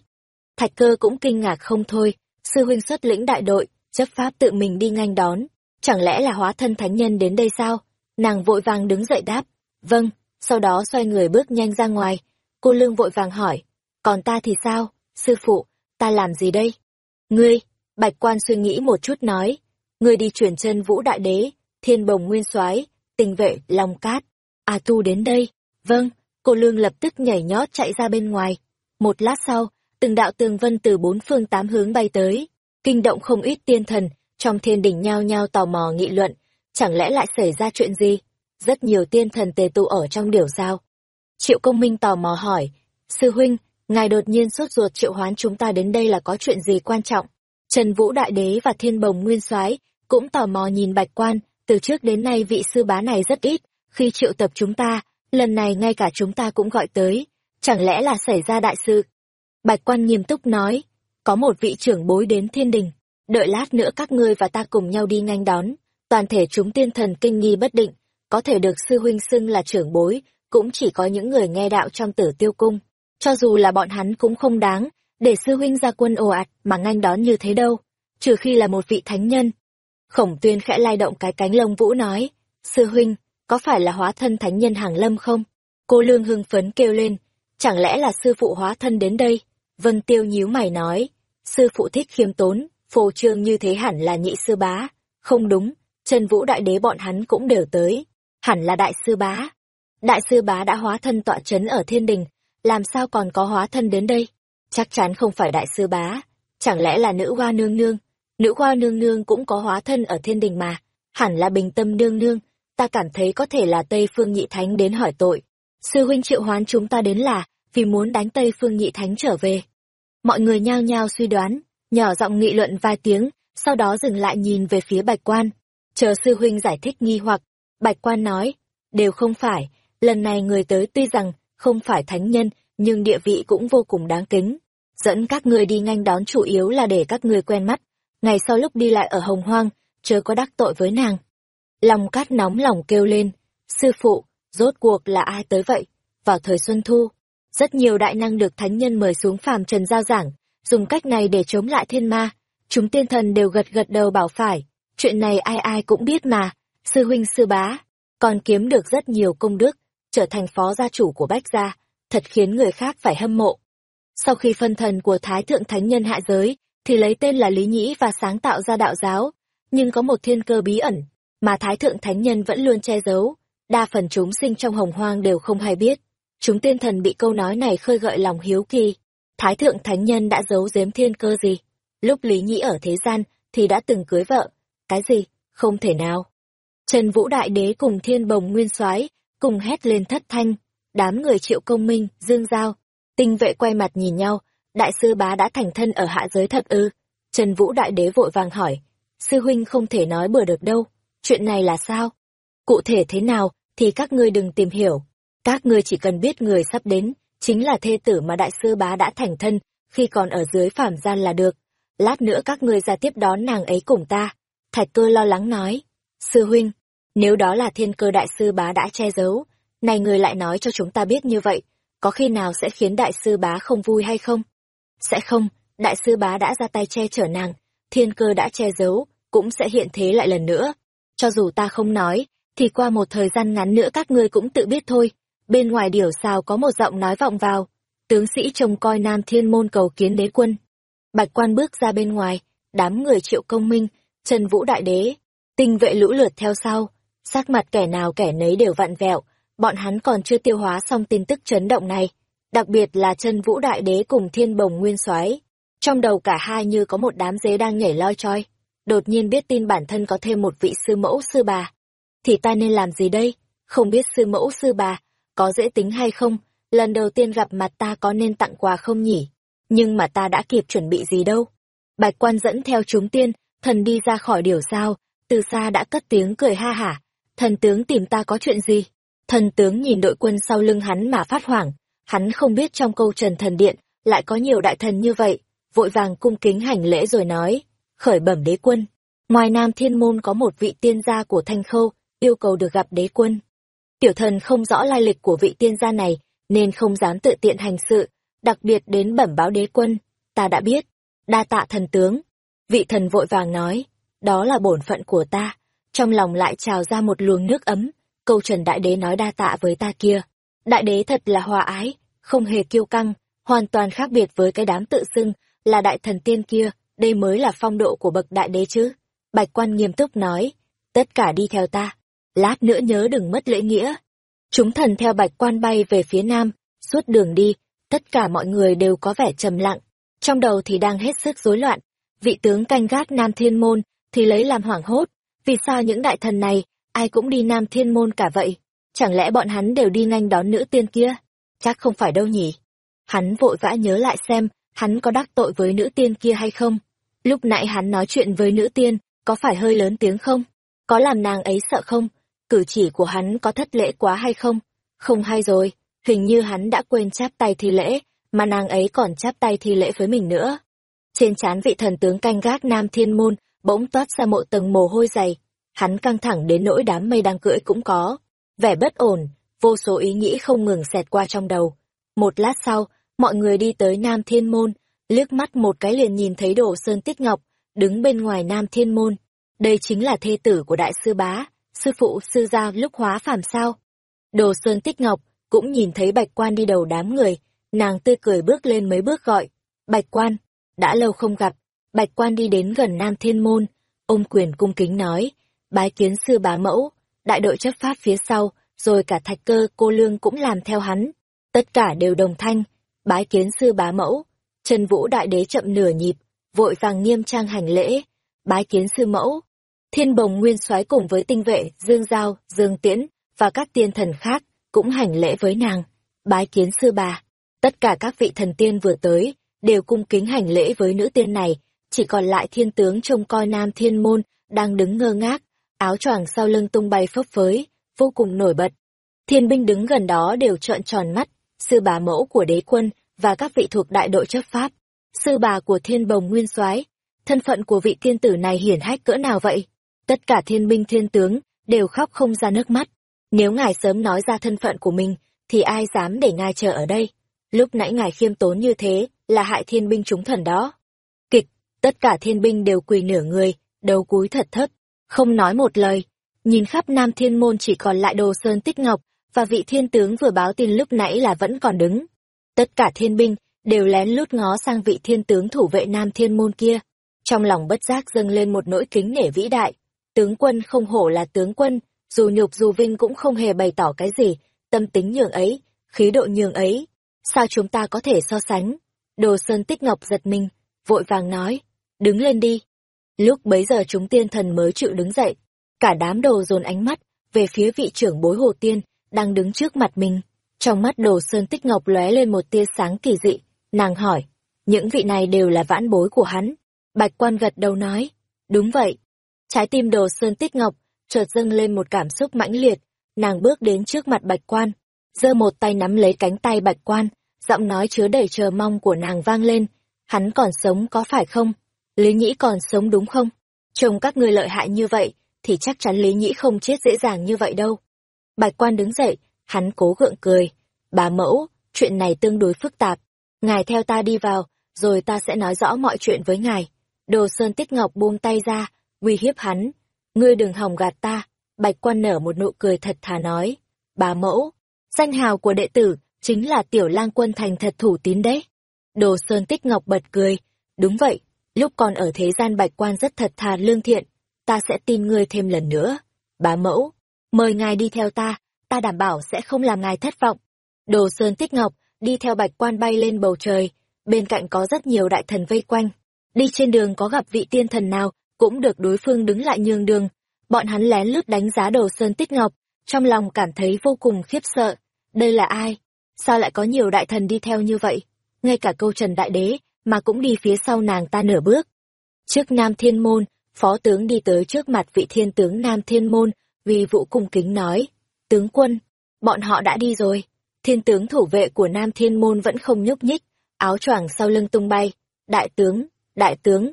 Thạch cơ cũng kinh ngạc không thôi, sư huynh xuất lĩnh đại đội, chấp pháp tự mình đi nhanh đón, chẳng lẽ là hóa thân thánh nhân đến đây sao? Nàng vội vàng đứng dậy đáp, vâng, sau đó xoay người bước nhanh ra ngoài. Cô Lương vội vàng hỏi, còn ta thì sao, sư phụ, ta làm gì đây? Ngươi, bạch quan suy nghĩ một chút nói, ngươi đi chuyển chân vũ đại đế, thiên bồng nguyên soái tình vệ, long cát. a tu đến đây, vâng, cô Lương lập tức nhảy nhót chạy ra bên ngoài. Một lát sau, từng đạo tường vân từ bốn phương tám hướng bay tới, kinh động không ít tiên thần, trong thiên đỉnh nhao nhao tò mò nghị luận, chẳng lẽ lại xảy ra chuyện gì? Rất nhiều tiên thần tề tụ ở trong điểu sao. Triệu công minh tò mò hỏi, sư huynh, ngài đột nhiên sốt ruột triệu hoán chúng ta đến đây là có chuyện gì quan trọng? Trần Vũ Đại Đế và Thiên Bồng Nguyên soái cũng tò mò nhìn bạch quan, từ trước đến nay vị sư bá này rất ít, khi triệu tập chúng ta, lần này ngay cả chúng ta cũng gọi tới, chẳng lẽ là xảy ra đại sự? Bạch quan nghiêm túc nói, có một vị trưởng bối đến thiên đình, đợi lát nữa các ngươi và ta cùng nhau đi nhanh đón, toàn thể chúng tiên thần kinh nghi bất định, có thể được sư huynh xưng là trưởng bối, cũng chỉ có những người nghe đạo trong tử tiêu cung, cho dù là bọn hắn cũng không đáng, để sư huynh ra quân ồ ạt mà nganh đón như thế đâu, trừ khi là một vị thánh nhân. Khổng tuyên khẽ lay động cái cánh lông vũ nói, sư huynh, có phải là hóa thân thánh nhân hàng lâm không? Cô lương hưng phấn kêu lên, chẳng lẽ là sư phụ hóa thân đến đây? Vân tiêu nhíu mày nói, sư phụ thích khiêm tốn, phô trương như thế hẳn là nhị sư bá. Không đúng, chân Vũ Đại Đế bọn hắn cũng đều tới, hẳn là đại sư bá. Đại sư bá đã hóa thân tọa chấn ở thiên đình, làm sao còn có hóa thân đến đây? Chắc chắn không phải đại sư bá, chẳng lẽ là nữ hoa nương nương? Nữ hoa nương nương cũng có hóa thân ở thiên đình mà, hẳn là bình tâm nương nương, ta cảm thấy có thể là Tây Phương Nhị Thánh đến hỏi tội. Sư huynh triệu hoán chúng ta đến là vì muốn đánh Tây Phương Nhị Thánh trở về. Mọi người nhao nhao suy đoán, nhỏ giọng nghị luận vài tiếng, sau đó dừng lại nhìn về phía bạch quan. Chờ sư huynh giải thích nghi hoặc, bạch quan nói, đều không phải, lần này người tới tuy rằng không phải thánh nhân, nhưng địa vị cũng vô cùng đáng kính. Dẫn các người đi nhanh đón chủ yếu là để các người quen mắt, ngày sau lúc đi lại ở hồng hoang, chớ có đắc tội với nàng. Lòng cát nóng lòng kêu lên, sư phụ, rốt cuộc là ai tới vậy? Vào thời Xuân Thu, rất nhiều đại năng được thánh nhân mời xuống phàm trần giao giảng, dùng cách này để chống lại thiên ma. Chúng tiên thần đều gật gật đầu bảo phải, chuyện này ai ai cũng biết mà, sư huynh sư bá, còn kiếm được rất nhiều công đức, trở thành phó gia chủ của Bách Gia. thật khiến người khác phải hâm mộ. Sau khi phân thần của Thái Thượng Thánh Nhân hạ giới, thì lấy tên là Lý Nhĩ và sáng tạo ra đạo giáo, nhưng có một thiên cơ bí ẩn, mà Thái Thượng Thánh Nhân vẫn luôn che giấu, đa phần chúng sinh trong hồng hoang đều không hay biết. Chúng tiên thần bị câu nói này khơi gợi lòng hiếu kỳ. Thái Thượng Thánh Nhân đã giấu giếm thiên cơ gì? Lúc Lý Nhĩ ở thế gian, thì đã từng cưới vợ. Cái gì? Không thể nào. Trần Vũ Đại Đế cùng Thiên Bồng Nguyên soái cùng hét lên thất thanh. Đám người triệu công minh, dương giao, tinh vệ quay mặt nhìn nhau. Đại sư bá đã thành thân ở hạ giới thật ư? Trần Vũ Đại Đế vội vàng hỏi. Sư huynh không thể nói bừa được đâu. Chuyện này là sao? Cụ thể thế nào thì các ngươi đừng tìm hiểu. Các ngươi chỉ cần biết người sắp đến, chính là thê tử mà đại sư bá đã thành thân, khi còn ở dưới phàm gian là được. Lát nữa các ngươi ra tiếp đón nàng ấy cùng ta. Thạch cơ lo lắng nói. Sư huynh, nếu đó là thiên cơ đại sư bá đã che giấu, này người lại nói cho chúng ta biết như vậy, có khi nào sẽ khiến đại sư bá không vui hay không? Sẽ không, đại sư bá đã ra tay che chở nàng, thiên cơ đã che giấu, cũng sẽ hiện thế lại lần nữa. Cho dù ta không nói, thì qua một thời gian ngắn nữa các ngươi cũng tự biết thôi. Bên ngoài điểu sao có một giọng nói vọng vào. Tướng sĩ trông coi Nam Thiên Môn cầu kiến đế quân. Bạch quan bước ra bên ngoài, đám người triệu công minh, Trần Vũ Đại Đế, tinh vệ lũ lượt theo sau. Sắc mặt kẻ nào kẻ nấy đều vặn vẹo, bọn hắn còn chưa tiêu hóa xong tin tức chấn động này. Đặc biệt là chân Vũ Đại Đế cùng Thiên Bồng Nguyên soái Trong đầu cả hai như có một đám dế đang nhảy loi choi. Đột nhiên biết tin bản thân có thêm một vị sư mẫu sư bà thì ta nên làm gì đây? Không biết sư mẫu sư bà, có dễ tính hay không? Lần đầu tiên gặp mặt ta có nên tặng quà không nhỉ? Nhưng mà ta đã kịp chuẩn bị gì đâu. Bạch quan dẫn theo chúng tiên, thần đi ra khỏi điều sao, từ xa đã cất tiếng cười ha hả. Thần tướng tìm ta có chuyện gì? Thần tướng nhìn đội quân sau lưng hắn mà phát hoảng. Hắn không biết trong câu trần thần điện, lại có nhiều đại thần như vậy. Vội vàng cung kính hành lễ rồi nói, khởi bẩm đế quân. Ngoài Nam Thiên Môn có một vị tiên gia của Thanh Khâu, yêu cầu được gặp đế quân. Tiểu thần không rõ lai lịch của vị tiên gia này, nên không dám tự tiện hành sự, đặc biệt đến bẩm báo đế quân, ta đã biết, đa tạ thần tướng. Vị thần vội vàng nói, đó là bổn phận của ta, trong lòng lại trào ra một luồng nước ấm, câu trần đại đế nói đa tạ với ta kia. Đại đế thật là hòa ái, không hề kiêu căng, hoàn toàn khác biệt với cái đám tự xưng là đại thần tiên kia, đây mới là phong độ của bậc đại đế chứ. Bạch quan nghiêm túc nói, tất cả đi theo ta lát nữa nhớ đừng mất lễ nghĩa. Chúng thần theo bạch quan bay về phía nam, suốt đường đi, tất cả mọi người đều có vẻ trầm lặng, trong đầu thì đang hết sức rối loạn. Vị tướng canh gác Nam Thiên Môn thì lấy làm hoảng hốt, vì sao những đại thần này, ai cũng đi Nam Thiên Môn cả vậy? Chẳng lẽ bọn hắn đều đi nhanh đón nữ tiên kia? Chắc không phải đâu nhỉ? Hắn vội vã nhớ lại xem, hắn có đắc tội với nữ tiên kia hay không? Lúc nãy hắn nói chuyện với nữ tiên, có phải hơi lớn tiếng không? Có làm nàng ấy sợ không? cử chỉ của hắn có thất lễ quá hay không? Không hay rồi, hình như hắn đã quên chắp tay thi lễ, mà nàng ấy còn chắp tay thi lễ với mình nữa. Trên trán vị thần tướng canh gác Nam Thiên Môn bỗng toát ra một tầng mồ hôi dày, hắn căng thẳng đến nỗi đám mây đang cưỡi cũng có. Vẻ bất ổn, vô số ý nghĩ không ngừng xẹt qua trong đầu. Một lát sau, mọi người đi tới Nam Thiên Môn, liếc mắt một cái liền nhìn thấy Đồ Sơn Tích Ngọc, đứng bên ngoài Nam Thiên Môn. Đây chính là thê tử của Đại sư Bá, sư phụ sư gia lúc hóa phàm sao? Đồ Sơn Tích Ngọc cũng nhìn thấy Bạch Quan đi đầu đám người, nàng tươi cười bước lên mấy bước gọi, Bạch Quan, đã lâu không gặp, Bạch Quan đi đến gần Nam Thiên Môn, ôm quyền cung kính nói, bái kiến sư bá mẫu, đại đội chấp pháp phía sau, rồi cả thạch cơ cô lương cũng làm theo hắn, tất cả đều đồng thanh, bái kiến sư bá mẫu, Trần Vũ đại đế chậm nửa nhịp, vội vàng nghiêm trang hành lễ, bái kiến sư mẫu, Thiên bồng nguyên soái cùng với tinh vệ, Dương Giao, Dương Tiễn và các tiên thần khác cũng hành lễ với nàng, bái kiến sư bà. Tất cả các vị thần tiên vừa tới, đều cung kính hành lễ với nữ tiên này, chỉ còn lại thiên tướng trông coi nam thiên môn, đang đứng ngơ ngác, áo choàng sau lưng tung bay phấp phới, vô cùng nổi bật. Thiên binh đứng gần đó đều trợn tròn mắt, sư bà mẫu của đế quân và các vị thuộc đại đội chấp pháp, sư bà của thiên bồng nguyên soái thân phận của vị tiên tử này hiển hách cỡ nào vậy? tất cả thiên binh thiên tướng đều khóc không ra nước mắt. Nếu ngài sớm nói ra thân phận của mình, thì ai dám để ngài chờ ở đây? Lúc nãy ngài khiêm tốn như thế, là hại thiên binh chúng thần đó. Tất cả thiên binh đều quỳ nửa người, đầu cúi thật thấp, không nói một lời. Nhìn khắp Nam Thiên Môn chỉ còn lại Đồ Sơn Tích Ngọc và vị thiên tướng vừa báo tin lúc nãy là vẫn còn đứng. Tất cả thiên binh đều lén lút ngó sang vị thiên tướng thủ vệ nam thiên môn kia. Trong lòng bất giác dâng lên một nỗi kính nể vĩ đại. Tướng quân không hổ là tướng quân, dù nhục dù vinh cũng không hề bày tỏ cái gì, tâm tính nhường ấy, khí độ nhường ấy. Sao chúng ta có thể so sánh? Đồ Sơn Tích Ngọc giật mình, vội vàng nói, đứng lên đi. Lúc bấy giờ chúng tiên thần mới chịu đứng dậy, cả đám đồ dồn ánh mắt về phía vị trưởng bối hồ tiên đang đứng trước mặt mình. Trong mắt đồ Sơn Tích Ngọc lóe lên một tia sáng kỳ dị, nàng hỏi, những vị này đều là vãn bối của hắn. Bạch quan gật đầu nói, đúng vậy. Trái tim đồ Sơn Tích Ngọc chợt dâng lên một cảm xúc mãnh liệt, nàng bước đến trước mặt bạch quan, giơ một tay nắm lấy cánh tay bạch quan, giọng nói chứa đầy chờ mong của nàng vang lên, hắn còn sống có phải không? Lý Nhĩ còn sống đúng không? Chồng các ngươi lợi hại như vậy, thì chắc chắn Lý Nhĩ không chết dễ dàng như vậy đâu. Bạch quan đứng dậy, hắn cố gượng cười. Bà mẫu, chuyện này tương đối phức tạp. Ngài theo ta đi vào, rồi ta sẽ nói rõ mọi chuyện với ngài. Đồ Sơn Tích Ngọc buông tay ra, uy hiếp hắn. Ngươi đừng hòng gạt ta. Bạch quan nở một nụ cười thật thà nói. Bà mẫu, danh hào của đệ tử, chính là tiểu lang quân thành thật thủ tín đấy. Đồ Sơn Tích Ngọc bật cười. Đúng vậy, lúc còn ở thế gian bạch quan rất thật thà lương thiện, ta sẽ tin ngươi thêm lần nữa. Bá mẫu, mời ngài đi theo ta, ta đảm bảo sẽ không làm ngài thất vọng. Đồ Sơn Tích Ngọc đi theo bạch quan bay lên bầu trời, bên cạnh có rất nhiều đại thần vây quanh. Đi trên đường có gặp vị tiên thần nào, cũng được đối phương đứng lại nhường đường. Bọn hắn lén lút đánh giá Đồ Sơn Tích Ngọc, trong lòng cảm thấy vô cùng khiếp sợ. Đây là ai? Sao lại có nhiều đại thần đi theo như vậy? Ngay cả câu Trần Đại Đế, mà cũng đi phía sau nàng ta nửa bước. Trước Nam Thiên Môn, phó tướng đi tới trước mặt vị thiên tướng Nam Thiên Môn, vì vụ cung kính nói, tướng quân, bọn họ đã đi rồi. Thiên tướng thủ vệ của Nam Thiên Môn vẫn không nhúc nhích, áo choàng sau lưng tung bay. Đại tướng, đại tướng,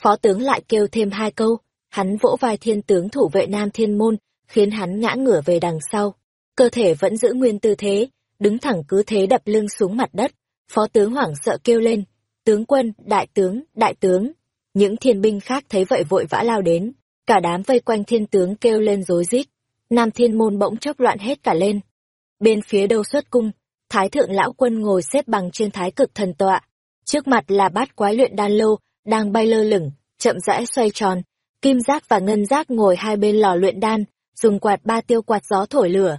phó tướng lại kêu thêm hai câu, hắn vỗ vai thiên tướng thủ vệ Nam Thiên Môn, khiến hắn ngã ngửa về đằng sau. Cơ thể vẫn giữ nguyên tư thế, đứng thẳng cứ thế đập lưng xuống mặt đất. Phó tướng hoảng sợ kêu lên, tướng quân, đại tướng, đại tướng. Những thiên binh khác thấy vậy vội vã lao đến, cả đám vây quanh thiên tướng kêu lên rối rít. Nam thiên môn bỗng chốc loạn hết cả lên. Bên phía đầu xuất cung, thái thượng lão quân ngồi xếp bằng trên thái cực thần tọa. Trước mặt là bát quái luyện đan lô, đang bay lơ lửng, chậm rãi xoay tròn. Kim giác và ngân giác ngồi hai bên lò luyện đan, dùng quạt ba tiêu quạt gió thổi lửa.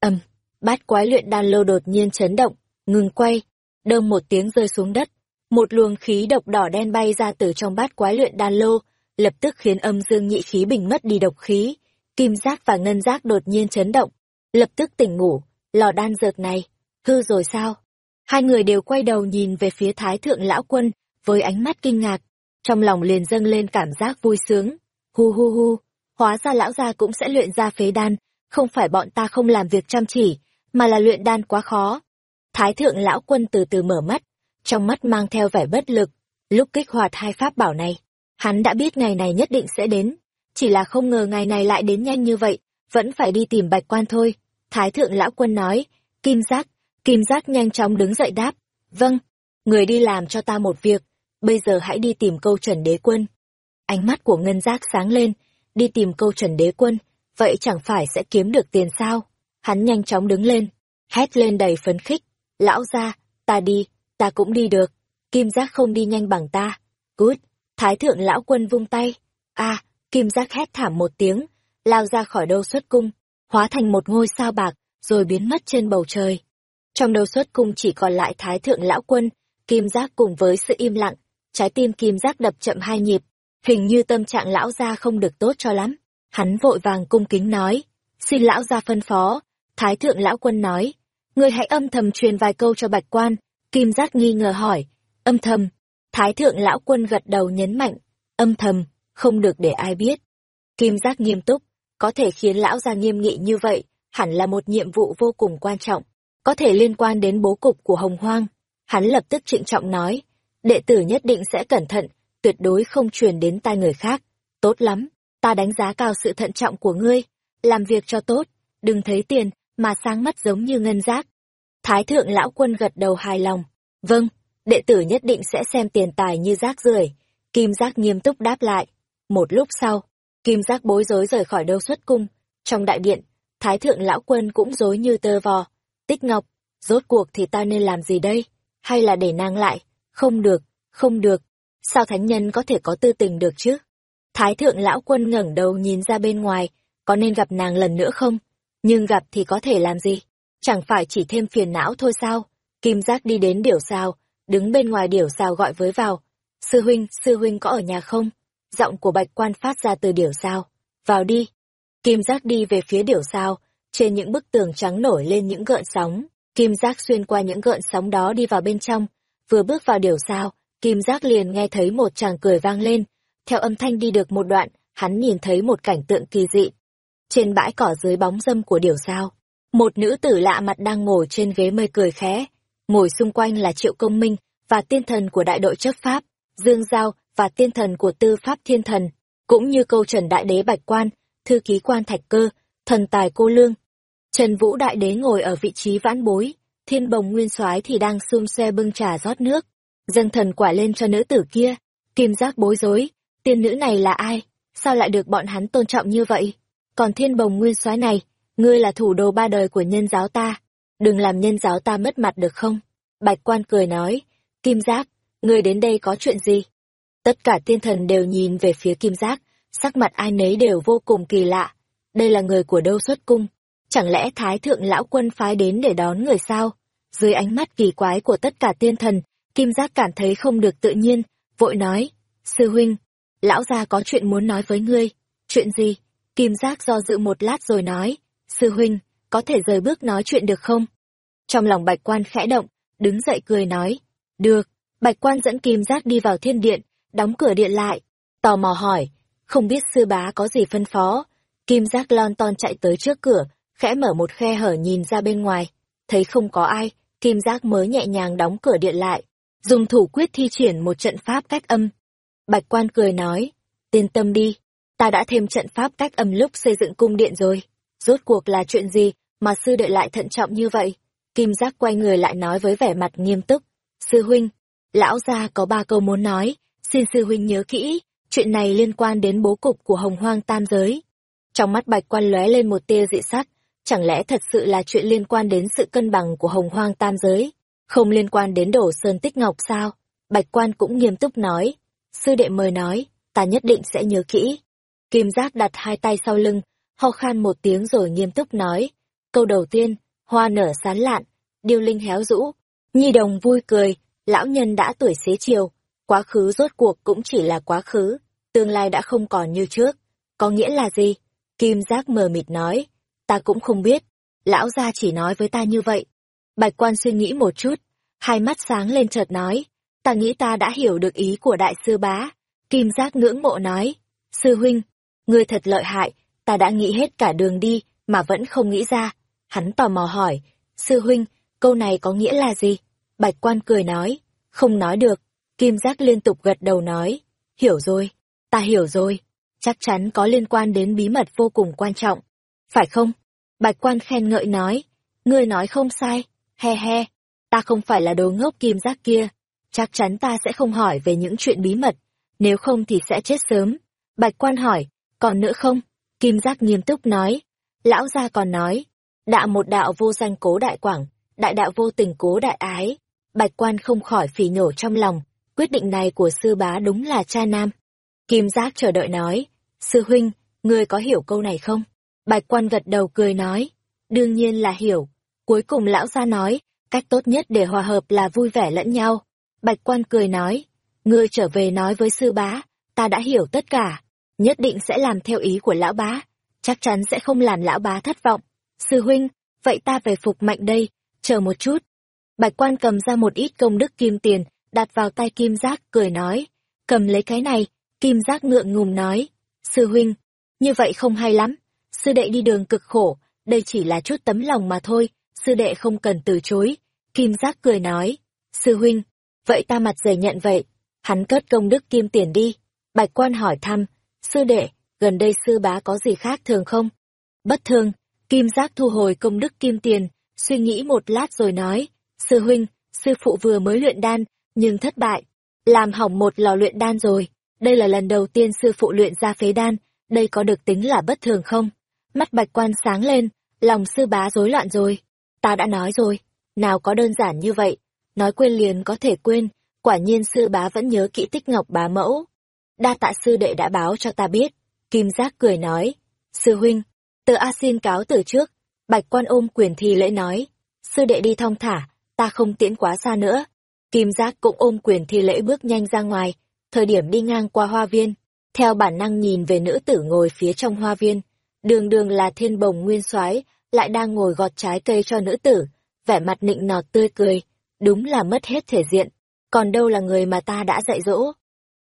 ầm, bát quái luyện đan lô đột nhiên chấn động, ngừng quay, đơm một tiếng rơi xuống đất, một luồng khí độc đỏ đen bay ra từ trong bát quái luyện đan lô, lập tức khiến âm dương nhị khí bình mất đi độc khí. Kim giác và ngân giác đột nhiên chấn động, lập tức tỉnh ngủ, lò đan dược này, hư rồi sao? Hai người đều quay đầu nhìn về phía thái thượng lão quân, với ánh mắt kinh ngạc, trong lòng liền dâng lên cảm giác vui sướng. Hu hu hu, hóa ra lão gia cũng sẽ luyện ra phế đan, không phải bọn ta không làm việc chăm chỉ, mà là luyện đan quá khó. Thái thượng lão quân từ từ mở mắt, trong mắt mang theo vẻ bất lực. Lúc kích hoạt hai pháp bảo này, hắn đã biết ngày này nhất định sẽ đến, chỉ là không ngờ ngày này lại đến nhanh như vậy, vẫn phải đi tìm bạch quan thôi. Thái thượng lão quân nói, kim giác, kim giác nhanh chóng đứng dậy đáp, vâng, người đi làm cho ta một việc, bây giờ hãy đi tìm câu trần đế quân. Ánh mắt của ngân giác sáng lên, đi tìm câu trần đế quân, vậy chẳng phải sẽ kiếm được tiền sao? Hắn nhanh chóng đứng lên, hét lên đầy phấn khích, lão ra, ta đi, ta cũng đi được, kim giác không đi nhanh bằng ta. Cút, thái thượng lão quân vung tay. a kim giác hét thảm một tiếng, lao ra khỏi đâu xuất cung, hóa thành một ngôi sao bạc, rồi biến mất trên bầu trời. Trong đầu xuất cung chỉ còn lại thái thượng lão quân, kim giác cùng với sự im lặng, trái tim kim giác đập chậm hai nhịp, hình như tâm trạng lão gia không được tốt cho lắm. Hắn vội vàng cung kính nói, xin lão gia phân phó, thái thượng lão quân nói, người hãy âm thầm truyền vài câu cho bạch quan, Kim giác nghi ngờ hỏi, âm thầm, Thái thượng lão quân gật đầu nhấn mạnh, âm thầm, không được để ai biết. Kim giác nghiêm túc, có thể khiến lão gia nghiêm nghị như vậy, hẳn là một nhiệm vụ vô cùng quan trọng, có thể liên quan đến bố cục của hồng hoang. Hắn lập tức trịnh trọng nói, đệ tử nhất định sẽ cẩn thận, tuyệt đối không truyền đến tai người khác. Tốt lắm, ta đánh giá cao sự thận trọng của ngươi, làm việc cho tốt, đừng thấy tiền mà sáng mắt giống như ngân giác. Thái thượng lão quân gật đầu hài lòng. Vâng, đệ tử nhất định sẽ xem tiền tài như rác rưởi. Kim giác nghiêm túc đáp lại. Một lúc sau, kim giác bối rối rời khỏi đâu xuất cung. Trong đại điện, Thái thượng lão quân cũng rối như tơ vò. Tích Ngọc, rốt cuộc thì ta nên làm gì đây? Hay là để nàng lại? Không được, không được. Sao thánh nhân có thể có tư tình được chứ? Thái thượng lão quân ngẩng đầu nhìn ra bên ngoài, có nên gặp nàng lần nữa không? Nhưng gặp thì có thể làm gì? Chẳng phải chỉ thêm phiền não thôi sao? Kim giác đi đến điểu sao, đứng bên ngoài điểu sao gọi với vào. Sư huynh, sư huynh có ở nhà không? Giọng của bạch quan phát ra từ điểu sao. Vào đi. Kim giác đi về phía điểu sao, trên những bức tường trắng nổi lên những gợn sóng. Kim giác xuyên qua những gợn sóng đó đi vào bên trong. Vừa bước vào điểu sao, Kim giác liền nghe thấy một chàng cười vang lên. Theo âm thanh đi được một đoạn, hắn nhìn thấy một cảnh tượng kỳ dị. Trên bãi cỏ dưới bóng dâm của điểu sao, một nữ tử lạ mặt đang ngồi trên ghế mây cười khẽ. Ngồi xung quanh là Triệu Công Minh và tiên thần của đại đội chấp pháp, Dương Giao và tiên thần của tư pháp thiên thần, cũng như câu trần đại đế Bạch Quan, thư ký quan Thạch Cơ, thần tài cô Lương. Trần Vũ đại đế ngồi ở vị trí vãn bối, thiên bồng nguyên soái thì đang xung xe bưng trà rót nước, dâng thần quả lên cho nữ tử kia. Kim giác bối rối, tiên nữ này là ai? Sao lại được bọn hắn tôn trọng như vậy? Còn thiên bồng nguyên soái này, ngươi là thủ đô ba đời của nhân giáo ta, đừng làm nhân giáo ta mất mặt được không? Bạch quan cười nói, Kim Giác, ngươi đến đây có chuyện gì? Tất cả tiên thần đều nhìn về phía Kim Giác, sắc mặt ai nấy đều vô cùng kỳ lạ. Đây là người của đâu xuất cung? Chẳng lẽ Thái Thượng Lão Quân phái đến để đón người sao? Dưới ánh mắt kỳ quái của tất cả tiên thần, Kim Giác cảm thấy không được tự nhiên, vội nói, Sư huynh, lão gia có chuyện muốn nói với ngươi. Chuyện gì? Kim Giác do dự một lát rồi nói, Sư huynh, có thể rời bước nói chuyện được không? Trong lòng bạch quan khẽ động, đứng dậy cười nói, được, bạch quan dẫn Kim Giác đi vào thiên điện, đóng cửa điện lại, tò mò hỏi, không biết sư bá có gì phân phó. Kim Giác lon ton chạy tới trước cửa, khẽ mở một khe hở nhìn ra bên ngoài, thấy không có ai, Kim Giác mới nhẹ nhàng đóng cửa điện lại, dùng thủ quyết thi triển một trận pháp cách âm. Bạch quan cười nói, yên tâm đi, ta đã thêm trận pháp cách âm lúc xây dựng cung điện rồi. Rốt cuộc là chuyện gì mà sư đệ lại thận trọng như vậy? Kim giác quay người lại nói với vẻ mặt nghiêm túc. Sư huynh, lão gia có ba câu muốn nói, xin sư huynh nhớ kỹ, chuyện này liên quan đến bố cục của hồng hoang tam giới. Trong mắt bạch quan lóe lên một tia dị sắc, chẳng lẽ thật sự là chuyện liên quan đến sự cân bằng của hồng hoang tam giới, không liên quan đến đổ sơn tích ngọc sao? Bạch quan cũng nghiêm túc nói, sư đệ mời nói, ta nhất định sẽ nhớ kỹ. Kim giác đặt hai tay sau lưng, ho khan một tiếng rồi nghiêm túc nói. Câu đầu tiên, hoa nở sán lạn, điêu linh héo rũ, nhi đồng vui cười, lão nhân đã tuổi xế chiều, quá khứ rốt cuộc cũng chỉ là quá khứ, tương lai đã không còn như trước. Có nghĩa là gì? Kim giác mờ mịt nói, ta cũng không biết, lão gia chỉ nói với ta như vậy. Bạch quan suy nghĩ một chút, hai mắt sáng lên chợt nói, ta nghĩ ta đã hiểu được ý của đại sư bá. Kim giác ngưỡng mộ nói, sư huynh, ngươi thật lợi hại, ta đã nghĩ hết cả đường đi, mà vẫn không nghĩ ra. Hắn tò mò hỏi, sư huynh, câu này có nghĩa là gì? Bạch quan cười nói, không nói được. Kim giác liên tục gật đầu nói, hiểu rồi, ta hiểu rồi, chắc chắn có liên quan đến bí mật vô cùng quan trọng. Phải không? Bạch quan khen ngợi nói, ngươi nói không sai, he he, ta không phải là đồ ngốc kim giác kia, chắc chắn ta sẽ không hỏi về những chuyện bí mật, nếu không thì sẽ chết sớm. Bạch quan hỏi, còn nữa không? Kim giác nghiêm túc nói. Lão gia còn nói, đạo một đạo vô danh cố đại quảng, đại đạo vô tình cố đại ái. Bạch quan không khỏi phỉ nhổ trong lòng, quyết định này của sư bá đúng là cha nam. Kim giác chờ đợi nói, sư huynh, ngươi có hiểu câu này không? Bạch quan gật đầu cười nói, đương nhiên là hiểu. Cuối cùng lão gia nói, cách tốt nhất để hòa hợp là vui vẻ lẫn nhau. Bạch quan cười nói, ngươi trở về nói với sư bá, ta đã hiểu tất cả nhất định sẽ làm theo ý của lão bá, chắc chắn sẽ không làm lão bá thất vọng. Sư huynh, vậy ta về phục mạnh đây, chờ một chút. Bạch quan cầm ra một ít công đức kim tiền, đặt vào tay kim giác, cười nói, cầm lấy cái này, kim giác ngượng ngùng nói, sư huynh, như vậy không hay lắm, sư đệ đi đường cực khổ, đây chỉ là chút tấm lòng mà thôi, sư đệ không cần từ chối. Kim giác cười nói, sư huynh, vậy ta mặt dày nhận vậy, hắn cất công đức kim tiền đi. Bạch quan hỏi thăm, Sư đệ, gần đây sư bá có gì khác thường không? Bất thường, kim giác thu hồi công đức kim tiền, suy nghĩ một lát rồi nói, sư huynh, sư phụ vừa mới luyện đan, nhưng thất bại, làm hỏng một lò luyện đan rồi, đây là lần đầu tiên sư phụ luyện ra phế đan, đây có được tính là bất thường không? Mắt bạch quan sáng lên, lòng sư bá rối loạn rồi. Ta đã nói rồi, nào có đơn giản như vậy, nói quên liền có thể quên, quả nhiên sư bá vẫn nhớ kỹ tích ngọc bá mẫu. Đa tạ sư đệ đã báo cho ta biết, Kim Giác cười nói, sư huynh, tự A xin cáo từ trước, bạch quan ôm quyền thi lễ nói, sư đệ đi thong thả, ta không tiễn quá xa nữa. Kim Giác cũng ôm quyền thi lễ bước nhanh ra ngoài, thời điểm đi ngang qua hoa viên, theo bản năng nhìn về nữ tử ngồi phía trong hoa viên, đường đường là thiên bồng nguyên soái lại đang ngồi gọt trái cây cho nữ tử, vẻ mặt nịnh nọt tươi cười, đúng là mất hết thể diện, còn đâu là người mà ta đã dạy dỗ.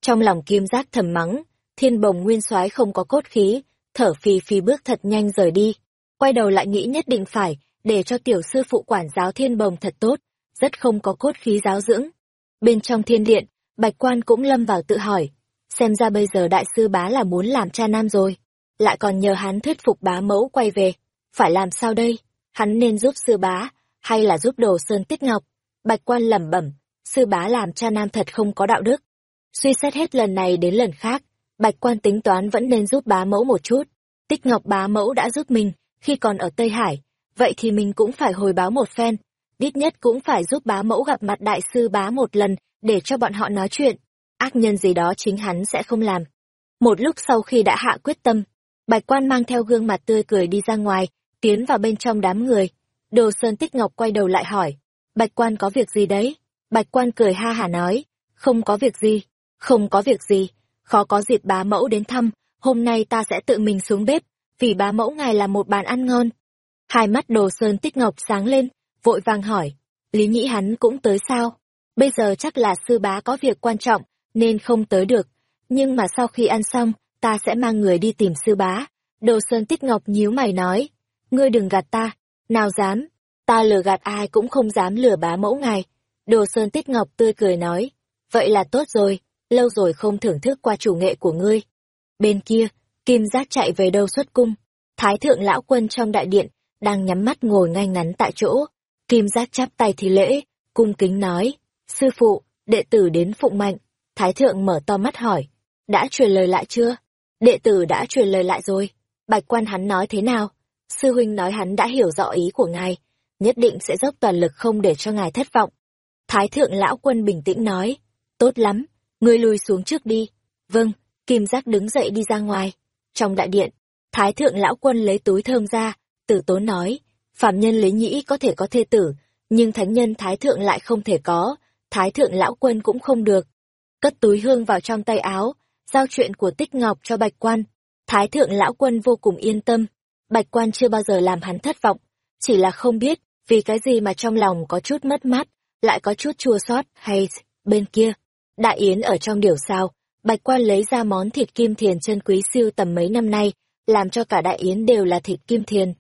Trong lòng kim giác thầm mắng, thiên bồng nguyên soái không có cốt khí, thở phì phì bước thật nhanh rời đi, quay đầu lại nghĩ nhất định phải, để cho tiểu sư phụ quản giáo thiên bồng thật tốt, rất không có cốt khí giáo dưỡng. Bên trong thiên điện, bạch quan cũng lâm vào tự hỏi, xem ra bây giờ đại sư bá là muốn làm cha nam rồi, lại còn nhờ hắn thuyết phục bá mẫu quay về, phải làm sao đây? Hắn nên giúp sư bá, hay là giúp đồ sơn tiết ngọc? Bạch quan lẩm bẩm, sư bá làm cha nam thật không có đạo đức. Suy xét hết lần này đến lần khác, bạch quan tính toán vẫn nên giúp bá mẫu một chút. Tích ngọc bá mẫu đã giúp mình, khi còn ở Tây Hải, vậy thì mình cũng phải hồi báo một phen. Ít nhất cũng phải giúp bá mẫu gặp mặt đại sư bá một lần, để cho bọn họ nói chuyện. Ác nhân gì đó chính hắn sẽ không làm. Một lúc sau khi đã hạ quyết tâm, bạch quan mang theo gương mặt tươi cười đi ra ngoài, tiến vào bên trong đám người. Đồ Sơn Tích Ngọc quay đầu lại hỏi, Bạch quan có việc gì đấy? Bạch quan cười ha hả nói, không có việc gì, không có việc gì, khó có dịp bá mẫu đến thăm, hôm nay ta sẽ tự mình xuống bếp, vì bá mẫu ngài là một bàn ăn ngon. Hai mắt Đồ Sơn Tích Ngọc sáng lên, vội vàng hỏi, Lý Nhĩ hắn cũng tới sao? Bây giờ chắc là sư bá có việc quan trọng, nên không tới được, nhưng mà sau khi ăn xong, ta sẽ mang người đi tìm sư bá. Đồ Sơn Tích Ngọc nhíu mày nói, ngươi đừng gạt ta, nào dám, ta lừa gạt ai cũng không dám lừa bá mẫu ngài. Đồ Sơn Tích Ngọc tươi cười nói, vậy là tốt rồi, lâu rồi không thưởng thức qua chủ nghệ của ngươi. Bên kia, Kim Giác chạy về đâu xuất cung, Thái thượng lão quân trong đại điện, đang nhắm mắt ngồi ngay ngắn tại chỗ. Kim Giác chắp tay thì lễ, cung kính nói, sư phụ, đệ tử đến phụng mạnh. Thái thượng mở to mắt hỏi, đã truyền lời lại chưa? Đệ tử đã truyền lời lại rồi. Bạch quan hắn nói thế nào? Sư huynh nói hắn đã hiểu rõ ý của ngài, nhất định sẽ dốc toàn lực không để cho ngài thất vọng. Thái thượng lão quân bình tĩnh nói, tốt lắm, ngươi lùi xuống trước đi. Vâng, kim giác đứng dậy đi ra ngoài. Trong đại điện, thái thượng lão quân lấy túi thơm ra, tử tốn nói, phạm nhân lấy nhĩ có thể có thê tử, nhưng thánh nhân thái thượng lại không thể có, thái thượng lão quân cũng không được. Cất túi hương vào trong tay áo, giao chuyện của tích ngọc cho bạch quan. Thái thượng lão quân vô cùng yên tâm, bạch quan chưa bao giờ làm hắn thất vọng, chỉ là không biết vì cái gì mà trong lòng có chút mất mát, lại có chút chua xót hay bên kia. Đại Yến ở trong điều sao, Bạch Quan lấy ra món thịt kim thiền chân quý siêu tầm mấy năm nay, làm cho cả Đại Yến đều là thịt kim thiền.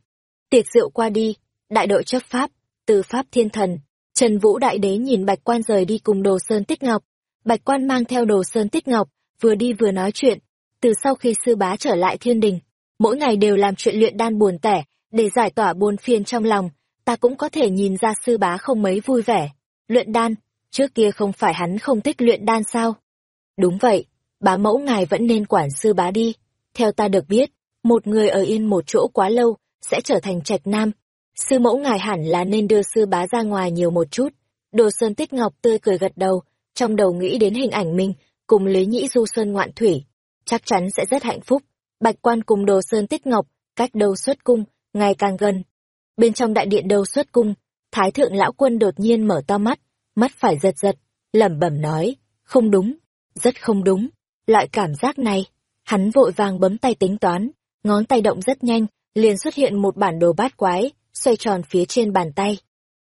Tiệc rượu qua đi, đại đội chấp pháp, từ pháp thiên thần, Trần Vũ Đại Đế nhìn Bạch Quan rời đi cùng Đồ Sơn Tích Ngọc. Bạch Quan mang theo Đồ Sơn Tích Ngọc, vừa đi vừa nói chuyện, từ sau khi sư bá trở lại thiên đình, mỗi ngày đều làm chuyện luyện đan buồn tẻ, để giải tỏa buồn phiền trong lòng, ta cũng có thể nhìn ra sư bá không mấy vui vẻ. Luyện đan, trước kia không phải hắn không thích luyện đan sao? Đúng vậy, bá mẫu ngài vẫn nên quản sư bá đi. Theo ta được biết, một người ở yên một chỗ quá lâu, sẽ trở thành trạch nam. Sư mẫu ngài hẳn là nên đưa sư bá ra ngoài nhiều một chút. Đồ Sơn Tích Ngọc tươi cười gật đầu, trong đầu nghĩ đến hình ảnh mình, cùng Lý Nhĩ Du sơn ngoạn thủy. Chắc chắn sẽ rất hạnh phúc. Bạch quan cùng Đồ Sơn Tích Ngọc, cách đầu xuất cung, ngày càng gần. Bên trong đại điện đầu xuất cung, Thái thượng lão quân đột nhiên mở to mắt, mắt phải giật giật, lẩm bẩm nói, không đúng, rất không đúng. Loại cảm giác này, hắn vội vàng bấm tay tính toán, ngón tay động rất nhanh, liền xuất hiện một bản đồ bát quái, xoay tròn phía trên bàn tay.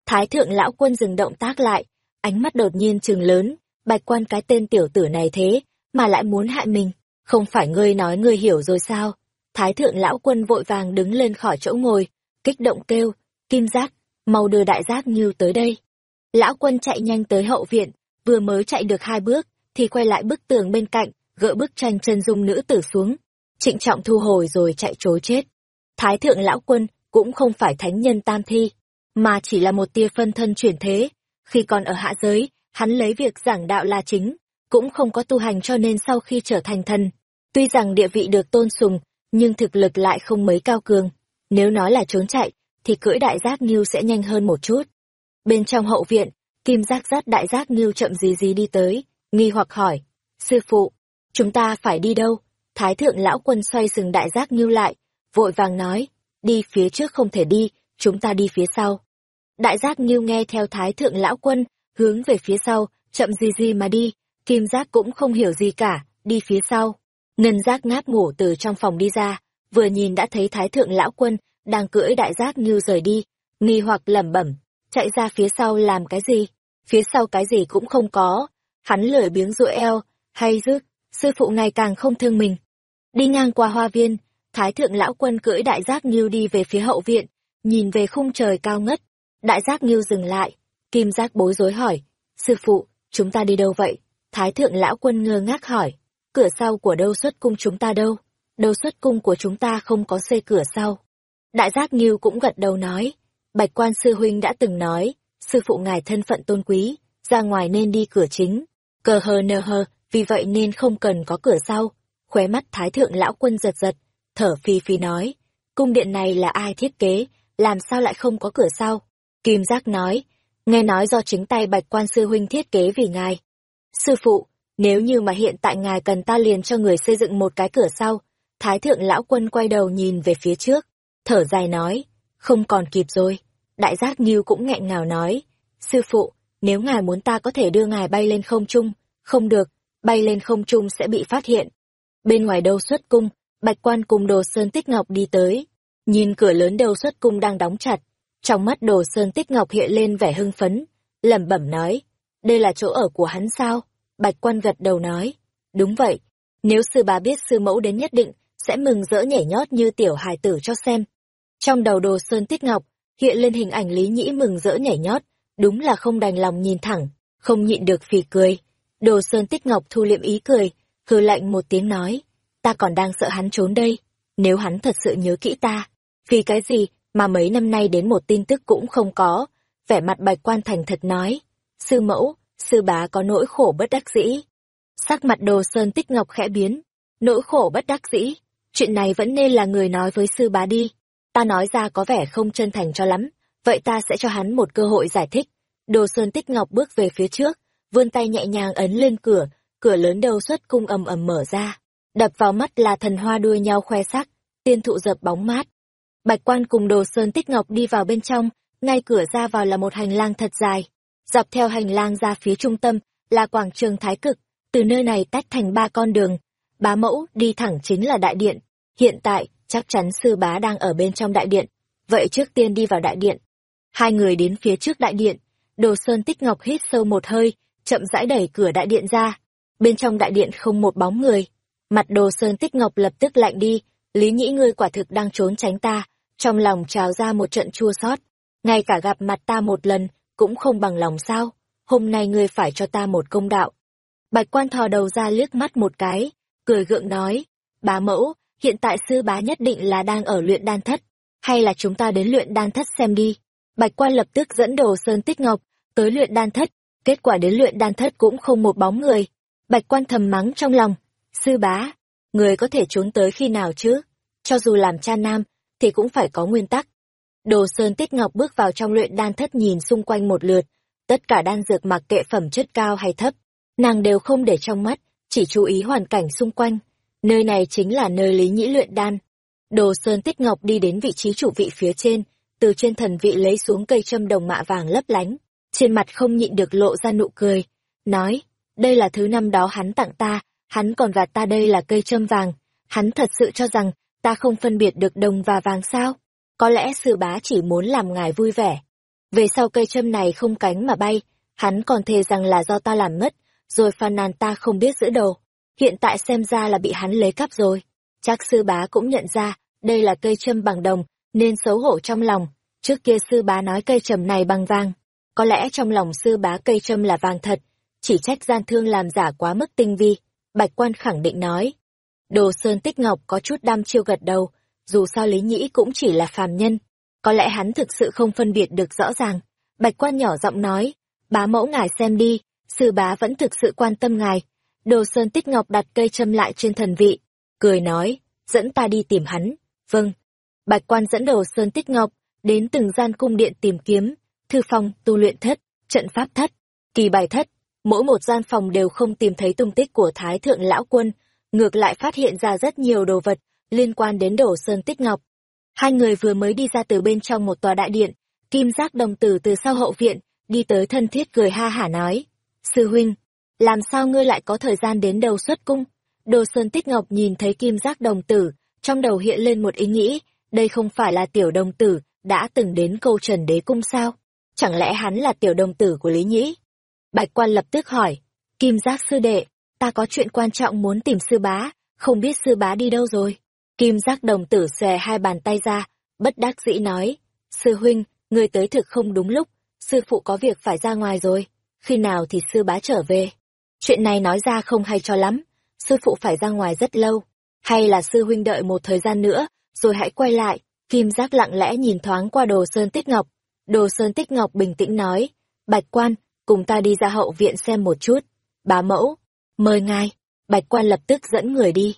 Thái thượng lão quân dừng động tác lại, ánh mắt đột nhiên trừng lớn, bạch quan cái tên tiểu tử này thế, mà lại muốn hại mình, không phải ngươi nói ngươi hiểu rồi sao? Thái thượng lão quân vội vàng đứng lên khỏi chỗ ngồi, kích động kêu, kim giác, mau đưa đại giác như tới đây. Lão quân chạy nhanh tới hậu viện, vừa mới chạy được hai bước, thì quay lại bức tường bên cạnh, gỡ bức tranh chân dung nữ tử xuống. Trịnh trọng thu hồi rồi chạy trối chết. Thái thượng lão quân cũng không phải thánh nhân tam thi, mà chỉ là một tia phân thân chuyển thế. Khi còn ở hạ giới, hắn lấy việc giảng đạo là chính, cũng không có tu hành cho nên sau khi trở thành thần. Tuy rằng địa vị được tôn sùng, nhưng thực lực lại không mấy cao cường. Nếu nói là trốn chạy, thì cưỡi đại giác nghiêu sẽ nhanh hơn một chút. Bên trong hậu viện, kim giác dắt đại giác nghiêu chậm gì gì đi tới, nghi hoặc hỏi, sư phụ, chúng ta phải đi đâu? Thái thượng lão quân xoay sừng đại giác nghiêu lại, vội vàng nói, đi phía trước không thể đi, chúng ta đi phía sau. Đại giác nghiêu nghe theo thái thượng lão quân, hướng về phía sau, chậm gì gì mà đi, kim giác cũng không hiểu gì cả, đi phía sau. Ngân giác ngáp ngủ từ trong phòng đi ra, vừa nhìn đã thấy thái thượng lão quân, đang cưỡi đại giác nghiêu rời đi, nghi hoặc lẩm bẩm, chạy ra phía sau làm cái gì? Phía sau cái gì cũng không có, hắn lười biếng rụi eo, hay rước, sư phụ ngày càng không thương mình. Đi ngang qua hoa viên, thái thượng lão quân cưỡi đại giác nghiêu đi về phía hậu viện, nhìn về khung trời cao ngất. Đại giác nghiêu dừng lại, kim giác bối rối hỏi, sư phụ, chúng ta đi đâu vậy? Thái thượng lão quân ngơ ngác hỏi, cửa sau của đâu xuất cung chúng ta đâu? Đâu xuất cung của chúng ta không có xây cửa sau. Đại giác nghiêu cũng gật đầu nói, bạch quan sư huynh đã từng nói, sư phụ ngài thân phận tôn quý, ra ngoài nên đi cửa chính. Cờ hờ nờ hờ, vì vậy nên không cần có cửa sau. Khóe mắt thái thượng lão quân giật giật, thở phi phi nói, cung điện này là ai thiết kế, làm sao lại không có cửa sau? Kim Giác nói, nghe nói do chính tay bạch quan sư huynh thiết kế vì ngài. Sư phụ, nếu như mà hiện tại ngài cần ta liền cho người xây dựng một cái cửa sau, thái thượng lão quân quay đầu nhìn về phía trước, thở dài nói, không còn kịp rồi. Đại giác Nghiêu cũng nghẹn ngào nói, sư phụ, nếu ngài muốn ta có thể đưa ngài bay lên không trung, không được, bay lên không trung sẽ bị phát hiện. Bên ngoài đầu xuất cung, bạch quan cùng đồ sơn tích ngọc đi tới, nhìn cửa lớn đầu xuất cung đang đóng chặt, trong mắt đồ sơn tích ngọc hiện lên vẻ hưng phấn, lẩm bẩm nói, đây là chỗ ở của hắn sao? Bạch quan gật đầu nói, đúng vậy, nếu sư bà biết sư mẫu đến nhất định, sẽ mừng rỡ nhảy nhót như tiểu hài tử cho xem. Trong đầu đồ sơn tiết ngọc, hiện lên hình ảnh Lý Nhĩ mừng rỡ nhảy nhót, đúng là không đành lòng nhìn thẳng, không nhịn được phì cười. Đồ sơn tích ngọc thu liệm ý cười, hừ lạnh một tiếng nói, ta còn đang sợ hắn trốn đây, nếu hắn thật sự nhớ kỹ ta, vì cái gì mà mấy năm nay đến một tin tức cũng không có, vẻ mặt bạch quan thành thật nói, sư mẫu, sư bá có nỗi khổ bất đắc dĩ. Sắc mặt đồ sơn tích ngọc khẽ biến, nỗi khổ bất đắc dĩ, chuyện này vẫn nên là người nói với sư bá đi. Ta nói ra có vẻ không chân thành cho lắm, vậy ta sẽ cho hắn một cơ hội giải thích. Đồ Sơn Tích Ngọc bước về phía trước, vươn tay nhẹ nhàng ấn lên cửa, cửa lớn đầu xuất cung ầm ầm mở ra. Đập vào mắt là thần hoa đuôi nhau khoe sắc, tiên thụ dập bóng mát. Bạch quan cùng Đồ Sơn Tích Ngọc đi vào bên trong, ngay cửa ra vào là một hành lang thật dài. Dọc theo hành lang ra phía trung tâm là quảng trường Thái Cực, từ nơi này tách thành ba con đường. Bá mẫu đi thẳng chính là đại điện. Hiện tại, chắc chắn sư bá đang ở bên trong đại điện. Vậy trước tiên đi vào đại điện. Hai người đến phía trước đại điện, Đồ Sơn Tích Ngọc hít sâu một hơi, chậm rãi đẩy cửa đại điện ra. Bên trong đại điện không một bóng người. Mặt Đồ Sơn Tích Ngọc lập tức lạnh đi, Lý Nhĩ ngươi quả thực đang trốn tránh ta, trong lòng trào ra một trận chua xót. Ngay cả gặp mặt ta một lần, cũng không bằng lòng sao, hôm nay ngươi phải cho ta một công đạo. Bạch quan thò đầu ra liếc mắt một cái, cười gượng nói, bá mẫu, hiện tại sư bá nhất định là đang ở luyện đan thất, hay là chúng ta đến luyện đan thất xem đi. Bạch quan lập tức dẫn đồ Sơn Tích Ngọc tới luyện đan thất, kết quả đến luyện đan thất cũng không một bóng người. Bạch quan thầm mắng trong lòng, sư bá, người có thể trốn tới khi nào chứ? Cho dù làm cha nam, thì cũng phải có nguyên tắc. Đồ Sơn Tích Ngọc bước vào trong luyện đan thất nhìn xung quanh một lượt, tất cả đan dược mặc kệ phẩm chất cao hay thấp, nàng đều không để trong mắt, chỉ chú ý hoàn cảnh xung quanh. Nơi này chính là nơi Lý Nhĩ luyện đan. Đồ Sơn Tích Ngọc đi đến vị trí chủ vị phía trên, từ trên thần vị lấy xuống cây châm đồng mạ vàng lấp lánh, trên mặt không nhịn được lộ ra nụ cười, nói, đây là thứ năm đó hắn tặng ta, hắn còn gạt ta đây là cây châm vàng, hắn thật sự cho rằng ta không phân biệt được đồng và vàng sao? Có lẽ sư bá chỉ muốn làm ngài vui vẻ. Về sau cây châm này không cánh mà bay, hắn còn thề rằng là do ta làm mất, rồi phàn nàn ta không biết giữ đầu. Hiện tại xem ra là bị hắn lấy cắp rồi. Chắc sư bá cũng nhận ra, đây là cây châm bằng đồng, nên xấu hổ trong lòng. Trước kia sư bá nói cây châm này bằng vàng. Có lẽ trong lòng sư bá cây châm là vàng thật, chỉ trách gian thương làm giả quá mức tinh vi. Bạch quan khẳng định nói. Đồ Sơn Tích Ngọc có chút đam chiêu gật đầu, dù sao Lý Nhĩ cũng chỉ là phàm nhân. Có lẽ hắn thực sự không phân biệt được rõ ràng. Bạch quan nhỏ giọng nói, bá mẫu ngài xem đi, sư bá vẫn thực sự quan tâm ngài. Đồ Sơn Tích Ngọc đặt cây châm lại trên thần vị, cười nói, dẫn ta đi tìm hắn. Vâng. Bạch quan dẫn đầu Sơn Tích Ngọc, đến từng gian cung điện tìm kiếm, thư phòng, tu luyện thất, trận pháp thất, kỳ bài thất. Mỗi một gian phòng đều không tìm thấy tung tích của Thái Thượng Lão Quân, ngược lại phát hiện ra rất nhiều đồ vật liên quan đến đổ Sơn Tích Ngọc. Hai người vừa mới đi ra từ bên trong một tòa đại điện, kim giác đồng tử từ sau hậu viện, đi tới thân thiết cười ha hả nói. Sư huynh, làm sao ngươi lại có thời gian đến đầu xuất cung? Đồ Sơn Tích Ngọc nhìn thấy kim giác đồng tử, trong đầu hiện lên một ý nghĩ, đây không phải là tiểu đồng tử, đã từng đến câu trần đế cung sao? Chẳng lẽ hắn là tiểu đồng tử của Lý Nhĩ? Bạch quan lập tức hỏi, kim giác sư đệ, ta có chuyện quan trọng muốn tìm sư bá, không biết sư bá đi đâu rồi? Kim giác đồng tử xòe hai bàn tay ra, bất đắc dĩ nói, sư huynh, người tới thực không đúng lúc, sư phụ có việc phải ra ngoài rồi, khi nào thì sư bá trở về? Chuyện này nói ra không hay cho lắm, sư phụ phải ra ngoài rất lâu, hay là sư huynh đợi một thời gian nữa, rồi hãy quay lại, kim giác lặng lẽ nhìn thoáng qua đồ sơn tích ngọc. Đồ sơn tích ngọc bình tĩnh nói, bạch quan, cùng ta đi ra hậu viện xem một chút. Bá mẫu, mời ngài, bạch quan lập tức dẫn người đi.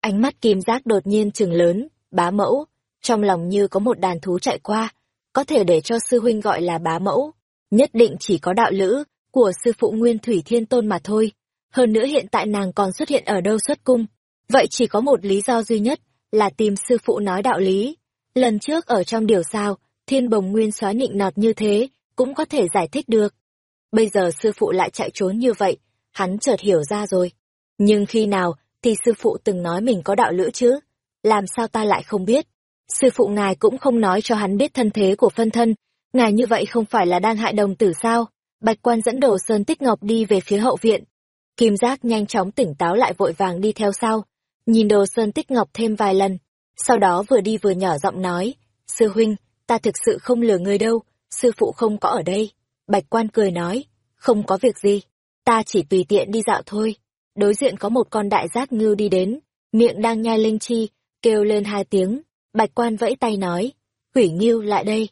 Ánh mắt kim giác đột nhiên trừng lớn, bá mẫu, trong lòng như có một đàn thú chạy qua, có thể để cho sư huynh gọi là bá mẫu, nhất định chỉ có đạo lữ của sư phụ Nguyên Thủy Thiên Tôn mà thôi. Hơn nữa hiện tại nàng còn xuất hiện ở đâu xuất cung, vậy chỉ có một lý do duy nhất, là tìm sư phụ nói đạo lý. Lần trước ở trong điều sao, thiên bồng nguyên xóa nịnh nọt như thế, cũng có thể giải thích được. Bây giờ sư phụ lại chạy trốn như vậy, hắn chợt hiểu ra rồi. Nhưng khi nào thì sư phụ từng nói mình có đạo lữ chứ? Làm sao ta lại không biết? Sư phụ ngài cũng không nói cho hắn biết thân thế của phân thân, ngài như vậy không phải là đang hại đồng tử sao? Bạch quan dẫn đồ Sơn Tích Ngọc đi về phía hậu viện. Kim Giác nhanh chóng tỉnh táo lại vội vàng đi theo sau, nhìn đồ Sơn Tích Ngọc thêm vài lần, sau đó vừa đi vừa nhỏ giọng nói, Sư huynh, ta thực sự không lừa người đâu, sư phụ không có ở đây. Bạch quan cười nói, không có việc gì, ta chỉ tùy tiện đi dạo thôi. Đối diện có một con đại giác ngưu đi đến, miệng đang nhai linh chi, kêu lên hai tiếng, bạch quan vẫy tay nói, hủy ngưu lại đây.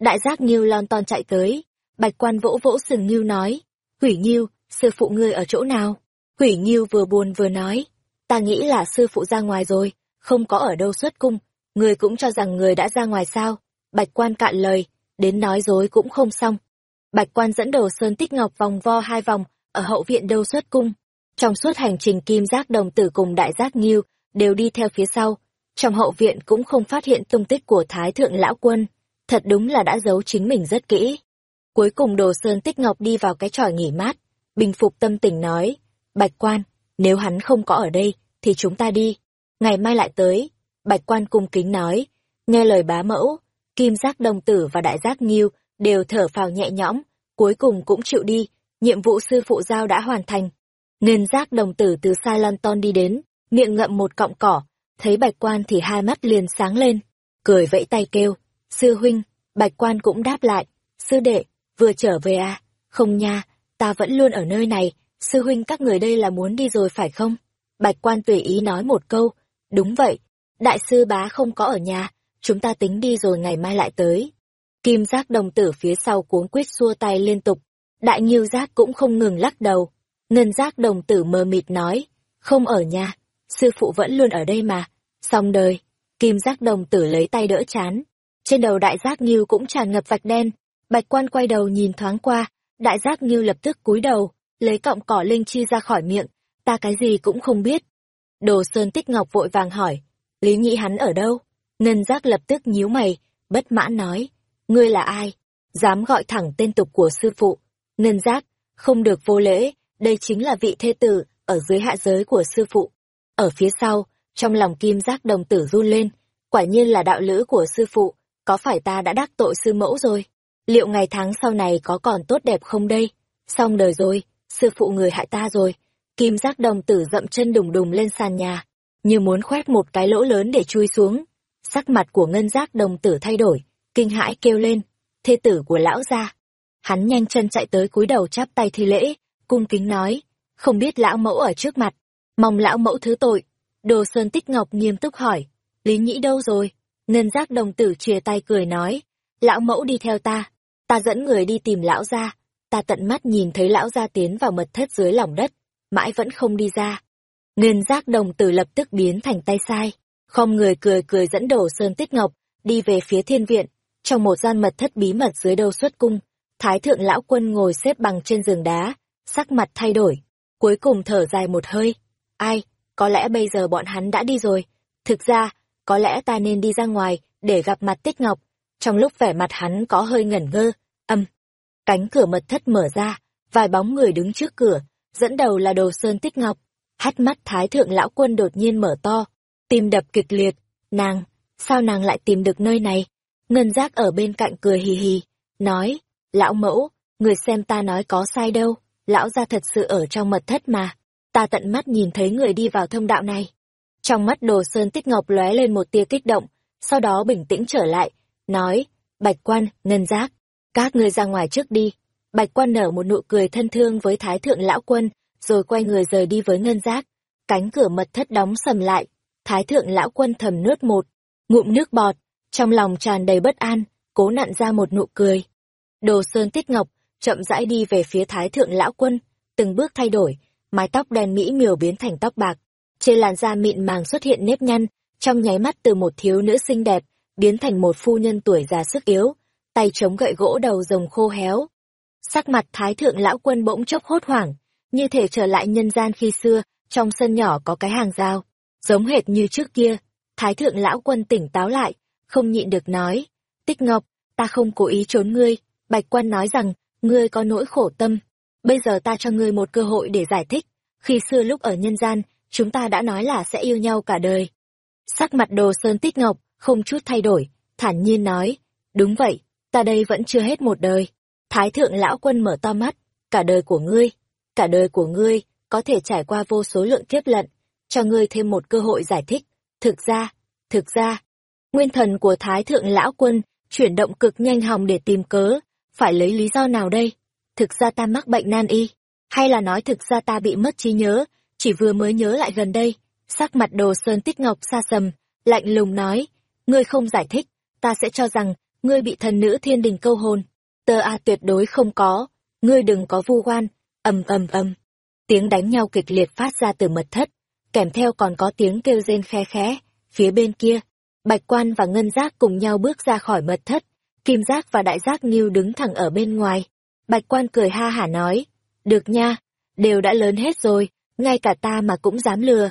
Đại giác ngưu lon ton chạy tới, bạch quan vỗ vỗ sừng ngưu nói, hủy ngưu, sư phụ ngươi ở chỗ nào? Hủy ngưu vừa buồn vừa nói, ta nghĩ là sư phụ ra ngoài rồi, không có ở đâu xuất cung, Ngươi cũng cho rằng người đã ra ngoài sao? Bạch quan cạn lời, đến nói dối cũng không xong. Bạch quan dẫn đầu Sơn Tích Ngọc vòng vo hai vòng, ở hậu viện đâu xuất cung. Trong suốt hành trình kim giác đồng tử cùng đại giác nghiêu, đều đi theo phía sau. Trong hậu viện cũng không phát hiện tung tích của Thái Thượng Lão Quân. Thật đúng là đã giấu chính mình rất kỹ. Cuối cùng đồ Sơn Tích Ngọc đi vào cái tròi nghỉ mát. Bình phục tâm tình nói, Bạch quan, nếu hắn không có ở đây, thì chúng ta đi. Ngày mai lại tới. Bạch quan cung kính nói, nghe lời bá mẫu, kim giác đồng tử và đại giác nghiêu đều thở phào nhẹ nhõm, cuối cùng cũng chịu đi, nhiệm vụ sư phụ giao đã hoàn thành. Nên giác đồng tử từ xa London đi đến, miệng ngậm một cọng cỏ, thấy bạch quan thì hai mắt liền sáng lên, cười vẫy tay kêu, sư huynh, bạch quan cũng đáp lại, sư đệ, vừa trở về à, không nha, ta vẫn luôn ở nơi này, sư huynh các người đây là muốn đi rồi phải không? Bạch quan tùy ý nói một câu, đúng vậy, đại sư bá không có ở nhà, chúng ta tính đi rồi ngày mai lại tới. Kim giác đồng tử phía sau cuống quýt xua tay liên tục, đại nghiêu giác cũng không ngừng lắc đầu. Ngân giác đồng tử mờ mịt nói, không ở nhà, sư phụ vẫn luôn ở đây mà. Xong đời, kim giác đồng tử lấy tay đỡ chán. Trên đầu đại giác nghiêu cũng tràn ngập vạch đen. Bạch quan quay đầu nhìn thoáng qua, đại giác như lập tức cúi đầu, lấy cọng cỏ linh chi ra khỏi miệng, ta cái gì cũng không biết. Đồ Sơn Tích Ngọc vội vàng hỏi, Lý Nhĩ hắn ở đâu? Ngân giác lập tức nhíu mày, bất mãn nói, ngươi là ai? Dám gọi thẳng tên tục của sư phụ. Ngân giác, không được vô lễ, đây chính là vị thê tử, ở dưới hạ giới của sư phụ. Ở phía sau, trong lòng kim giác đồng tử run lên, quả nhiên là đạo lữ của sư phụ, có phải ta đã đắc tội sư mẫu rồi? Liệu ngày tháng sau này có còn tốt đẹp không đây? Xong đời rồi, sư phụ người hại ta rồi. Kim giác đồng tử dậm chân đùng đùng lên sàn nhà, như muốn khoét một cái lỗ lớn để chui xuống. Sắc mặt của ngân giác đồng tử thay đổi, kinh hãi kêu lên, thê tử của lão gia. Hắn nhanh chân chạy tới cúi đầu chắp tay thi lễ, cung kính nói, không biết lão mẫu ở trước mặt, mong lão mẫu thứ tội. Đồ Sơn Tích Ngọc nghiêm túc hỏi, Lý Nhĩ đâu rồi? Ngân giác đồng tử chìa tay cười nói, lão mẫu đi theo ta, ta dẫn người đi tìm lão gia. Ta tận mắt nhìn thấy lão gia tiến vào mật thất dưới lòng đất, mãi vẫn không đi ra. Nguyên giác đồng tử lập tức biến thành tay sai, không người cười cười dẫn đổ Sơn Tích Ngọc, đi về phía thiên viện, trong một gian mật thất bí mật dưới đâu xuất cung. Thái thượng lão quân ngồi xếp bằng trên giường đá, sắc mặt thay đổi, cuối cùng thở dài một hơi. Ai, có lẽ bây giờ bọn hắn đã đi rồi. Thực ra, có lẽ ta nên đi ra ngoài, để gặp mặt Tích Ngọc. Trong lúc vẻ mặt hắn có hơi ngẩn ngơ, âm. Cánh cửa mật thất mở ra, vài bóng người đứng trước cửa, dẫn đầu là đồ sơn Tích Ngọc. Hắt mắt Thái thượng lão quân đột nhiên mở to, tim đập kịch liệt. Nàng, sao nàng lại tìm được nơi này? Ngân giác ở bên cạnh cười hì hì, nói, lão mẫu, người xem ta nói có sai đâu, lão gia thật sự ở trong mật thất mà, ta tận mắt nhìn thấy người đi vào thông đạo này. Trong mắt đồ sơn tích ngọc lóe lên một tia kích động, sau đó bình tĩnh trở lại, nói, bạch quan, ngân giác, các ngươi ra ngoài trước đi. Bạch quan nở một nụ cười thân thương với thái thượng lão quân, rồi quay người rời đi với ngân giác. Cánh cửa mật thất đóng sầm lại, thái thượng lão quân thầm nuốt một, ngụm nước bọt, trong lòng tràn đầy bất an, cố nặn ra một nụ cười. Đồ Sơn Tích Ngọc chậm rãi đi về phía Thái Thượng Lão Quân, từng bước thay đổi, mái tóc đen mỹ miều biến thành tóc bạc. Trên làn da mịn màng xuất hiện nếp nhăn, trong nháy mắt từ một thiếu nữ xinh đẹp, biến thành một phu nhân tuổi già sức yếu, tay chống gậy gỗ đầu rồng khô héo. Sắc mặt Thái Thượng Lão Quân bỗng chốc hốt hoảng, như thể trở lại nhân gian khi xưa, trong sân nhỏ có cái hàng rào, giống hệt như trước kia. Thái Thượng Lão Quân tỉnh táo lại, không nhịn được nói, Tích Ngọc, ta không cố ý trốn ngươi, Bạch Quan nói rằng, ngươi có nỗi khổ tâm, bây giờ ta cho ngươi một cơ hội để giải thích, khi xưa lúc ở nhân gian, chúng ta đã nói là sẽ yêu nhau cả đời. Sắc mặt đồ sơn tích ngọc, không chút thay đổi, thản nhiên nói, đúng vậy, ta đây vẫn chưa hết một đời. Thái thượng lão quân mở to mắt, cả đời của ngươi, cả đời của ngươi, có thể trải qua vô số lượng kiếp lận, cho ngươi thêm một cơ hội giải thích. Thực ra, thực ra, Nguyên thần của Thái Thượng Lão Quân chuyển động cực nhanh hòng để tìm cớ, phải lấy lý do nào đây? Thực ra ta mắc bệnh nan y, hay là nói thực ra ta bị mất trí nhớ, chỉ vừa mới nhớ lại gần đây. Sắc mặt đồ sơn tích ngọc xa sầm, lạnh lùng nói, ngươi không giải thích, ta sẽ cho rằng, ngươi bị thần nữ thiên đình câu hồn. Tơ A tuyệt đối không có, ngươi đừng có vu oan, ầm ầm ầm. Tiếng đánh nhau kịch liệt phát ra từ mật thất, kèm theo còn có tiếng kêu rên khe khẽ, phía bên kia, Bạch quan và ngân giác cùng nhau bước ra khỏi mật thất, kim giác và đại giác nghiêu đứng thẳng ở bên ngoài. Bạch quan cười ha hả nói, được nha, đều đã lớn hết rồi, ngay cả ta mà cũng dám lừa,